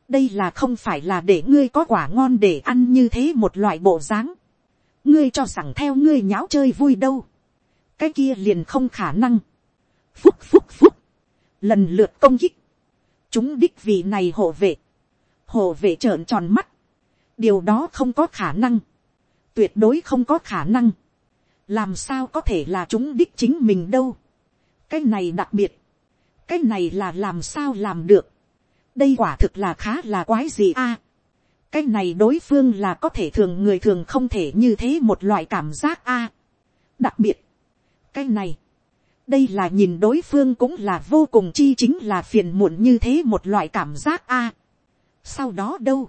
đây là không phải là để ngươi có quả ngon để ăn như thế một loại bộ dáng. ngươi cho rằng theo ngươi nháo chơi vui đâu cái kia liền không khả năng. phúc phúc phúc. lần lượt công kích. chúng đích vị này hộ vệ. hộ vệ trợn tròn mắt. điều đó không có khả năng. tuyệt đối không có khả năng làm sao có thể là chúng đích chính mình đâu. cái này đặc biệt, cái này là làm sao làm được. đây quả thực là khá là quái gì a. cái này đối phương là có thể thường người thường không thể như thế một loại cảm giác a. đặc biệt, cái này, đây là nhìn đối phương cũng là vô cùng chi chính là phiền muộn như thế một loại cảm giác a. sau đó đâu,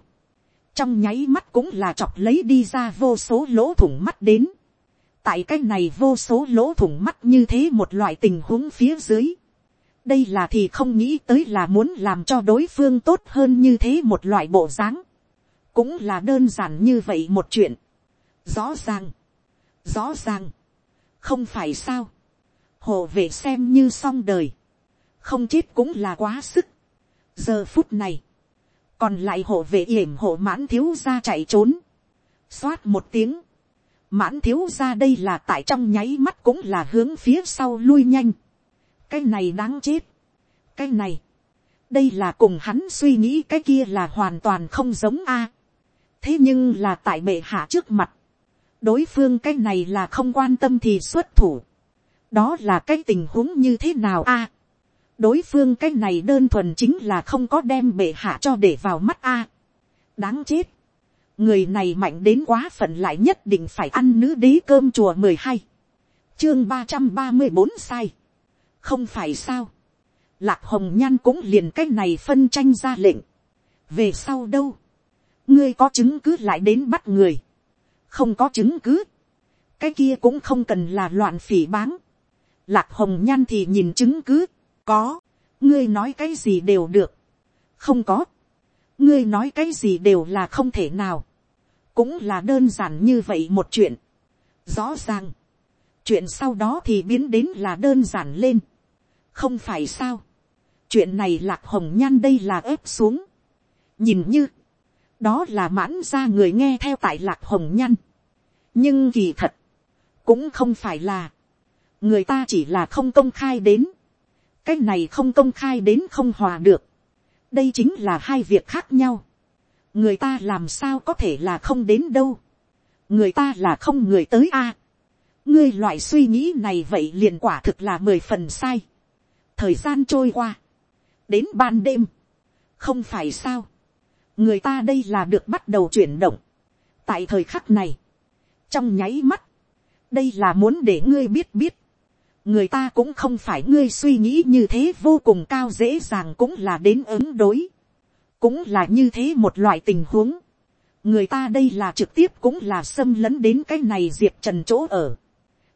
trong nháy mắt cũng là chọc lấy đi ra vô số lỗ thủng mắt đến tại cái này vô số lỗ thủng mắt như thế một loại tình huống phía dưới. đây là thì không nghĩ tới là muốn làm cho đối phương tốt hơn như thế một loại bộ dáng. cũng là đơn giản như vậy một chuyện. rõ ràng, rõ ràng, không phải sao. hồ vệ xem như xong đời, không chết cũng là quá sức. giờ phút này, còn lại hộ vệ yểm hộ mãn thiếu ra chạy trốn, xoát một tiếng, mãn thiếu ra đây là tại trong nháy mắt cũng là hướng phía sau lui nhanh. cái này đáng chết. cái này, đây là cùng hắn suy nghĩ cái kia là hoàn toàn không giống a. thế nhưng là tại bệ hạ trước mặt, đối phương cái này là không quan tâm thì xuất thủ. đó là cái tình huống như thế nào a. đối phương cái này đơn thuần chính là không có đem bệ hạ cho để vào mắt a. đáng chết. Người này mạnh đến quá phận lại nhất định phải ăn nữ đế cơm chùa mười hai. Chương ba trăm ba mươi bốn sai. Không phải sao? Lạc hồng nhan cũng liền cái này phân tranh ra lệnh. Về sau đâu? Ngươi có chứng cứ lại đến bắt người không có chứng cứ cái kia cũng không cần là loạn phỉ báng lạc hồng nhan thì nhìn chứng cứ có ngươi nói cái gì đều được không có ngươi nói cái gì đều là không thể nào cũng là đơn giản như vậy một chuyện. rõ ràng, chuyện sau đó thì biến đến là đơn giản lên. không phải sao. chuyện này lạc hồng nhan đây là ép xuống. nhìn như, đó là mãn ra người nghe theo tại lạc hồng nhăn. nhưng kỳ thật, cũng không phải là, người ta chỉ là không công khai đến. cái này không công khai đến không hòa được. đây chính là hai việc khác nhau người ta làm sao có thể là không đến đâu, người ta là không người tới a. ngươi loại suy nghĩ này vậy liền quả thực là mười phần sai. thời gian trôi qua, đến ban đêm, không phải sao, người ta đây là được bắt đầu chuyển động. tại thời khắc này, trong nháy mắt, đây là muốn để ngươi biết biết, người ta cũng không phải ngươi suy nghĩ như thế vô cùng cao dễ dàng cũng là đến ứng đối, cũng là như thế một loại tình huống, người ta đây là trực tiếp cũng là xâm lấn đến cái này diệp trần chỗ ở,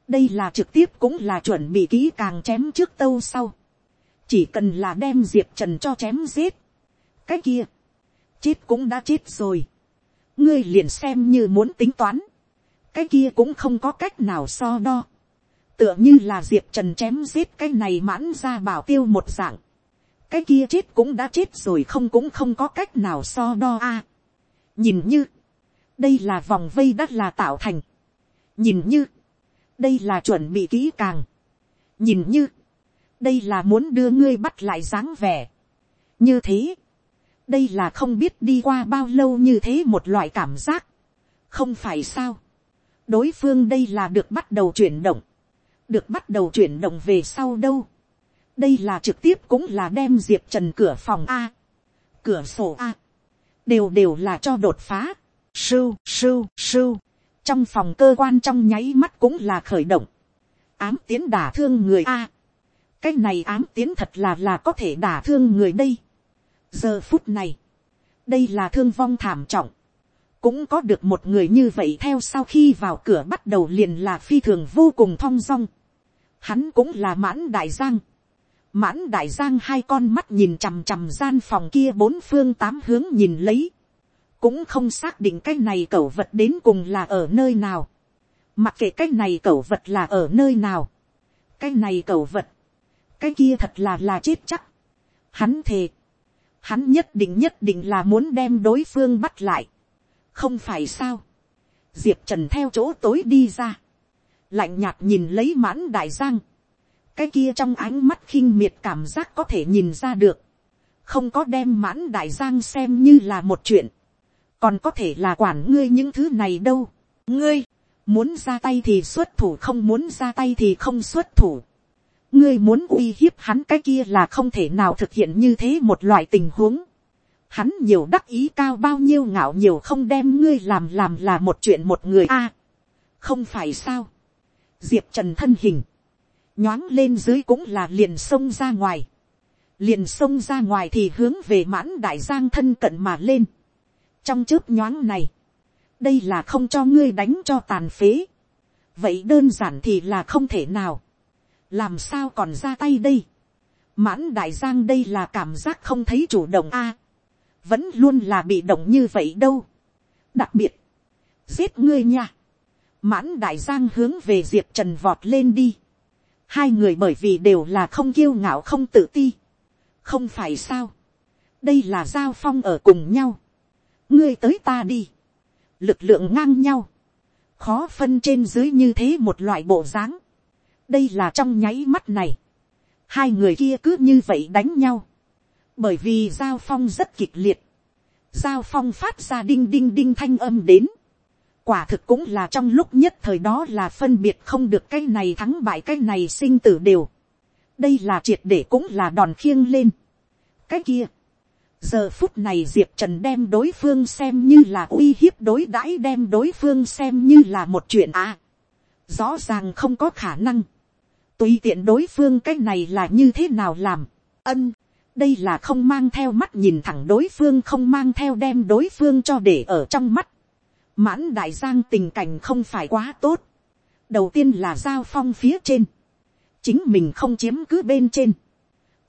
đây là trực tiếp cũng là chuẩn bị kỹ càng chém trước tâu sau, chỉ cần là đem diệp trần cho chém giết, cái kia, chết cũng đã chết rồi, ngươi liền xem như muốn tính toán, cái kia cũng không có cách nào so đo, tựa như là diệp trần chém giết cái này mãn ra bảo tiêu một dạng, cái kia chết cũng đã chết rồi không cũng không có cách nào so đo a. nhìn như, đây là vòng vây đất là tạo thành, nhìn như, đây là chuẩn bị kỹ càng, nhìn như, đây là muốn đưa ngươi bắt lại dáng vẻ, như thế, đây là không biết đi qua bao lâu như thế một loại cảm giác, không phải sao, đối phương đây là được bắt đầu chuyển động, được bắt đầu chuyển động về sau đâu, đây là trực tiếp cũng là đem diệp trần cửa phòng a, cửa sổ a, đều đều là cho đột phá, sưu sưu sưu, trong phòng cơ quan trong nháy mắt cũng là khởi động, ám tiến đả thương người a, cái này ám tiến thật là là có thể đả thương người đây, giờ phút này, đây là thương vong thảm trọng, cũng có được một người như vậy theo sau khi vào cửa bắt đầu liền là phi thường vô cùng thong dong. Hắn cũng là mãn đại giang. Mãn đại giang hai con mắt nhìn chằm chằm gian phòng kia bốn phương tám hướng nhìn lấy. Cũng không xác định cái này cẩu vật đến cùng là ở nơi nào. Mặc kệ cái này cẩu vật là ở nơi nào. Cái này cẩu vật. Cái kia thật là là chết chắc. Hắn thề hắn nhất định nhất định là muốn đem đối phương bắt lại. không phải sao. diệp trần theo chỗ tối đi ra. lạnh nhạt nhìn lấy mãn đại giang. cái kia trong ánh mắt khinh miệt cảm giác có thể nhìn ra được. không có đem mãn đại giang xem như là một chuyện. còn có thể là quản ngươi những thứ này đâu. ngươi, muốn ra tay thì xuất thủ không muốn ra tay thì không xuất thủ ngươi muốn uy hiếp hắn cái kia là không thể nào thực hiện như thế một loại tình huống. Hắn nhiều đắc ý cao bao nhiêu ngạo nhiều không đem ngươi làm làm là một chuyện một người a. không phải sao. Diệp trần thân hình. Nhoáng lên dưới cũng là liền sông ra ngoài. Liền sông ra ngoài thì hướng về mãn đại giang thân cận mà lên. Trong chớp nhoáng này. Đây là không cho ngươi đánh cho tàn phế. Vậy đơn giản thì là không thể nào làm sao còn ra tay đây. mãn đại giang đây là cảm giác không thấy chủ động a. vẫn luôn là bị động như vậy đâu. đặc biệt, giết ngươi nha. mãn đại giang hướng về diệp trần vọt lên đi. hai người bởi vì đều là không kiêu ngạo không tự ti. không phải sao. đây là giao phong ở cùng nhau. ngươi tới ta đi. lực lượng ngang nhau. khó phân trên dưới như thế một loại bộ dáng đây là trong nháy mắt này, hai người kia cứ như vậy đánh nhau, bởi vì giao phong rất kịch liệt, giao phong phát ra đinh đinh đinh thanh âm đến, quả thực cũng là trong lúc nhất thời đó là phân biệt không được cái này thắng bại cái này sinh tử đều, đây là triệt để cũng là đòn khiêng lên, cái kia, giờ phút này diệp trần đem đối phương xem như là uy hiếp đối đãi đem đối phương xem như là một chuyện à. rõ ràng không có khả năng tùy tiện đối phương cái này là như thế nào làm, ân, đây là không mang theo mắt nhìn thẳng đối phương không mang theo đem đối phương cho để ở trong mắt. mãn đại giang tình cảnh không phải quá tốt. đầu tiên là giao phong phía trên. chính mình không chiếm cứ bên trên.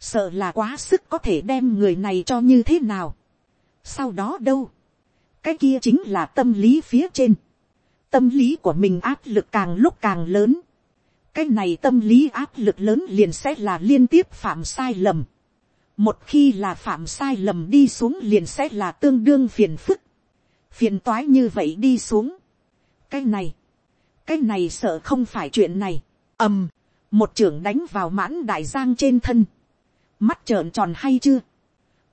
sợ là quá sức có thể đem người này cho như thế nào. sau đó đâu. cái kia chính là tâm lý phía trên. tâm lý của mình áp lực càng lúc càng lớn cái này tâm lý áp lực lớn liền sẽ là liên tiếp phạm sai lầm. một khi là phạm sai lầm đi xuống liền sẽ là tương đương phiền phức. phiền toái như vậy đi xuống. cái này, cái này sợ không phải chuyện này. ầm, một trưởng đánh vào mãn đại giang trên thân. mắt trợn tròn hay chưa.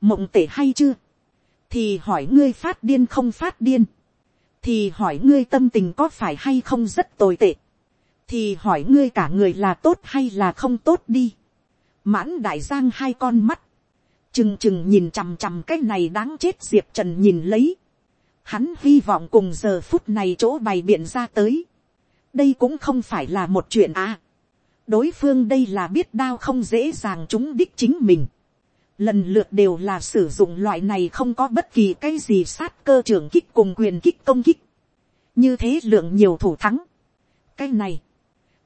mộng tể hay chưa. thì hỏi ngươi phát điên không phát điên. thì hỏi ngươi tâm tình có phải hay không rất tồi tệ thì hỏi ngươi cả người là tốt hay là không tốt đi. mãn đại giang hai con mắt, chừng chừng nhìn chằm chằm cái này đáng chết diệp trần nhìn lấy. hắn hy vọng cùng giờ phút này chỗ bày biện ra tới. đây cũng không phải là một chuyện à. đối phương đây là biết đao không dễ dàng chúng đích chính mình. lần lượt đều là sử dụng loại này không có bất kỳ cái gì sát cơ trưởng kích cùng quyền kích công kích. như thế lượng nhiều thủ thắng. cái này,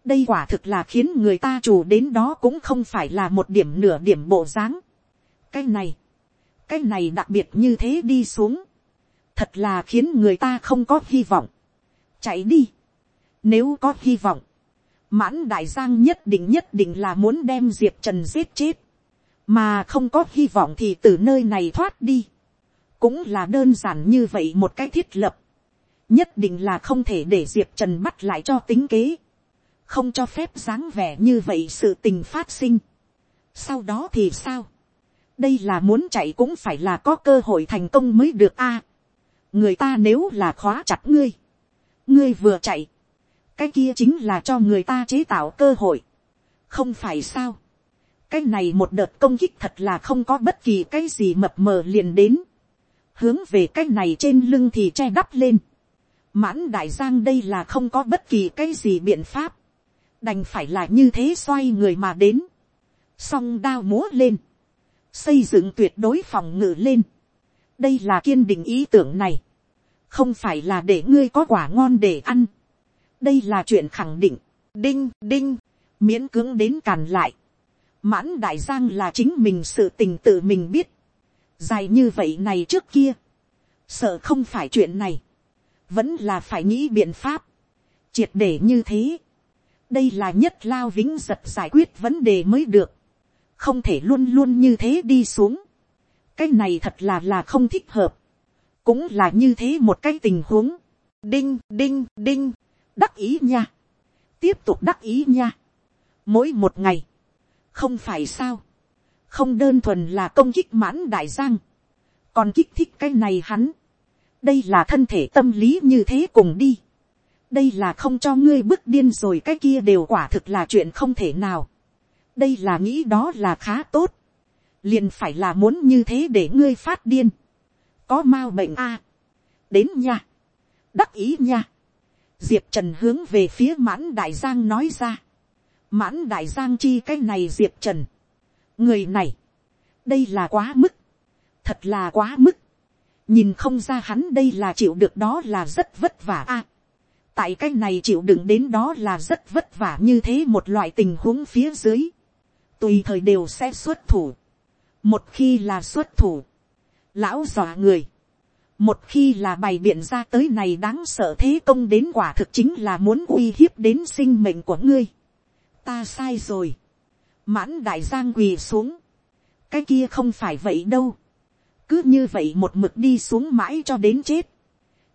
đây quả thực là khiến người ta chủ đến đó cũng không phải là một điểm nửa điểm bộ dáng. cái này, cái này đặc biệt như thế đi xuống, thật là khiến người ta không có hy vọng. chạy đi, nếu có hy vọng, mãn đại giang nhất định nhất định là muốn đem diệp trần giết chết, mà không có hy vọng thì từ nơi này thoát đi, cũng là đơn giản như vậy một cái thiết lập, nhất định là không thể để diệp trần bắt lại cho tính kế, không cho phép dáng vẻ như vậy sự tình phát sinh. sau đó thì sao, đây là muốn chạy cũng phải là có cơ hội thành công mới được a. người ta nếu là khóa chặt ngươi, ngươi vừa chạy, cái kia chính là cho người ta chế tạo cơ hội, không phải sao. cái này một đợt công kích thật là không có bất kỳ cái gì mập mờ liền đến, hướng về cái này trên lưng thì che đắp lên. mãn đại giang đây là không có bất kỳ cái gì biện pháp, đành phải là như thế xoay người mà đến, song đao múa lên, xây dựng tuyệt đối phòng ngự lên. đây là kiên định ý tưởng này, không phải là để ngươi có quả ngon để ăn. đây là chuyện khẳng định, đinh đinh, miễn cưỡng đến càn lại. mãn đại giang là chính mình sự tình tự mình biết. dài như vậy này trước kia, sợ không phải chuyện này, vẫn là phải nghĩ biện pháp, triệt để như thế đây là nhất lao vĩnh giật giải quyết vấn đề mới được không thể luôn luôn như thế đi xuống. cái này thật là là không thích hợp. cũng là như thế một cái tình huống. đinh đinh đinh, đắc ý nha. tiếp tục đắc ý nha. mỗi một ngày, không phải sao. không đơn thuần là công kích mãn đại giang. còn kích thích cái này hắn. đây là thân thể tâm lý như thế cùng đi đây là không cho ngươi bước điên rồi cái kia đều quả thực là chuyện không thể nào. Đây là nghĩ đó là khá tốt, liền phải là muốn như thế để ngươi phát điên, có m a bệnh a, đến nha, đắc ý nha, diệp trần hướng về phía mãn đại giang nói ra, mãn đại giang chi cái này diệp trần, người này, đây là quá mức, thật là quá mức, nhìn không ra hắn đây là chịu được đó là rất vất vả a, tại cái này chịu đựng đến đó là rất vất vả như thế một loại tình huống phía dưới, tùy thời đều sẽ xuất thủ. một khi là xuất thủ, lão dọa người, một khi là bày biện ra tới này đáng sợ thế công đến quả thực chính là muốn uy hiếp đến sinh mệnh của ngươi. ta sai rồi, mãn đại giang quỳ xuống, cái kia không phải vậy đâu, cứ như vậy một mực đi xuống mãi cho đến chết,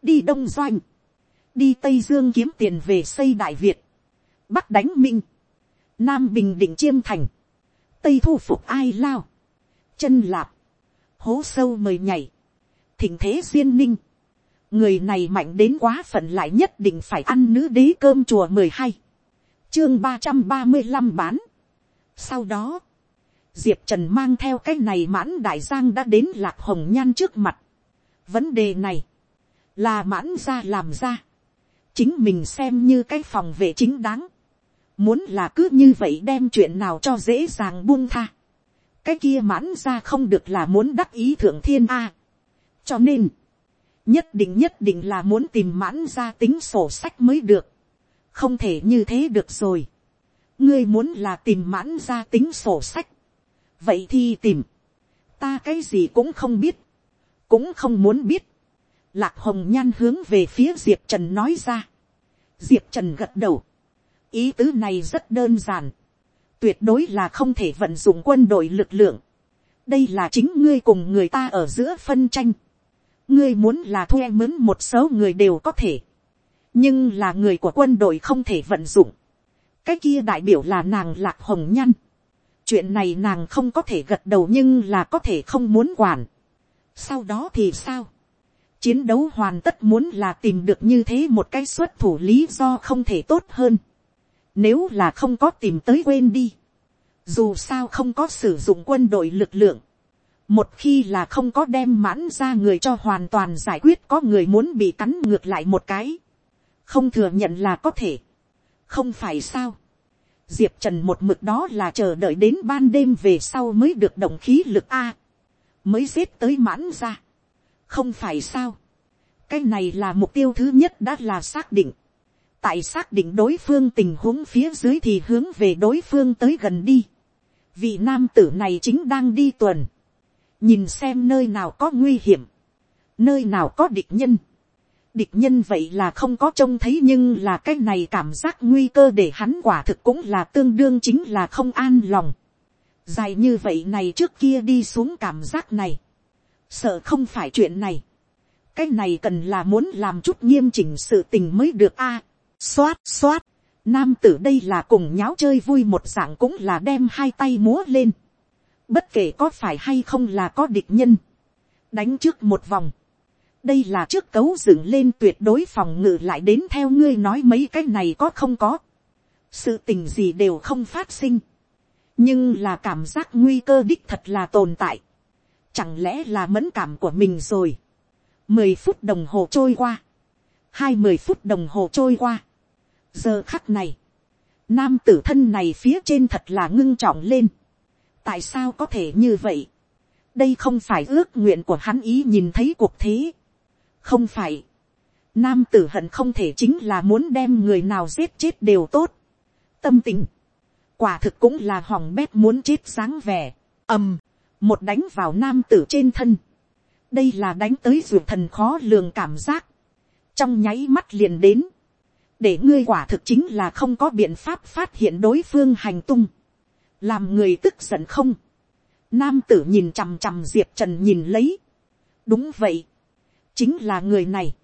đi đông doanh, đi tây dương kiếm tiền về xây đại việt, bắc đánh minh, nam bình định chiêm thành, tây thu phục ai lao, chân lạp, hố sâu mời nhảy, thỉnh thế duyên ninh, người này mạnh đến quá phận lại nhất định phải ăn nữ đế cơm chùa mười hai, chương ba trăm ba mươi năm bán. sau đó, diệp trần mang theo cái này mãn đại giang đã đến lạc hồng nhan trước mặt. vấn đề này, là mãn ra làm ra, chính mình xem như cái phòng vệ chính đáng, Muốn là cứ như vậy đem chuyện nào cho dễ dàng buông tha. Cái kia mãn ra không được là muốn đắc ý thượng thiên A. Cho nên, nhất định nhất định là muốn tìm mãn ra tính sổ sách mới được. Không thể như thế được rồi. Ngươi muốn là tìm mãn ra tính sổ sách. Vậy thì tìm. Ta cái gì cũng không biết. Cũng không muốn biết. Lạc hồng nhan hướng về phía Diệp Trần nói ra. Diệp Trần gật đầu. Ý tứ này rất đơn giản, tuyệt đối là không thể vận dụng quân đội lực lượng, đây là chính ngươi cùng người ta ở giữa phân tranh, ngươi muốn là thuê mướn một số người đều có thể, nhưng là người của quân đội không thể vận dụng, cái kia đại biểu là nàng lạc hồng nhan. Chuyện này nàng không có thể gật đầu nhưng là có thể không muốn quản, sau đó thì sao, chiến đấu hoàn tất muốn là tìm được như thế một cái xuất thủ lý do không thể tốt hơn. Nếu là không có tìm tới quên đi. Dù sao không có sử dụng quân đội lực lượng. Một khi là không có đem mãn ra người cho hoàn toàn giải quyết có người muốn bị cắn ngược lại một cái. Không thừa nhận là có thể. Không phải sao. diệp trần một mực đó là chờ đợi đến ban đêm về sau mới được động khí lực a, mới giết tới mãn ra, không phải sao, cái này là mục tiêu thứ nhất đã là xác định, tại xác định đối phương tình huống phía dưới thì hướng về đối phương tới gần đi, vị nam tử này chính đang đi tuần, nhìn xem nơi nào có nguy hiểm, nơi nào có địch nhân, địch nhân vậy là không có trông thấy nhưng là cái này cảm giác nguy cơ để hắn quả thực cũng là tương đương chính là không an lòng. dài như vậy này trước kia đi xuống cảm giác này, sợ không phải chuyện này. cái này cần là muốn làm chút nghiêm chỉnh sự tình mới được a. À, xoát xoát, nam tử đây là cùng nháo chơi vui một dạng cũng là đem hai tay múa lên. bất kể có phải hay không là có địch nhân, đánh trước một vòng đây là trước cấu dựng lên tuyệt đối phòng ngự lại đến theo ngươi nói mấy cái này có không có. sự tình gì đều không phát sinh. nhưng là cảm giác nguy cơ đích thật là tồn tại chẳng lẽ là mẫn cảm của mình rồi. mười phút đồng hồ trôi qua. hai mươi phút đồng hồ trôi qua. giờ khắc này, nam tử thân này phía trên thật là ngưng trọng lên. tại sao có thể như vậy. đây không phải ước nguyện của hắn ý nhìn thấy cuộc thế không phải, nam tử hận không thể chính là muốn đem người nào giết chết đều tốt. tâm tình, quả thực cũng là hỏng bét muốn chết dáng vẻ, ầm, một đánh vào nam tử trên thân. đây là đánh tới ruột thần khó lường cảm giác, trong nháy mắt liền đến, để ngươi quả thực chính là không có biện pháp phát hiện đối phương hành tung, làm người tức giận không. Nam tử nhìn chằm chằm diệp trần nhìn lấy. đúng vậy, chính là người này.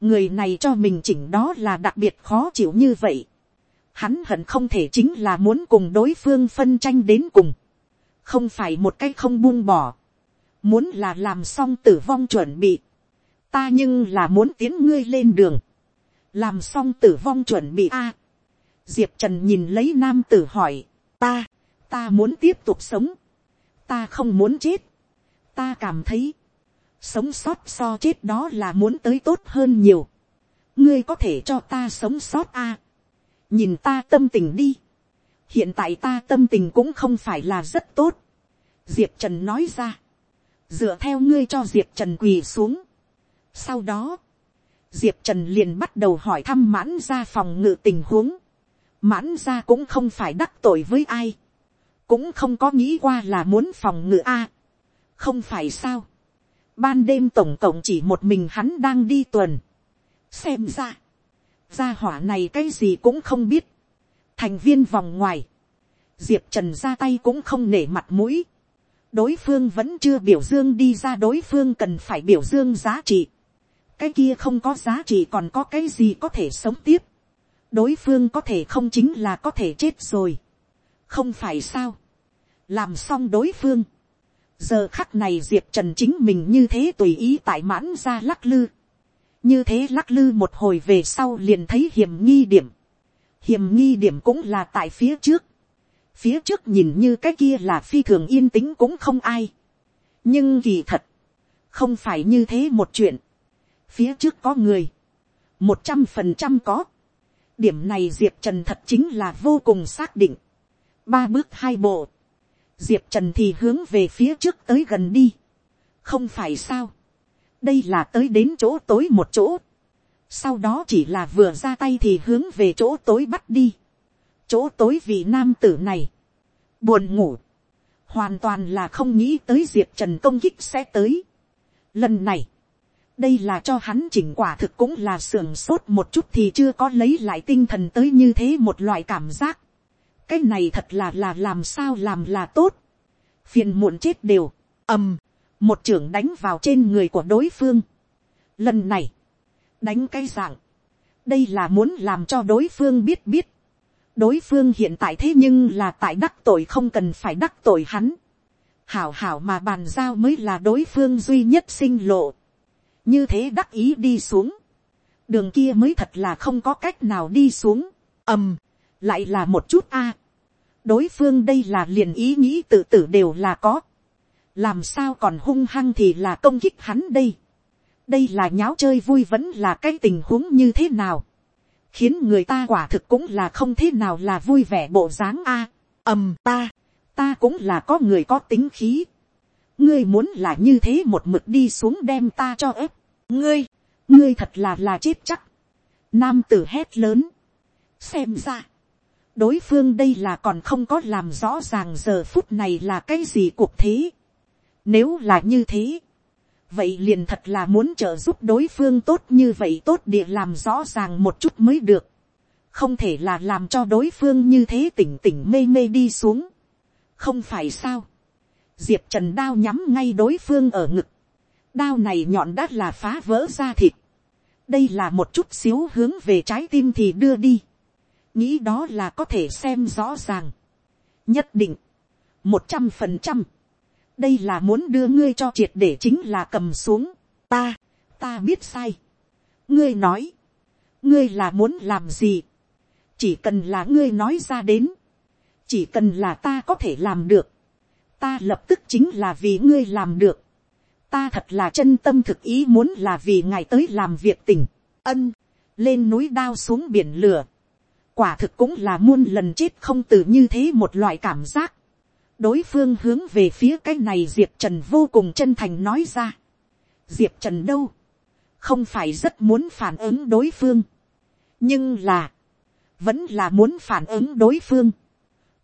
người này cho mình chỉnh đó là đặc biệt khó chịu như vậy. hắn hận không thể chính là muốn cùng đối phương phân tranh đến cùng không phải một cái không buông bỏ. muốn là làm xong tử vong chuẩn bị. ta nhưng là muốn tiến ngươi lên đường. làm xong tử vong chuẩn bị a. diệp trần nhìn lấy nam tử hỏi. ta, ta muốn tiếp tục sống. ta không muốn chết. ta cảm thấy, sống sót so chết đó là muốn tới tốt hơn nhiều. ngươi có thể cho ta sống sót a. À? nhìn ta tâm tình đi hiện tại ta tâm tình cũng không phải là rất tốt. diệp trần nói ra. dựa theo ngươi cho diệp trần quỳ xuống. sau đó, diệp trần liền bắt đầu hỏi thăm mãn ra phòng ngự tình huống. mãn ra cũng không phải đắc tội với ai. cũng không có nghĩ qua là muốn phòng ngự a. không phải sao Ban đêm tổng cộng chỉ một mình hắn đang đi tuần. Xem ra. Gia hỏa này cái gì cũng không biết. Thành viên vòng ngoài. Diệp Trần ra tay cũng không nể mặt mũi. Đối phương vẫn chưa biểu dương đi ra, đối phương cần phải biểu dương giá trị. Cái kia không có giá trị còn có cái gì có thể sống tiếp. Đối phương có thể không chính là có thể chết rồi. Không phải sao. Làm xong đối phương giờ khắc này diệp trần chính mình như thế tùy ý tại mãn ra lắc lư. như thế lắc lư một hồi về sau liền thấy hiểm nghi điểm hiểm nghi điểm cũng là tại phía trước. phía trước nhìn như cái kia là phi thường yên tĩnh cũng không ai. nhưng kỳ thật, không phải như thế một chuyện. phía trước có người, một trăm phần trăm có. điểm này diệp trần thật chính là vô cùng xác định. ba bước hai bộ diệp trần thì hướng về phía trước tới gần đi. không phải sao. đây là tới đến chỗ tối một chỗ sau đó chỉ là vừa ra tay thì hướng về chỗ tối bắt đi. chỗ tối vì nam tử này. buồn ngủ. hoàn toàn là không nghĩ tới diệp trần công kích sẽ tới. lần này, đây là cho hắn chỉnh quả thực cũng là sưởng sốt một chút thì chưa có lấy lại tinh thần tới như thế một loại cảm giác cái này thật là là làm sao làm là tốt. phiền muộn chết đều, ầm, một trưởng đánh vào trên người của đối phương. lần này, đánh cái dạng, đây là muốn làm cho đối phương biết biết. đối phương hiện tại thế nhưng là tại đắc tội không cần phải đắc tội hắn. hảo hảo mà bàn giao mới là đối phương duy nhất sinh lộ. như thế đắc ý đi xuống. đường kia mới thật là không có cách nào đi xuống. ầm, lại là một chút a. đối phương đây là liền ý nghĩ tự tử đều là có. làm sao còn hung hăng thì là công kích hắn đây đây là nháo chơi vui vẫn là cái tình huống như thế nào. khiến người ta quả thực cũng là không thế nào là vui vẻ bộ dáng a. ầm ta, ta cũng là có người có tính khí. ngươi muốn là như thế một mực đi xuống đem ta cho ép. ngươi, ngươi thật là là chết chắc. nam tử hét lớn. xem ra, đối phương đây là còn không có làm rõ ràng giờ phút này là cái gì cuộc thế. nếu là như thế, vậy liền thật là muốn trợ giúp đối phương tốt như vậy tốt địa làm rõ ràng một chút mới được. không thể là làm cho đối phương như thế tỉnh tỉnh mê mê đi xuống. không phải sao. diệp trần đao nhắm ngay đối phương ở ngực. đao này nhọn đắt là phá vỡ ra thịt. đây là một chút xíu hướng về trái tim thì đưa đi. nghĩ đó là có thể xem rõ ràng. nhất định. một trăm phần trăm đây là muốn đưa ngươi cho triệt để chính là cầm xuống. ta, ta biết sai. ngươi nói, ngươi là muốn làm gì. chỉ cần là ngươi nói ra đến. chỉ cần là ta có thể làm được. ta lập tức chính là vì ngươi làm được. ta thật là chân tâm thực ý muốn là vì ngài tới làm việc tình. ân, lên núi đao xuống biển lửa. quả thực cũng là muôn lần chết không từ như thế một loại cảm giác đối phương hướng về phía cái này diệp trần vô cùng chân thành nói ra. diệp trần đâu, không phải rất muốn phản ứng đối phương, nhưng là, vẫn là muốn phản ứng đối phương,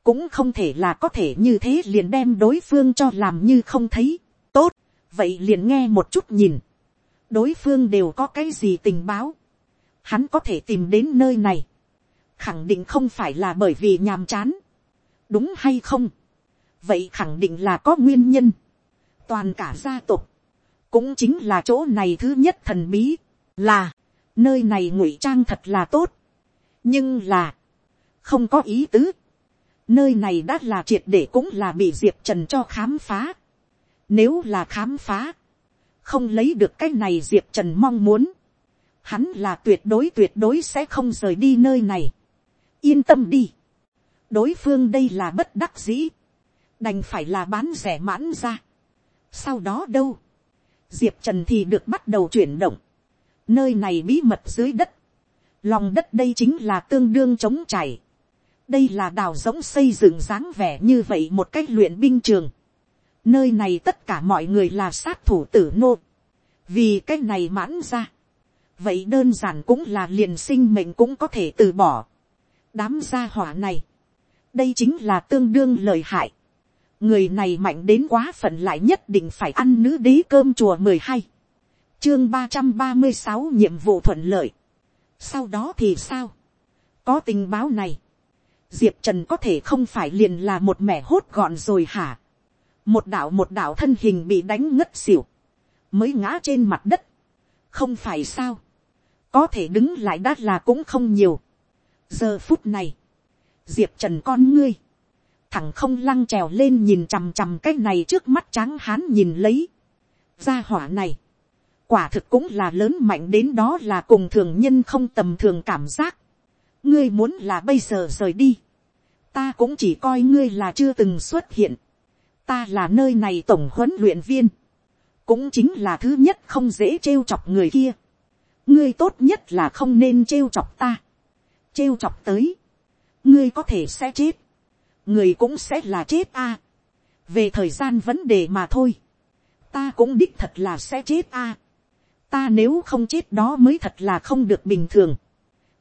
cũng không thể là có thể như thế liền đem đối phương cho làm như không thấy, tốt, vậy liền nghe một chút nhìn, đối phương đều có cái gì tình báo, hắn có thể tìm đến nơi này, khẳng định không phải là bởi vì nhàm chán, đúng hay không, vậy khẳng định là có nguyên nhân. toàn cả gia tộc, cũng chính là chỗ này thứ nhất thần bí, là, nơi này ngụy trang thật là tốt, nhưng là, không có ý tứ, nơi này đã là triệt để cũng là bị diệp trần cho khám phá, nếu là khám phá, không lấy được cái này diệp trần mong muốn, hắn là tuyệt đối tuyệt đối sẽ không rời đi nơi này, yên tâm đi, đối phương đây là bất đắc dĩ, đành phải là bán rẻ mãn ra. sau đó đâu, diệp trần thì được bắt đầu chuyển động, nơi này bí mật dưới đất, lòng đất đây chính là tương đương chống chảy, đây là đào giống xây dựng dáng vẻ như vậy một cách luyện binh trường, nơi này tất cả mọi người là sát thủ tử nô, vì cái này mãn ra, vậy đơn giản cũng là liền sinh mệnh cũng có thể từ bỏ, đám gia hỏa này, đây chính là tương đương lời hại, người này mạnh đến quá phận lại nhất định phải ăn nữ đế cơm chùa mười hai. Chương ba trăm ba mươi sáu nhiệm vụ thuận lợi. Sau đó thì sao? Có tình báo này. Diệp trần có thể không phải liền là một mẻ hốt gọn rồi hả? Một đạo một đạo thân hình bị đánh ngất xỉu. Mới ngã trên mặt đất. Không phải sao? Có thể đứng lại đắt là cũng không nhiều. Giờ phút này, diệp trần con ngươi thẳng không lăng trèo lên nhìn chằm chằm cái này trước mắt tráng hán nhìn lấy. Gia hỏa này, quả thực cũng là lớn mạnh đến đó là cùng thường nhân không tầm thường cảm giác. ngươi muốn là bây giờ rời đi, ta cũng chỉ coi ngươi là chưa từng xuất hiện. ta là nơi này tổng huấn luyện viên, cũng chính là thứ nhất không dễ trêu chọc người kia. ngươi tốt nhất là không nên trêu chọc ta. trêu chọc tới, ngươi có thể sẽ chết người cũng sẽ là chết a. về thời gian vấn đề mà thôi, ta cũng đích thật là sẽ chết a. ta nếu không chết đó mới thật là không được bình thường.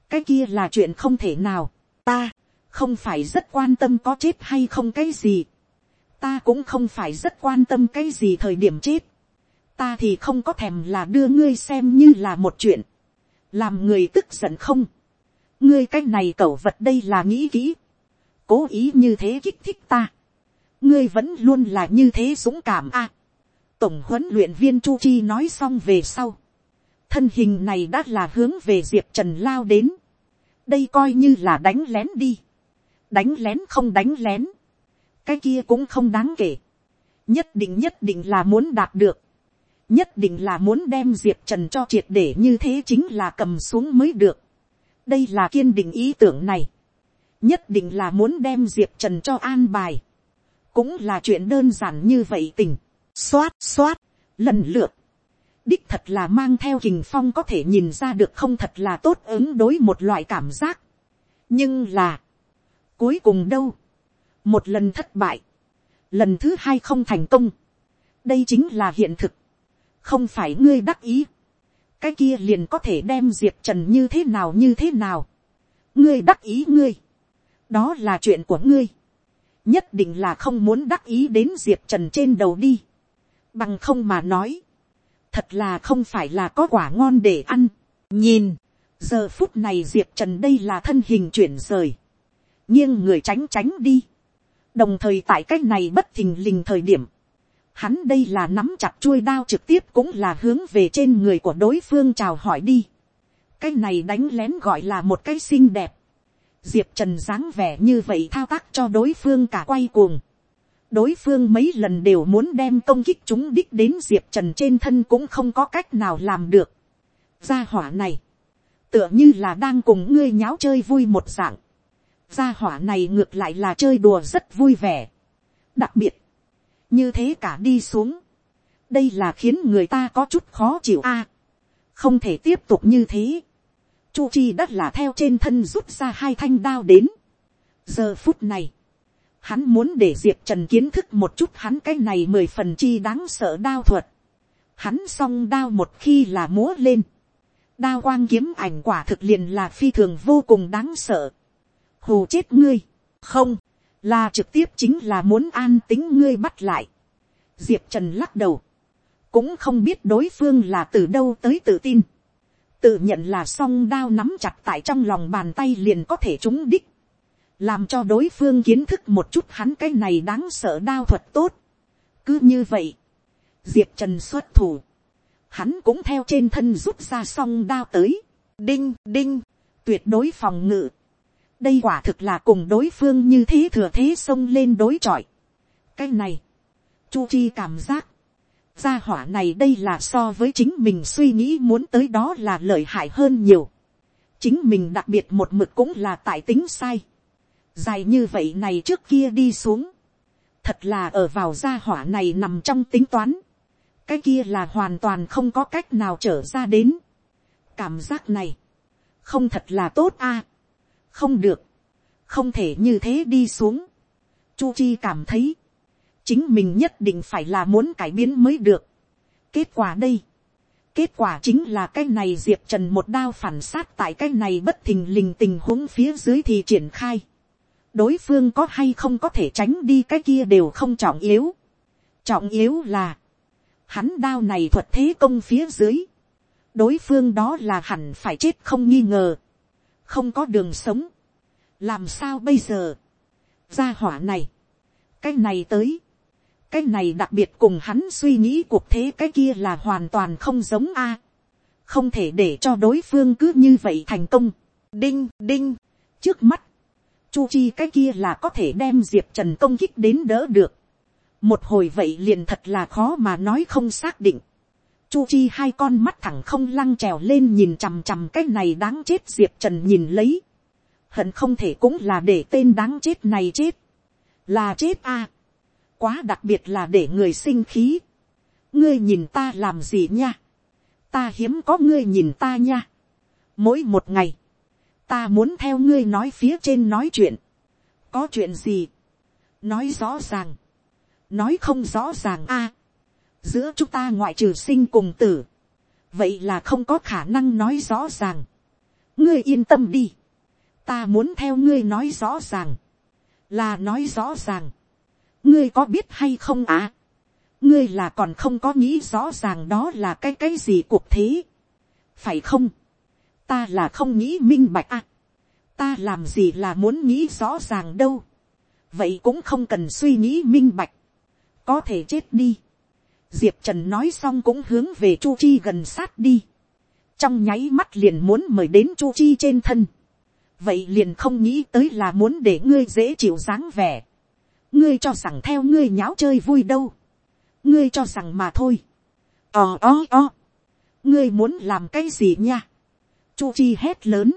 cái kia là chuyện không thể nào. ta không phải rất quan tâm có chết hay không cái gì. ta cũng không phải rất quan tâm cái gì thời điểm chết. ta thì không có thèm là đưa ngươi xem như là một chuyện. làm người tức giận không. ngươi cái này cẩu vật đây là nghĩ kỹ cố ý như thế kích thích ta. ngươi vẫn luôn là như thế dũng cảm a. tổng huấn luyện viên chu chi nói xong về sau. thân hình này đã là hướng về diệp trần lao đến. đây coi như là đánh lén đi. đánh lén không đánh lén. cái kia cũng không đáng kể. nhất định nhất định là muốn đạt được. nhất định là muốn đem diệp trần cho triệt để như thế chính là cầm xuống mới được. đây là kiên định ý tưởng này nhất định là muốn đem diệp trần cho an bài, cũng là chuyện đơn giản như vậy tình, xoát xoát, lần lượt, đích thật là mang theo hình phong có thể nhìn ra được không thật là tốt ứng đối một loại cảm giác. nhưng là, cuối cùng đâu, một lần thất bại, lần thứ hai không thành công, đây chính là hiện thực, không phải ngươi đắc ý, cái kia liền có thể đem diệp trần như thế nào như thế nào, ngươi đắc ý ngươi, đó là chuyện của ngươi, nhất định là không muốn đắc ý đến diệp trần trên đầu đi, bằng không mà nói, thật là không phải là có quả ngon để ăn, nhìn, giờ phút này diệp trần đây là thân hình chuyển rời, nghiêng người tránh tránh đi, đồng thời tại cái này bất thình lình thời điểm, hắn đây là nắm chặt chuôi đao trực tiếp cũng là hướng về trên người của đối phương chào hỏi đi. cái này đánh lén gọi là một cái xinh đẹp diệp trần dáng vẻ như vậy thao tác cho đối phương cả quay cuồng. đối phương mấy lần đều muốn đem công kích chúng đích đến diệp trần trên thân cũng không có cách nào làm được. gia hỏa này, tựa như là đang cùng ngươi nháo chơi vui một dạng. gia hỏa này ngược lại là chơi đùa rất vui vẻ. đặc biệt, như thế cả đi xuống, đây là khiến người ta có chút khó chịu a, không thể tiếp tục như thế, chu chi đất là theo trên thân rút ra hai thanh đao đến, giờ phút này, hắn muốn để diệp trần kiến thức một chút hắn cái này mười phần chi đáng sợ đao thuật, hắn song đao một khi là múa lên, đao quang kiếm ảnh quả thực liền là phi thường vô cùng đáng sợ, hù chết ngươi, không, là trực tiếp chính là muốn an tính ngươi bắt lại. diệp trần lắc đầu, cũng không biết đối phương là từ đâu tới tự tin, tự nhận là song đao nắm chặt tại trong lòng bàn tay liền có thể trúng đích, làm cho đối phương kiến thức một chút hắn cái này đáng sợ đao thuật tốt. cứ như vậy, diệp trần xuất thủ, hắn cũng theo trên thân rút ra song đao tới, đinh đinh, tuyệt đối phòng ngự, đây quả thực là cùng đối phương như thế thừa thế xông lên đối chọi. cái này, chu chi cảm giác, gia hỏa này đây là so với chính mình suy nghĩ muốn tới đó là lợi hại hơn nhiều. chính mình đặc biệt một mực cũng là tại tính sai. dài như vậy này trước kia đi xuống. thật là ở vào gia hỏa này nằm trong tính toán. cái kia là hoàn toàn không có cách nào trở ra đến. cảm giác này, không thật là tốt a không được, không thể như thế đi xuống. Chu chi cảm thấy, chính mình nhất định phải là muốn cải biến mới được. kết quả đây, kết quả chính là cái này diệp trần một đao phản sát tại cái này bất thình lình tình huống phía dưới thì triển khai. đối phương có hay không có thể tránh đi cái kia đều không trọng yếu. trọng yếu là, hắn đao này thuật thế công phía dưới. đối phương đó là hẳn phải chết không nghi ngờ không có đường sống, làm sao bây giờ, gia hỏa này, cái này tới, cái này đặc biệt cùng hắn suy nghĩ cuộc thế cái kia là hoàn toàn không giống a, không thể để cho đối phương cứ như vậy thành công, đinh đinh, trước mắt, chu chi cái kia là có thể đem diệp trần công kích đến đỡ được, một hồi vậy liền thật là khó mà nói không xác định, Chu Chi hai con mắt thẳng không lăng trèo lên nhìn chằm chằm cái này đáng chết Diệp Trần nhìn lấy. Hận không thể cũng là để tên đáng chết này chết. Là chết a. Quá đặc biệt là để người sinh khí. Ngươi nhìn ta làm gì nha. Ta hiếm có ngươi nhìn ta nha. Mỗi một ngày. Ta muốn theo ngươi nói phía trên nói chuyện. Có chuyện gì? Nói rõ ràng. Nói không rõ ràng a giữa chúng ta ngoại trừ sinh cùng tử, vậy là không có khả năng nói rõ ràng. ngươi yên tâm đi, ta muốn theo ngươi nói rõ ràng, là nói rõ ràng, ngươi có biết hay không à, ngươi là còn không có nghĩ rõ ràng đó là cái cái gì cuộc thế, phải không, ta là không nghĩ minh bạch à, ta làm gì là muốn nghĩ rõ ràng đâu, vậy cũng không cần suy nghĩ minh bạch, có thể chết đi, diệp trần nói xong cũng hướng về chu chi gần sát đi. trong nháy mắt liền muốn mời đến chu chi trên thân. vậy liền không nghĩ tới là muốn để ngươi dễ chịu dáng vẻ ngươi cho rằng theo ngươi nháo chơi vui đâu. ngươi cho rằng mà thôi. ò ó ó, ngươi muốn làm cái gì nha. chu chi hét lớn.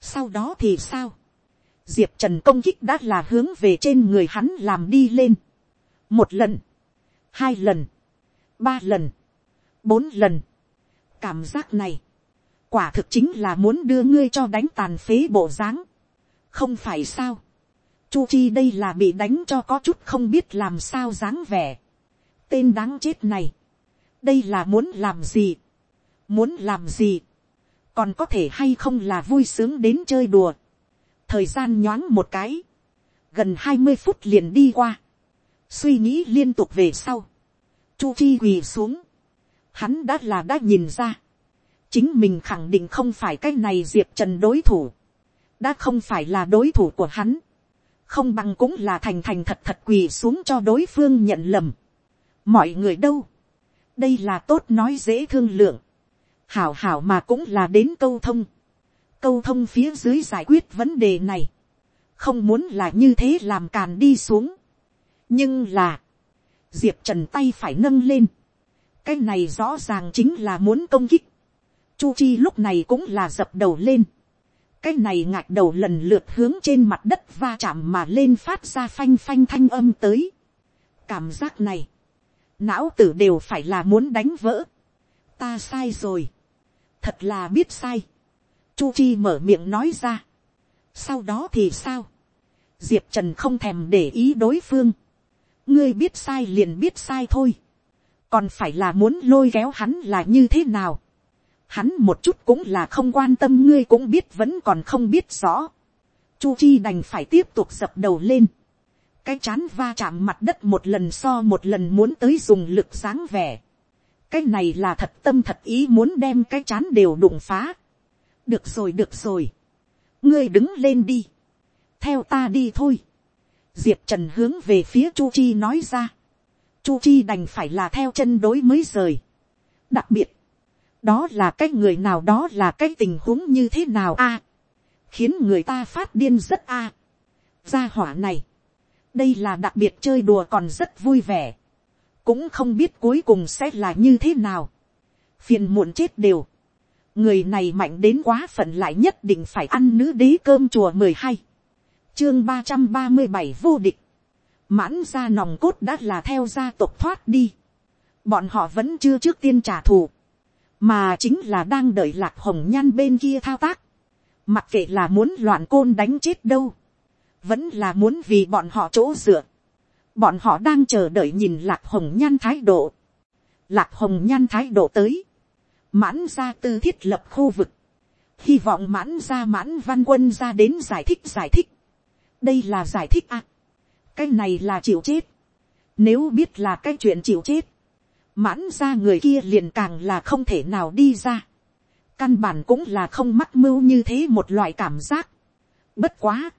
sau đó thì sao. diệp trần công kích đã là hướng về trên người hắn làm đi lên. một lần, hai lần, ba lần, bốn lần, cảm giác này, quả thực chính là muốn đưa ngươi cho đánh tàn phế bộ dáng, không phải sao, chu chi đây là bị đánh cho có chút không biết làm sao dáng vẻ, tên đáng chết này, đây là muốn làm gì, muốn làm gì, còn có thể hay không là vui sướng đến chơi đùa, thời gian nhoáng một cái, gần hai mươi phút liền đi qua, suy nghĩ liên tục về sau, chu chi quỳ xuống, hắn đã là đã nhìn ra, chính mình khẳng định không phải cái này diệp trần đối thủ, đã không phải là đối thủ của hắn, không bằng cũng là thành thành thật thật quỳ xuống cho đối phương nhận lầm. mọi người đâu, đây là tốt nói dễ thương lượng, hảo hảo mà cũng là đến câu thông, câu thông phía dưới giải quyết vấn đề này, không muốn là như thế làm càn đi xuống, nhưng là, diệp trần tay phải nâng lên, cái này rõ ràng chính là muốn công kích, chu chi lúc này cũng là dập đầu lên, cái này ngạc đầu lần lượt hướng trên mặt đất va chạm mà lên phát ra phanh phanh thanh âm tới. cảm giác này, não tử đều phải là muốn đánh vỡ. ta sai rồi, thật là biết sai. chu chi mở miệng nói ra. sau đó thì sao, diệp trần không thèm để ý đối phương. ngươi biết sai liền biết sai thôi. còn phải là muốn lôi kéo hắn là như thế nào hắn một chút cũng là không quan tâm, ngươi cũng biết vẫn còn không biết rõ. Chu chi đành phải tiếp tục dập đầu lên. cái chán va chạm mặt đất một lần so một lần muốn tới dùng lực sáng vẻ. cái này là thật tâm thật ý muốn đem cái chán đều đụng phá. được rồi được rồi. ngươi đứng lên đi. theo ta đi thôi. diệp trần hướng về phía chu chi nói ra. chu chi đành phải là theo chân đối mới rời. đặc biệt đó là cái người nào, đó là cái tình huống như thế nào a? Khiến người ta phát điên rất a. Gia hỏa này, đây là đặc biệt chơi đùa còn rất vui vẻ. Cũng không biết cuối cùng sẽ là như thế nào. Phiền muộn chết đều. Người này mạnh đến quá phận lại nhất định phải ăn nữ đế cơm chùa mười hai. Chương ba trăm ba mươi bảy vô địch. Mãn ra nòng cốt đã là theo gia tộc thoát đi. Bọn họ vẫn chưa trước tiên trả thù mà chính là đang đợi lạc hồng nhan bên kia thao tác, mặc kệ là muốn loạn côn đánh chết đâu, vẫn là muốn vì bọn họ chỗ dựa, bọn họ đang chờ đợi nhìn lạc hồng nhan thái độ, lạc hồng nhan thái độ tới, mãn ra tư thiết lập khu vực, hy vọng mãn ra mãn văn quân ra đến giải thích giải thích, đây là giải thích à, cái này là chịu chết, nếu biết là cái chuyện chịu chết, mãn ra người kia liền càng là không thể nào đi ra. căn bản cũng là không mắc mưu như thế một loại cảm giác. bất quá.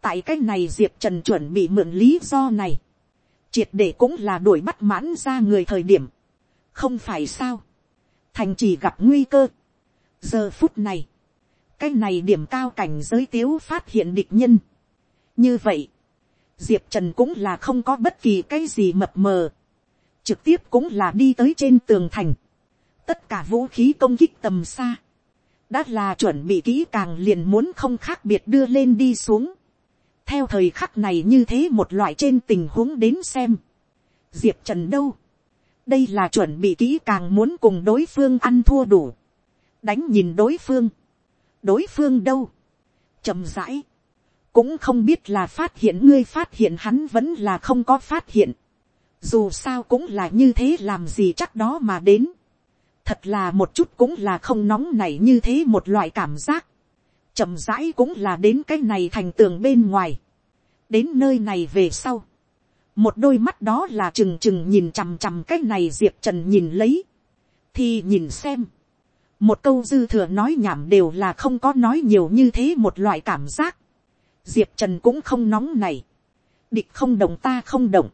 tại cái này diệp trần chuẩn bị mượn lý do này. triệt để cũng là đuổi bắt mãn ra người thời điểm. không phải sao. thành chỉ gặp nguy cơ. giờ phút này. cái này điểm cao cảnh giới tiếu phát hiện địch nhân. như vậy. diệp trần cũng là không có bất kỳ cái gì mập mờ trực tiếp cũng là đi tới trên tường thành, tất cả vũ khí công kích tầm xa, đã là chuẩn bị kỹ càng liền muốn không khác biệt đưa lên đi xuống, theo thời khắc này như thế một loại trên tình huống đến xem, diệp trần đâu, đây là chuẩn bị kỹ càng muốn cùng đối phương ăn thua đủ, đánh nhìn đối phương, đối phương đâu, chậm rãi, cũng không biết là phát hiện ngươi phát hiện hắn vẫn là không có phát hiện, dù sao cũng là như thế làm gì chắc đó mà đến. thật là một chút cũng là không nóng này như thế một loại cảm giác. chậm rãi cũng là đến cái này thành tường bên ngoài. đến nơi này về sau. một đôi mắt đó là trừng trừng nhìn chằm chằm cái này diệp trần nhìn lấy. thì nhìn xem. một câu dư thừa nói nhảm đều là không có nói nhiều như thế một loại cảm giác. diệp trần cũng không nóng này. địch không động ta không động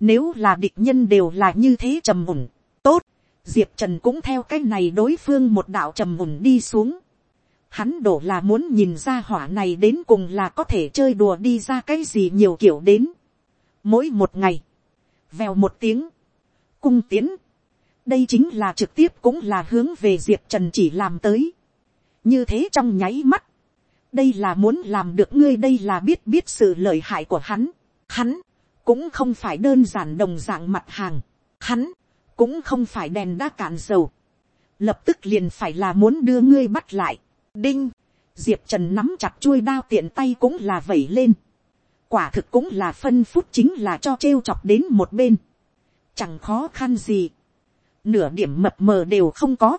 nếu là địch nhân đều là như thế trầm mùn, tốt, diệp trần cũng theo cái này đối phương một đạo trầm mùn đi xuống. Hắn đổ là muốn nhìn ra hỏa này đến cùng là có thể chơi đùa đi ra cái gì nhiều kiểu đến. Mỗi một ngày, vèo một tiếng, cung tiến. Đây chính là trực tiếp cũng là hướng về diệp trần chỉ làm tới. Như thế trong nháy mắt. Đây là muốn làm được ngươi đây là biết biết sự lợi hại của hắn. Hắn cũng không phải đơn giản đồng dạng mặt hàng. Hắn, cũng không phải đèn đã cạn dầu, lập tức liền phải là muốn đưa ngươi bắt lại, đinh, diệp trần nắm chặt chuôi đao tiện tay cũng là vẩy lên, quả thực cũng là phân phút chính là cho trêu chọc đến một bên, chẳng khó khăn gì, nửa điểm mập mờ đều không có,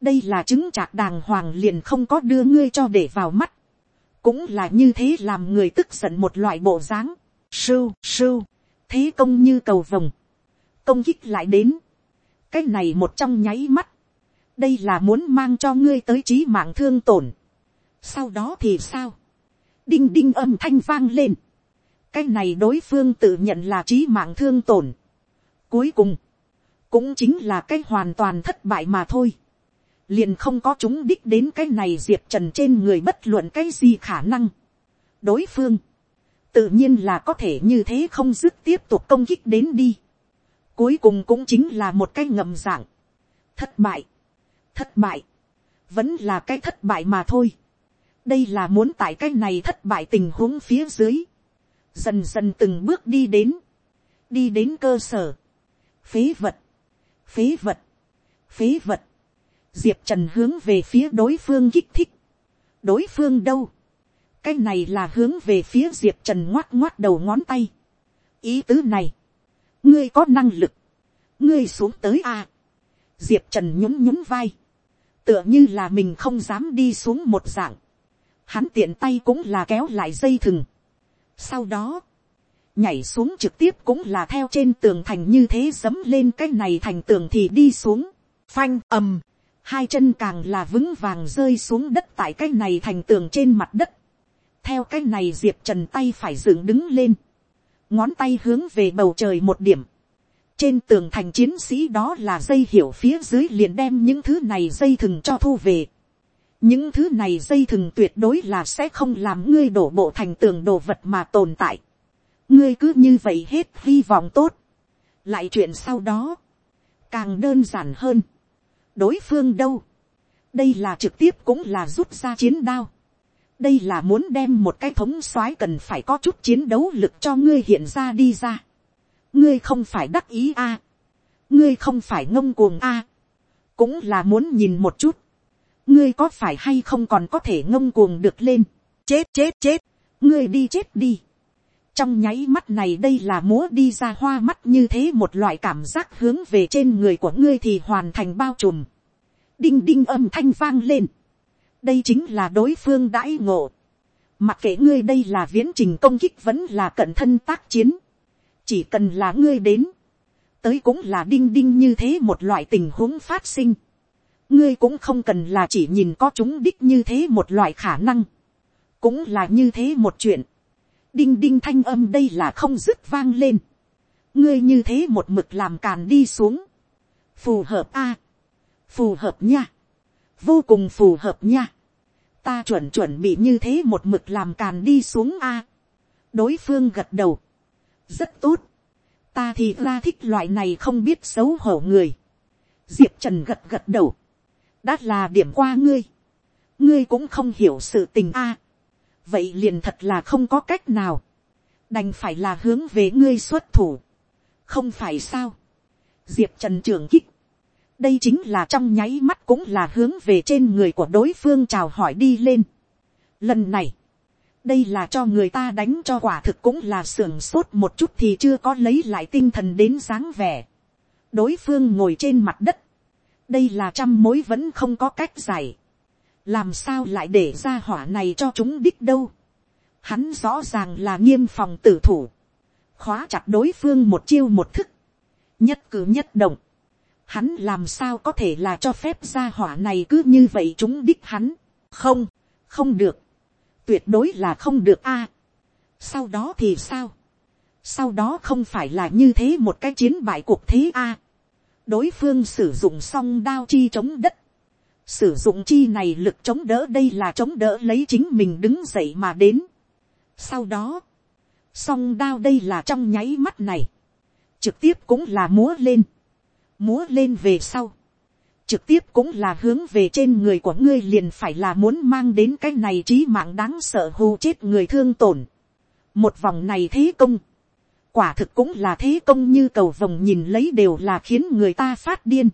đây là chứng trạc đàng hoàng liền không có đưa ngươi cho để vào mắt, cũng là như thế làm người tức giận một loại bộ dáng, sưu sưu, thế công như cầu vồng, công kích lại đến, cái này một trong nháy mắt, đây là muốn mang cho ngươi tới trí mạng thương tổn. sau đó thì sao, đinh đinh âm thanh vang lên, cái này đối phương tự nhận là trí mạng thương tổn. cuối cùng, cũng chính là cái hoàn toàn thất bại mà thôi. liền không có chúng đích đến cái này diệp trần trên người bất luận cái gì khả năng. đối phương, tự nhiên là có thể như thế không dứt tiếp tục công kích đến đi. cuối cùng cũng chính là một cái ngầm dạng. thất bại, thất bại, vẫn là cái thất bại mà thôi. đây là muốn tại cái này thất bại tình huống phía dưới, dần dần từng bước đi đến, đi đến cơ sở, phế vật, phế vật, phế vật, diệp trần hướng về phía đối phương kích thích, đối phương đâu, cái này là hướng về phía diệp trần ngoắt ngoắt đầu ngón tay, ý tứ này, ngươi có năng lực, ngươi xuống tới a, diệp trần nhún nhún vai, tựa như là mình không dám đi xuống một dạng, hắn tiện tay cũng là kéo lại dây thừng, sau đó, nhảy xuống trực tiếp cũng là theo trên tường thành như thế dấm lên cái này thành tường thì đi xuống, phanh ầm, hai chân càng là vững vàng rơi xuống đất tại cái này thành tường trên mặt đất, theo cái này diệp trần tay phải dựng đứng lên, ngón tay hướng về bầu trời một điểm, trên tường thành chiến sĩ đó là dây hiểu phía dưới liền đem những thứ này dây thừng cho thu về. những thứ này dây thừng tuyệt đối là sẽ không làm ngươi đổ bộ thành tường đồ vật mà tồn tại. ngươi cứ như vậy hết hy vọng tốt. lại chuyện sau đó, càng đơn giản hơn. đối phương đâu, đây là trực tiếp cũng là rút ra chiến đao đây là muốn đem một cái thống soái cần phải có chút chiến đấu lực cho ngươi hiện ra đi ra ngươi không phải đắc ý a, ngươi không phải ngông cuồng a, cũng là muốn nhìn một chút, ngươi có phải hay không còn có thể ngông cuồng được lên, chết chết chết, ngươi đi chết đi. trong nháy mắt này đây là múa đi ra hoa mắt như thế một loại cảm giác hướng về trên người của ngươi thì hoàn thành bao trùm. đinh đinh âm thanh vang lên đây chính là đối phương đãi ngộ. mặc kệ ngươi đây là viễn trình công kích vẫn là cận thân tác chiến chỉ cần là ngươi đến, tới cũng là đinh đinh như thế một loại tình huống phát sinh. ngươi cũng không cần là chỉ nhìn có chúng đích như thế một loại khả năng, cũng là như thế một chuyện. đinh đinh thanh âm đây là không dứt vang lên. ngươi như thế một mực làm càn đi xuống. phù hợp a, phù hợp nha, vô cùng phù hợp nha. ta chuẩn chuẩn bị như thế một mực làm càn đi xuống a. đối phương gật đầu rất tốt. ta thì ra thích loại này không biết xấu hổ người. diệp trần gật gật đầu. đã là điểm qua ngươi. ngươi cũng không hiểu sự tình a. vậy liền thật là không có cách nào. đành phải là hướng về ngươi xuất thủ. không phải sao. diệp trần trường kích đây chính là trong nháy mắt cũng là hướng về trên người của đối phương chào hỏi đi lên. lần này, đây là cho người ta đánh cho quả thực cũng là sưởng sốt một chút thì chưa có lấy lại tinh thần đến sáng vẻ. đối phương ngồi trên mặt đất. đây là trăm mối vẫn không có cách giải. làm sao lại để ra hỏa này cho chúng đích đâu. hắn rõ ràng là nghiêm phòng tử thủ. khóa chặt đối phương một chiêu một thức. nhất cử nhất động hắn làm sao có thể là cho phép gia hỏa này cứ như vậy chúng đích hắn. không, không được tuyệt đối là không được a. sau đó thì sao, sau đó không phải là như thế một cái chiến bại cuộc thế a. đối phương sử dụng song đao chi chống đất, sử dụng chi này lực chống đỡ đây là chống đỡ lấy chính mình đứng dậy mà đến. sau đó, song đao đây là trong nháy mắt này, trực tiếp cũng là múa lên, múa lên về sau, trực tiếp cũng là hướng về trên người của ngươi liền phải là muốn mang đến cái này trí mạng đáng sợ hù chết người thương tổn. một vòng này thế công, quả thực cũng là thế công như cầu vồng nhìn lấy đều là khiến người ta phát điên.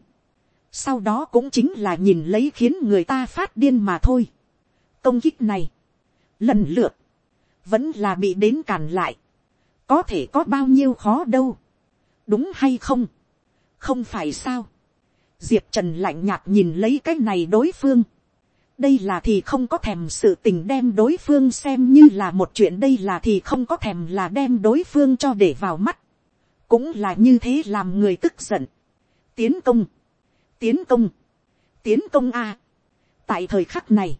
sau đó cũng chính là nhìn lấy khiến người ta phát điên mà thôi. công kích này, lần lượt, vẫn là bị đến càn lại. có thể có bao nhiêu khó đâu. đúng hay không không phải sao. diệp trần lạnh nhạt nhìn lấy cái này đối phương. Đây là thì không có thèm sự tình đem đối phương xem như là một chuyện, đây là thì không có thèm là đem đối phương cho để vào mắt. Cũng là như thế làm người tức giận. Tiến công. Tiến công. Tiến công a. Tại thời khắc này,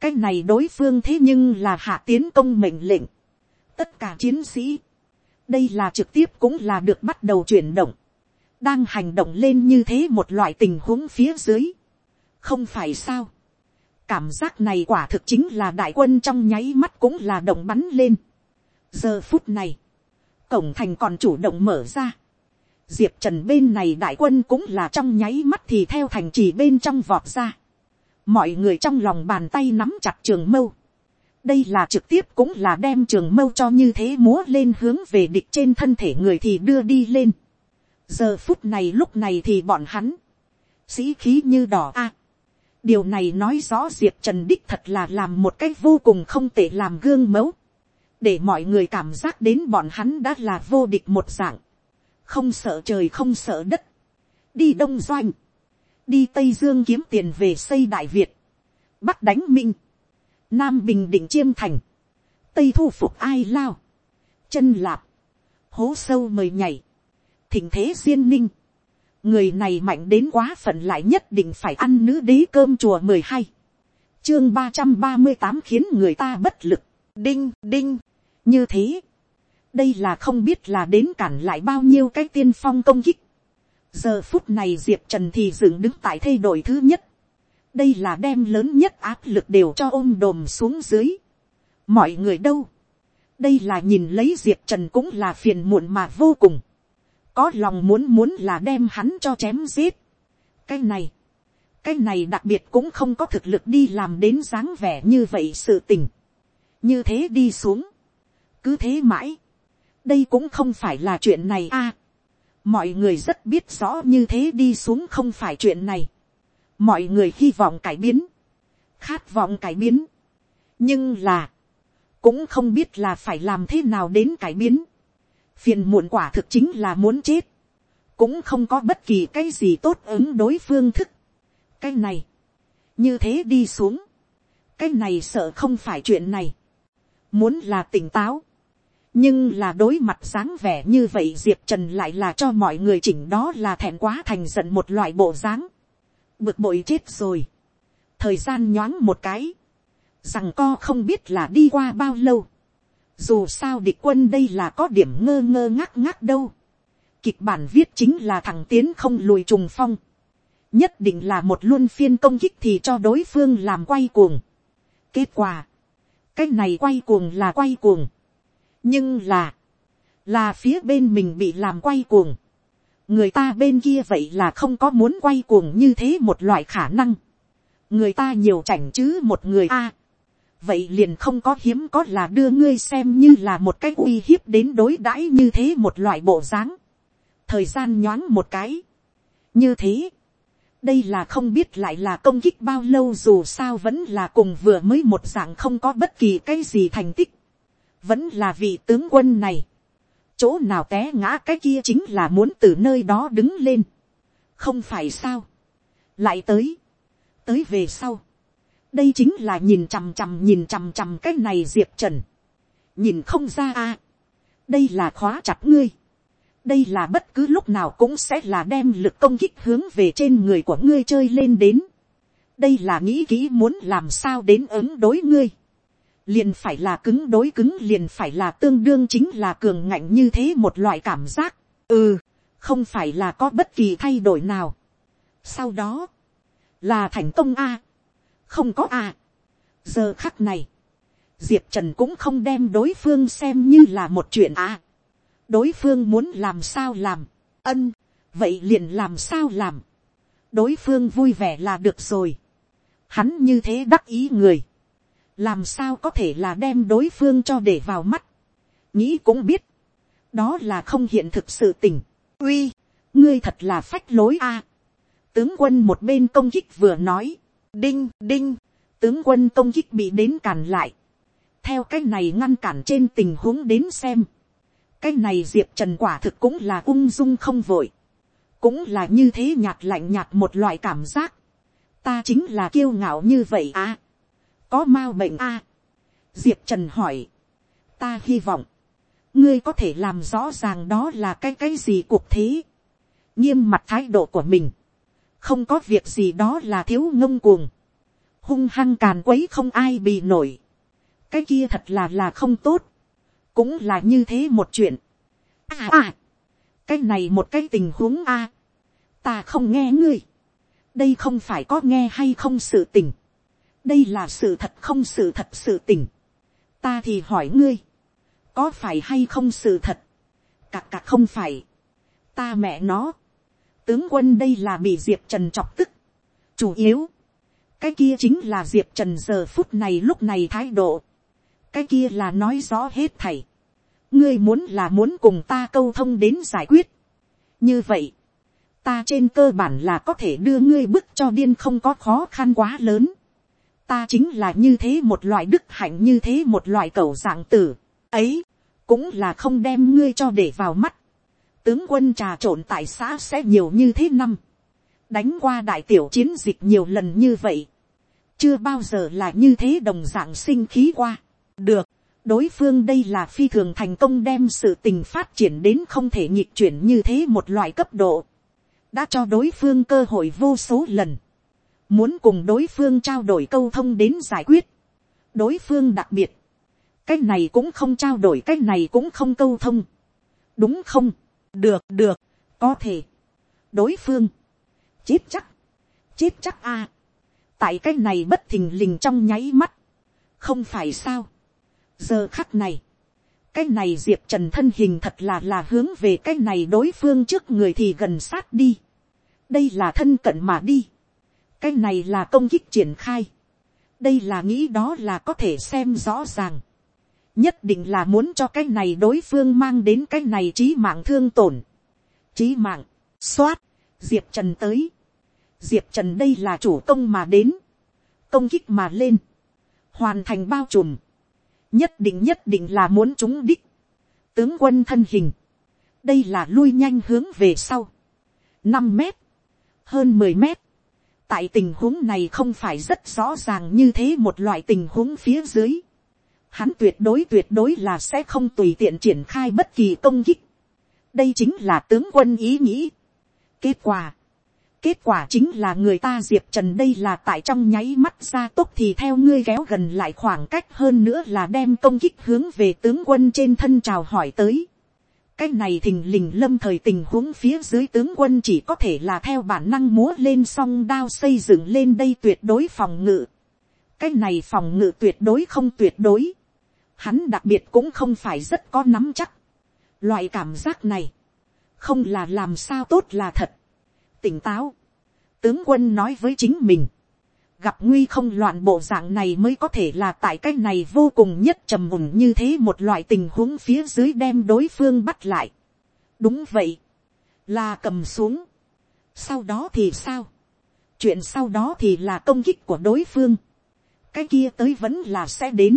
cái này đối phương thế nhưng là hạ tiến công mệnh lệnh. Tất cả chiến sĩ, đây là trực tiếp cũng là được bắt đầu chuyển động đang hành động lên như thế một loại tình huống phía dưới không phải sao cảm giác này quả thực chính là đại quân trong nháy mắt cũng là động bắn lên. giờ phút này, cổng thành còn chủ động mở ra. diệp trần bên này đại quân cũng là trong nháy mắt thì theo thành trì bên trong vọt ra. mọi người trong lòng bàn tay nắm chặt trường mâu. đây là trực tiếp cũng là đem trường mâu cho như thế múa lên hướng về địch trên thân thể người thì đưa đi lên giờ phút này lúc này thì bọn hắn, sĩ khí như đỏ a. Điều này nói rõ diệp trần đích thật là làm một cách vô cùng không tệ làm gương mẫu, để mọi người cảm giác đến bọn hắn đã là vô địch một dạng, không sợ trời không sợ đất, đi đông doanh, đi tây dương kiếm tiền về xây đại việt, bắc đánh minh, nam bình định chiêm thành, tây thu phục ai lao, chân lạp, hố sâu mời nhảy, thỉnh thế duyên ninh, người này mạnh đến quá phận lại nhất định phải ăn nữ đế cơm chùa mười hai. Chương ba trăm ba mươi tám khiến người ta bất lực. Đinh đinh. Như thế. Đây là không biết là đến cản lại bao nhiêu cái tiên phong công kích. Giờ phút này diệp trần thì dựng đứng tại thay đổi thứ nhất. Đây là đem lớn nhất áp lực đều cho ôm đồm xuống dưới. Mọi người đâu? Đây là nhìn lấy diệp trần cũng là phiền muộn mà vô cùng có lòng muốn muốn là đem hắn cho chém giết. cái này, cái này đặc biệt cũng không có thực lực đi làm đến dáng vẻ như vậy sự tình. như thế đi xuống, cứ thế mãi, đây cũng không phải là chuyện này a. mọi người rất biết rõ như thế đi xuống không phải chuyện này. mọi người hy vọng cải biến, khát vọng cải biến, nhưng là, cũng không biết là phải làm thế nào đến cải biến phiền muộn quả thực chính là muốn chết, cũng không có bất kỳ cái gì tốt ứng đối phương thức. cái này, như thế đi xuống, cái này sợ không phải chuyện này, muốn là tỉnh táo, nhưng là đối mặt dáng vẻ như vậy diệp trần lại là cho mọi người chỉnh đó là thẹn quá thành giận một loại bộ dáng, bực bội chết rồi, thời gian nhoáng một cái, rằng co không biết là đi qua bao lâu, dù sao địch quân đây là có điểm ngơ ngơ ngác ngác đâu. Kịch bản viết chính là thằng tiến không lùi trùng phong. Nhất định là một luân phiên công kích thì cho đối phương làm quay cuồng. Kết quả. Cái này quay cuồng là quay cuồng. Nhưng là. Là phía bên mình bị làm quay cuồng. Người ta bên kia vậy là không có muốn quay cuồng như thế một loại khả năng. Người ta nhiều chảnh chứ một người a vậy liền không có hiếm có là đưa ngươi xem như là một cái uy hiếp đến đối đãi như thế một loại bộ dáng. thời gian nhoáng một cái. như thế, đây là không biết lại là công kích bao lâu dù sao vẫn là cùng vừa mới một dạng không có bất kỳ cái gì thành tích. vẫn là vị tướng quân này. chỗ nào té ngã cái kia chính là muốn từ nơi đó đứng lên. không phải sao. lại tới. tới về sau đây chính là nhìn chằm chằm nhìn chằm chằm cái này diệp trần. nhìn không ra a. đây là khóa chặt ngươi. đây là bất cứ lúc nào cũng sẽ là đem lực công kích hướng về trên người của ngươi chơi lên đến. đây là nghĩ kỹ muốn làm sao đến ứng đối ngươi. liền phải là cứng đối cứng liền phải là tương đương chính là cường ngạnh như thế một loại cảm giác. ừ, không phải là có bất kỳ thay đổi nào. sau đó, là thành công a không có à. giờ khắc này, diệp trần cũng không đem đối phương xem như là một chuyện à. đối phương muốn làm sao làm, ân, vậy liền làm sao làm. đối phương vui vẻ là được rồi. hắn như thế đắc ý người. làm sao có thể là đem đối phương cho để vào mắt. nghĩ cũng biết. đó là không hiện thực sự tình, uy, ngươi thật là phách lối a, tướng quân một bên công kích vừa nói, đinh đinh, tướng quân công kích bị đến cản lại, theo cái này ngăn cản trên tình huống đến xem, cái này diệp trần quả thực cũng là ung dung không vội, cũng là như thế nhạt lạnh nhạt một loại cảm giác, ta chính là kiêu ngạo như vậy à, có m a bệnh à, diệp trần hỏi, ta hy vọng, ngươi có thể làm rõ ràng đó là cái cái gì cuộc thế, nghiêm mặt thái độ của mình, không có việc gì đó là thiếu ngông cuồng, hung hăng càn quấy không ai bị nổi, cái kia thật là là không tốt, cũng là như thế một chuyện. À à, cái này một cái tình huống a, ta không nghe ngươi, đây không phải có nghe hay không sự tình, đây là sự thật không sự thật sự tình, ta thì hỏi ngươi, có phải hay không sự thật, cặc cặc không phải, ta mẹ nó, tướng quân đây là bị diệp trần chọc tức, chủ yếu, cái kia chính là diệp trần giờ phút này lúc này thái độ, cái kia là nói rõ hết thầy, ngươi muốn là muốn cùng ta câu thông đến giải quyết, như vậy, ta trên cơ bản là có thể đưa ngươi bức cho điên không có khó khăn quá lớn, ta chính là như thế một loại đức hạnh như thế một loại cầu dạng tử, ấy, cũng là không đem ngươi cho để vào mắt, tướng quân trà trộn tại xã sẽ nhiều như thế năm, đánh qua đại tiểu chiến dịch nhiều lần như vậy, chưa bao giờ là như thế đồng dạng sinh khí qua. được, đối phương đây là phi thường thành công đem sự tình phát triển đến không thể nhịp chuyển như thế một loại cấp độ, đã cho đối phương cơ hội vô số lần, muốn cùng đối phương trao đổi câu thông đến giải quyết, đối phương đặc biệt, cái này cũng không trao đổi cái này cũng không câu thông, đúng không, được được, có thể, đối phương, chết chắc, chết chắc a, tại cái này bất thình lình trong nháy mắt, không phải sao, giờ khắc này, cái này diệp trần thân hình thật là là hướng về cái này đối phương trước người thì gần sát đi, đây là thân cận mà đi, cái này là công kích triển khai, đây là nghĩ đó là có thể xem rõ ràng, nhất định là muốn cho cái này đối phương mang đến cái này trí mạng thương tổn, trí mạng, xoát, diệp trần tới, diệp trần đây là chủ công mà đến, công kích mà lên, hoàn thành bao trùm, nhất định nhất định là muốn chúng đích, tướng quân thân hình, đây là lui nhanh hướng về sau, năm mét, hơn mười mét, tại tình huống này không phải rất rõ ràng như thế một loại tình huống phía dưới, hắn tuyệt đối tuyệt đối là sẽ không tùy tiện triển khai bất kỳ công kích, đây chính là tướng quân ý nghĩ. kết quả, kết quả chính là người ta diệp trần đây là tại trong nháy mắt ra tốc thì theo ngươi kéo gần lại khoảng cách hơn nữa là đem công kích hướng về tướng quân trên thân chào hỏi tới. cái này thình lình lâm thời tình huống phía dưới tướng quân chỉ có thể là theo bản năng múa lên song đao xây dựng lên đây tuyệt đối phòng ngự. cái này phòng ngự tuyệt đối không tuyệt đối hắn đặc biệt cũng không phải rất có nắm chắc. loại cảm giác này, không là làm sao tốt là thật tỉnh táo. Tướng quân nói với chính mình. Gặp nguy không loạn bộ dạng này mới có thể là tại cái này vô cùng nhất trầm mùng như thế một loại tình huống phía dưới đem đối phương bắt lại. Đúng vậy. Là cầm xuống. Sau đó thì sao? Chuyện sau đó thì là công kích của đối phương. Cái kia tới vẫn là sẽ đến.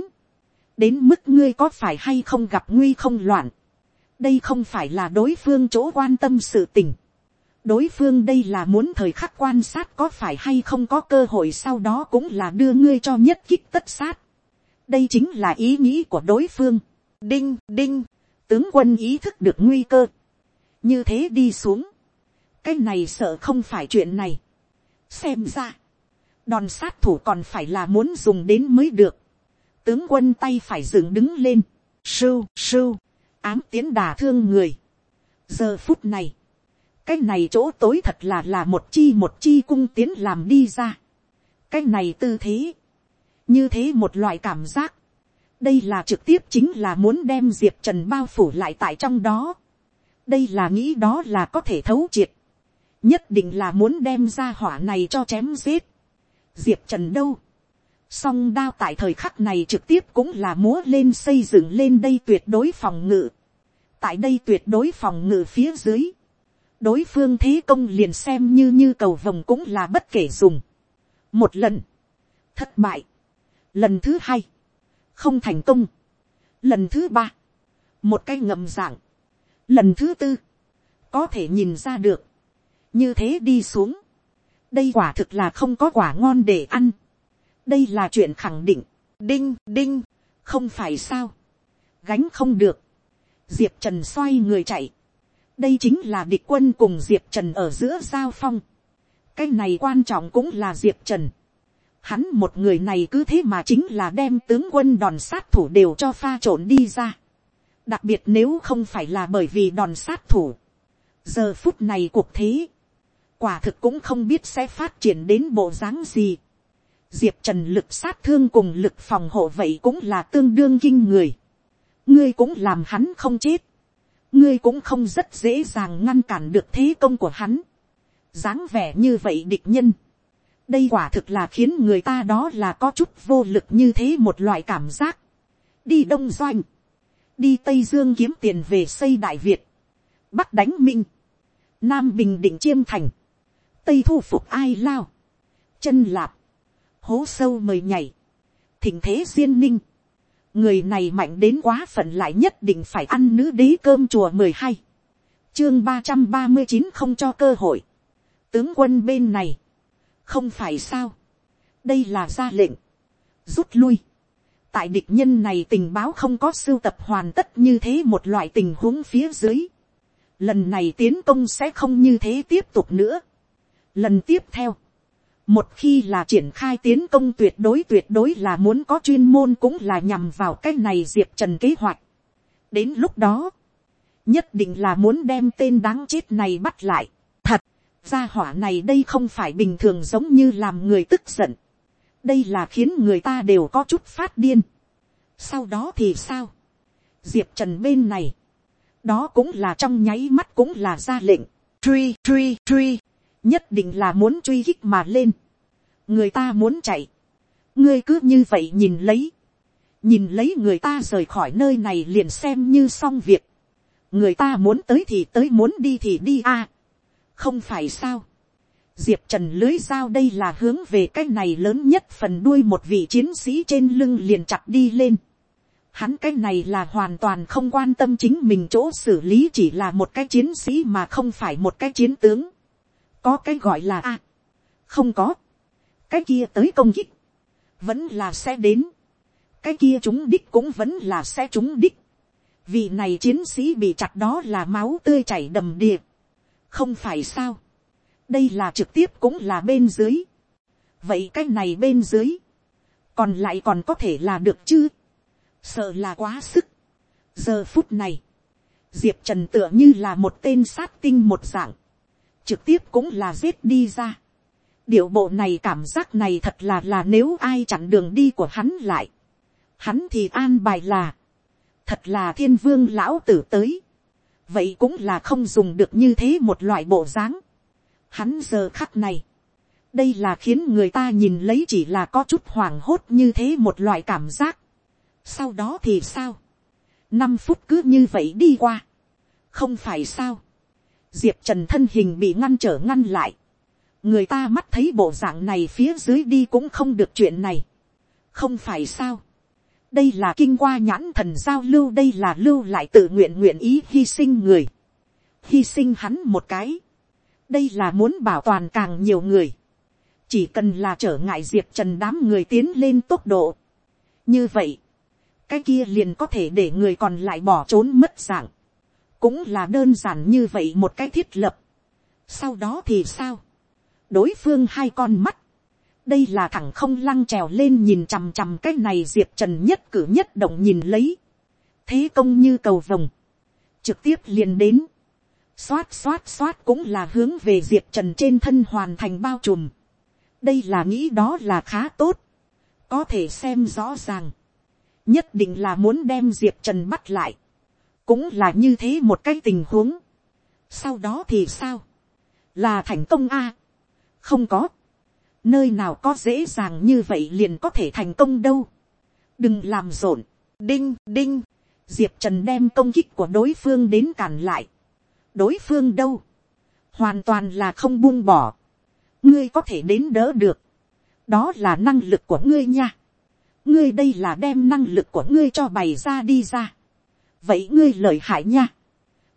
Đến mức ngươi có phải hay không gặp nguy không loạn. Đây không phải là đối phương chỗ quan tâm sự tình đối phương đây là muốn thời khắc quan sát có phải hay không có cơ hội sau đó cũng là đưa ngươi cho nhất kích tất sát. đây chính là ý nghĩ của đối phương. đinh đinh, tướng quân ý thức được nguy cơ. như thế đi xuống. cái này sợ không phải chuyện này. xem ra, đòn sát thủ còn phải là muốn dùng đến mới được tướng quân tay phải dựng đứng lên. sưu sưu, ám tiến đà thương người. giờ phút này, cái này chỗ tối thật là là một chi một chi cung tiến làm đi ra. cái này tư thế, như thế một loại cảm giác, đây là trực tiếp chính là muốn đem diệp trần bao phủ lại tại trong đó. đây là nghĩ đó là có thể thấu triệt, nhất định là muốn đem ra hỏa này cho chém giết. diệp trần đâu, song đao tại thời khắc này trực tiếp cũng là múa lên xây dựng lên đây tuyệt đối phòng ngự. Tại đây tuyệt đối phòng ngự phía dưới, đối phương thế công liền xem như như cầu vồng cũng là bất kể dùng. một lần, thất bại, lần thứ hai, không thành công, lần thứ ba, một cái ngầm dạng, lần thứ tư, có thể nhìn ra được, như thế đi xuống, đây quả thực là không có quả ngon để ăn, đây là chuyện khẳng định, đinh đinh, không phải sao, gánh không được, diệp trần xoay người chạy, đây chính là địch quân cùng diệp trần ở giữa giao phong, cái này quan trọng cũng là diệp trần, hắn một người này cứ thế mà chính là đem tướng quân đòn sát thủ đều cho pha trộn đi ra, đặc biệt nếu không phải là bởi vì đòn sát thủ, giờ phút này cuộc thế, quả thực cũng không biết sẽ phát triển đến bộ dáng gì. Diệp Trần lực sát thương cùng lực phòng hộ vậy cũng là tương đương kinh người. Ngươi cũng làm hắn không chết. Ngươi cũng không rất dễ dàng ngăn cản được thế công của hắn. dáng vẻ như vậy địch nhân. Đây quả thực là khiến người ta đó là có chút vô lực như thế một loại cảm giác. Đi Đông Doanh. Đi Tây Dương kiếm tiền về xây Đại Việt. Bắc đánh Minh. Nam Bình Định Chiêm Thành tây thu phục ai lao, chân lạp, hố sâu mời nhảy, thỉnh thế duyên ninh, người này mạnh đến quá phận lại nhất định phải ăn nữ đế cơm chùa mười hai, chương ba trăm ba mươi chín không cho cơ hội, tướng quân bên này, không phải sao, đây là ra lệnh, rút lui, tại địch nhân này tình báo không có sưu tập hoàn tất như thế một loại tình huống phía dưới, lần này tiến công sẽ không như thế tiếp tục nữa, Lần tiếp theo, một khi là triển khai tiến công tuyệt đối tuyệt đối là muốn có chuyên môn cũng là nhằm vào cái này diệp trần kế hoạch. đến lúc đó, nhất định là muốn đem tên đáng chết này bắt lại. thật, gia hỏa này đây không phải bình thường giống như làm người tức giận. đây là khiến người ta đều có chút phát điên. sau đó thì sao, diệp trần bên này, đó cũng là trong nháy mắt cũng là ra lệnh, truy truy truy, nhất định là muốn truy khích mà lên, người ta muốn chạy, ngươi cứ như vậy nhìn lấy, nhìn lấy người ta rời khỏi nơi này liền xem như xong việc, người ta muốn tới thì tới muốn đi thì đi a, không phải sao, diệp trần lưới dao đây là hướng về cái này lớn nhất phần đuôi một vị chiến sĩ trên lưng liền chặt đi lên, hắn cái này là hoàn toàn không quan tâm chính mình chỗ xử lý chỉ là một cái chiến sĩ mà không phải một cái chiến tướng có cái gọi là a, không có, cái kia tới công kích, vẫn là sẽ đến, cái kia chúng đích cũng vẫn là sẽ chúng đích, vì này chiến sĩ bị chặt đó là máu tươi chảy đầm đìa, không phải sao, đây là trực tiếp cũng là bên dưới, vậy cái này bên dưới, còn lại còn có thể là được chứ, sợ là quá sức, giờ phút này, diệp trần tựa như là một tên sát tinh một dạng, trực tiếp cũng là giết đi ra. điệu bộ này cảm giác này thật là là nếu ai chặn đường đi của hắn lại. hắn thì an bài là, thật là thiên vương lão tử tới. vậy cũng là không dùng được như thế một loại bộ dáng. hắn giờ khắc này, đây là khiến người ta nhìn lấy chỉ là có chút hoảng hốt như thế một loại cảm giác. sau đó thì sao, năm phút cứ như vậy đi qua, không phải sao, diệp trần thân hình bị ngăn trở ngăn lại, người ta mắt thấy bộ dạng này phía dưới đi cũng không được chuyện này, không phải sao, đây là kinh qua nhãn thần giao lưu đây là lưu lại tự nguyện nguyện ý hy sinh người, hy sinh hắn một cái, đây là muốn bảo toàn càng nhiều người, chỉ cần là trở ngại diệp trần đám người tiến lên tốc độ, như vậy, cái kia liền có thể để người còn lại bỏ trốn mất dạng, cũng là đơn giản như vậy một cái thiết lập. sau đó thì sao, đối phương hai con mắt, đây là thằng không lăng trèo lên nhìn chằm chằm cái này diệp trần nhất cử nhất động nhìn lấy, thế công như cầu vồng, trực tiếp liền đến, xoát xoát xoát cũng là hướng về diệp trần trên thân hoàn thành bao trùm, đây là nghĩ đó là khá tốt, có thể xem rõ ràng, nhất định là muốn đem diệp trần bắt lại, cũng là như thế một cái tình huống. sau đó thì sao, là thành công a, không có, nơi nào có dễ dàng như vậy liền có thể thành công đâu, đừng làm rộn, đinh đinh, diệp trần đem công kích của đối phương đến cản lại, đối phương đâu, hoàn toàn là không buông bỏ, ngươi có thể đến đỡ được, đó là năng lực của ngươi nha, ngươi đây là đem năng lực của ngươi cho bày ra đi ra, vậy ngươi lợi hại nha,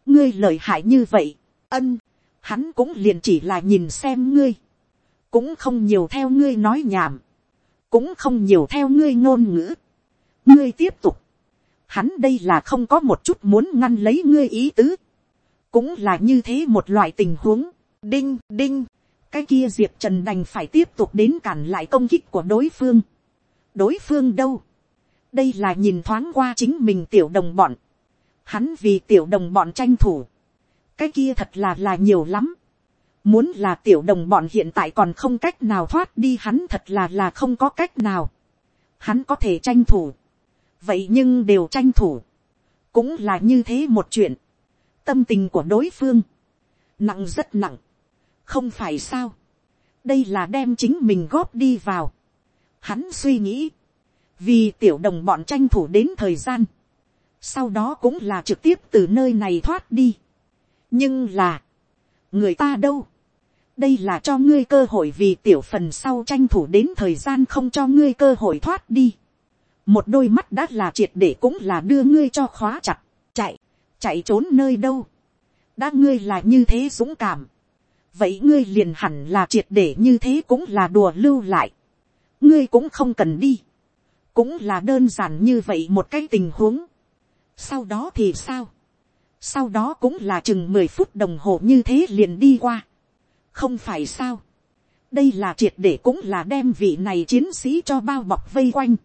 ngươi lợi hại như vậy, ân, hắn cũng liền chỉ là nhìn xem ngươi, cũng không nhiều theo ngươi nói nhảm, cũng không nhiều theo ngươi ngôn ngữ, ngươi tiếp tục, hắn đây là không có một chút muốn ngăn lấy ngươi ý tứ, cũng là như thế một loại tình huống, đinh đinh, cái kia diệp trần đành phải tiếp tục đến cản lại công kích của đối phương, đối phương đâu, đây là nhìn thoáng qua chính mình tiểu đồng bọn, hắn vì tiểu đồng bọn tranh thủ, cái kia thật là là nhiều lắm, muốn là tiểu đồng bọn hiện tại còn không cách nào thoát đi hắn thật là là không có cách nào, hắn có thể tranh thủ, vậy nhưng đều tranh thủ, cũng là như thế một chuyện, tâm tình của đối phương, nặng rất nặng, không phải sao, đây là đem chính mình góp đi vào, hắn suy nghĩ, vì tiểu đồng bọn tranh thủ đến thời gian, sau đó cũng là trực tiếp từ nơi này thoát đi. nhưng là, người ta đâu, đây là cho ngươi cơ hội vì tiểu phần sau tranh thủ đến thời gian không cho ngươi cơ hội thoát đi. một đôi mắt đã là triệt để cũng là đưa ngươi cho khóa chặt, chạy, chạy trốn nơi đâu. đã ngươi là như thế dũng cảm. vậy ngươi liền hẳn là triệt để như thế cũng là đùa lưu lại. ngươi cũng không cần đi. cũng là đơn giản như vậy một cái tình huống sau đó thì sao, sau đó cũng là chừng mười phút đồng hồ như thế liền đi qua, không phải sao, đây là triệt để cũng là đem vị này chiến sĩ cho bao bọc vây quanh,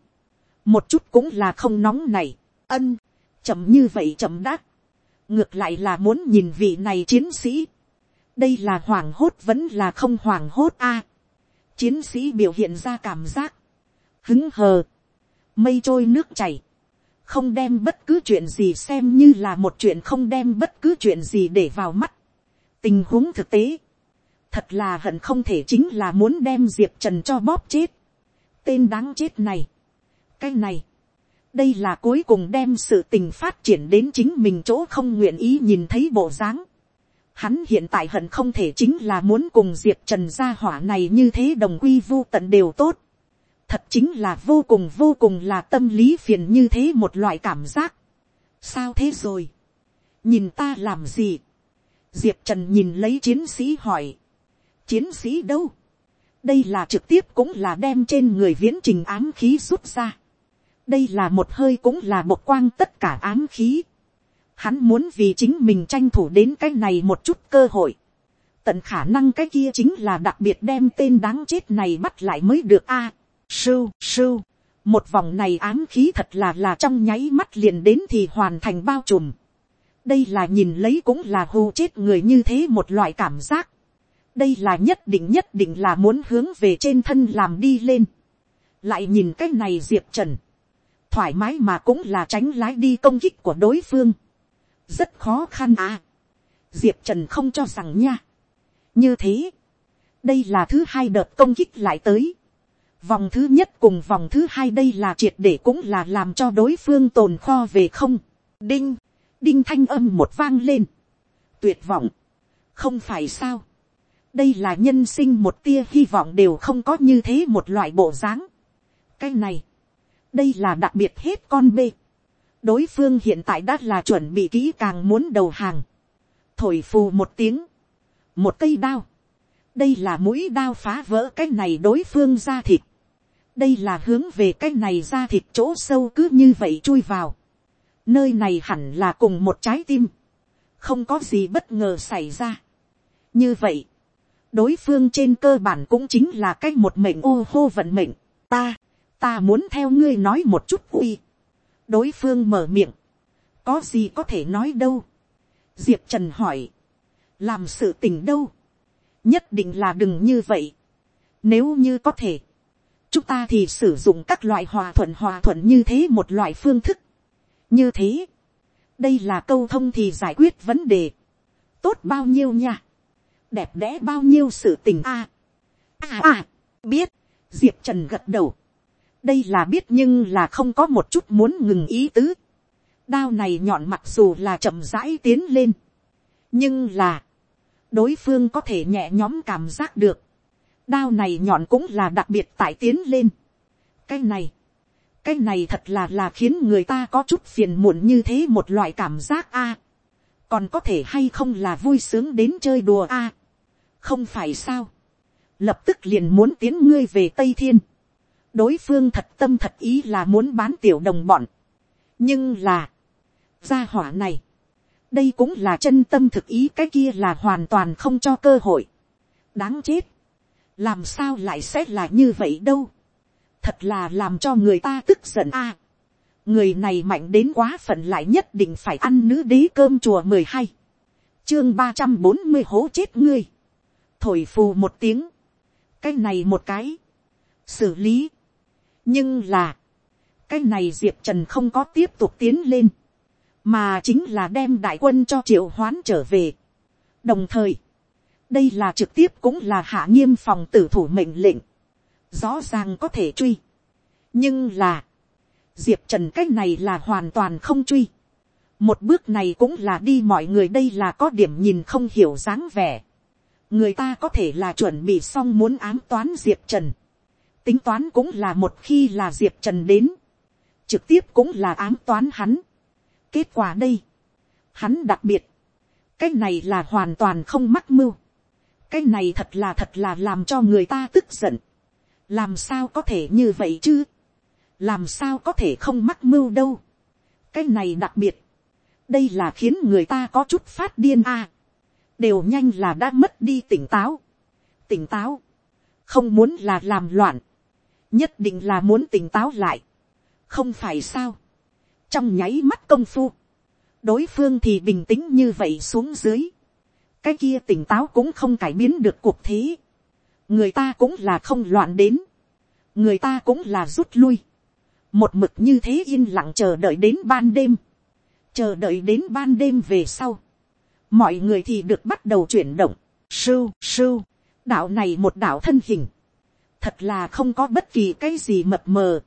một chút cũng là không nóng này, ân, chậm như vậy chậm đắc, ngược lại là muốn nhìn vị này chiến sĩ, đây là hoảng hốt vẫn là không hoảng hốt a, chiến sĩ biểu hiện ra cảm giác, hứng hờ, mây trôi nước chảy, không đem bất cứ chuyện gì xem như là một chuyện không đem bất cứ chuyện gì để vào mắt. tình huống thực tế, thật là hận không thể chính là muốn đem diệp trần cho bóp chết. tên đáng chết này, cái này, đây là cuối cùng đem sự tình phát triển đến chính mình chỗ không nguyện ý nhìn thấy bộ dáng. Hắn hiện tại hận không thể chính là muốn cùng diệp trần gia hỏa này như thế đồng quy vu tận đều tốt thật chính là vô cùng vô cùng là tâm lý phiền như thế một loại cảm giác. sao thế rồi, nhìn ta làm gì, diệp trần nhìn lấy chiến sĩ hỏi, chiến sĩ đâu, đây là trực tiếp cũng là đem trên người viễn trình ám khí rút ra, đây là một hơi cũng là một quang tất cả ám khí, hắn muốn vì chính mình tranh thủ đến cái này một chút cơ hội, tận khả năng cái kia chính là đặc biệt đem tên đáng chết này bắt lại mới được a. Sưu, sưu, một vòng này ám khí thật là là trong nháy mắt liền đến thì hoàn thành bao trùm. Đây là nhìn lấy cũng là hù chết người như thế một loại cảm giác. Đây là nhất định nhất định là muốn hướng về trên thân làm đi lên. Lại nhìn cái này Diệp Trần. Thoải mái mà cũng là tránh lái đi công kích của đối phương. Rất khó khăn à. Diệp Trần không cho rằng nha. Như thế. Đây là thứ hai đợt công kích lại tới Vòng thứ nhất cùng vòng thứ hai đây là triệt để cũng là làm cho đối phương tồn kho về không. Đinh, đinh thanh âm một vang lên. Tuyệt vọng. Không phải sao. Đây là nhân sinh một tia hy vọng đều không có như thế một loại bộ dáng. Cái này. Đây là đặc biệt hết con bê. Đối phương hiện tại đã là chuẩn bị kỹ càng muốn đầu hàng. Thổi phù một tiếng. Một cây đao đây là mũi đao phá vỡ cái này đối phương ra thịt đây là hướng về cái này ra thịt chỗ sâu cứ như vậy chui vào. nơi này hẳn là cùng một trái tim. không có gì bất ngờ xảy ra. như vậy, đối phương trên cơ bản cũng chính là cái một mệnh ô hô vận mệnh. ta, ta muốn theo ngươi nói một chút uy. đối phương mở miệng. có gì có thể nói đâu. diệp trần hỏi. làm sự tình đâu nhất định là đừng như vậy. nếu như có thể, chúng ta thì sử dụng các loại hòa thuận hòa thuận như thế một loại phương thức. như thế, đây là câu thông thì giải quyết vấn đề. tốt bao nhiêu nha. đẹp đẽ bao nhiêu sự tình a. à à, biết, diệp trần gật đầu. đây là biết nhưng là không có một chút muốn ngừng ý tứ. đao này nhọn mặc dù là chậm rãi tiến lên, nhưng là, đối phương có thể nhẹ nhóm cảm giác được, đao này nhọn cũng là đặc biệt tại tiến lên. cái này, cái này thật là là khiến người ta có chút phiền muộn như thế một loại cảm giác a. còn có thể hay không là vui sướng đến chơi đùa a. không phải sao. lập tức liền muốn tiến ngươi về tây thiên. đối phương thật tâm thật ý là muốn bán tiểu đồng bọn. nhưng là, gia hỏa này, đây cũng là chân tâm thực ý cái kia là hoàn toàn không cho cơ hội. đáng chết. làm sao lại sẽ là như vậy đâu? Thật là làm cho người ta tức giận a. người này mạnh đến quá phận lại nhất định phải ăn nữ đế cơm chùa mười hai, chương ba trăm bốn mươi hố chết ngươi, thổi phù một tiếng, cái này một cái, xử lý, nhưng là, cái này diệp trần không có tiếp tục tiến lên, mà chính là đem đại quân cho triệu hoán trở về. đồng thời, đây là trực tiếp cũng là hạ nghiêm phòng tử thủ mệnh lệnh, rõ ràng có thể truy. nhưng là, diệp trần cái này là hoàn toàn không truy. một bước này cũng là đi mọi người đây là có điểm nhìn không hiểu dáng vẻ. người ta có thể là chuẩn bị xong muốn ám toán diệp trần. tính toán cũng là một khi là diệp trần đến. trực tiếp cũng là ám toán hắn kết quả đây, hắn đặc biệt, cái này là hoàn toàn không mắc mưu. cái này thật là thật là làm cho người ta tức giận. Làm sao có thể như vậy chứ, làm sao có thể không mắc mưu đâu, cái này đặc biệt, đây là khiến người ta có chút phát điên a, đều nhanh là đã mất đi tỉnh táo, tỉnh táo, không muốn là làm loạn, nhất định là muốn tỉnh táo lại, không phải sao, trong nháy mắt công phu, đối phương thì bình tĩnh như vậy xuống dưới, cái kia tỉnh táo cũng không cải biến được cuộc thế, người ta cũng là không loạn đến, người ta cũng là rút lui, một mực như thế yên lặng chờ đợi đến ban đêm, chờ đợi đến ban đêm về sau, mọi người thì được bắt đầu chuyển động, sưu sưu, đạo này một đạo thân hình, thật là không có bất kỳ cái gì mập mờ,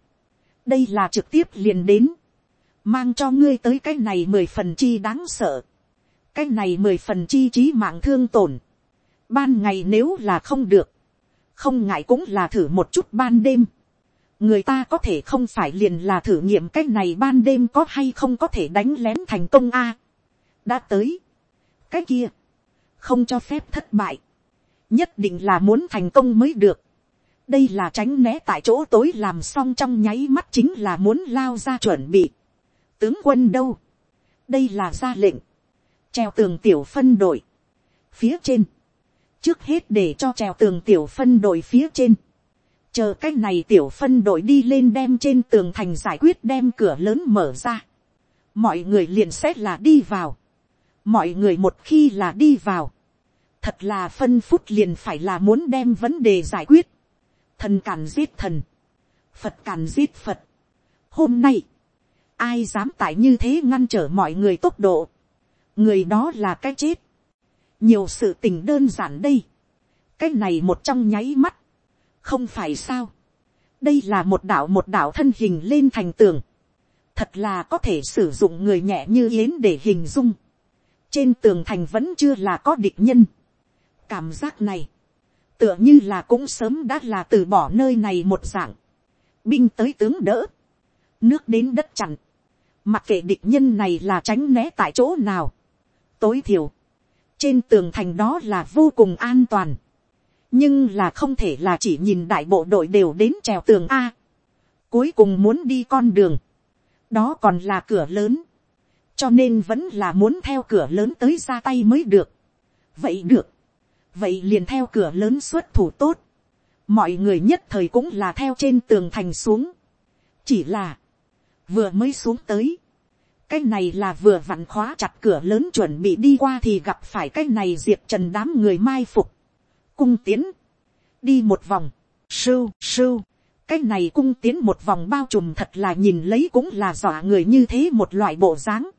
đây là trực tiếp liền đến, mang cho ngươi tới cái này mười phần chi đáng sợ, cái này mười phần chi trí mạng thương tổn, ban ngày nếu là không được, không ngại cũng là thử một chút ban đêm. người ta có thể không phải liền là thử nghiệm cái này ban đêm có hay không có thể đánh lén thành công a. đã tới. cái kia, không cho phép thất bại. nhất định là muốn thành công mới được. đây là tránh né tại chỗ tối làm xong trong nháy mắt chính là muốn lao ra chuẩn bị tướng quân đâu. đây là ra lệnh. treo tường tiểu phân đội. phía trên trước hết để cho trèo tường tiểu phân đội phía trên, chờ cái này tiểu phân đội đi lên đem trên tường thành giải quyết đem cửa lớn mở ra, mọi người liền xét là đi vào, mọi người một khi là đi vào, thật là phân phút liền phải là muốn đem vấn đề giải quyết, thần càn giết thần, phật càn giết phật. hôm nay, ai dám tại như thế ngăn trở mọi người tốc độ, người đó là cái chết, nhiều sự tình đơn giản đây, cái này một trong nháy mắt, không phải sao, đây là một đạo một đạo thân hình lên thành tường, thật là có thể sử dụng người nhẹ như yến để hình dung, trên tường thành vẫn chưa là có địch nhân, cảm giác này, tựa như là cũng sớm đã là từ bỏ nơi này một dạng, binh tới tướng đỡ, nước đến đất chặn, mặc kệ địch nhân này là tránh né tại chỗ nào, tối thiểu, trên tường thành đó là vô cùng an toàn. nhưng là không thể là chỉ nhìn đại bộ đội đều đến trèo tường a. cuối cùng muốn đi con đường. đó còn là cửa lớn. cho nên vẫn là muốn theo cửa lớn tới ra tay mới được. vậy được. vậy liền theo cửa lớn xuất thủ tốt. mọi người nhất thời cũng là theo trên tường thành xuống. chỉ là, vừa mới xuống tới, cái này là vừa vặn khóa chặt cửa lớn chuẩn bị đi qua thì gặp phải cái này diệp trần đám người mai phục. cung tiến, đi một vòng, sưu sưu, cái này cung tiến một vòng bao trùm thật là nhìn lấy cũng là dọa người như thế một loại bộ dáng.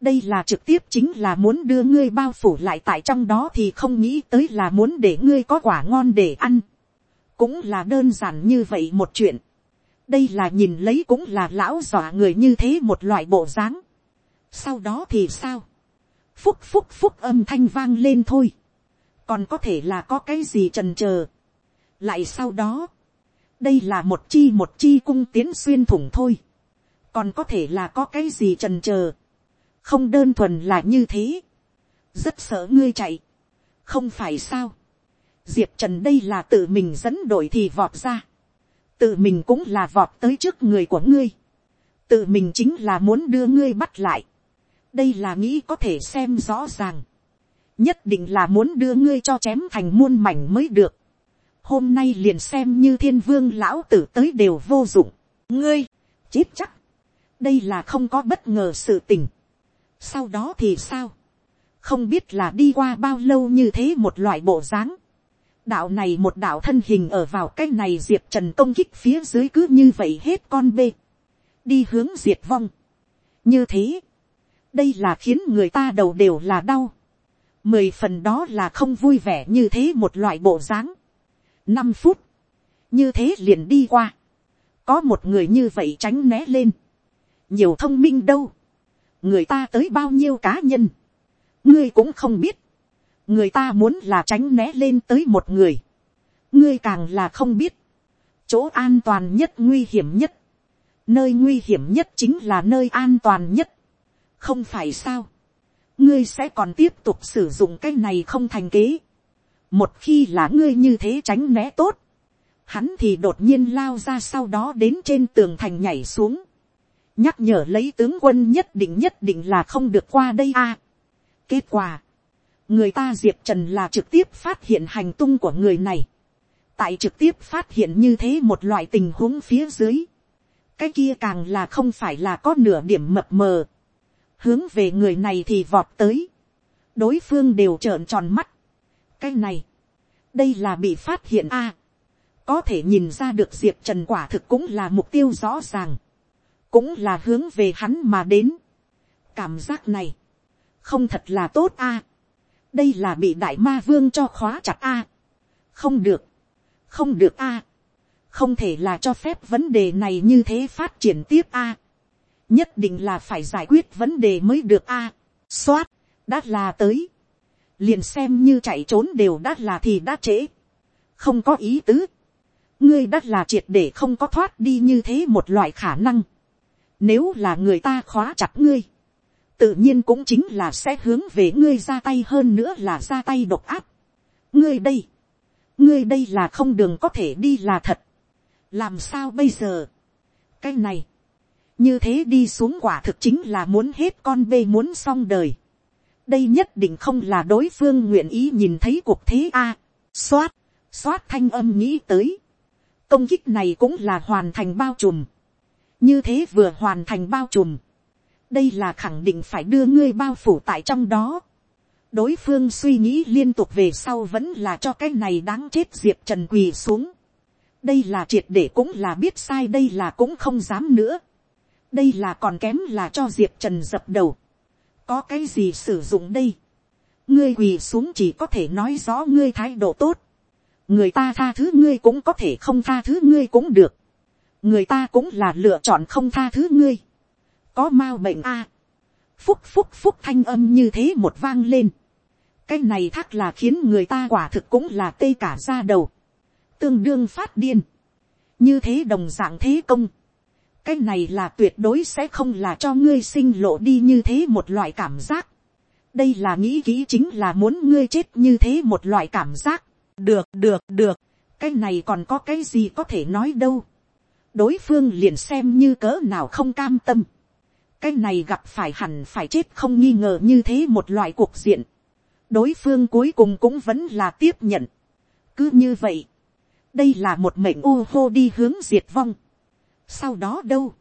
đây là trực tiếp chính là muốn đưa ngươi bao phủ lại tại trong đó thì không nghĩ tới là muốn để ngươi có quả ngon để ăn. cũng là đơn giản như vậy một chuyện đây là nhìn lấy cũng là lão dọa người như thế một loại bộ dáng. sau đó thì sao, phúc phúc phúc âm thanh vang lên thôi, còn có thể là có cái gì trần trờ. lại sau đó, đây là một chi một chi cung tiến xuyên thủng thôi, còn có thể là có cái gì trần trờ. không đơn thuần là như thế, rất sợ ngươi chạy, không phải sao, diệp trần đây là tự mình dẫn đội thì vọt ra, tự mình cũng là vọt tới trước người của ngươi, tự mình chính là muốn đưa ngươi bắt lại, đây là nghĩ có thể xem rõ ràng, nhất định là muốn đưa ngươi cho chém thành muôn mảnh mới được, hôm nay liền xem như thiên vương lão tử tới đều vô dụng, ngươi, chết chắc, đây là không có bất ngờ sự tình, sau đó thì sao, không biết là đi qua bao lâu như thế một loại bộ dáng, đạo này một đạo thân hình ở vào cái này diệp trần công kích phía dưới cứ như vậy hết con bê, đi hướng diệt vong. như thế, đây là khiến người ta đầu đều là đau, mười phần đó là không vui vẻ như thế một loại bộ dáng. năm phút, như thế liền đi qua, có một người như vậy tránh né lên, nhiều thông minh đâu, người ta tới bao nhiêu cá nhân, ngươi cũng không biết, người ta muốn là tránh né lên tới một người, ngươi càng là không biết, chỗ an toàn nhất nguy hiểm nhất, nơi nguy hiểm nhất chính là nơi an toàn nhất, không phải sao, ngươi sẽ còn tiếp tục sử dụng cái này không thành kế, một khi là ngươi như thế tránh né tốt, hắn thì đột nhiên lao ra sau đó đến trên tường thành nhảy xuống, nhắc nhở lấy tướng quân nhất định nhất định là không được qua đây a. kết quả, người ta diệp trần là trực tiếp phát hiện hành tung của người này, tại trực tiếp phát hiện như thế một loại tình huống phía dưới, cái kia càng là không phải là có nửa điểm mập mờ, hướng về người này thì vọt tới, đối phương đều trợn tròn mắt, cái này, đây là bị phát hiện a, có thể nhìn ra được diệp trần quả thực cũng là mục tiêu rõ ràng, cũng là hướng về hắn mà đến. cảm giác này, không thật là tốt a đây là bị đại ma vương cho khóa chặt a. không được, không được a. không thể là cho phép vấn đề này như thế phát triển tiếp a. nhất định là phải giải quyết vấn đề mới được a. À. xoát, đã là tới. liền xem như chạy trốn đều đã là thì đã trễ. không có ý tứ. ngươi đã là triệt để không có thoát đi như thế một loại khả năng nếu là người ta khóa chặt ngươi, tự nhiên cũng chính là sẽ hướng về ngươi ra tay hơn nữa là ra tay độc áp. ngươi đây, ngươi đây là không đường có thể đi là thật. làm sao bây giờ. cái này, như thế đi xuống quả thực chính là muốn hết con bê muốn xong đời. đây nhất định không là đối phương nguyện ý nhìn thấy cuộc thế a. À, xoát, xoát thanh âm nghĩ tới. công kích này cũng là hoàn thành bao trùm như thế vừa hoàn thành bao trùm, đây là khẳng định phải đưa ngươi bao phủ tại trong đó. đối phương suy nghĩ liên tục về sau vẫn là cho cái này đáng chết diệp trần quỳ xuống. đây là triệt để cũng là biết sai đây là cũng không dám nữa. đây là còn kém là cho diệp trần dập đầu. có cái gì sử dụng đây. ngươi quỳ xuống chỉ có thể nói rõ ngươi thái độ tốt. người ta tha thứ ngươi cũng có thể không tha thứ ngươi cũng được người ta cũng là lựa chọn không tha thứ ngươi, có mau bệnh a, phúc phúc phúc thanh âm như thế một vang lên, cái này thắc là khiến người ta quả thực cũng là tê cả ra đầu, tương đương phát điên, như thế đồng d ạ n g thế công, cái này là tuyệt đối sẽ không là cho ngươi sinh lộ đi như thế một loại cảm giác, đây là nghĩ kỹ chính là muốn ngươi chết như thế một loại cảm giác, được được được, cái này còn có cái gì có thể nói đâu, đối phương liền xem như cỡ nào không cam tâm cái này gặp phải hẳn phải chết không nghi ngờ như thế một loại cuộc diện. đối phương cuối cùng cũng vẫn là tiếp nhận. cứ như vậy, đây là một mệnh u hô đi hướng diệt vong. sau đó đâu,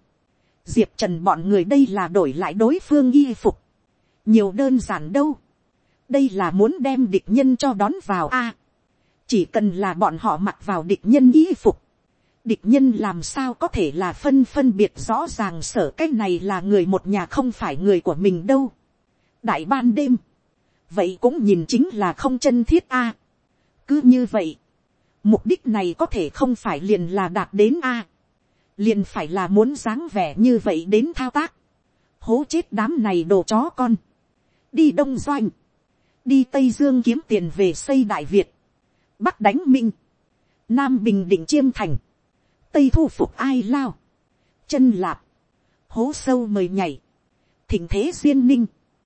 diệp trần bọn người đây là đổi lại đối phương y phục. nhiều đơn giản đâu. đây là muốn đem địch nhân cho đón vào a. chỉ cần là bọn họ mặc vào địch nhân y phục địch nhân làm sao có thể là phân phân biệt rõ ràng sở cái này là người một nhà không phải người của mình đâu. đại ban đêm, vậy cũng nhìn chính là không chân thiết a. cứ như vậy, mục đích này có thể không phải liền là đạt đến a. liền phải là muốn dáng vẻ như vậy đến thao tác. hố chết đám này đồ chó con, đi đông doanh, đi tây dương kiếm tiền về xây đại việt, bắc đánh minh, nam bình định chiêm thành, tây thu phục ai lao, chân lạp, hố sâu mời nhảy, thỉnh thế duyên ninh,